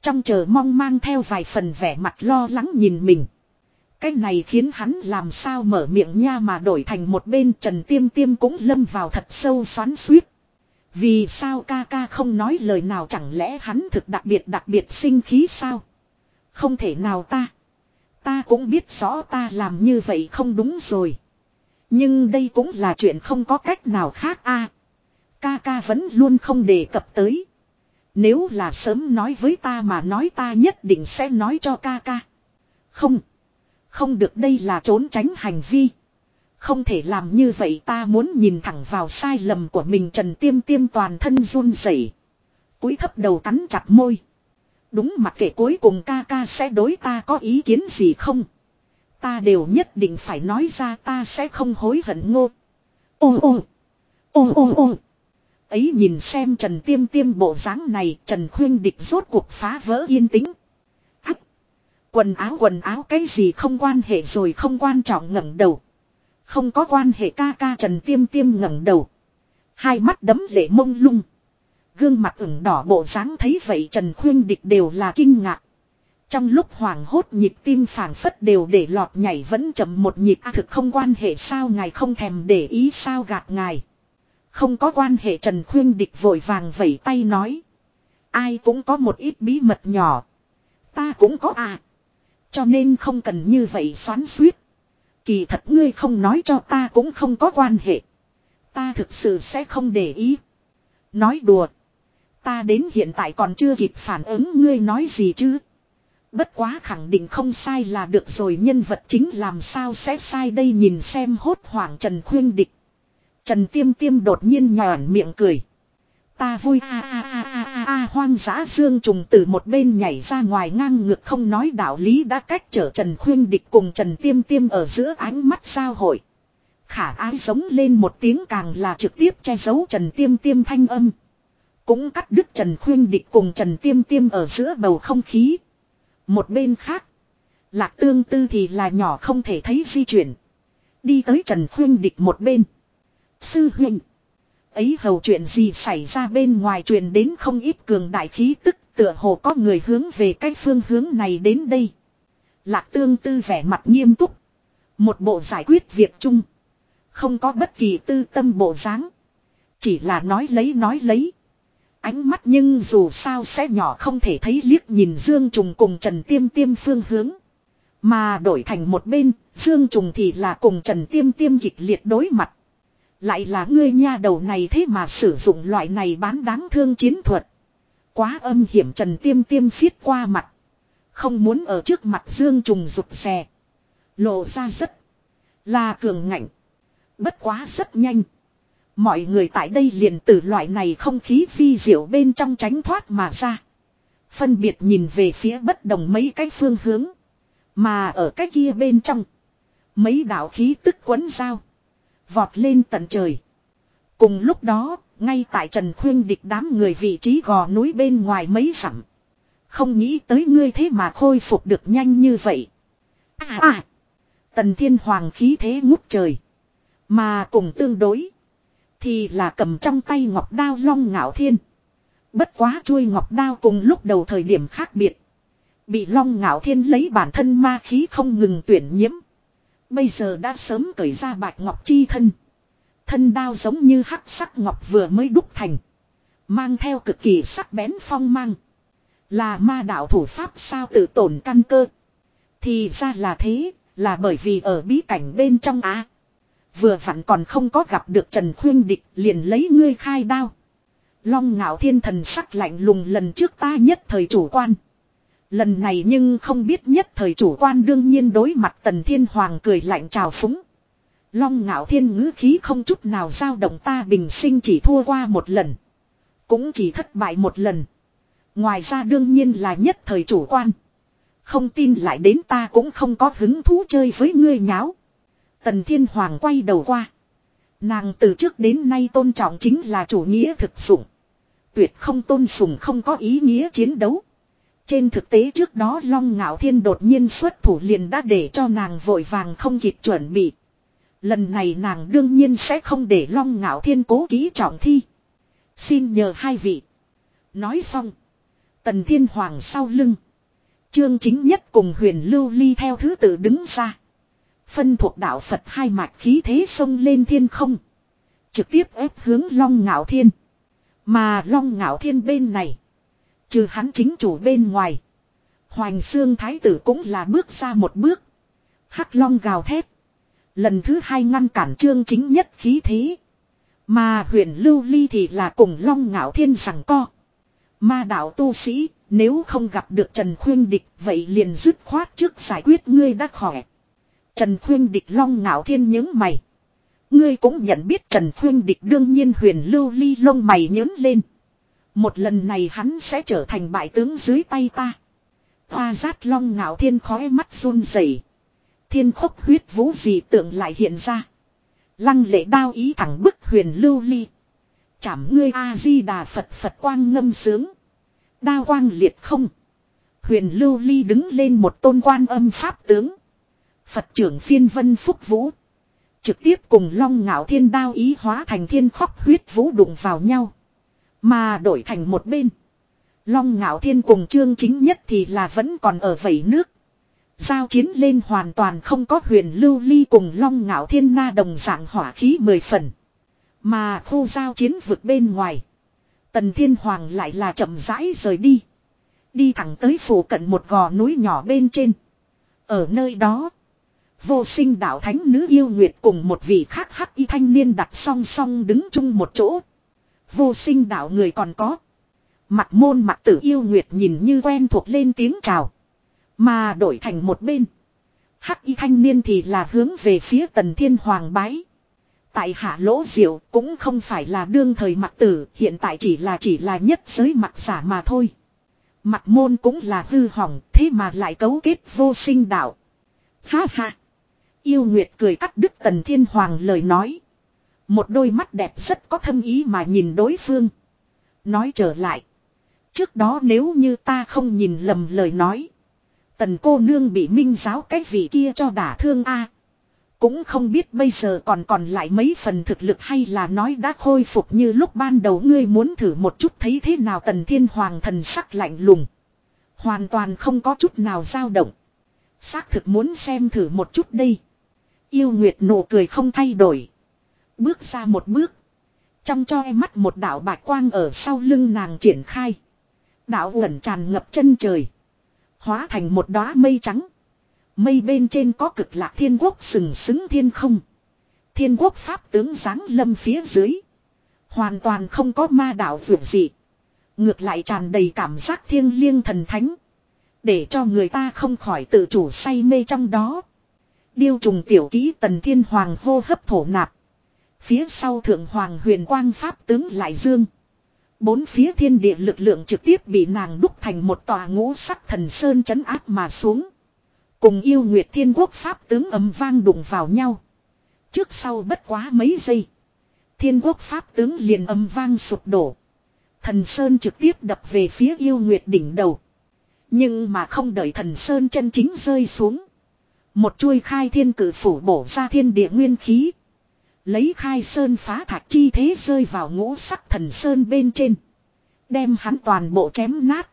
Trong chờ mong mang theo vài phần vẻ mặt lo lắng nhìn mình. Cái này khiến hắn làm sao mở miệng nha mà đổi thành một bên Trần Tiêm Tiêm cũng lâm vào thật sâu xoắn suýt. Vì sao ca ca không nói lời nào chẳng lẽ hắn thực đặc biệt đặc biệt sinh khí sao? Không thể nào ta. Ta cũng biết rõ ta làm như vậy không đúng rồi. Nhưng đây cũng là chuyện không có cách nào khác a. ca ca vẫn luôn không đề cập tới. Nếu là sớm nói với ta mà nói ta nhất định sẽ nói cho ca ca. Không. Không được đây là trốn tránh hành vi. Không thể làm như vậy ta muốn nhìn thẳng vào sai lầm của mình Trần Tiêm Tiêm toàn thân run rẩy, cúi thấp đầu cắn chặt môi. Đúng mặc kệ cuối cùng ca ca sẽ đối ta có ý kiến gì không. Ta đều nhất định phải nói ra ta sẽ không hối hận ngô. Ô ô. Ô ô ô. Ấy nhìn xem Trần Tiêm Tiêm bộ dáng này, Trần Khuyên Địch rốt cuộc phá vỡ yên tĩnh. Ác. Quần áo quần áo cái gì không quan hệ rồi không quan trọng ngẩng đầu. Không có quan hệ ca ca Trần Tiêm Tiêm ngẩng đầu. Hai mắt đấm lệ mông lung. Gương mặt ửng đỏ bộ dáng thấy vậy Trần Khuyên Địch đều là kinh ngạc. Trong lúc hoảng hốt nhịp tim phảng phất đều để lọt nhảy vẫn chậm một nhịp à, thực không quan hệ sao ngài không thèm để ý sao gạt ngài. Không có quan hệ Trần Khuyên Địch vội vàng vẩy tay nói. Ai cũng có một ít bí mật nhỏ. Ta cũng có à. Cho nên không cần như vậy xoắn suýt. Kỳ thật ngươi không nói cho ta cũng không có quan hệ. Ta thực sự sẽ không để ý. Nói đùa. Ta đến hiện tại còn chưa kịp phản ứng ngươi nói gì chứ. Bất quá khẳng định không sai là được rồi, nhân vật chính làm sao sẽ sai đây nhìn xem hốt hoảng Trần Khuyên Địch. Trần Tiêm Tiêm đột nhiên nhòn miệng cười. Ta vui, a a a a a a, hoang dã dương trùng từ một bên nhảy ra ngoài ngang ngược không nói đạo lý đã cách trở Trần Khuyên Địch cùng Trần Tiêm Tiêm ở giữa ánh mắt sao hội. Khả ái giống lên một tiếng càng là trực tiếp che giấu Trần Tiêm Tiêm thanh âm. Cũng cắt đứt Trần Khuyên Địch cùng Trần Tiêm Tiêm ở giữa bầu không khí. Một bên khác. Lạc tương tư thì là nhỏ không thể thấy di chuyển. Đi tới Trần Khuyên Địch một bên. Sư huynh. Ấy hầu chuyện gì xảy ra bên ngoài truyền đến không ít cường đại khí tức, tựa hồ có người hướng về cái phương hướng này đến đây. Lạc tương tư vẻ mặt nghiêm túc. Một bộ giải quyết việc chung. Không có bất kỳ tư tâm bộ dáng. Chỉ là nói lấy nói lấy. Ánh mắt nhưng dù sao sẽ nhỏ không thể thấy liếc nhìn Dương Trùng cùng Trần Tiêm Tiêm phương hướng. Mà đổi thành một bên, Dương Trùng thì là cùng Trần Tiêm Tiêm kịch liệt đối mặt. Lại là ngươi nha đầu này thế mà sử dụng loại này bán đáng thương chiến thuật. Quá âm hiểm Trần Tiêm Tiêm phiết qua mặt. Không muốn ở trước mặt Dương Trùng rụt xè. Lộ ra rất là cường ngạnh. Bất quá rất nhanh. Mọi người tại đây liền từ loại này không khí phi diệu bên trong tránh thoát mà ra. Phân biệt nhìn về phía bất đồng mấy cái phương hướng. Mà ở cái kia bên trong. Mấy đạo khí tức quấn dao. Vọt lên tận trời. Cùng lúc đó, ngay tại Trần Khuyên địch đám người vị trí gò núi bên ngoài mấy dặm. Không nghĩ tới ngươi thế mà khôi phục được nhanh như vậy. À à! Tần Thiên Hoàng khí thế ngút trời. Mà cùng tương đối. Thì là cầm trong tay ngọc đao long ngạo thiên. Bất quá chuôi ngọc đao cùng lúc đầu thời điểm khác biệt. Bị long ngạo thiên lấy bản thân ma khí không ngừng tuyển nhiễm. Bây giờ đã sớm cởi ra bạch ngọc chi thân. Thân đao giống như hắc sắc ngọc vừa mới đúc thành. Mang theo cực kỳ sắc bén phong mang. Là ma đạo thủ pháp sao tự tổn căn cơ. Thì ra là thế, là bởi vì ở bí cảnh bên trong á. Vừa vặn còn không có gặp được Trần Khuyên Địch, liền lấy ngươi khai đao. Long ngạo thiên thần sắc lạnh lùng, lần trước ta nhất thời chủ quan. Lần này nhưng không biết nhất thời chủ quan, đương nhiên đối mặt tần thiên hoàng cười lạnh trào phúng. Long ngạo thiên ngữ khí không chút nào dao động, ta bình sinh chỉ thua qua một lần. Cũng chỉ thất bại một lần. Ngoài ra đương nhiên là nhất thời chủ quan. Không tin lại đến ta cũng không có hứng thú chơi với ngươi nháo. Tần Thiên Hoàng quay đầu qua. Nàng từ trước đến nay tôn trọng chính là chủ nghĩa thực dụng. Tuyệt không tôn sùng không có ý nghĩa chiến đấu. Trên thực tế trước đó Long Ngạo Thiên đột nhiên xuất thủ liền đã để cho nàng vội vàng không kịp chuẩn bị. Lần này nàng đương nhiên sẽ không để Long Ngạo Thiên cố ký trọng thi. Xin nhờ hai vị. Nói xong. Tần Thiên Hoàng sau lưng. Trương chính nhất cùng huyền lưu ly theo thứ tự đứng ra. Phân thuộc đạo Phật hai mạch khí thế sông lên thiên không. Trực tiếp ép hướng long ngạo thiên. Mà Long Ngạo Thiên bên này. Trừ hắn chính chủ bên ngoài. Hoành xương thái tử cũng là bước ra một bước. Hắc Long gào thét. Lần thứ hai ngăn cản trương chính nhất khí thế. Mà huyền lưu ly thì là cùng Long Ngạo Thiên rằng co. Ma đạo tu sĩ, nếu không gặp được Trần Khuyên Địch vậy liền dứt khoát trước giải quyết ngươi đã khỏe. Trần Khuyên Địch long ngạo thiên những mày. Ngươi cũng nhận biết Trần Khuyên Địch đương nhiên huyền lưu ly lông mày nhớn lên. Một lần này hắn sẽ trở thành bại tướng dưới tay ta. Hoa rát long ngạo thiên khói mắt run rẩy, Thiên khốc huyết vũ gì tượng lại hiện ra. Lăng lệ đao ý thẳng bức huyền lưu ly. Chảm ngươi A-di-đà Phật Phật quang ngâm sướng. Đao quang liệt không. Huyền lưu ly đứng lên một tôn quan âm pháp tướng. Phật trưởng phiên vân phúc vũ. Trực tiếp cùng long ngạo thiên đao ý hóa thành thiên khóc huyết vũ đụng vào nhau. Mà đổi thành một bên. Long ngạo thiên cùng trương chính nhất thì là vẫn còn ở vẩy nước. Giao chiến lên hoàn toàn không có huyền lưu ly cùng long ngạo thiên na đồng dạng hỏa khí mười phần. Mà khu giao chiến vực bên ngoài. Tần Thiên Hoàng lại là chậm rãi rời đi. Đi thẳng tới phủ cận một gò núi nhỏ bên trên. Ở nơi đó. Vô sinh đạo thánh nữ yêu nguyệt cùng một vị khác hắc y thanh niên đặt song song đứng chung một chỗ. Vô sinh đạo người còn có. Mặt môn mặt tử yêu nguyệt nhìn như quen thuộc lên tiếng chào. Mà đổi thành một bên. Hắc y thanh niên thì là hướng về phía tần thiên hoàng bái. Tại hạ lỗ diệu cũng không phải là đương thời mặt tử, hiện tại chỉ là chỉ là nhất giới mặt giả mà thôi. Mặt môn cũng là hư hỏng, thế mà lại cấu kết vô sinh đạo. Ha ha! Yêu Nguyệt cười cắt đứt Tần Thiên Hoàng lời nói. Một đôi mắt đẹp rất có thâm ý mà nhìn đối phương. Nói trở lại. Trước đó nếu như ta không nhìn lầm lời nói. Tần cô nương bị minh giáo cái vị kia cho đả thương a cũng không biết bây giờ còn còn lại mấy phần thực lực hay là nói đã khôi phục như lúc ban đầu ngươi muốn thử một chút thấy thế nào tần thiên hoàng thần sắc lạnh lùng. Hoàn toàn không có chút nào dao động. Xác thực muốn xem thử một chút đây. Yêu Nguyệt nụ cười không thay đổi. Bước ra một bước. Trong cho mắt một đạo bạch quang ở sau lưng nàng triển khai. Đạo ẩn tràn ngập chân trời. Hóa thành một đóa mây trắng. Mây bên trên có cực lạc thiên quốc sừng sững thiên không. Thiên quốc pháp tướng giáng lâm phía dưới. Hoàn toàn không có ma đạo vượt gì. Ngược lại tràn đầy cảm giác thiêng liêng thần thánh. Để cho người ta không khỏi tự chủ say mê trong đó. Điêu trùng tiểu ký tần thiên hoàng hô hấp thổ nạp. Phía sau thượng hoàng huyền quang pháp tướng lại dương. Bốn phía thiên địa lực lượng trực tiếp bị nàng đúc thành một tòa ngũ sắc thần sơn chấn áp mà xuống. Cùng yêu Nguyệt Thiên Quốc Pháp tướng ấm vang đụng vào nhau. Trước sau bất quá mấy giây. Thiên Quốc Pháp tướng liền âm vang sụp đổ. Thần Sơn trực tiếp đập về phía yêu Nguyệt đỉnh đầu. Nhưng mà không đợi thần Sơn chân chính rơi xuống. Một chuôi khai thiên cử phủ bổ ra thiên địa nguyên khí. Lấy khai sơn phá thạch chi thế rơi vào ngũ sắc thần Sơn bên trên. Đem hắn toàn bộ chém nát.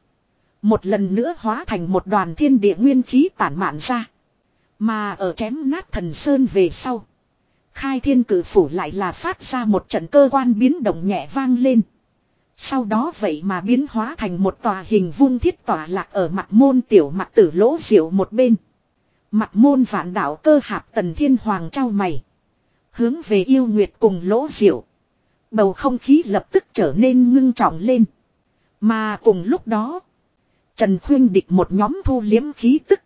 Một lần nữa hóa thành một đoàn thiên địa nguyên khí tản mạn ra. Mà ở chém nát thần sơn về sau. Khai thiên cử phủ lại là phát ra một trận cơ quan biến động nhẹ vang lên. Sau đó vậy mà biến hóa thành một tòa hình vuông thiết tòa lạc ở mặt môn tiểu mặt tử lỗ diệu một bên. Mặt môn vạn đạo cơ hạp tần thiên hoàng trao mày. Hướng về yêu nguyệt cùng lỗ diệu. Bầu không khí lập tức trở nên ngưng trọng lên. Mà cùng lúc đó. Trần Khuyên địch một nhóm thu liếm khí tức.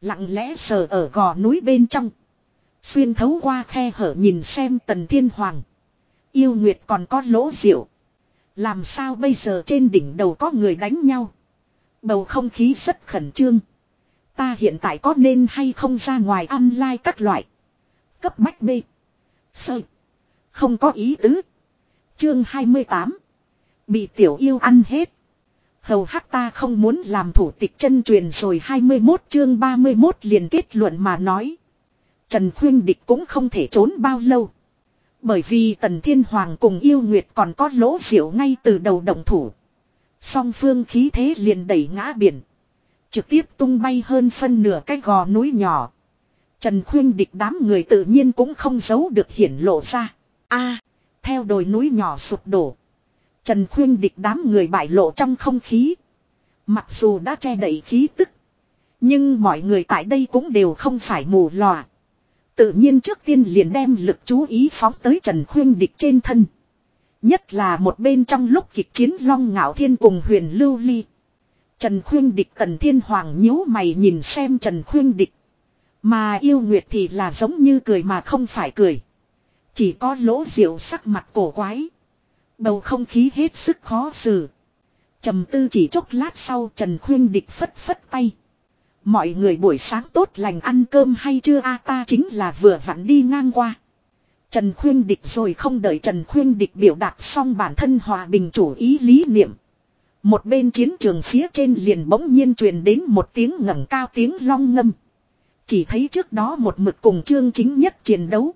Lặng lẽ sờ ở gò núi bên trong. Xuyên thấu qua khe hở nhìn xem tần thiên hoàng. Yêu Nguyệt còn có lỗ diệu. Làm sao bây giờ trên đỉnh đầu có người đánh nhau. Bầu không khí rất khẩn trương. Ta hiện tại có nên hay không ra ngoài ăn lai các loại. Cấp bách B. Sơ. Không có ý tứ. Chương 28. Bị tiểu yêu ăn hết. Hầu hắc ta không muốn làm thủ tịch chân truyền rồi 21 chương 31 liền kết luận mà nói. Trần Khuyên Địch cũng không thể trốn bao lâu. Bởi vì Tần Thiên Hoàng cùng yêu Nguyệt còn có lỗ diệu ngay từ đầu động thủ. Song phương khí thế liền đẩy ngã biển. Trực tiếp tung bay hơn phân nửa cái gò núi nhỏ. Trần Khuyên Địch đám người tự nhiên cũng không giấu được hiển lộ ra. a, theo đồi núi nhỏ sụp đổ. Trần Khuyên địch đám người bại lộ trong không khí. Mặc dù đã che đậy khí tức. Nhưng mọi người tại đây cũng đều không phải mù lòa. Tự nhiên trước tiên liền đem lực chú ý phóng tới Trần Khuyên địch trên thân. Nhất là một bên trong lúc kịch chiến long ngạo thiên cùng huyền lưu ly. Trần Khuyên địch tần thiên hoàng nhíu mày nhìn xem Trần Khuyên địch. Mà yêu nguyệt thì là giống như cười mà không phải cười. Chỉ có lỗ diệu sắc mặt cổ quái. Bầu không khí hết sức khó xử. trầm tư chỉ chốc lát sau Trần Khuyên địch phất phất tay. Mọi người buổi sáng tốt lành ăn cơm hay chưa a, ta chính là vừa vặn đi ngang qua. Trần Khuyên Địch rồi không đợi Trần Khuyên Địch biểu đạt xong bản thân hòa bình chủ ý lý niệm. Một bên chiến trường phía trên liền bỗng nhiên truyền đến một tiếng ngẩng cao tiếng long ngâm. Chỉ thấy trước đó một mực cùng chương chính nhất chiến đấu.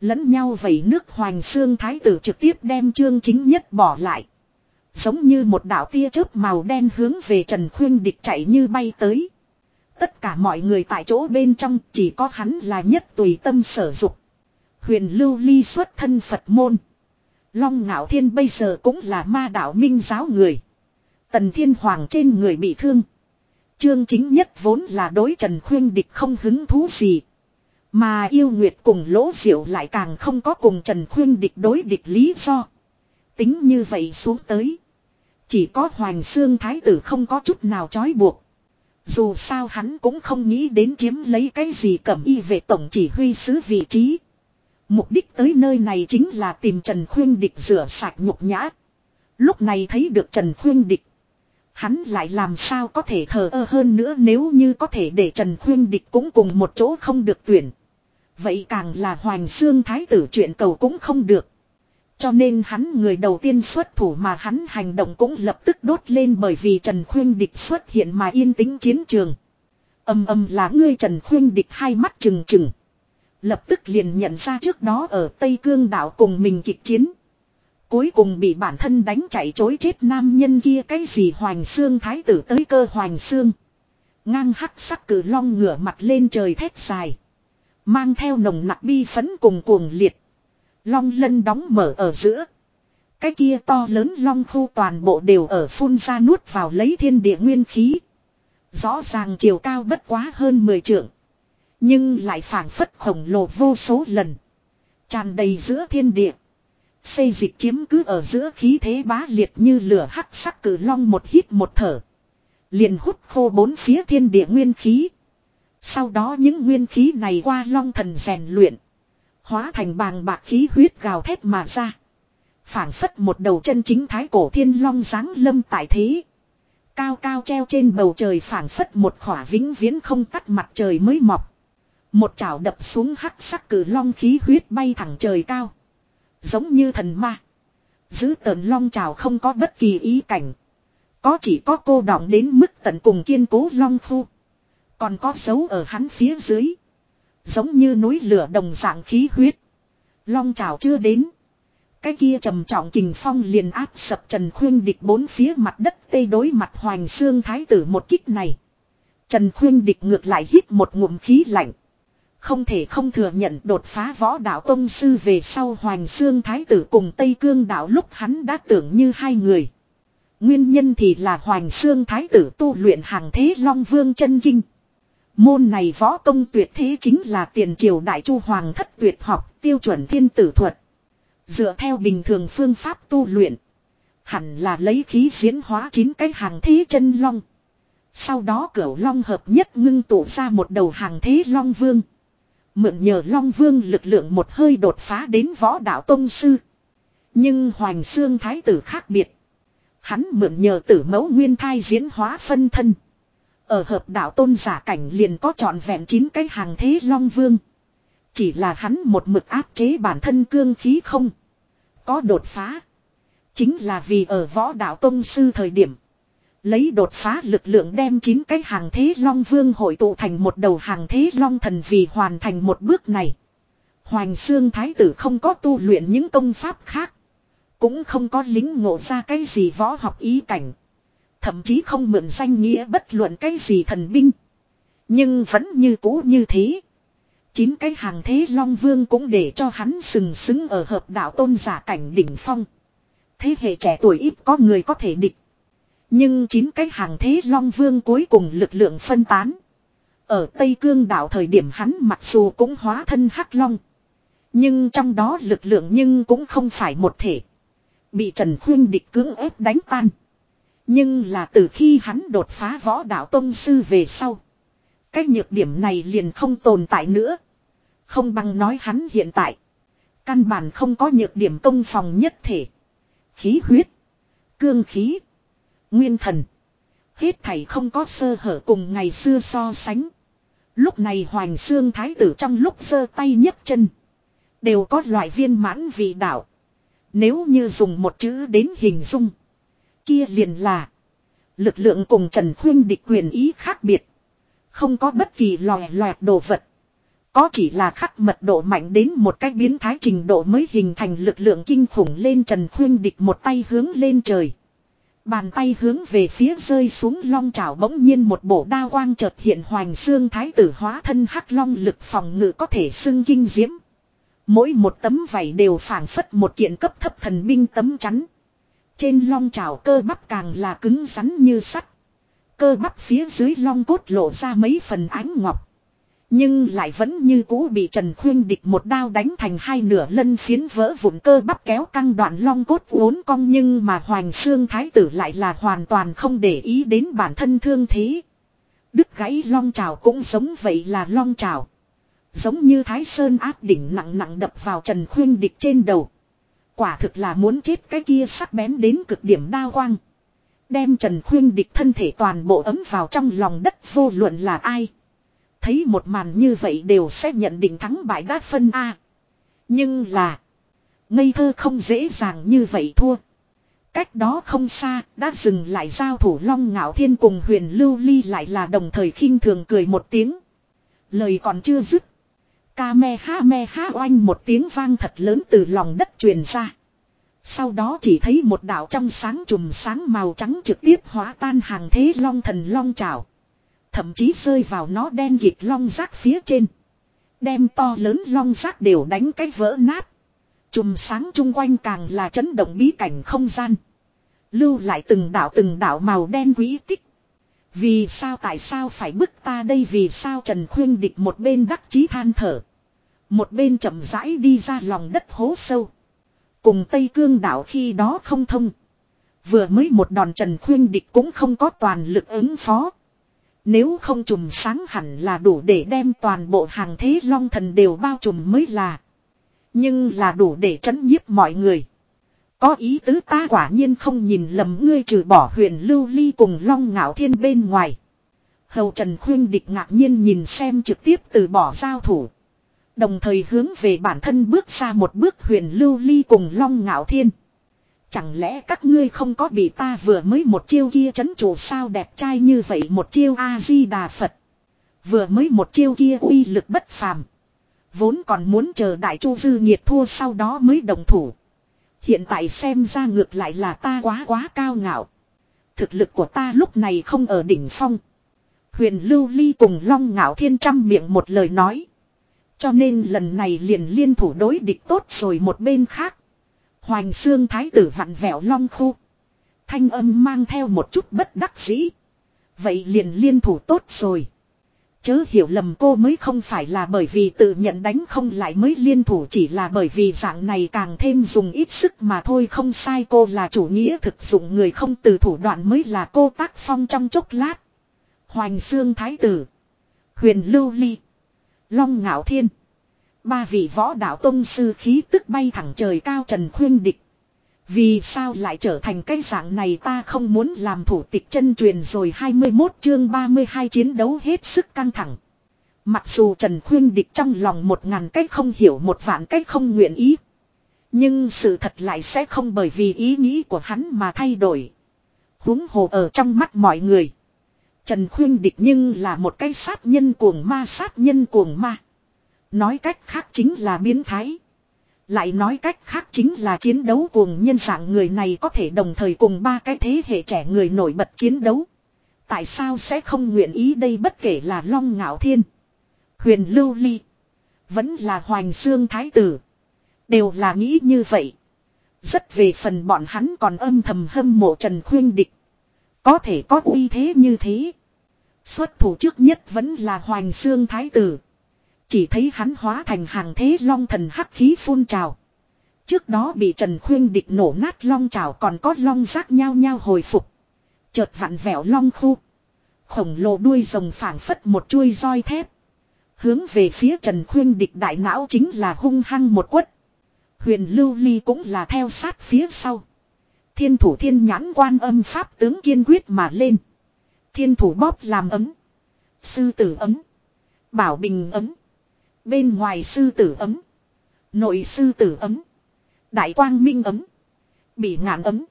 Lẫn nhau vẩy nước hoành xương thái tử trực tiếp đem chương chính nhất bỏ lại. Giống như một đạo tia chớp màu đen hướng về Trần Khuyên Địch chạy như bay tới. Tất cả mọi người tại chỗ bên trong chỉ có hắn là nhất tùy tâm sở dục. Huyền lưu ly xuất thân Phật môn. Long ngạo thiên bây giờ cũng là ma đạo minh giáo người. Tần thiên hoàng trên người bị thương. Trương chính nhất vốn là đối trần khuyên địch không hứng thú gì. Mà yêu nguyệt cùng lỗ diệu lại càng không có cùng trần khuyên địch đối địch lý do. Tính như vậy xuống tới. Chỉ có hoàng xương thái tử không có chút nào trói buộc. Dù sao hắn cũng không nghĩ đến chiếm lấy cái gì cẩm y về tổng chỉ huy sứ vị trí. Mục đích tới nơi này chính là tìm Trần Khuyên Địch rửa sạch nhục nhã. Lúc này thấy được Trần Khuyên Địch. Hắn lại làm sao có thể thờ ơ hơn nữa nếu như có thể để Trần Khuyên Địch cũng cùng một chỗ không được tuyển. Vậy càng là Hoàng xương Thái tử chuyện cầu cũng không được. Cho nên hắn người đầu tiên xuất thủ mà hắn hành động cũng lập tức đốt lên bởi vì Trần Khuyên Địch xuất hiện mà yên tĩnh chiến trường. Âm âm là ngươi Trần Khuyên Địch hai mắt trừng trừng. Lập tức liền nhận ra trước đó ở Tây Cương đảo cùng mình kịch chiến. Cuối cùng bị bản thân đánh chạy chối chết nam nhân kia cái gì Hoành Xương Thái tử tới cơ Hoành Xương. Ngang hắc sắc cử long ngửa mặt lên trời thét dài. Mang theo nồng nặc bi phấn cùng cuồng liệt. Long lân đóng mở ở giữa. Cái kia to lớn long khu toàn bộ đều ở phun ra nuốt vào lấy thiên địa nguyên khí. Rõ ràng chiều cao bất quá hơn 10 trượng. Nhưng lại phảng phất khổng lồ vô số lần. Tràn đầy giữa thiên địa. Xây dịch chiếm cứ ở giữa khí thế bá liệt như lửa hắc sắc cử long một hít một thở. Liền hút khô bốn phía thiên địa nguyên khí. Sau đó những nguyên khí này qua long thần rèn luyện. Hóa thành bàng bạc khí huyết gào thét mà ra. phảng phất một đầu chân chính thái cổ thiên long dáng lâm tại thế. Cao cao treo trên bầu trời phảng phất một khỏa vĩnh viễn không tắt mặt trời mới mọc. Một chảo đập xuống hắc sắc cử long khí huyết bay thẳng trời cao. Giống như thần ma. Giữ tờn long trào không có bất kỳ ý cảnh. Có chỉ có cô đọng đến mức tận cùng kiên cố long phu. Còn có dấu ở hắn phía dưới. Giống như núi lửa đồng dạng khí huyết. Long trào chưa đến. Cái kia trầm trọng kình phong liền áp sập Trần Khuyên địch bốn phía mặt đất tây đối mặt Hoành Xương Thái tử một kích này. Trần Khuyên địch ngược lại hít một ngụm khí lạnh. Không thể không thừa nhận đột phá võ đạo tông sư về sau Hoành Xương Thái tử cùng Tây Cương đạo lúc hắn đã tưởng như hai người. Nguyên nhân thì là Hoành Xương Thái tử tu luyện hàng thế Long Vương chân Kinh. Môn này võ công tuyệt thế chính là tiền triều đại chu hoàng thất tuyệt học, tiêu chuẩn thiên tử thuật. Dựa theo bình thường phương pháp tu luyện. Hẳn là lấy khí diễn hóa chín cái hàng thế chân long. Sau đó cửu long hợp nhất ngưng tụ ra một đầu hàng thế long vương. Mượn nhờ long vương lực lượng một hơi đột phá đến võ đạo tông sư. Nhưng Hoành Sương Thái tử khác biệt. Hắn mượn nhờ tử mẫu nguyên thai diễn hóa phân thân. Ở hợp đạo tôn giả cảnh liền có trọn vẹn chín cái hàng thế long vương. Chỉ là hắn một mực áp chế bản thân cương khí không. Có đột phá. Chính là vì ở võ đạo tôn sư thời điểm. Lấy đột phá lực lượng đem chín cái hàng thế long vương hội tụ thành một đầu hàng thế long thần vì hoàn thành một bước này. Hoành xương thái tử không có tu luyện những công pháp khác. Cũng không có lính ngộ ra cái gì võ học ý cảnh. Thậm chí không mượn danh nghĩa bất luận cái gì thần binh. Nhưng vẫn như cũ như thế. Chín cái hàng thế Long Vương cũng để cho hắn sừng sững ở hợp đạo tôn giả cảnh đỉnh phong. Thế hệ trẻ tuổi ít có người có thể địch. Nhưng chín cái hàng thế Long Vương cuối cùng lực lượng phân tán. Ở Tây Cương đảo thời điểm hắn mặc dù cũng hóa thân hắc long. Nhưng trong đó lực lượng nhưng cũng không phải một thể. Bị Trần Khuyên địch cưỡng ép đánh tan. Nhưng là từ khi hắn đột phá võ đạo tông sư về sau. Cái nhược điểm này liền không tồn tại nữa. Không bằng nói hắn hiện tại. Căn bản không có nhược điểm công phòng nhất thể. Khí huyết. Cương khí. Nguyên thần. Hết thảy không có sơ hở cùng ngày xưa so sánh. Lúc này Hoành Xương Thái tử trong lúc sơ tay nhấc chân. Đều có loại viên mãn vị đạo. Nếu như dùng một chữ đến hình dung. Kia liền là. Lực lượng cùng Trần Khuyên địch quyền ý khác biệt. Không có bất kỳ lòe loẹt đồ vật. Có chỉ là khắc mật độ mạnh đến một cách biến thái trình độ mới hình thành lực lượng kinh khủng lên Trần Khuyên địch một tay hướng lên trời. Bàn tay hướng về phía rơi xuống long trảo bỗng nhiên một bộ đa quang chợt hiện hoành xương thái tử hóa thân hắc long lực phòng ngự có thể xưng kinh diễm. Mỗi một tấm vảy đều phảng phất một kiện cấp thấp thần binh tấm chắn. Trên long trảo cơ bắp càng là cứng rắn như sắt. Cơ bắp phía dưới long cốt lộ ra mấy phần ánh ngọc. Nhưng lại vẫn như cũ bị Trần Khuyên địch một đao đánh thành hai nửa lân phiến vỡ vụn cơ bắp kéo căng đoạn long cốt uốn cong nhưng mà Hoàng Xương Thái tử lại là hoàn toàn không để ý đến bản thân thương thế. Đứt gãy long trào cũng giống vậy là long trào. Giống như Thái Sơn áp đỉnh nặng nặng đập vào Trần Khuyên địch trên đầu. Quả thực là muốn chết cái kia sắc bén đến cực điểm đao quang. Đem Trần Khuyên địch thân thể toàn bộ ấm vào trong lòng đất vô luận là ai. Thấy một màn như vậy đều sẽ nhận định thắng bại đát phân A. Nhưng là. Ngây thơ không dễ dàng như vậy thua. Cách đó không xa, đã dừng lại giao thủ long ngạo thiên cùng huyền lưu ly lại là đồng thời khinh thường cười một tiếng. Lời còn chưa dứt. Ca me ha me ha oanh một tiếng vang thật lớn từ lòng đất truyền ra. Sau đó chỉ thấy một đạo trong sáng chùm sáng màu trắng trực tiếp hóa tan hàng thế long thần long trào. Thậm chí rơi vào nó đen kịt long rác phía trên. Đem to lớn long rác đều đánh cái vỡ nát. Chùm sáng chung quanh càng là chấn động bí cảnh không gian. Lưu lại từng đảo từng đảo màu đen quý tích. Vì sao tại sao phải bức ta đây vì sao Trần Khuyên địch một bên đắc chí than thở. Một bên chậm rãi đi ra lòng đất hố sâu. Cùng Tây Cương đảo khi đó không thông. Vừa mới một đòn Trần Khuyên địch cũng không có toàn lực ứng phó. Nếu không trùm sáng hẳn là đủ để đem toàn bộ hàng thế long thần đều bao trùm mới là. Nhưng là đủ để chấn nhiếp mọi người. Có ý tứ ta quả nhiên không nhìn lầm ngươi trừ bỏ huyền lưu ly cùng long ngạo thiên bên ngoài. Hầu Trần Khuyên địch ngạc nhiên nhìn xem trực tiếp từ bỏ giao thủ. Đồng thời hướng về bản thân bước ra một bước huyền lưu ly cùng long ngạo thiên. Chẳng lẽ các ngươi không có bị ta vừa mới một chiêu kia chấn chủ sao đẹp trai như vậy một chiêu A-di-đà Phật. Vừa mới một chiêu kia uy lực bất phàm. Vốn còn muốn chờ đại chu dư nhiệt thua sau đó mới đồng thủ. Hiện tại xem ra ngược lại là ta quá quá cao ngạo. Thực lực của ta lúc này không ở đỉnh phong. Huyền Lưu Ly cùng Long Ngạo Thiên trăm miệng một lời nói. Cho nên lần này liền liên thủ đối địch tốt rồi một bên khác. Hoành xương thái tử vặn vẹo long khu. Thanh âm mang theo một chút bất đắc dĩ. Vậy liền liên thủ tốt rồi. Chớ hiểu lầm cô mới không phải là bởi vì tự nhận đánh không lại mới liên thủ chỉ là bởi vì dạng này càng thêm dùng ít sức mà thôi không sai cô là chủ nghĩa thực dụng người không từ thủ đoạn mới là cô tác phong trong chốc lát. Hoành xương thái tử. Huyền lưu ly. Long ngạo thiên. Ba vị võ đạo tông sư khí tức bay thẳng trời cao trần khuyên địch. Vì sao lại trở thành cái dạng này ta không muốn làm thủ tịch chân truyền rồi 21 chương 32 chiến đấu hết sức căng thẳng. Mặc dù Trần Khuyên Địch trong lòng một ngàn cách không hiểu một vạn cách không nguyện ý. Nhưng sự thật lại sẽ không bởi vì ý nghĩ của hắn mà thay đổi. huống hồ ở trong mắt mọi người. Trần Khuyên Địch nhưng là một cái sát nhân cuồng ma, sát nhân cuồng ma. Nói cách khác chính là biến thái. Lại nói cách khác chính là chiến đấu cuồng nhân dạng người này có thể đồng thời cùng ba cái thế hệ trẻ người nổi bật chiến đấu. Tại sao sẽ không nguyện ý đây bất kể là Long Ngạo Thiên, Huyền Lưu Ly, vẫn là Hoành Xương Thái Tử. Đều là nghĩ như vậy. Rất về phần bọn hắn còn âm thầm hâm mộ Trần Khuyên Địch. Có thể có uy thế như thế. Xuất thủ trước nhất vẫn là Hoành Xương Thái Tử. Chỉ thấy hắn hóa thành hàng thế long thần hắc khí phun trào. Trước đó bị Trần Khuyên Địch nổ nát long trào còn có long rác nhau nhau hồi phục. Chợt vặn vẹo long khu. Khổng lồ đuôi rồng phảng phất một chuôi roi thép. Hướng về phía Trần Khuyên Địch đại não chính là hung hăng một quất. Huyền Lưu Ly cũng là theo sát phía sau. Thiên thủ thiên nhãn quan âm pháp tướng kiên quyết mà lên. Thiên thủ bóp làm ấm. Sư tử ấm. Bảo bình ấm. Bên ngoài sư tử ấm. Nội sư tử ấm. Đại quang minh ấm. Bị ngạn ấm.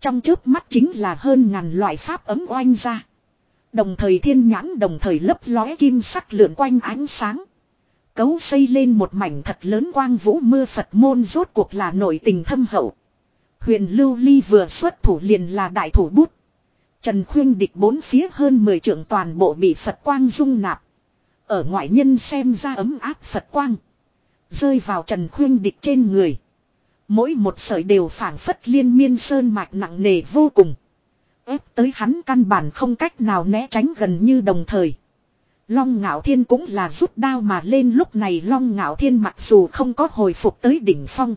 Trong trước mắt chính là hơn ngàn loại pháp ấm oanh ra. Đồng thời thiên nhãn đồng thời lấp lóe kim sắc lượn quanh ánh sáng. Cấu xây lên một mảnh thật lớn quang vũ mưa Phật môn rốt cuộc là nội tình thâm hậu. Huyền Lưu Ly vừa xuất thủ liền là đại thủ bút. Trần Khuyên địch bốn phía hơn 10 trưởng toàn bộ bị Phật quang dung nạp. Ở ngoại nhân xem ra ấm áp Phật quang. Rơi vào Trần Khuyên địch trên người. Mỗi một sợi đều phản phất liên miên sơn mạch nặng nề vô cùng. ép tới hắn căn bản không cách nào né tránh gần như đồng thời. Long ngạo thiên cũng là rút đao mà lên lúc này long ngạo thiên mặc dù không có hồi phục tới đỉnh phong.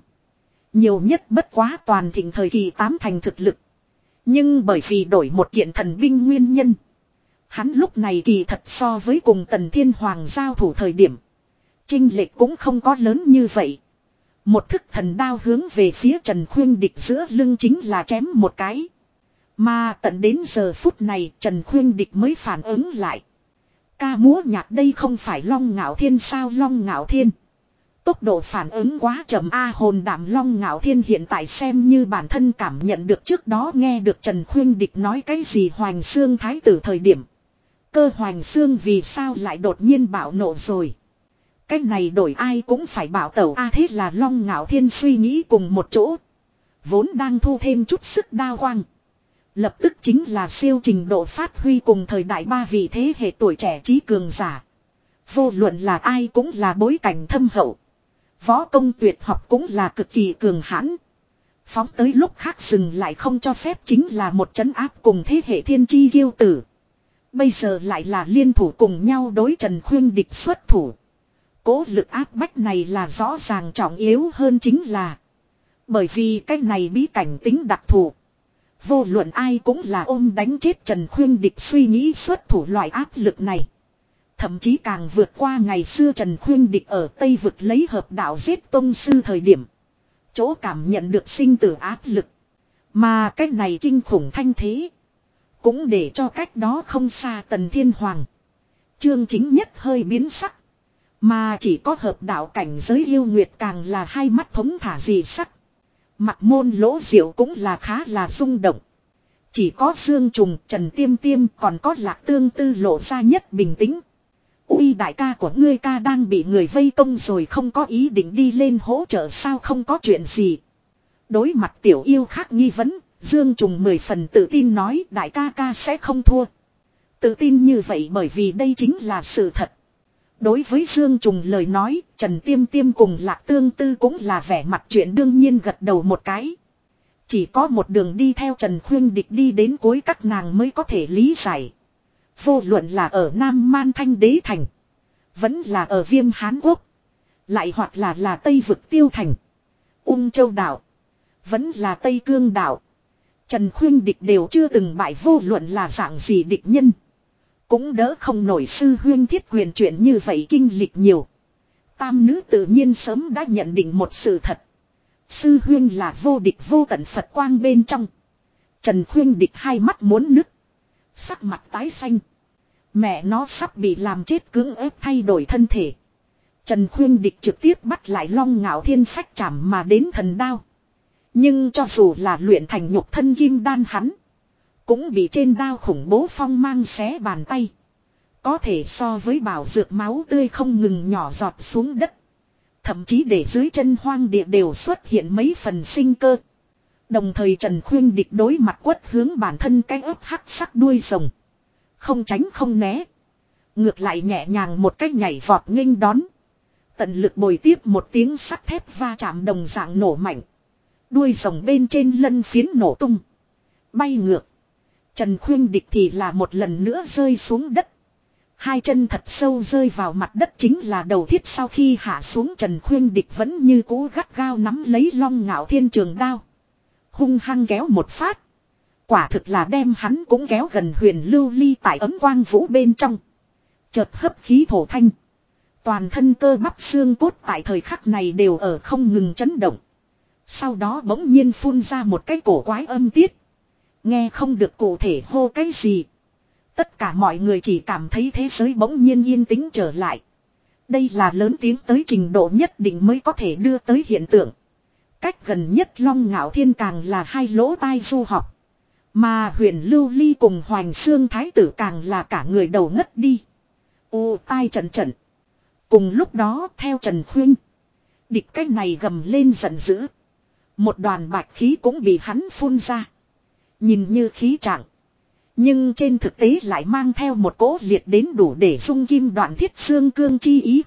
Nhiều nhất bất quá toàn thịnh thời kỳ tám thành thực lực. Nhưng bởi vì đổi một kiện thần binh nguyên nhân. Hắn lúc này kỳ thật so với cùng tần thiên hoàng giao thủ thời điểm. Trinh lệch cũng không có lớn như vậy. Một thức thần đao hướng về phía Trần Khuyên Địch giữa lưng chính là chém một cái. Mà tận đến giờ phút này Trần Khuyên Địch mới phản ứng lại. Ca múa nhạc đây không phải long ngạo thiên sao long ngạo thiên. Tốc độ phản ứng quá chậm A hồn đảm long ngạo thiên hiện tại xem như bản thân cảm nhận được trước đó nghe được Trần Khuyên Địch nói cái gì Hoành Xương Thái tử thời điểm. Cơ Hoành Xương vì sao lại đột nhiên bạo nộ rồi. Cách này đổi ai cũng phải bảo tẩu A, thế là long ngạo thiên suy nghĩ cùng một chỗ. Vốn đang thu thêm chút sức đa quang. Lập tức chính là siêu trình độ phát huy cùng thời đại ba vị thế hệ tuổi trẻ trí cường giả. Vô luận là ai cũng là bối cảnh thâm hậu. Võ công tuyệt học cũng là cực kỳ cường hãn. Phóng tới lúc khác dừng lại không cho phép chính là một chấn áp cùng thế hệ thiên chi kiêu tử. Bây giờ lại là liên thủ cùng nhau đối Trần Khuyên địch xuất thủ. Cố lực áp bách này là rõ ràng trọng yếu hơn chính là. Bởi vì cái này bí cảnh tính đặc thù. Vô luận ai cũng là ôm đánh chết Trần Khuyên địch suy nghĩ xuất thủ loại áp lực này. Thậm chí càng vượt qua ngày xưa Trần Khuyên Địch ở Tây vực lấy hợp đạo giết Tông sư thời điểm. Chỗ cảm nhận được sinh tử áp lực. Mà cách này kinh khủng thanh thế. Cũng để cho cách đó không xa Tần Thiên Hoàng. Chương chính nhất hơi biến sắc. Mà chỉ có hợp đạo cảnh giới yêu nguyệt càng là hai mắt thống thả gì sắc. Mặt môn lỗ diệu cũng là khá là rung động. Chỉ có Dương Trùng, Trần Tiêm Tiêm còn có lạc tương tư lộ ra nhất bình tĩnh. Uy đại ca của ngươi ca đang bị người vây công rồi không có ý định đi lên hỗ trợ sao không có chuyện gì. Đối mặt tiểu yêu khác nghi vấn, Dương Trùng mười phần tự tin nói đại ca ca sẽ không thua. Tự tin như vậy bởi vì đây chính là sự thật. Đối với Dương Trùng lời nói, Trần Tiêm Tiêm cùng Lạc Tương Tư cũng là vẻ mặt chuyện đương nhiên gật đầu một cái. Chỉ có một đường đi theo Trần Khuyên Địch đi đến cuối các nàng mới có thể lý giải. Vô luận là ở Nam Man Thanh Đế Thành. Vẫn là ở Viêm Hán Quốc. Lại hoặc là là Tây Vực Tiêu Thành. Ung Châu Đảo. Vẫn là Tây Cương Đảo. Trần Khuyên Địch đều chưa từng bại vô luận là dạng gì địch nhân. Cũng đỡ không nổi sư huyên thiết quyền chuyện như vậy kinh lịch nhiều. Tam nữ tự nhiên sớm đã nhận định một sự thật. Sư huyên là vô địch vô tận Phật quang bên trong. Trần Khuyên địch hai mắt muốn nứt. Sắc mặt tái xanh. Mẹ nó sắp bị làm chết cưỡng ép thay đổi thân thể. Trần Khuyên Địch trực tiếp bắt lại long ngạo thiên phách chảm mà đến thần đao. Nhưng cho dù là luyện thành nhục thân kim đan hắn. Cũng bị trên đao khủng bố phong mang xé bàn tay. Có thể so với bảo dược máu tươi không ngừng nhỏ giọt xuống đất. Thậm chí để dưới chân hoang địa đều xuất hiện mấy phần sinh cơ. Đồng thời Trần Khuyên địch đối mặt quất hướng bản thân cái ớt hắc sắc đuôi rồng. Không tránh không né. Ngược lại nhẹ nhàng một cách nhảy vọt nghênh đón. Tận lực bồi tiếp một tiếng sắt thép va chạm đồng dạng nổ mạnh. Đuôi rồng bên trên lân phiến nổ tung. Bay ngược. Trần Khuyên Địch thì là một lần nữa rơi xuống đất. Hai chân thật sâu rơi vào mặt đất chính là đầu thiết sau khi hạ xuống Trần Khuyên Địch vẫn như cũ gắt gao nắm lấy long ngạo thiên trường đao. Hung hăng kéo một phát. Quả thực là đem hắn cũng kéo gần huyền lưu ly tại ấm quang vũ bên trong. Chợt hấp khí thổ thanh. Toàn thân cơ bắp xương cốt tại thời khắc này đều ở không ngừng chấn động. Sau đó bỗng nhiên phun ra một cái cổ quái âm tiết. Nghe không được cụ thể hô cái gì. Tất cả mọi người chỉ cảm thấy thế giới bỗng nhiên yên tĩnh trở lại. Đây là lớn tiếng tới trình độ nhất định mới có thể đưa tới hiện tượng. Cách gần nhất long ngạo thiên càng là hai lỗ tai du học. Mà huyền lưu ly cùng hoành xương thái tử càng là cả người đầu ngất đi. Ô tai trận trận. Cùng lúc đó, theo Trần Khuyên. Địch cách này gầm lên giận dữ. Một đoàn bạch khí cũng bị hắn phun ra. Nhìn như khí trạng. Nhưng trên thực tế lại mang theo một cỗ liệt đến đủ để dung kim đoạn thiết xương cương chi ý.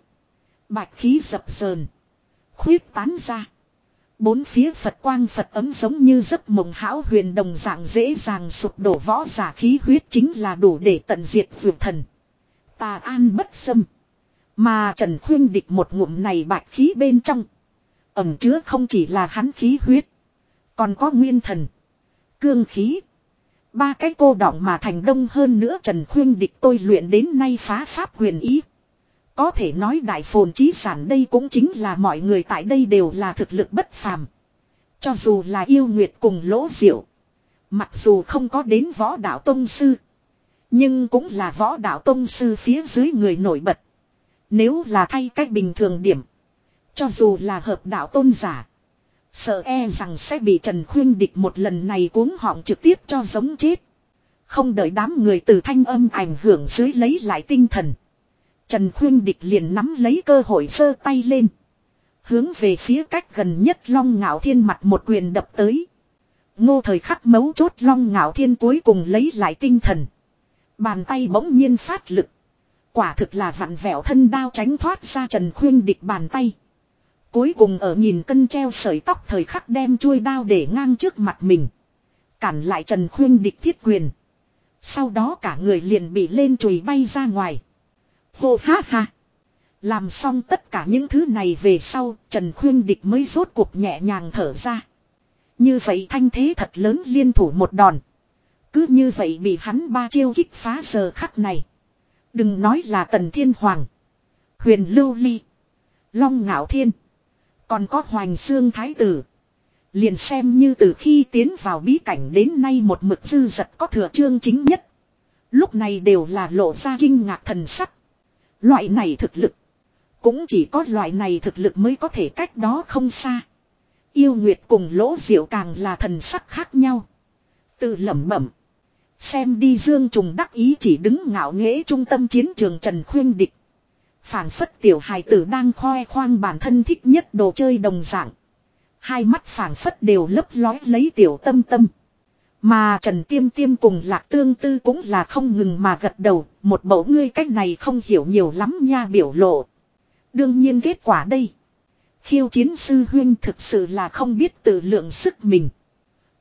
Bạch khí dập sờn. Khuyết tán ra. Bốn phía Phật quang Phật ấm giống như giấc mộng hão huyền đồng dạng dễ dàng sụp đổ võ giả khí huyết chính là đủ để tận diệt vượt thần. Tà an bất xâm. Mà Trần Khuyên địch một ngụm này bạch khí bên trong. Ẩm chứa không chỉ là hắn khí huyết. Còn có nguyên thần. Cương khí. Ba cái cô đọng mà thành đông hơn nữa Trần Khuyên địch tôi luyện đến nay phá pháp quyền ý. Có thể nói đại phồn trí sản đây cũng chính là mọi người tại đây đều là thực lực bất phàm. Cho dù là yêu nguyệt cùng lỗ diệu. Mặc dù không có đến võ đạo tông sư. Nhưng cũng là võ đạo tông sư phía dưới người nổi bật. Nếu là thay cách bình thường điểm. Cho dù là hợp đạo tôn giả. Sợ e rằng sẽ bị Trần Khuyên địch một lần này cuống họng trực tiếp cho giống chết. Không đợi đám người từ thanh âm ảnh hưởng dưới lấy lại tinh thần. Trần Khuyên Địch liền nắm lấy cơ hội giơ tay lên. Hướng về phía cách gần nhất Long Ngạo Thiên mặt một quyền đập tới. Ngô thời khắc mấu chốt Long Ngạo Thiên cuối cùng lấy lại tinh thần. Bàn tay bỗng nhiên phát lực. Quả thực là vặn vẹo thân đao tránh thoát ra Trần Khuyên Địch bàn tay. Cuối cùng ở nhìn cân treo sợi tóc thời khắc đem chuôi đao để ngang trước mặt mình. Cản lại Trần Khuyên Địch thiết quyền. Sau đó cả người liền bị lên chùi bay ra ngoài. Hô ha ha. Làm xong tất cả những thứ này về sau, Trần Khuyên Địch mới rốt cuộc nhẹ nhàng thở ra. Như vậy thanh thế thật lớn liên thủ một đòn. Cứ như vậy bị hắn ba chiêu kích phá giờ khắc này. Đừng nói là Tần Thiên Hoàng. Huyền Lưu Ly. Long Ngạo Thiên. Còn có Hoành Xương Thái Tử. Liền xem như từ khi tiến vào bí cảnh đến nay một mực dư giật có thừa trương chính nhất. Lúc này đều là lộ ra kinh ngạc thần sắc. Loại này thực lực. Cũng chỉ có loại này thực lực mới có thể cách đó không xa. Yêu Nguyệt cùng lỗ diệu càng là thần sắc khác nhau. Tự lẩm bẩm. Xem đi Dương Trùng đắc ý chỉ đứng ngạo nghễ trung tâm chiến trường Trần Khuyên Địch phảng phất tiểu hài tử đang khoe khoang bản thân thích nhất đồ chơi đồng dạng. Hai mắt phảng phất đều lấp lói lấy tiểu tâm tâm. Mà Trần Tiêm Tiêm cùng Lạc Tương Tư cũng là không ngừng mà gật đầu, một mẫu ngươi cách này không hiểu nhiều lắm nha biểu lộ. Đương nhiên kết quả đây. Khiêu chiến sư huyên thực sự là không biết tự lượng sức mình.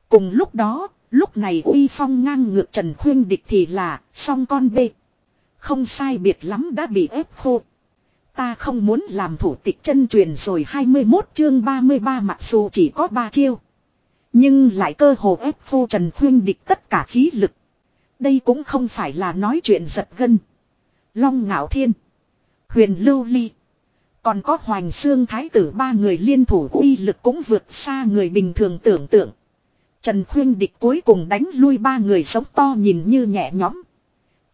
Cùng lúc đó, lúc này uy phong ngang ngược Trần Khuyên địch thì là, song con bê. Không sai biệt lắm đã bị ép khô. Ta không muốn làm thủ tịch chân truyền rồi 21 chương 33 mặc dù chỉ có 3 chiêu. Nhưng lại cơ hồ ép phu Trần Khuyên địch tất cả khí lực. Đây cũng không phải là nói chuyện giật gân. Long Ngạo Thiên. Huyền Lưu Ly. Còn có Hoành Xương Thái tử ba người liên thủ uy lực cũng vượt xa người bình thường tưởng tượng. Trần Khuyên địch cuối cùng đánh lui ba người sống to nhìn như nhẹ nhõm.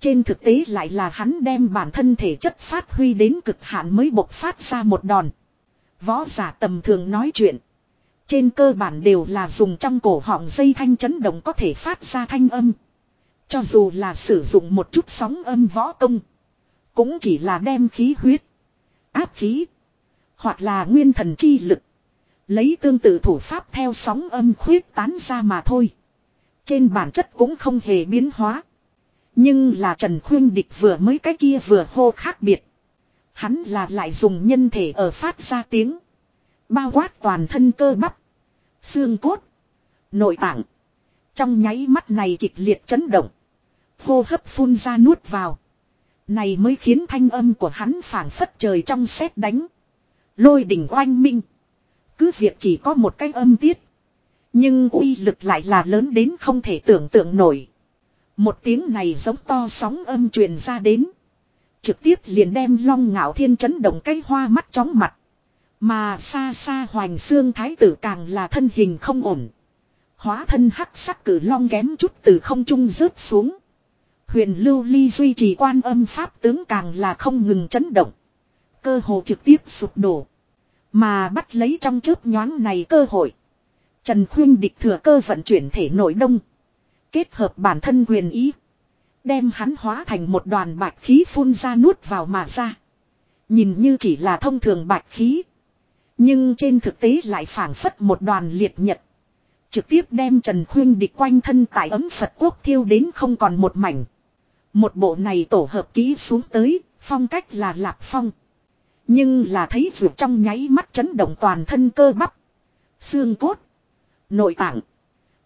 Trên thực tế lại là hắn đem bản thân thể chất phát huy đến cực hạn mới bộc phát ra một đòn. Võ giả tầm thường nói chuyện. Trên cơ bản đều là dùng trong cổ họng dây thanh chấn động có thể phát ra thanh âm. Cho dù là sử dụng một chút sóng âm võ công. Cũng chỉ là đem khí huyết. Áp khí. Hoặc là nguyên thần chi lực. Lấy tương tự thủ pháp theo sóng âm khuyết tán ra mà thôi. Trên bản chất cũng không hề biến hóa. Nhưng là Trần Khuyên Địch vừa mới cái kia vừa hô khác biệt. Hắn là lại dùng nhân thể ở phát ra tiếng. Bao quát toàn thân cơ bắp. Xương cốt. Nội tạng. Trong nháy mắt này kịch liệt chấn động. Hô hấp phun ra nuốt vào. Này mới khiến thanh âm của hắn phảng phất trời trong sét đánh. Lôi đỉnh oanh minh. Cứ việc chỉ có một cái âm tiết. Nhưng uy lực lại là lớn đến không thể tưởng tượng nổi. Một tiếng này giống to sóng âm truyền ra đến. Trực tiếp liền đem long ngạo thiên chấn động cái hoa mắt chóng mặt. Mà xa xa hoành xương thái tử càng là thân hình không ổn. Hóa thân hắc sắc cử long kém chút từ không trung rớt xuống. Huyền lưu ly duy trì quan âm pháp tướng càng là không ngừng chấn động. Cơ hồ trực tiếp sụp đổ. Mà bắt lấy trong chớp nhoáng này cơ hội. Trần Khuyên địch thừa cơ vận chuyển thể nội đông. Kết hợp bản thân quyền ý. Đem hắn hóa thành một đoàn bạch khí phun ra nuốt vào mà ra. Nhìn như chỉ là thông thường bạch khí. Nhưng trên thực tế lại phản phất một đoàn liệt nhật. Trực tiếp đem Trần Khuyên địch quanh thân tại ấm Phật quốc thiêu đến không còn một mảnh. Một bộ này tổ hợp kỹ xuống tới, phong cách là lạc phong. Nhưng là thấy vượt trong nháy mắt chấn động toàn thân cơ bắp. Xương cốt. Nội tạng.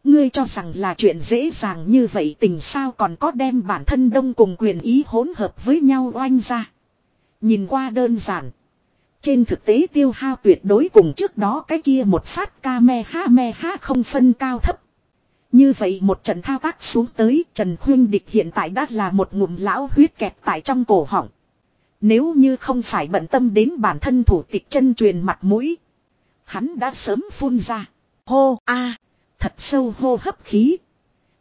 Ngươi cho rằng là chuyện dễ dàng như vậy tình sao còn có đem bản thân đông cùng quyền ý hỗn hợp với nhau oanh ra. Nhìn qua đơn giản. Trên thực tế tiêu hao tuyệt đối cùng trước đó cái kia một phát ca me ha me ha không phân cao thấp. Như vậy một trận thao tác xuống tới, Trần Khuyên Địch hiện tại đã là một ngụm lão huyết kẹt tại trong cổ họng. Nếu như không phải bận tâm đến bản thân thủ tịch chân truyền mặt mũi. Hắn đã sớm phun ra. Hô a Thật sâu hô hấp khí.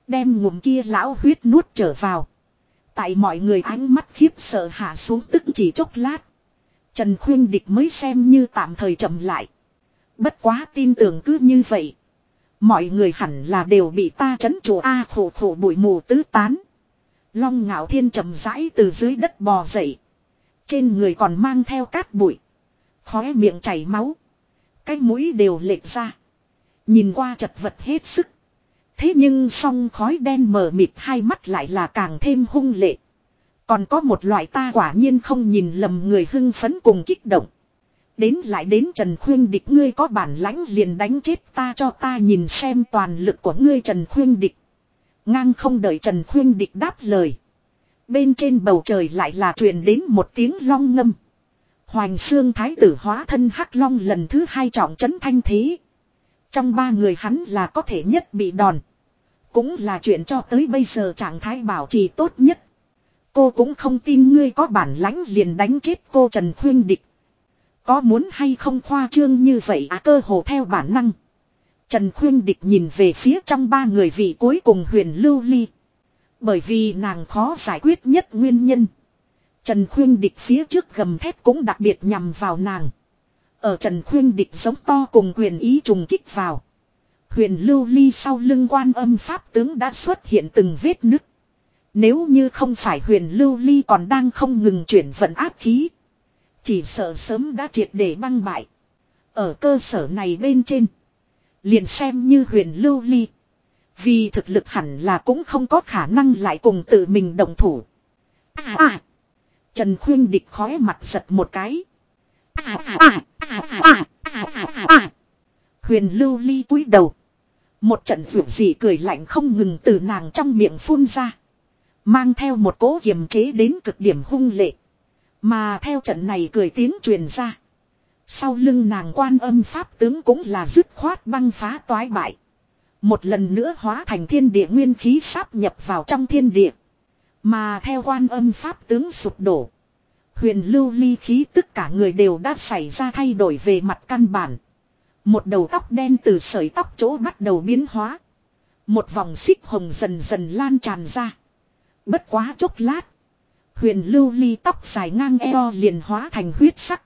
Đem ngụm kia lão huyết nuốt trở vào. Tại mọi người ánh mắt khiếp sợ hạ xuống tức chỉ chốc lát. Trần Khuyên Địch mới xem như tạm thời chậm lại. Bất quá tin tưởng cứ như vậy. Mọi người hẳn là đều bị ta chấn chủ A khổ khổ bụi mù tứ tán. Long ngạo thiên chậm rãi từ dưới đất bò dậy. Trên người còn mang theo cát bụi. Khóe miệng chảy máu. Cái mũi đều lệch ra. Nhìn qua chật vật hết sức. Thế nhưng song khói đen mờ mịt hai mắt lại là càng thêm hung lệ. Còn có một loại ta quả nhiên không nhìn lầm người hưng phấn cùng kích động. Đến lại đến Trần Khuyên Địch, ngươi có bản lãnh liền đánh chết ta cho ta nhìn xem toàn lực của ngươi Trần Khuyên Địch. Ngang không đợi Trần Khuyên Địch đáp lời. Bên trên bầu trời lại là truyền đến một tiếng long ngâm. Hoành xương thái tử hóa thân hắc long lần thứ hai trọng trấn thanh thế. Trong ba người hắn là có thể nhất bị đòn. Cũng là chuyện cho tới bây giờ trạng thái bảo trì tốt nhất. Cô cũng không tin ngươi có bản lãnh liền đánh chết cô Trần Khuyên Địch. Có muốn hay không khoa trương như vậy à cơ hồ theo bản năng. Trần Khuyên Địch nhìn về phía trong ba người vị cuối cùng huyền lưu ly. Bởi vì nàng khó giải quyết nhất nguyên nhân. Trần Khuyên Địch phía trước gầm thép cũng đặc biệt nhằm vào nàng. Ở Trần Khuyên Địch giống to cùng quyền ý trùng kích vào. Huyền lưu ly sau lưng quan âm pháp tướng đã xuất hiện từng vết nứt. Nếu như không phải huyền lưu ly còn đang không ngừng chuyển vận áp khí. Chỉ sợ sớm đã triệt để băng bại. Ở cơ sở này bên trên. Liền xem như huyền lưu ly. Vì thực lực hẳn là cũng không có khả năng lại cùng tự mình đồng thủ. À à. Trần Khuyên địch khói mặt giật một cái. Huyền lưu ly cúi đầu. Một trận vượt dị cười lạnh không ngừng từ nàng trong miệng phun ra. Mang theo một cố kiềm chế đến cực điểm hung lệ. Mà theo trận này cười tiếng truyền ra. Sau lưng nàng quan âm pháp tướng cũng là dứt khoát băng phá toái bại. Một lần nữa hóa thành thiên địa nguyên khí sáp nhập vào trong thiên địa. Mà theo quan âm pháp tướng sụp đổ. Huyền lưu ly khí tất cả người đều đã xảy ra thay đổi về mặt căn bản. Một đầu tóc đen từ sợi tóc chỗ bắt đầu biến hóa. Một vòng xích hồng dần dần lan tràn ra. Bất quá chốc lát. Huyền lưu ly tóc dài ngang eo liền hóa thành huyết sắc.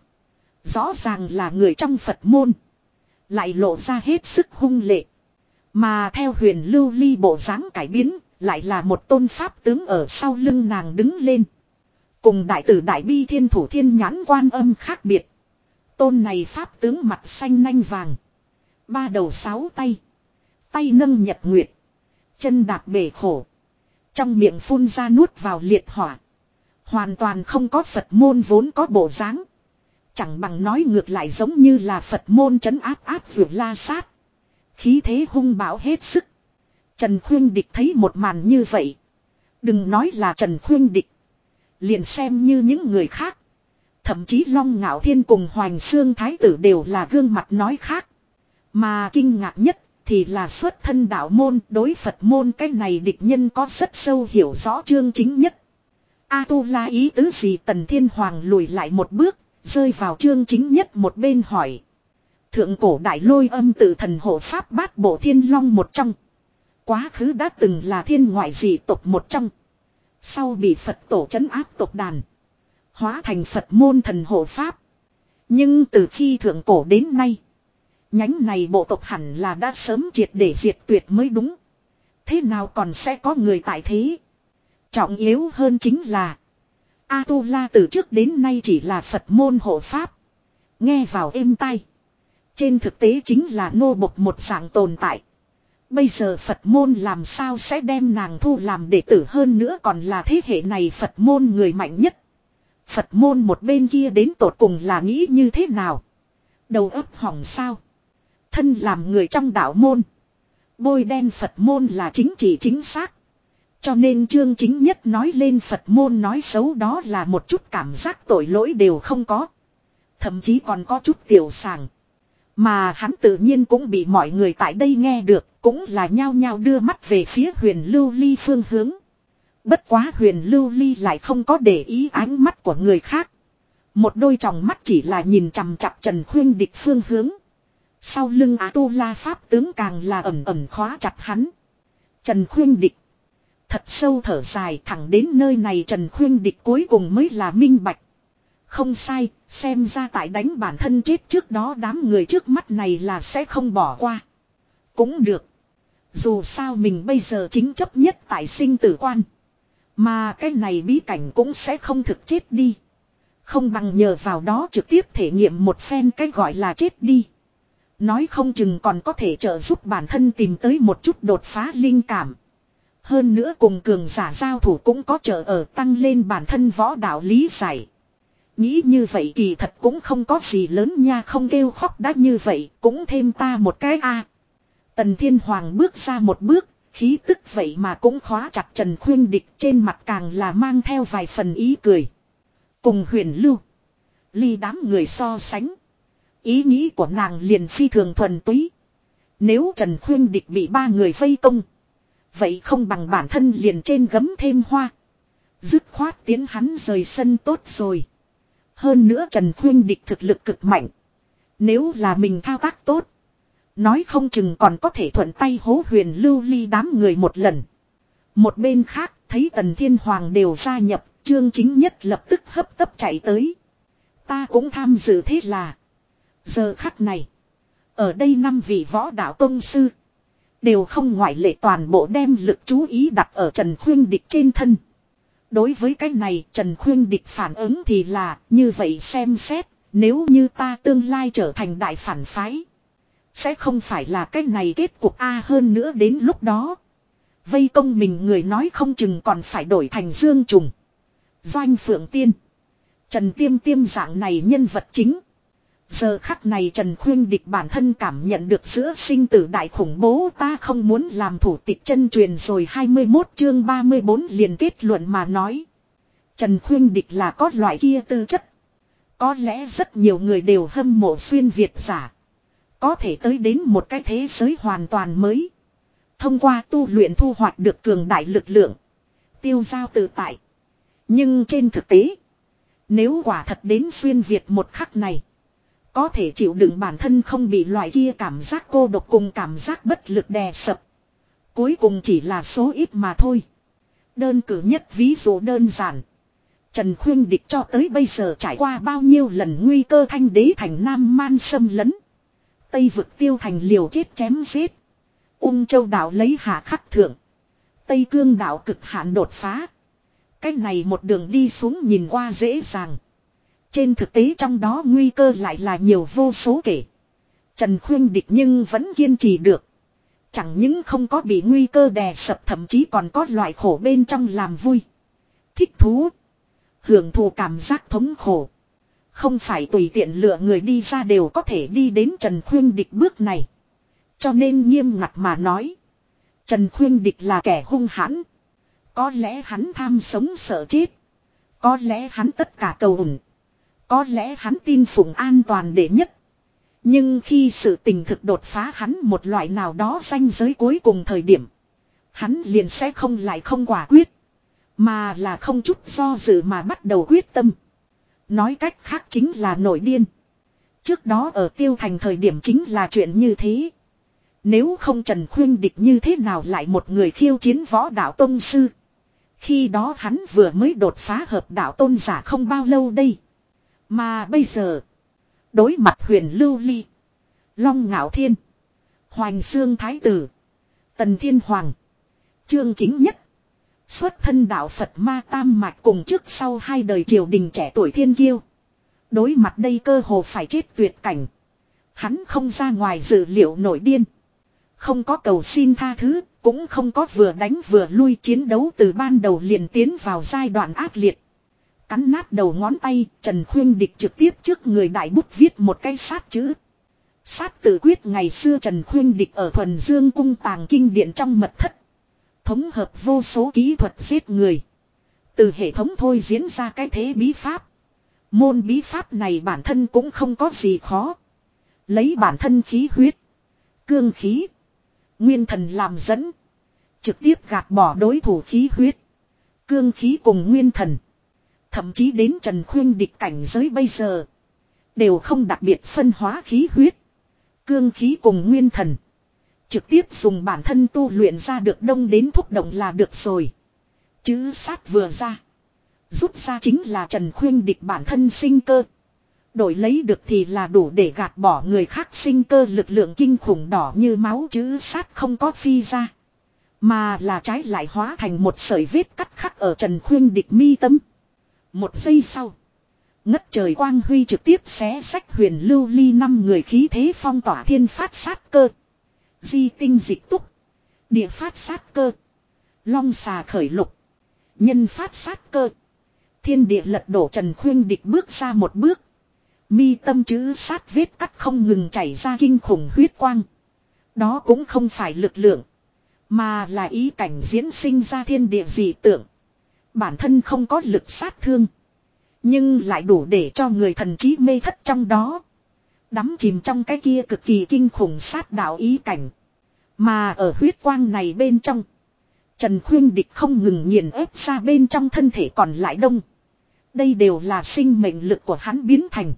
Rõ ràng là người trong Phật môn. Lại lộ ra hết sức hung lệ. Mà theo huyền lưu ly bộ dáng cải biến, lại là một tôn pháp tướng ở sau lưng nàng đứng lên. Cùng đại tử đại bi thiên thủ thiên nhãn quan âm khác biệt. Tôn này pháp tướng mặt xanh nanh vàng. Ba đầu sáu tay. Tay nâng nhật nguyệt. Chân đạp bể khổ. Trong miệng phun ra nuốt vào liệt hỏa. Hoàn toàn không có Phật môn vốn có bộ dáng. Chẳng bằng nói ngược lại giống như là Phật môn chấn áp áp vượt la sát. Khí thế hung bão hết sức. Trần Khuyên Địch thấy một màn như vậy. Đừng nói là Trần Khuyên Địch. Liền xem như những người khác. Thậm chí Long Ngạo Thiên cùng Hoành Xương Thái Tử đều là gương mặt nói khác. Mà kinh ngạc nhất thì là xuất thân đạo môn đối Phật môn cái này địch nhân có rất sâu hiểu rõ chương chính nhất. A tu la ý tứ gì tần thiên hoàng lùi lại một bước, rơi vào chương chính nhất một bên hỏi. Thượng cổ đại lôi âm tự thần hộ pháp bát bộ thiên long một trong. Quá khứ đã từng là thiên ngoại dị tộc một trong. Sau bị Phật tổ chấn áp tộc đàn. Hóa thành Phật môn thần hộ pháp. Nhưng từ khi thượng cổ đến nay. Nhánh này bộ tộc hẳn là đã sớm triệt để diệt tuyệt mới đúng. Thế nào còn sẽ có người tại thế? Trọng yếu hơn chính là. A-tu-la từ trước đến nay chỉ là Phật môn hộ pháp. Nghe vào êm tai. Trên thực tế chính là nô bộc một dạng tồn tại. Bây giờ Phật môn làm sao sẽ đem nàng thu làm đệ tử hơn nữa còn là thế hệ này Phật môn người mạnh nhất. Phật môn một bên kia đến tột cùng là nghĩ như thế nào? Đầu óc hỏng sao? Thân làm người trong đạo môn. Bôi đen Phật môn là chính trị chính xác. Cho nên chương chính nhất nói lên Phật môn nói xấu đó là một chút cảm giác tội lỗi đều không có. Thậm chí còn có chút tiểu sàng. Mà hắn tự nhiên cũng bị mọi người tại đây nghe được, cũng là nhao nhao đưa mắt về phía huyền lưu ly phương hướng. Bất quá huyền lưu ly lại không có để ý ánh mắt của người khác. Một đôi tròng mắt chỉ là nhìn chằm chặp Trần Khuyên địch phương hướng. Sau lưng Á Tu La Pháp tướng càng là ẩm ẩm khóa chặt hắn. Trần Khuyên địch. Thật sâu thở dài thẳng đến nơi này Trần Khuyên địch cuối cùng mới là minh bạch. Không sai, xem ra tại đánh bản thân chết trước đó đám người trước mắt này là sẽ không bỏ qua. Cũng được. Dù sao mình bây giờ chính chấp nhất tại sinh tử quan. Mà cái này bí cảnh cũng sẽ không thực chết đi. Không bằng nhờ vào đó trực tiếp thể nghiệm một phen cái gọi là chết đi. Nói không chừng còn có thể trợ giúp bản thân tìm tới một chút đột phá linh cảm. Hơn nữa cùng cường giả giao thủ cũng có trợ ở tăng lên bản thân võ đạo lý giải. Nghĩ như vậy kỳ thật cũng không có gì lớn nha không kêu khóc đã như vậy cũng thêm ta một cái a Tần Thiên Hoàng bước ra một bước, khí tức vậy mà cũng khóa chặt Trần Khuyên Địch trên mặt càng là mang theo vài phần ý cười. Cùng huyền lưu. Ly đám người so sánh. Ý nghĩ của nàng liền phi thường thuần túy. Nếu Trần Khuyên Địch bị ba người vây công. Vậy không bằng bản thân liền trên gấm thêm hoa. Dứt khoát tiến hắn rời sân tốt rồi. Hơn nữa Trần Khuyên Địch thực lực cực mạnh. Nếu là mình thao tác tốt. Nói không chừng còn có thể thuận tay hố huyền lưu ly đám người một lần. Một bên khác, thấy Tần Thiên Hoàng đều gia nhập. Trương chính nhất lập tức hấp tấp chạy tới. Ta cũng tham dự thế là. Giờ khắc này. Ở đây năm vị võ đạo công sư. Đều không ngoại lệ toàn bộ đem lực chú ý đặt ở Trần Khuyên Địch trên thân. Đối với cái này, Trần Khuyên Địch phản ứng thì là, như vậy xem xét. Nếu như ta tương lai trở thành đại phản phái. Sẽ không phải là cái này kết cục A hơn nữa đến lúc đó. Vây công mình người nói không chừng còn phải đổi thành Dương Trùng. Doanh Phượng Tiên. Trần Tiêm Tiêm dạng này nhân vật chính. Giờ khắc này Trần Khuyên Địch bản thân cảm nhận được giữa sinh tử đại khủng bố, ta không muốn làm thủ tịch chân truyền rồi 21 chương 34 liền kết luận mà nói. Trần Khuyên Địch là có loại kia tư chất. Có lẽ rất nhiều người đều hâm mộ xuyên Việt giả. Có thể tới đến một cái thế giới hoàn toàn mới. Thông qua tu luyện thu hoạch được cường đại lực lượng. Tiêu giao tự tại. Nhưng trên thực tế. Nếu quả thật đến xuyên Việt một khắc này. Có thể chịu đựng bản thân không bị loại kia cảm giác cô độc cùng cảm giác bất lực đè sập. Cuối cùng chỉ là số ít mà thôi. Đơn cử nhất ví dụ đơn giản. Trần Khuyên Địch cho tới bây giờ trải qua bao nhiêu lần nguy cơ thanh đế thành Nam Man xâm lấn. Tây vực tiêu thành liều chết chém giết. Ung châu đảo lấy hạ khắc thượng. Tây cương đảo cực hạn đột phá. Cách này một đường đi xuống nhìn qua dễ dàng. Trên thực tế trong đó nguy cơ lại là nhiều vô số kể. Trần Khuyên Địch nhưng vẫn kiên trì được. Chẳng những không có bị nguy cơ đè sập, thậm chí còn có loại khổ bên trong làm vui. Thích thú. Hưởng thụ cảm giác thống khổ. Không phải tùy tiện lựa người đi ra đều có thể đi đến Trần Khuyên Địch bước này. Cho nên nghiêm ngặt mà nói. Trần Khuyên Địch là kẻ hung hãn. Có lẽ hắn tham sống sợ chết. Có lẽ hắn tất cả cầu ủng. Có lẽ hắn tin phụng an toàn để nhất. Nhưng khi sự tình thực đột phá hắn một loại nào đó danh giới cuối cùng thời điểm. Hắn liền sẽ không lại không quả quyết. Mà là không chút do dự mà bắt đầu quyết tâm. Nói cách khác chính là nổi điên. Trước đó ở tiêu thành thời điểm chính là chuyện như thế. Nếu không Trần Khuyên Địch như thế nào lại một người khiêu chiến võ đạo tôn sư. Khi đó hắn vừa mới đột phá hợp đạo tôn giả không bao lâu đây. Mà bây giờ. Đối mặt huyền lưu ly. Long ngạo thiên. Hoành xương thái tử. Tần thiên hoàng. Trương chính nhất. Xuất thân đạo Phật ma tam mạch cùng trước sau hai đời triều đình trẻ tuổi thiên kiêu. Đối mặt đây cơ hồ phải chết tuyệt cảnh. Hắn không ra ngoài dự liệu nổi điên. Không có cầu xin tha thứ, cũng không có vừa đánh vừa lui chiến đấu từ ban đầu liền tiến vào giai đoạn ác liệt. Cắn nát đầu ngón tay, Trần Khuyên Địch trực tiếp trước người đại bút viết một cái sát chữ. Sát tử quyết ngày xưa Trần Khuyên Địch ở Thuần Dương cung tàng kinh điện trong mật thất. Thống hợp vô số kỹ thuật giết người. Từ hệ thống thôi diễn ra cái thế bí pháp. Môn bí pháp này bản thân cũng không có gì khó. Lấy bản thân khí huyết. Cương khí. Nguyên thần làm dẫn. Trực tiếp gạt bỏ đối thủ khí huyết. Cương khí cùng nguyên thần. Thậm chí đến Trần Khuyên địch cảnh giới bây giờ. Đều không đặc biệt phân hóa khí huyết. Cương khí cùng nguyên thần. Trực tiếp dùng bản thân tu luyện ra được đông đến thúc động là được rồi. Chứ sát vừa ra. Rút ra chính là Trần Khuyên địch bản thân sinh cơ. Đổi lấy được thì là đủ để gạt bỏ người khác sinh cơ lực lượng kinh khủng đỏ như máu chứ sát không có phi ra. Mà là trái lại hóa thành một sợi vết cắt khắc ở Trần Khuyên địch mi tâm. Một giây sau. Ngất trời quang huy trực tiếp xé sách huyền lưu ly năm người khí thế phong tỏa thiên phát sát cơ. Di tinh dịch túc. Địa phát sát cơ. Long xà khởi lục. Nhân phát sát cơ. Thiên địa lật đổ Trần Khuyên địch bước ra một bước. Mi tâm chữ sát vết cắt không ngừng chảy ra kinh khủng huyết quang. Đó cũng không phải lực lượng. Mà là ý cảnh diễn sinh ra thiên địa dị tượng. Bản thân không có lực sát thương. Nhưng lại đủ để cho người thần trí mê thất trong đó. Đắm chìm trong cái kia cực kỳ kinh khủng sát đạo ý cảnh. Mà ở huyết quang này bên trong. Trần Khuyên Địch không ngừng nghiền ép ra bên trong thân thể còn lại đông. Đây đều là sinh mệnh lực của hắn biến thành.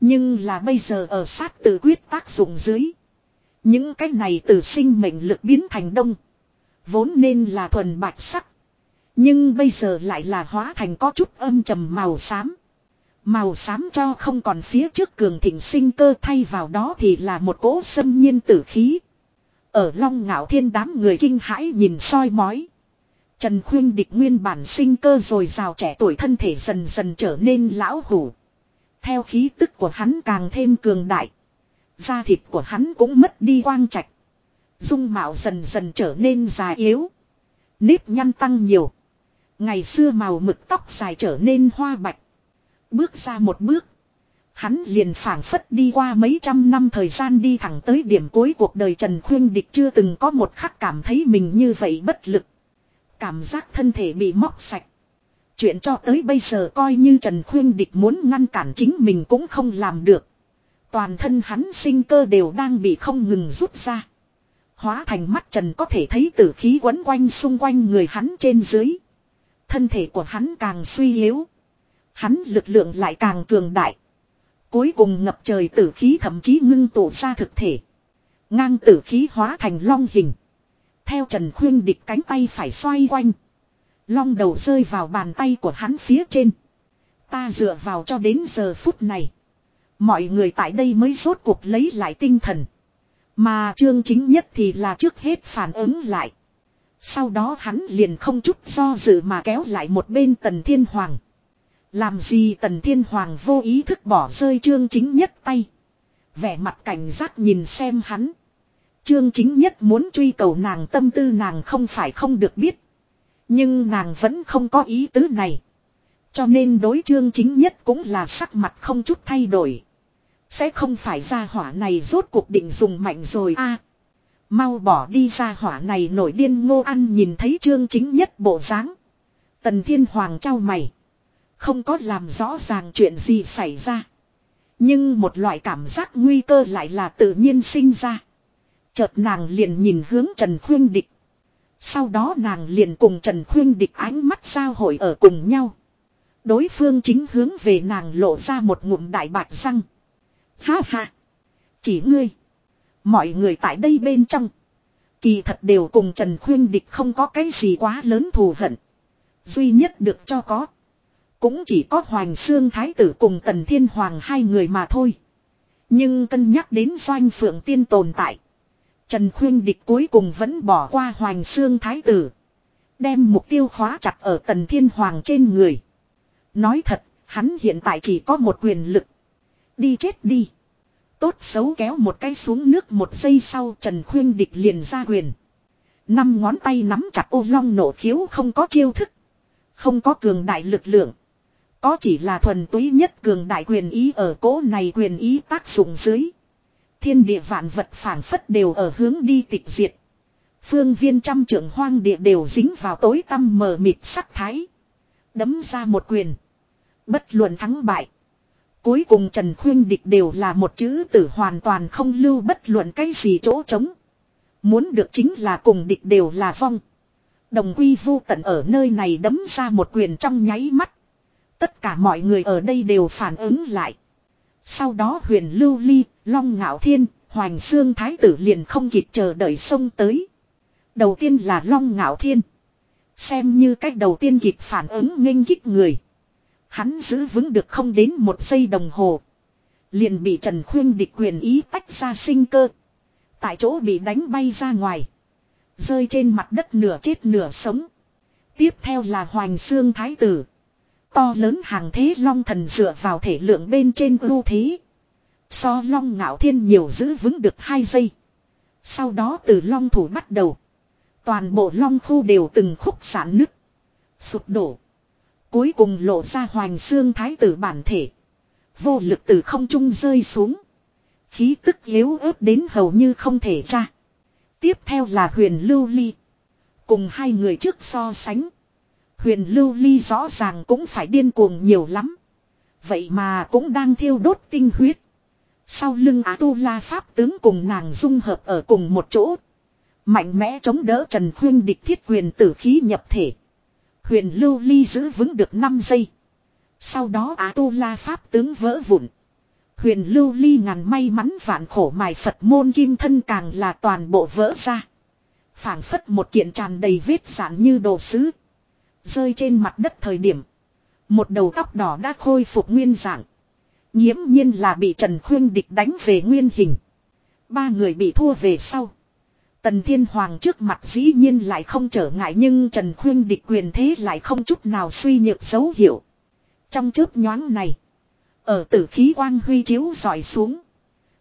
Nhưng là bây giờ ở sát tự quyết tác dụng dưới. Những cái này từ sinh mệnh lực biến thành đông. Vốn nên là thuần bạch sắc. Nhưng bây giờ lại là hóa thành có chút âm trầm màu xám. Màu xám cho không còn phía trước cường thịnh sinh cơ thay vào đó thì là một cỗ sâm nhiên tử khí. Ở long ngạo thiên đám người kinh hãi nhìn soi mói. Trần Khuyên địch nguyên bản sinh cơ rồi rào trẻ tuổi thân thể dần dần trở nên lão hủ. Theo khí tức của hắn càng thêm cường đại. Da thịt của hắn cũng mất đi quang trạch. Dung mạo dần dần trở nên già yếu. Nếp nhăn tăng nhiều. Ngày xưa màu mực tóc dài trở nên hoa bạch. Bước ra một bước. Hắn liền phảng phất đi qua mấy trăm năm thời gian đi thẳng tới điểm cuối cuộc đời Trần Khuyên Địch chưa từng có một khắc cảm thấy mình như vậy bất lực. Cảm giác thân thể bị móc sạch. Chuyện cho tới bây giờ coi như Trần Khuyên Địch muốn ngăn cản chính mình cũng không làm được. Toàn thân hắn sinh cơ đều đang bị không ngừng rút ra. Hóa thành mắt Trần có thể thấy tử khí quấn quanh xung quanh người hắn trên dưới. Thân thể của hắn càng suy yếu. Hắn lực lượng lại càng cường đại. Cuối cùng ngập trời tử khí thậm chí ngưng tụ ra thực thể. Ngang tử khí hóa thành long hình. Theo Trần Khuyên địch cánh tay phải xoay quanh. Long đầu rơi vào bàn tay của hắn phía trên. Ta dựa vào cho đến giờ phút này. Mọi người tại đây mới rốt cuộc lấy lại tinh thần. Mà trương chính nhất thì là trước hết phản ứng lại. Sau đó hắn liền không chút do dự mà kéo lại một bên tần thiên hoàng. Làm gì tần thiên hoàng vô ý thức bỏ rơi trương chính nhất tay. Vẻ mặt cảnh giác nhìn xem hắn. Trương chính nhất muốn truy cầu nàng tâm tư nàng không phải không được biết. Nhưng nàng vẫn không có ý tứ này. Cho nên đối trương chính nhất cũng là sắc mặt không chút thay đổi. Sẽ không phải ra hỏa này rốt cuộc định dùng mạnh rồi a Mau bỏ đi ra hỏa này nổi điên ngô ăn nhìn thấy trương chính nhất bộ dáng Tần Thiên Hoàng trao mày. Không có làm rõ ràng chuyện gì xảy ra. Nhưng một loại cảm giác nguy cơ lại là tự nhiên sinh ra. Chợt nàng liền nhìn hướng Trần Khuyên Địch. Sau đó nàng liền cùng Trần Khuyên Địch ánh mắt giao hội ở cùng nhau. Đối phương chính hướng về nàng lộ ra một ngụm đại bạch răng. Ha ha. Chỉ ngươi. Mọi người tại đây bên trong. Kỳ thật đều cùng Trần Khuyên Địch không có cái gì quá lớn thù hận. Duy nhất được cho có. Cũng chỉ có Hoàng Sương Thái tử cùng Tần Thiên Hoàng hai người mà thôi. Nhưng cân nhắc đến doanh phượng tiên tồn tại. Trần Khuyên Địch cuối cùng vẫn bỏ qua Hoàng Sương Thái tử. Đem mục tiêu khóa chặt ở Tần Thiên Hoàng trên người. Nói thật, hắn hiện tại chỉ có một quyền lực. Đi chết đi. Tốt xấu kéo một cái xuống nước một giây sau Trần Khuyên Địch liền ra quyền. Năm ngón tay nắm chặt ô long nổ khiếu không có chiêu thức. Không có cường đại lực lượng. Có chỉ là thuần túy nhất cường đại quyền ý ở cố này quyền ý tác dụng dưới. Thiên địa vạn vật phản phất đều ở hướng đi tịch diệt. Phương viên trăm trưởng hoang địa đều dính vào tối tăm mờ mịt sắc thái. Đấm ra một quyền. Bất luận thắng bại. Cuối cùng Trần Khuyên Địch đều là một chữ tử hoàn toàn không lưu bất luận cái gì chỗ trống. Muốn được chính là cùng địch đều là vong. Đồng quy vu tận ở nơi này đấm ra một quyền trong nháy mắt. Tất cả mọi người ở đây đều phản ứng lại. Sau đó huyền lưu ly, long ngạo thiên, hoành xương thái tử liền không kịp chờ đợi xông tới. Đầu tiên là long ngạo thiên. Xem như cách đầu tiên kịp phản ứng nghênh kích người. Hắn giữ vững được không đến một giây đồng hồ. Liền bị Trần Khuyên địch quyền ý tách ra sinh cơ. Tại chỗ bị đánh bay ra ngoài. Rơi trên mặt đất nửa chết nửa sống. Tiếp theo là Hoành Xương Thái Tử. To lớn hàng thế long thần dựa vào thể lượng bên trên ưu thế. So long ngạo thiên nhiều giữ vững được hai giây. Sau đó từ long thủ bắt đầu. Toàn bộ long khu đều từng khúc sản nứt. Sụp đổ. Cuối cùng lộ ra hoành xương thái tử bản thể. Vô lực từ không trung rơi xuống. Khí tức yếu ớt đến hầu như không thể tra. Tiếp theo là huyền lưu ly. Cùng hai người trước so sánh. Huyền lưu ly rõ ràng cũng phải điên cuồng nhiều lắm. Vậy mà cũng đang thiêu đốt tinh huyết. Sau lưng Á Tu La Pháp tướng cùng nàng dung hợp ở cùng một chỗ. Mạnh mẽ chống đỡ Trần Khuyên địch thiết quyền tử khí nhập thể. Huyền lưu ly giữ vững được 5 giây. Sau đó Á Tu La Pháp tướng vỡ vụn. Huyền lưu ly ngàn may mắn vạn khổ mài Phật môn kim thân càng là toàn bộ vỡ ra. phảng phất một kiện tràn đầy vết sản như đồ sứ. Rơi trên mặt đất thời điểm. Một đầu tóc đỏ đã khôi phục nguyên dạng. Nhiễm nhiên là bị Trần Khuyên địch đánh về nguyên hình. Ba người bị thua về sau. Tần Thiên Hoàng trước mặt dĩ nhiên lại không trở ngại nhưng Trần Khuyên địch quyền thế lại không chút nào suy nhược dấu hiệu. Trong chớp nhoáng này. Ở tử khí quang huy chiếu dọi xuống.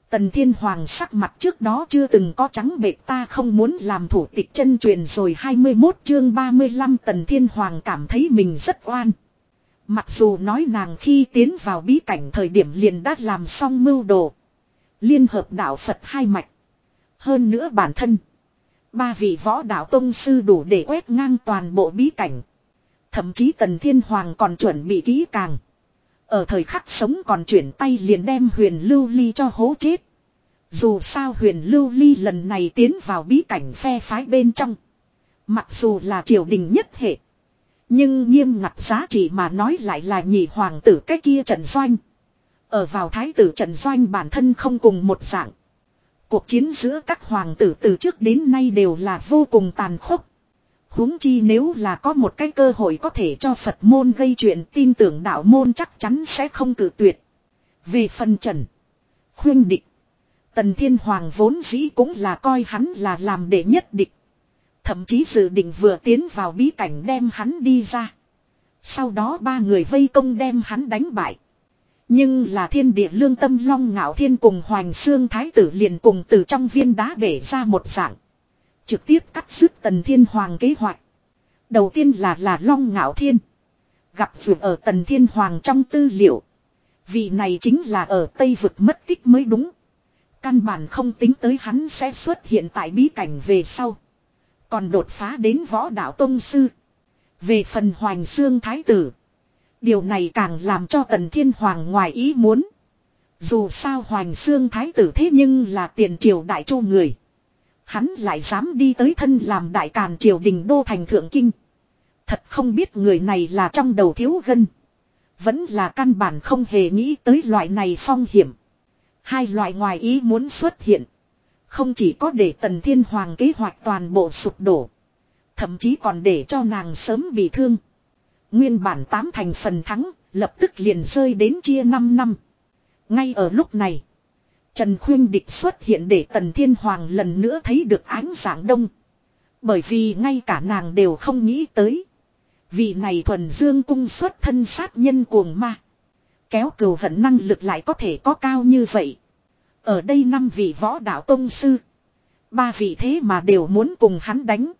Tần Thiên Hoàng sắc mặt trước đó chưa từng có trắng bệ ta không muốn làm thủ tịch chân truyền rồi 21 chương 35 Tần Thiên Hoàng cảm thấy mình rất oan. Mặc dù nói nàng khi tiến vào bí cảnh thời điểm liền đã làm xong mưu đồ. Liên hợp đạo Phật hai mạch. Hơn nữa bản thân. Ba vị võ đạo tông sư đủ để quét ngang toàn bộ bí cảnh. Thậm chí Tần Thiên Hoàng còn chuẩn bị kỹ càng. Ở thời khắc sống còn chuyển tay liền đem huyền lưu ly cho hố chết. Dù sao huyền lưu ly lần này tiến vào bí cảnh phe phái bên trong. Mặc dù là triều đình nhất hệ. Nhưng nghiêm ngặt giá trị mà nói lại là nhị hoàng tử cái kia trận doanh. Ở vào thái tử trận doanh bản thân không cùng một dạng. Cuộc chiến giữa các hoàng tử từ trước đến nay đều là vô cùng tàn khốc huống chi nếu là có một cái cơ hội có thể cho Phật môn gây chuyện tin tưởng đạo môn chắc chắn sẽ không cử tuyệt. Về phần trần, khuyên địch, tần thiên hoàng vốn dĩ cũng là coi hắn là làm đệ nhất địch. Thậm chí dự định vừa tiến vào bí cảnh đem hắn đi ra. Sau đó ba người vây công đem hắn đánh bại. Nhưng là thiên địa lương tâm long ngạo thiên cùng hoành xương thái tử liền cùng từ trong viên đá bể ra một dạng. Trực tiếp cắt dứt tần thiên hoàng kế hoạch. Đầu tiên là là long ngạo thiên. Gặp vượt ở tần thiên hoàng trong tư liệu. Vị này chính là ở Tây vực mất tích mới đúng. Căn bản không tính tới hắn sẽ xuất hiện tại bí cảnh về sau. Còn đột phá đến võ đạo tông sư. Về phần hoành xương thái tử. Điều này càng làm cho tần thiên hoàng ngoài ý muốn. Dù sao hoành xương thái tử thế nhưng là tiền triều đại chu người. Hắn lại dám đi tới thân làm đại càn triều đình đô thành thượng kinh. Thật không biết người này là trong đầu thiếu gân. Vẫn là căn bản không hề nghĩ tới loại này phong hiểm. Hai loại ngoài ý muốn xuất hiện. Không chỉ có để tần thiên hoàng kế hoạch toàn bộ sụp đổ. Thậm chí còn để cho nàng sớm bị thương. Nguyên bản tám thành phần thắng, lập tức liền rơi đến chia 5 năm. Ngay ở lúc này, Trần Khuyên Địch xuất hiện để Tần Thiên Hoàng lần nữa thấy được ánh sáng đông. Bởi vì ngay cả nàng đều không nghĩ tới. Vị này thuần dương cung xuất thân sát nhân cuồng ma. Kéo cừu hận năng lực lại có thể có cao như vậy. Ở đây năm vị võ đạo tông sư. Ba vị thế mà đều muốn cùng hắn đánh.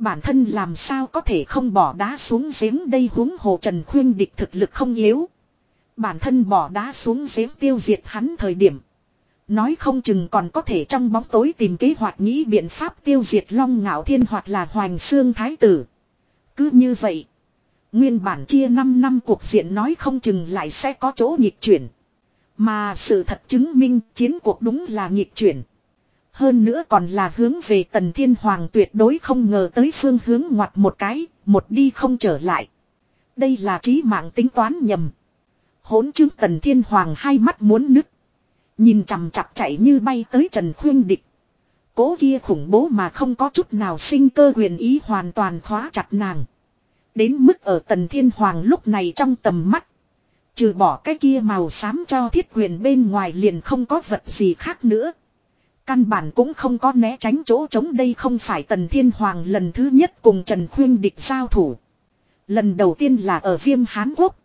Bản thân làm sao có thể không bỏ đá xuống giếng đây huống hồ Trần Khuyên địch thực lực không yếu. Bản thân bỏ đá xuống giếng tiêu diệt hắn thời điểm. Nói không chừng còn có thể trong bóng tối tìm kế hoạch nghĩ biện pháp tiêu diệt Long Ngạo Thiên hoặc là Hoành Xương Thái Tử. Cứ như vậy. Nguyên bản chia 5 năm cuộc diện nói không chừng lại sẽ có chỗ nhịp chuyển. Mà sự thật chứng minh chiến cuộc đúng là nhịp chuyển. Hơn nữa còn là hướng về tần thiên hoàng tuyệt đối không ngờ tới phương hướng ngoặt một cái, một đi không trở lại. Đây là trí mạng tính toán nhầm. Hốn chứng tần thiên hoàng hai mắt muốn nứt. Nhìn chằm chặp chạy như bay tới trần khuyên địch. Cố kia khủng bố mà không có chút nào sinh cơ quyền ý hoàn toàn khóa chặt nàng. Đến mức ở tần thiên hoàng lúc này trong tầm mắt. Trừ bỏ cái kia màu xám cho thiết quyền bên ngoài liền không có vật gì khác nữa. Căn bản cũng không có né tránh chỗ trống đây không phải Tần Thiên Hoàng lần thứ nhất cùng Trần Khuyên địch giao thủ. Lần đầu tiên là ở viêm Hán Quốc.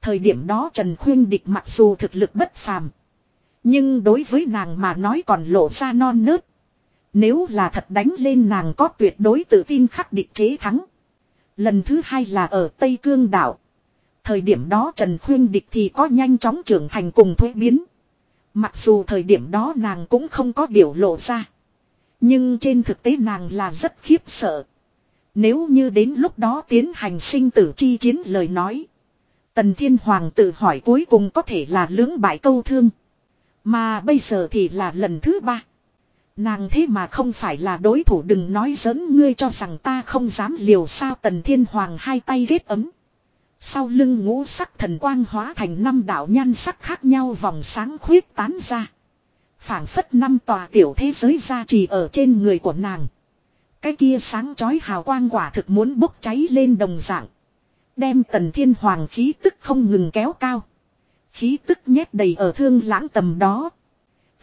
Thời điểm đó Trần Khuyên địch mặc dù thực lực bất phàm. Nhưng đối với nàng mà nói còn lộ ra non nớt. Nếu là thật đánh lên nàng có tuyệt đối tự tin khắc địch chế thắng. Lần thứ hai là ở Tây Cương đảo. Thời điểm đó Trần Khuyên Địch thì có nhanh chóng trưởng thành cùng thuế biến. Mặc dù thời điểm đó nàng cũng không có biểu lộ ra. Nhưng trên thực tế nàng là rất khiếp sợ. Nếu như đến lúc đó tiến hành sinh tử chi chiến lời nói. Tần Thiên Hoàng tự hỏi cuối cùng có thể là lưỡng bại câu thương. Mà bây giờ thì là lần thứ ba. Nàng thế mà không phải là đối thủ đừng nói giỡn ngươi cho rằng ta không dám liều sao Tần Thiên Hoàng hai tay ghét ấm. Sau lưng ngũ sắc thần quang hóa thành năm đạo nhan sắc khác nhau vòng sáng khuyết tán ra. phảng phất năm tòa tiểu thế giới ra trì ở trên người của nàng. Cái kia sáng chói hào quang quả thực muốn bốc cháy lên đồng dạng. Đem tần thiên hoàng khí tức không ngừng kéo cao. Khí tức nhét đầy ở thương lãng tầm đó.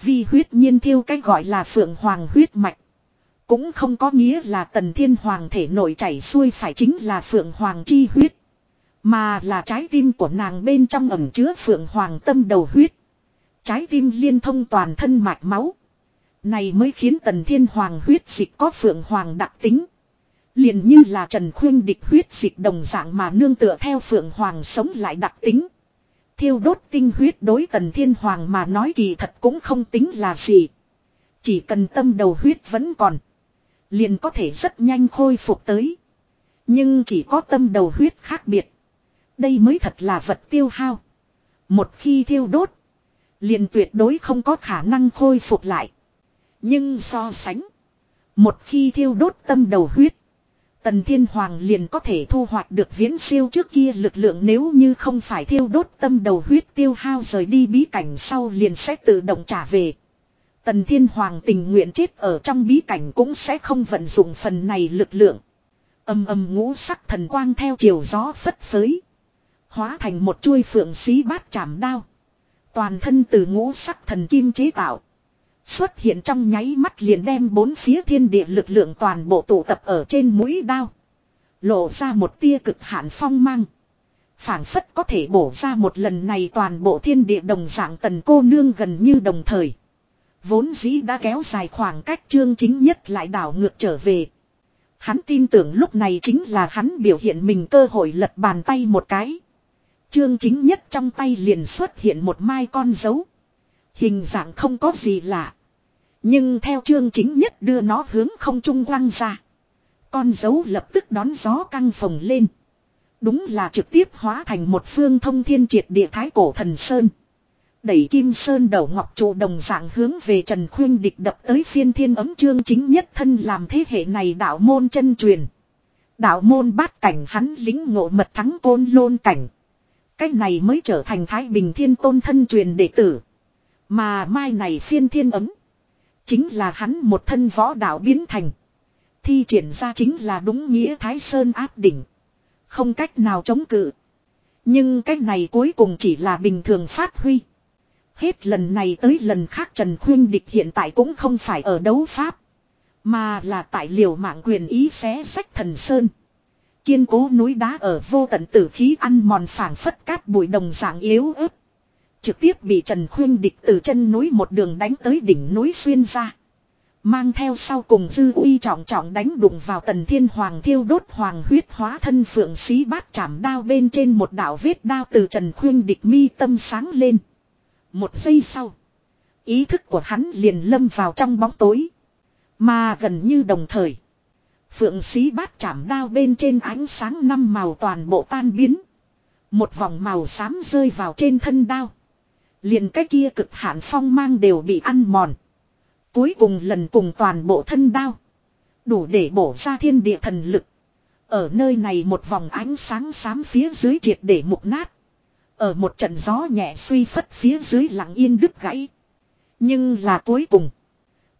Vì huyết nhiên thiêu cái gọi là phượng hoàng huyết mạch. Cũng không có nghĩa là tần thiên hoàng thể nội chảy xuôi phải chính là phượng hoàng chi huyết. Mà là trái tim của nàng bên trong ẩm chứa phượng hoàng tâm đầu huyết. Trái tim liên thông toàn thân mạch máu. Này mới khiến tần thiên hoàng huyết dịch có phượng hoàng đặc tính. liền như là trần khuyên địch huyết dịch đồng dạng mà nương tựa theo phượng hoàng sống lại đặc tính. Thiêu đốt tinh huyết đối tần thiên hoàng mà nói kỳ thật cũng không tính là gì. Chỉ cần tâm đầu huyết vẫn còn. Liền có thể rất nhanh khôi phục tới. Nhưng chỉ có tâm đầu huyết khác biệt. Đây mới thật là vật tiêu hao. Một khi thiêu đốt. Liền tuyệt đối không có khả năng khôi phục lại. Nhưng so sánh. Một khi thiêu đốt tâm đầu huyết. Tần Thiên Hoàng liền có thể thu hoạch được viễn siêu trước kia lực lượng nếu như không phải thiêu đốt tâm đầu huyết tiêu hao rời đi bí cảnh sau liền sẽ tự động trả về. Tần Thiên Hoàng tình nguyện chết ở trong bí cảnh cũng sẽ không vận dụng phần này lực lượng. Âm âm ngũ sắc thần quang theo chiều gió phất phới. Hóa thành một chuôi phượng xí bát chạm đao. Toàn thân từ ngũ sắc thần kim chế tạo. Xuất hiện trong nháy mắt liền đem bốn phía thiên địa lực lượng toàn bộ tụ tập ở trên mũi đao. Lộ ra một tia cực hạn phong mang. phảng phất có thể bổ ra một lần này toàn bộ thiên địa đồng dạng tần cô nương gần như đồng thời. Vốn dĩ đã kéo dài khoảng cách chương chính nhất lại đảo ngược trở về. Hắn tin tưởng lúc này chính là hắn biểu hiện mình cơ hội lật bàn tay một cái trương chính nhất trong tay liền xuất hiện một mai con dấu. Hình dạng không có gì lạ. Nhưng theo trương chính nhất đưa nó hướng không trung quăng ra. Con dấu lập tức đón gió căng phồng lên. Đúng là trực tiếp hóa thành một phương thông thiên triệt địa thái cổ thần sơn. Đẩy kim sơn đầu ngọc trụ đồng dạng hướng về Trần Khuyên địch đập tới phiên thiên ấm trương chính nhất thân làm thế hệ này đạo môn chân truyền. Đạo môn bát cảnh hắn lính ngộ mật thắng côn lôn cảnh. Cách này mới trở thành Thái Bình Thiên Tôn thân truyền đệ tử. Mà mai này phiên thiên ấm. Chính là hắn một thân võ đạo biến thành. Thi triển ra chính là đúng nghĩa Thái Sơn áp đỉnh. Không cách nào chống cự. Nhưng cách này cuối cùng chỉ là bình thường phát huy. Hết lần này tới lần khác Trần Khuyên Địch hiện tại cũng không phải ở đấu pháp. Mà là tại liều mạng quyền ý xé sách thần sơn. Kiên cố núi đá ở vô tận tử khí ăn mòn phảng phất cát bụi đồng dạng yếu ớt. Trực tiếp bị Trần Khuyên địch từ chân núi một đường đánh tới đỉnh núi xuyên ra. Mang theo sau cùng dư uy trọng trọng đánh đụng vào tần thiên hoàng thiêu đốt hoàng huyết hóa thân phượng xí bát chạm đao bên trên một đạo vết đao từ Trần Khuyên địch mi tâm sáng lên. Một giây sau. Ý thức của hắn liền lâm vào trong bóng tối. Mà gần như đồng thời. Phượng sĩ bát chạm đao bên trên ánh sáng năm màu toàn bộ tan biến. Một vòng màu xám rơi vào trên thân đao. Liền cái kia cực hạn phong mang đều bị ăn mòn. Cuối cùng lần cùng toàn bộ thân đao. Đủ để bổ ra thiên địa thần lực. Ở nơi này một vòng ánh sáng xám phía dưới triệt để mục nát. Ở một trận gió nhẹ suy phất phía dưới lặng yên đứt gãy. Nhưng là cuối cùng.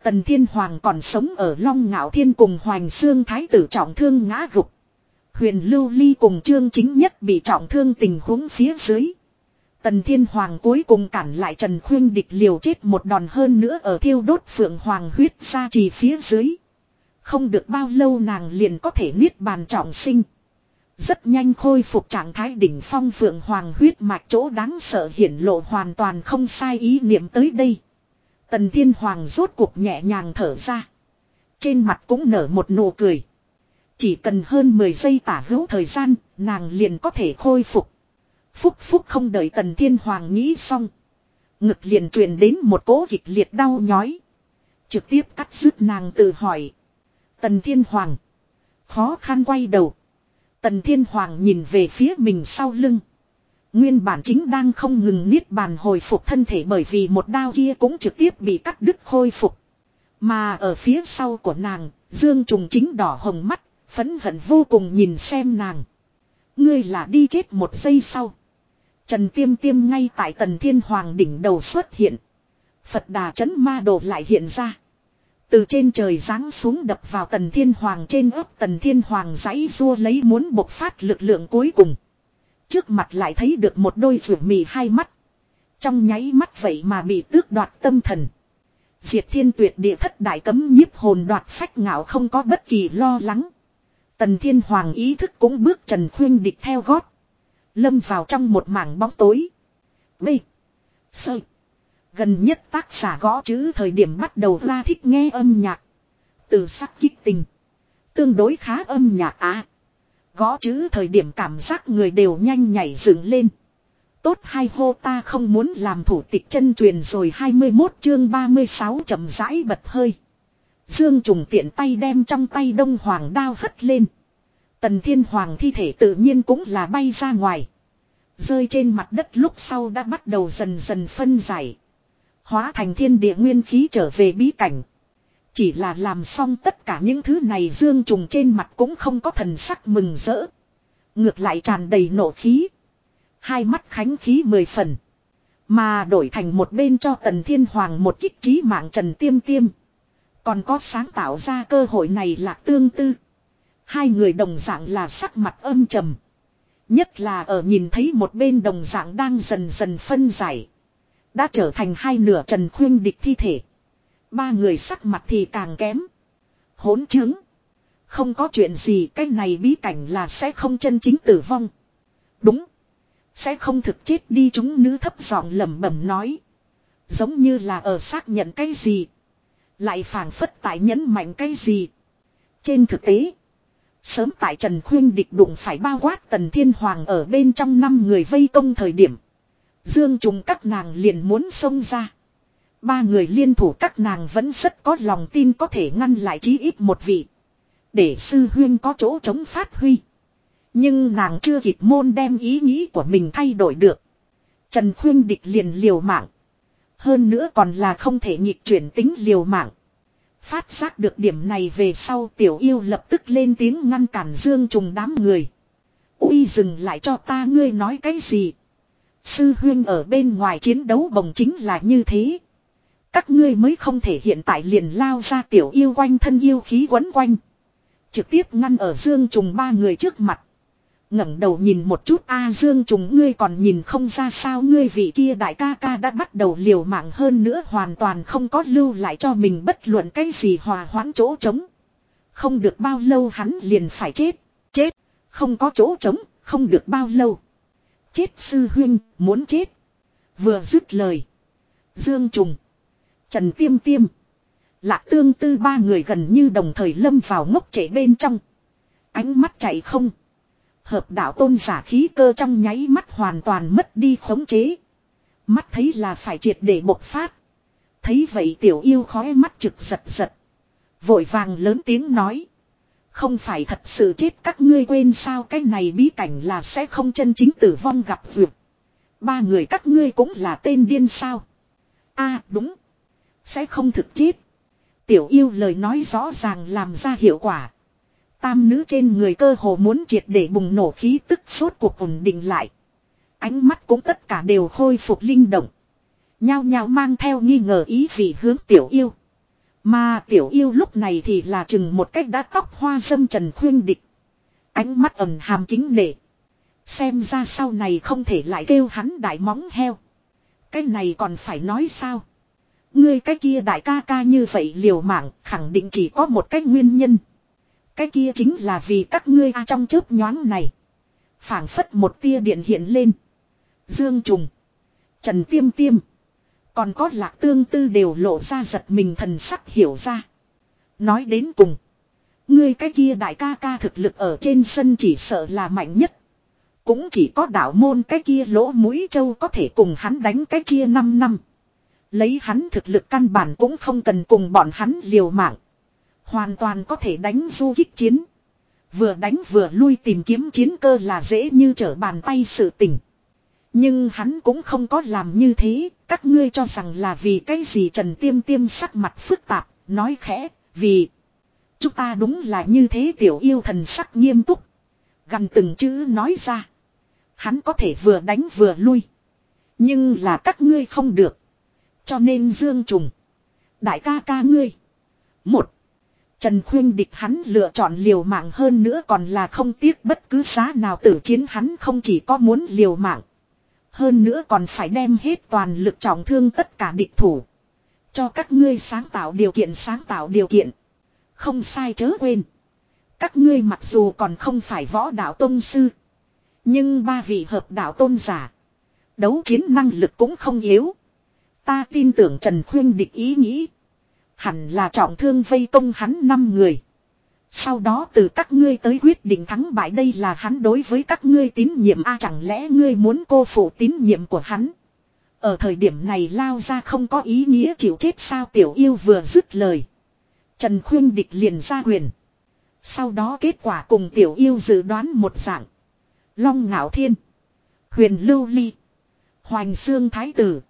Tần Thiên Hoàng còn sống ở Long Ngạo Thiên cùng Hoành Sương Thái tử trọng thương ngã gục. Huyền Lưu Ly cùng Trương Chính Nhất bị trọng thương tình huống phía dưới. Tần Thiên Hoàng cuối cùng cản lại Trần Khuyên địch liều chết một đòn hơn nữa ở thiêu đốt Phượng Hoàng huyết ra trì phía dưới. Không được bao lâu nàng liền có thể niết bàn trọng sinh. Rất nhanh khôi phục trạng thái đỉnh phong Phượng Hoàng huyết mạch chỗ đáng sợ hiển lộ hoàn toàn không sai ý niệm tới đây. Tần Thiên Hoàng rốt cuộc nhẹ nhàng thở ra. Trên mặt cũng nở một nụ cười. Chỉ cần hơn 10 giây tả hữu thời gian, nàng liền có thể khôi phục. Phúc phúc không đợi Tần Thiên Hoàng nghĩ xong. Ngực liền truyền đến một cố kịch liệt đau nhói. Trực tiếp cắt dứt nàng tự hỏi. Tần Thiên Hoàng. Khó khăn quay đầu. Tần Thiên Hoàng nhìn về phía mình sau lưng. Nguyên bản chính đang không ngừng niết bàn hồi phục thân thể bởi vì một đao kia cũng trực tiếp bị cắt đứt khôi phục. Mà ở phía sau của nàng, Dương Trùng chính đỏ hồng mắt, phấn hận vô cùng nhìn xem nàng. Ngươi là đi chết một giây sau. Trần Tiêm Tiêm ngay tại Tần Thiên Hoàng đỉnh đầu xuất hiện. Phật đà chấn ma đồ lại hiện ra. Từ trên trời giáng xuống đập vào Tần Thiên Hoàng trên ấp Tần Thiên Hoàng giãy rua lấy muốn bộc phát lực lượng cuối cùng. Trước mặt lại thấy được một đôi rượu mì hai mắt. Trong nháy mắt vậy mà bị tước đoạt tâm thần. Diệt thiên tuyệt địa thất đại cấm nhiếp hồn đoạt phách ngạo không có bất kỳ lo lắng. Tần thiên hoàng ý thức cũng bước trần khuyên địch theo gót. Lâm vào trong một mảng bóng tối. B. Sơ. Gần nhất tác giả gõ chữ thời điểm bắt đầu ra thích nghe âm nhạc. Từ sắc kích tình. Tương đối khá âm nhạc á. Gõ chữ thời điểm cảm giác người đều nhanh nhảy dựng lên. Tốt hay hô ta không muốn làm thủ tịch chân truyền rồi 21 chương 36 chậm rãi bật hơi. Dương trùng tiện tay đem trong tay đông hoàng đao hất lên. Tần thiên hoàng thi thể tự nhiên cũng là bay ra ngoài. Rơi trên mặt đất lúc sau đã bắt đầu dần dần phân giải. Hóa thành thiên địa nguyên khí trở về bí cảnh. Chỉ là làm xong tất cả những thứ này dương trùng trên mặt cũng không có thần sắc mừng rỡ. Ngược lại tràn đầy nộ khí. Hai mắt khánh khí mười phần. Mà đổi thành một bên cho tần thiên hoàng một kích trí mạng trần tiêm tiêm. Còn có sáng tạo ra cơ hội này là tương tư. Hai người đồng dạng là sắc mặt âm trầm. Nhất là ở nhìn thấy một bên đồng dạng đang dần dần phân giải. Đã trở thành hai nửa trần khuyên địch thi thể. Ba người sắc mặt thì càng kém. Hỗn chứng. Không có chuyện gì, cái này bí cảnh là sẽ không chân chính tử vong. Đúng. Sẽ không thực chết đi, chúng nữ thấp giọng lẩm bẩm nói. Giống như là ở xác nhận cái gì. Lại phản phất tại nhấn mạnh cái gì. Trên thực tế. Sớm tại Trần Khuyên địch đụng phải bao quát Tần Thiên Hoàng ở bên trong năm người vây công thời điểm. Dương trùng các nàng liền muốn xông ra. Ba người liên thủ các nàng vẫn rất có lòng tin có thể ngăn lại chí ít một vị. Để sư huyên có chỗ chống phát huy. Nhưng nàng chưa kịp môn đem ý nghĩ của mình thay đổi được. Trần Khuyên địch liền liều mạng. Hơn nữa còn là không thể nhịp chuyển tính liều mạng. Phát giác được điểm này về sau tiểu yêu lập tức lên tiếng ngăn cản Dương Trùng đám người. Uy dừng lại cho ta, ngươi nói cái gì. Sư huyên ở bên ngoài chiến đấu bồng chính là như thế. Các ngươi mới không thể hiện tại liền lao ra tiểu yêu quanh thân yêu khí quấn quanh. Trực tiếp ngăn ở Dương Trùng ba người trước mặt. ngẩng đầu nhìn một chút, a, dương trùng, ngươi còn nhìn không ra sao? Ngươi vị kia đại ca ca đã bắt đầu liều mạng hơn nữa, hoàn toàn không có lưu lại cho mình bất luận cái gì hòa hoãn chỗ trống. Không được bao lâu hắn liền phải chết. Chết? Không có chỗ trống, không được bao lâu. Chết, sư huynh, muốn chết. Vừa dứt lời, dương trùng trần tiêm tiêm lạc tương tư ba người gần như đồng thời lâm vào ngốc trễ bên trong ánh mắt chạy không Hợp đạo tôn giả khí cơ trong nháy mắt hoàn toàn mất đi khống chế. Mắt thấy là phải triệt để bộc phát. Thấy vậy tiểu yêu khói mắt trực giật giật. Vội vàng lớn tiếng nói. Không phải thật sự chết các ngươi quên sao cái này bí cảnh là sẽ không chân chính tử vong gặp vượt. Ba người các ngươi cũng là tên điên sao. a, đúng. Sẽ không thực chết. Tiểu yêu lời nói rõ ràng làm ra hiệu quả. Tam nữ trên người cơ hồ muốn triệt để bùng nổ khí tức suốt cuộc ổn định lại. Ánh mắt cũng tất cả đều khôi phục linh động. Nhao nhao mang theo nghi ngờ ý vị hướng tiểu yêu. Mà tiểu yêu lúc này thì là chừng một cách đã tóc hoa dâm trần khuyên địch. Ánh mắt ẩn hàm kính nể. Xem ra sau này không thể lại kêu hắn đại móng heo. Cái này còn phải nói sao? Ngươi cái kia đại ca ca như vậy liều mạng, khẳng định chỉ có một cách nguyên nhân. Cái kia chính là vì các ngươi a trong chớp nhoáng này. phảng phất một tia điện hiện lên. Dương trùng. Trần tiêm tiêm. Còn có lạc tương tư đều lộ ra giật mình thần sắc hiểu ra. Nói đến cùng. Ngươi cái kia đại ca ca thực lực ở trên sân chỉ sợ là mạnh nhất. Cũng chỉ có đạo môn cái kia lỗ mũi châu có thể cùng hắn đánh cái chia 5 năm. Lấy hắn thực lực căn bản cũng không cần cùng bọn hắn liều mạng. Hoàn toàn có thể đánh du kích chiến. Vừa đánh vừa lui tìm kiếm chiến cơ là dễ như trở bàn tay sự tỉnh. Nhưng hắn cũng không có làm như thế, các ngươi cho rằng là vì cái gì Trần Tiêm Tiêm sắc mặt phức tạp, nói khẽ, vì chúng ta đúng là như thế tiểu yêu thần sắc nghiêm túc. Gần từng chữ nói ra. Hắn có thể vừa đánh vừa lui. Nhưng là các ngươi không được. Cho nên Dương Trùng. Đại ca ca ngươi. Một. Trần Khuyên địch hắn lựa chọn liều mạng hơn nữa còn là không tiếc bất cứ giá nào tử chiến hắn không chỉ có muốn liều mạng. Hơn nữa còn phải đem hết toàn lực trọng thương tất cả địch thủ. Cho các ngươi sáng tạo điều kiện sáng tạo điều kiện. Không sai chớ quên. Các ngươi mặc dù còn không phải võ đạo tôn sư. Nhưng ba vị hợp đạo tôn giả. Đấu chiến năng lực cũng không yếu. Ta tin tưởng Trần Khuyên địch ý nghĩ. Hẳn là trọng thương vây công hắn năm người. Sau đó từ các ngươi tới quyết định thắng bại đây là hắn đối với các ngươi tín nhiệm a, chẳng lẽ ngươi muốn cô phụ tín nhiệm của hắn. Ở thời điểm này lao ra không có ý nghĩa chịu chết sao tiểu yêu vừa dứt lời. Trần Khuyên Địch liền ra quyền. Sau đó kết quả cùng tiểu yêu dự đoán một dạng. Long Ngạo Thiên. Huyền Lưu Ly. Hoành Xương Thái Tử.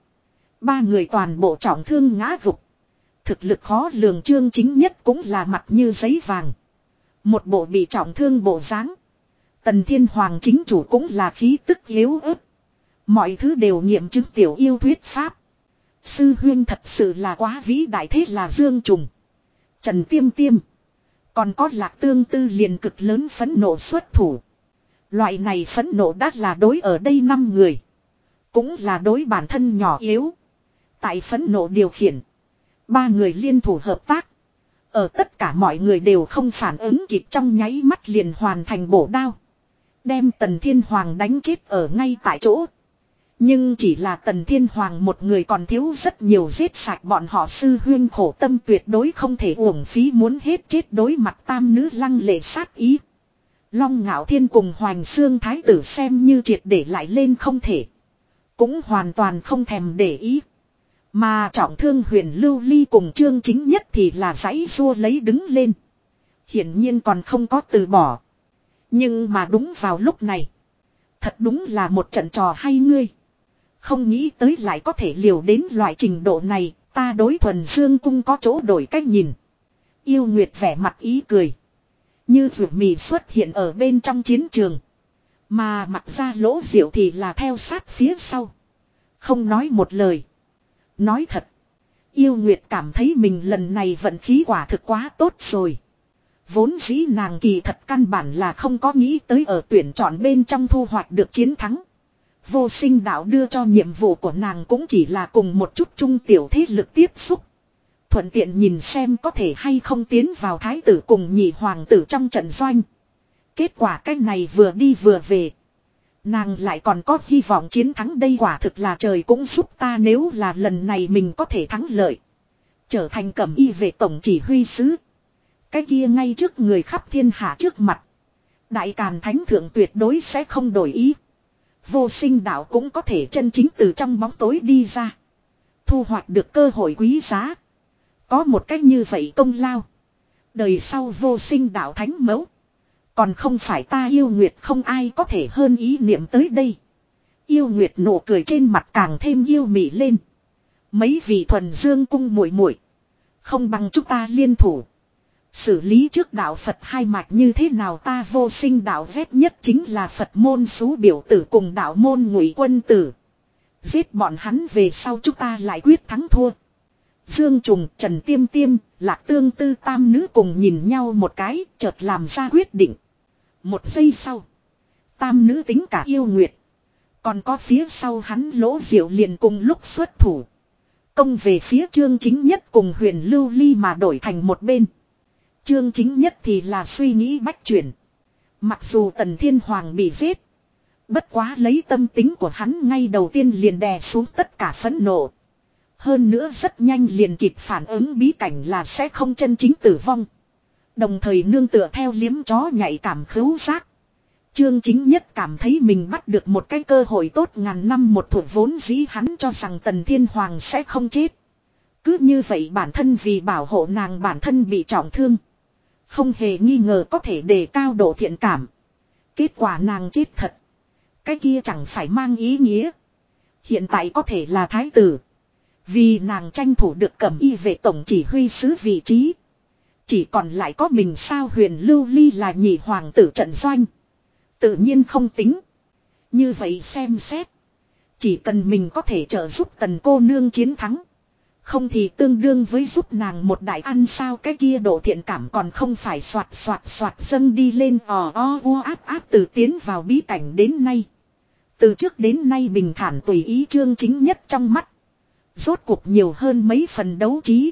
Ba người toàn bộ trọng thương ngã gục. Thực lực khó lường trương chính nhất cũng là mặt như giấy vàng. Một bộ bị trọng thương bộ dáng Tần Thiên Hoàng chính chủ cũng là khí tức yếu ớt. Mọi thứ đều nghiệm chứng tiểu yêu thuyết pháp. Sư huyên thật sự là quá vĩ đại thế là Dương Trùng. Trần Tiêm Tiêm. Còn có lạc tương tư liền cực lớn phấn nộ xuất thủ. Loại này phấn nộ đắt là đối ở đây năm người. Cũng là đối bản thân nhỏ yếu. Tại phấn nộ điều khiển. Ba người liên thủ hợp tác. Ở tất cả mọi người đều không phản ứng kịp trong nháy mắt liền hoàn thành bổ đao. Đem Tần Thiên Hoàng đánh chết ở ngay tại chỗ. Nhưng chỉ là Tần Thiên Hoàng một người còn thiếu rất nhiều giết sạch bọn họ sư huyên khổ tâm tuyệt đối không thể uổng phí muốn hết chết đối mặt tam nữ lăng lệ sát ý. Long ngạo thiên cùng hoàng Xương Thái tử xem như triệt để lại lên không thể. Cũng hoàn toàn không thèm để ý. Mà trọng thương huyền lưu ly cùng chương chính nhất thì là giấy rua lấy đứng lên. Hiển nhiên còn không có từ bỏ. Nhưng mà đúng vào lúc này. Thật đúng là một trận trò hay ngươi. Không nghĩ tới lại có thể liều đến loại trình độ này, ta đối thuần dương cung có chỗ đổi cách nhìn. Yêu Nguyệt vẻ mặt ý cười. Như vượt mì xuất hiện ở bên trong chiến trường. Mà mặt ra lỗ diệu thì là theo sát phía sau. Không nói một lời. Nói thật. Yêu Nguyệt cảm thấy mình lần này vận khí quả thực quá tốt rồi. Vốn dĩ nàng kỳ thật căn bản là không có nghĩ tới ở tuyển chọn bên trong thu hoạch được chiến thắng. Vô sinh đạo đưa cho nhiệm vụ của nàng cũng chỉ là cùng một chút trung tiểu thế lực tiếp xúc. Thuận tiện nhìn xem có thể hay không tiến vào thái tử cùng nhị hoàng tử trong trận doanh. Kết quả cái này vừa đi vừa về. Nàng lại còn có hy vọng chiến thắng đây quả thực là trời cũng giúp ta nếu là lần này mình có thể thắng lợi. Trở thành cẩm y về tổng chỉ huy sứ. Cái kia ngay trước người khắp thiên hạ trước mặt. Đại Càn Thánh Thượng tuyệt đối sẽ không đổi ý. Vô sinh đạo cũng có thể chân chính từ trong bóng tối đi ra. Thu hoạch được cơ hội quý giá. Có một cách như vậy công lao. Đời sau vô sinh đạo thánh mẫu. Còn không phải ta yêu nguyệt không ai có thể hơn ý niệm tới đây. Yêu nguyệt nụ cười trên mặt càng thêm yêu mị lên. Mấy vị thuần dương cung muội muội Không bằng chúng ta liên thủ. Xử lý trước đạo Phật hai mạch như thế nào ta vô sinh đạo vét nhất chính là Phật môn xú biểu tử cùng đạo môn ngụy quân tử. Giết bọn hắn về sau chúng ta lại quyết thắng thua. Dương Trùng, Trần Tiêm Tiêm, Lạc Tương Tư tam nữ cùng nhìn nhau một cái, chợt làm ra quyết định. Một giây sau, tam nữ tính cả yêu nguyệt. Còn có phía sau hắn lỗ diệu liền cùng lúc xuất thủ. Công về phía trương chính nhất cùng huyền lưu ly mà đổi thành một bên. Trương chính nhất thì là suy nghĩ bách chuyển. Mặc dù tần thiên hoàng bị giết. Bất quá lấy tâm tính của hắn ngay đầu tiên liền đè xuống tất cả phẫn nộ. Hơn nữa rất nhanh liền kịp phản ứng bí cảnh là sẽ không chân chính tử vong. Đồng thời nương tựa theo liếm chó nhạy cảm khứu giác. Trương chính nhất cảm thấy mình bắt được một cái cơ hội tốt ngàn năm một thuộc vốn dĩ hắn cho rằng tần thiên hoàng sẽ không chết. Cứ như vậy bản thân vì bảo hộ nàng bản thân bị trọng thương. Không hề nghi ngờ có thể đề cao độ thiện cảm. Kết quả nàng chết thật. Cái kia chẳng phải mang ý nghĩa. Hiện tại có thể là thái tử. Vì nàng tranh thủ được cầm y về tổng chỉ huy sứ vị trí. Chỉ còn lại có mình sao huyền lưu ly là nhị hoàng tử trận doanh. Tự nhiên không tính. Như vậy xem xét. Chỉ cần mình có thể trợ giúp tần cô nương chiến thắng. Không thì tương đương với giúp nàng một đại ăn sao cái kia độ thiện cảm còn không phải soạt soạt soạt dâng đi lên ò o o áp áp từ tiến vào bí cảnh đến nay. Từ trước đến nay bình thản tùy ý chương chính nhất trong mắt. Rốt cuộc nhiều hơn mấy phần đấu trí.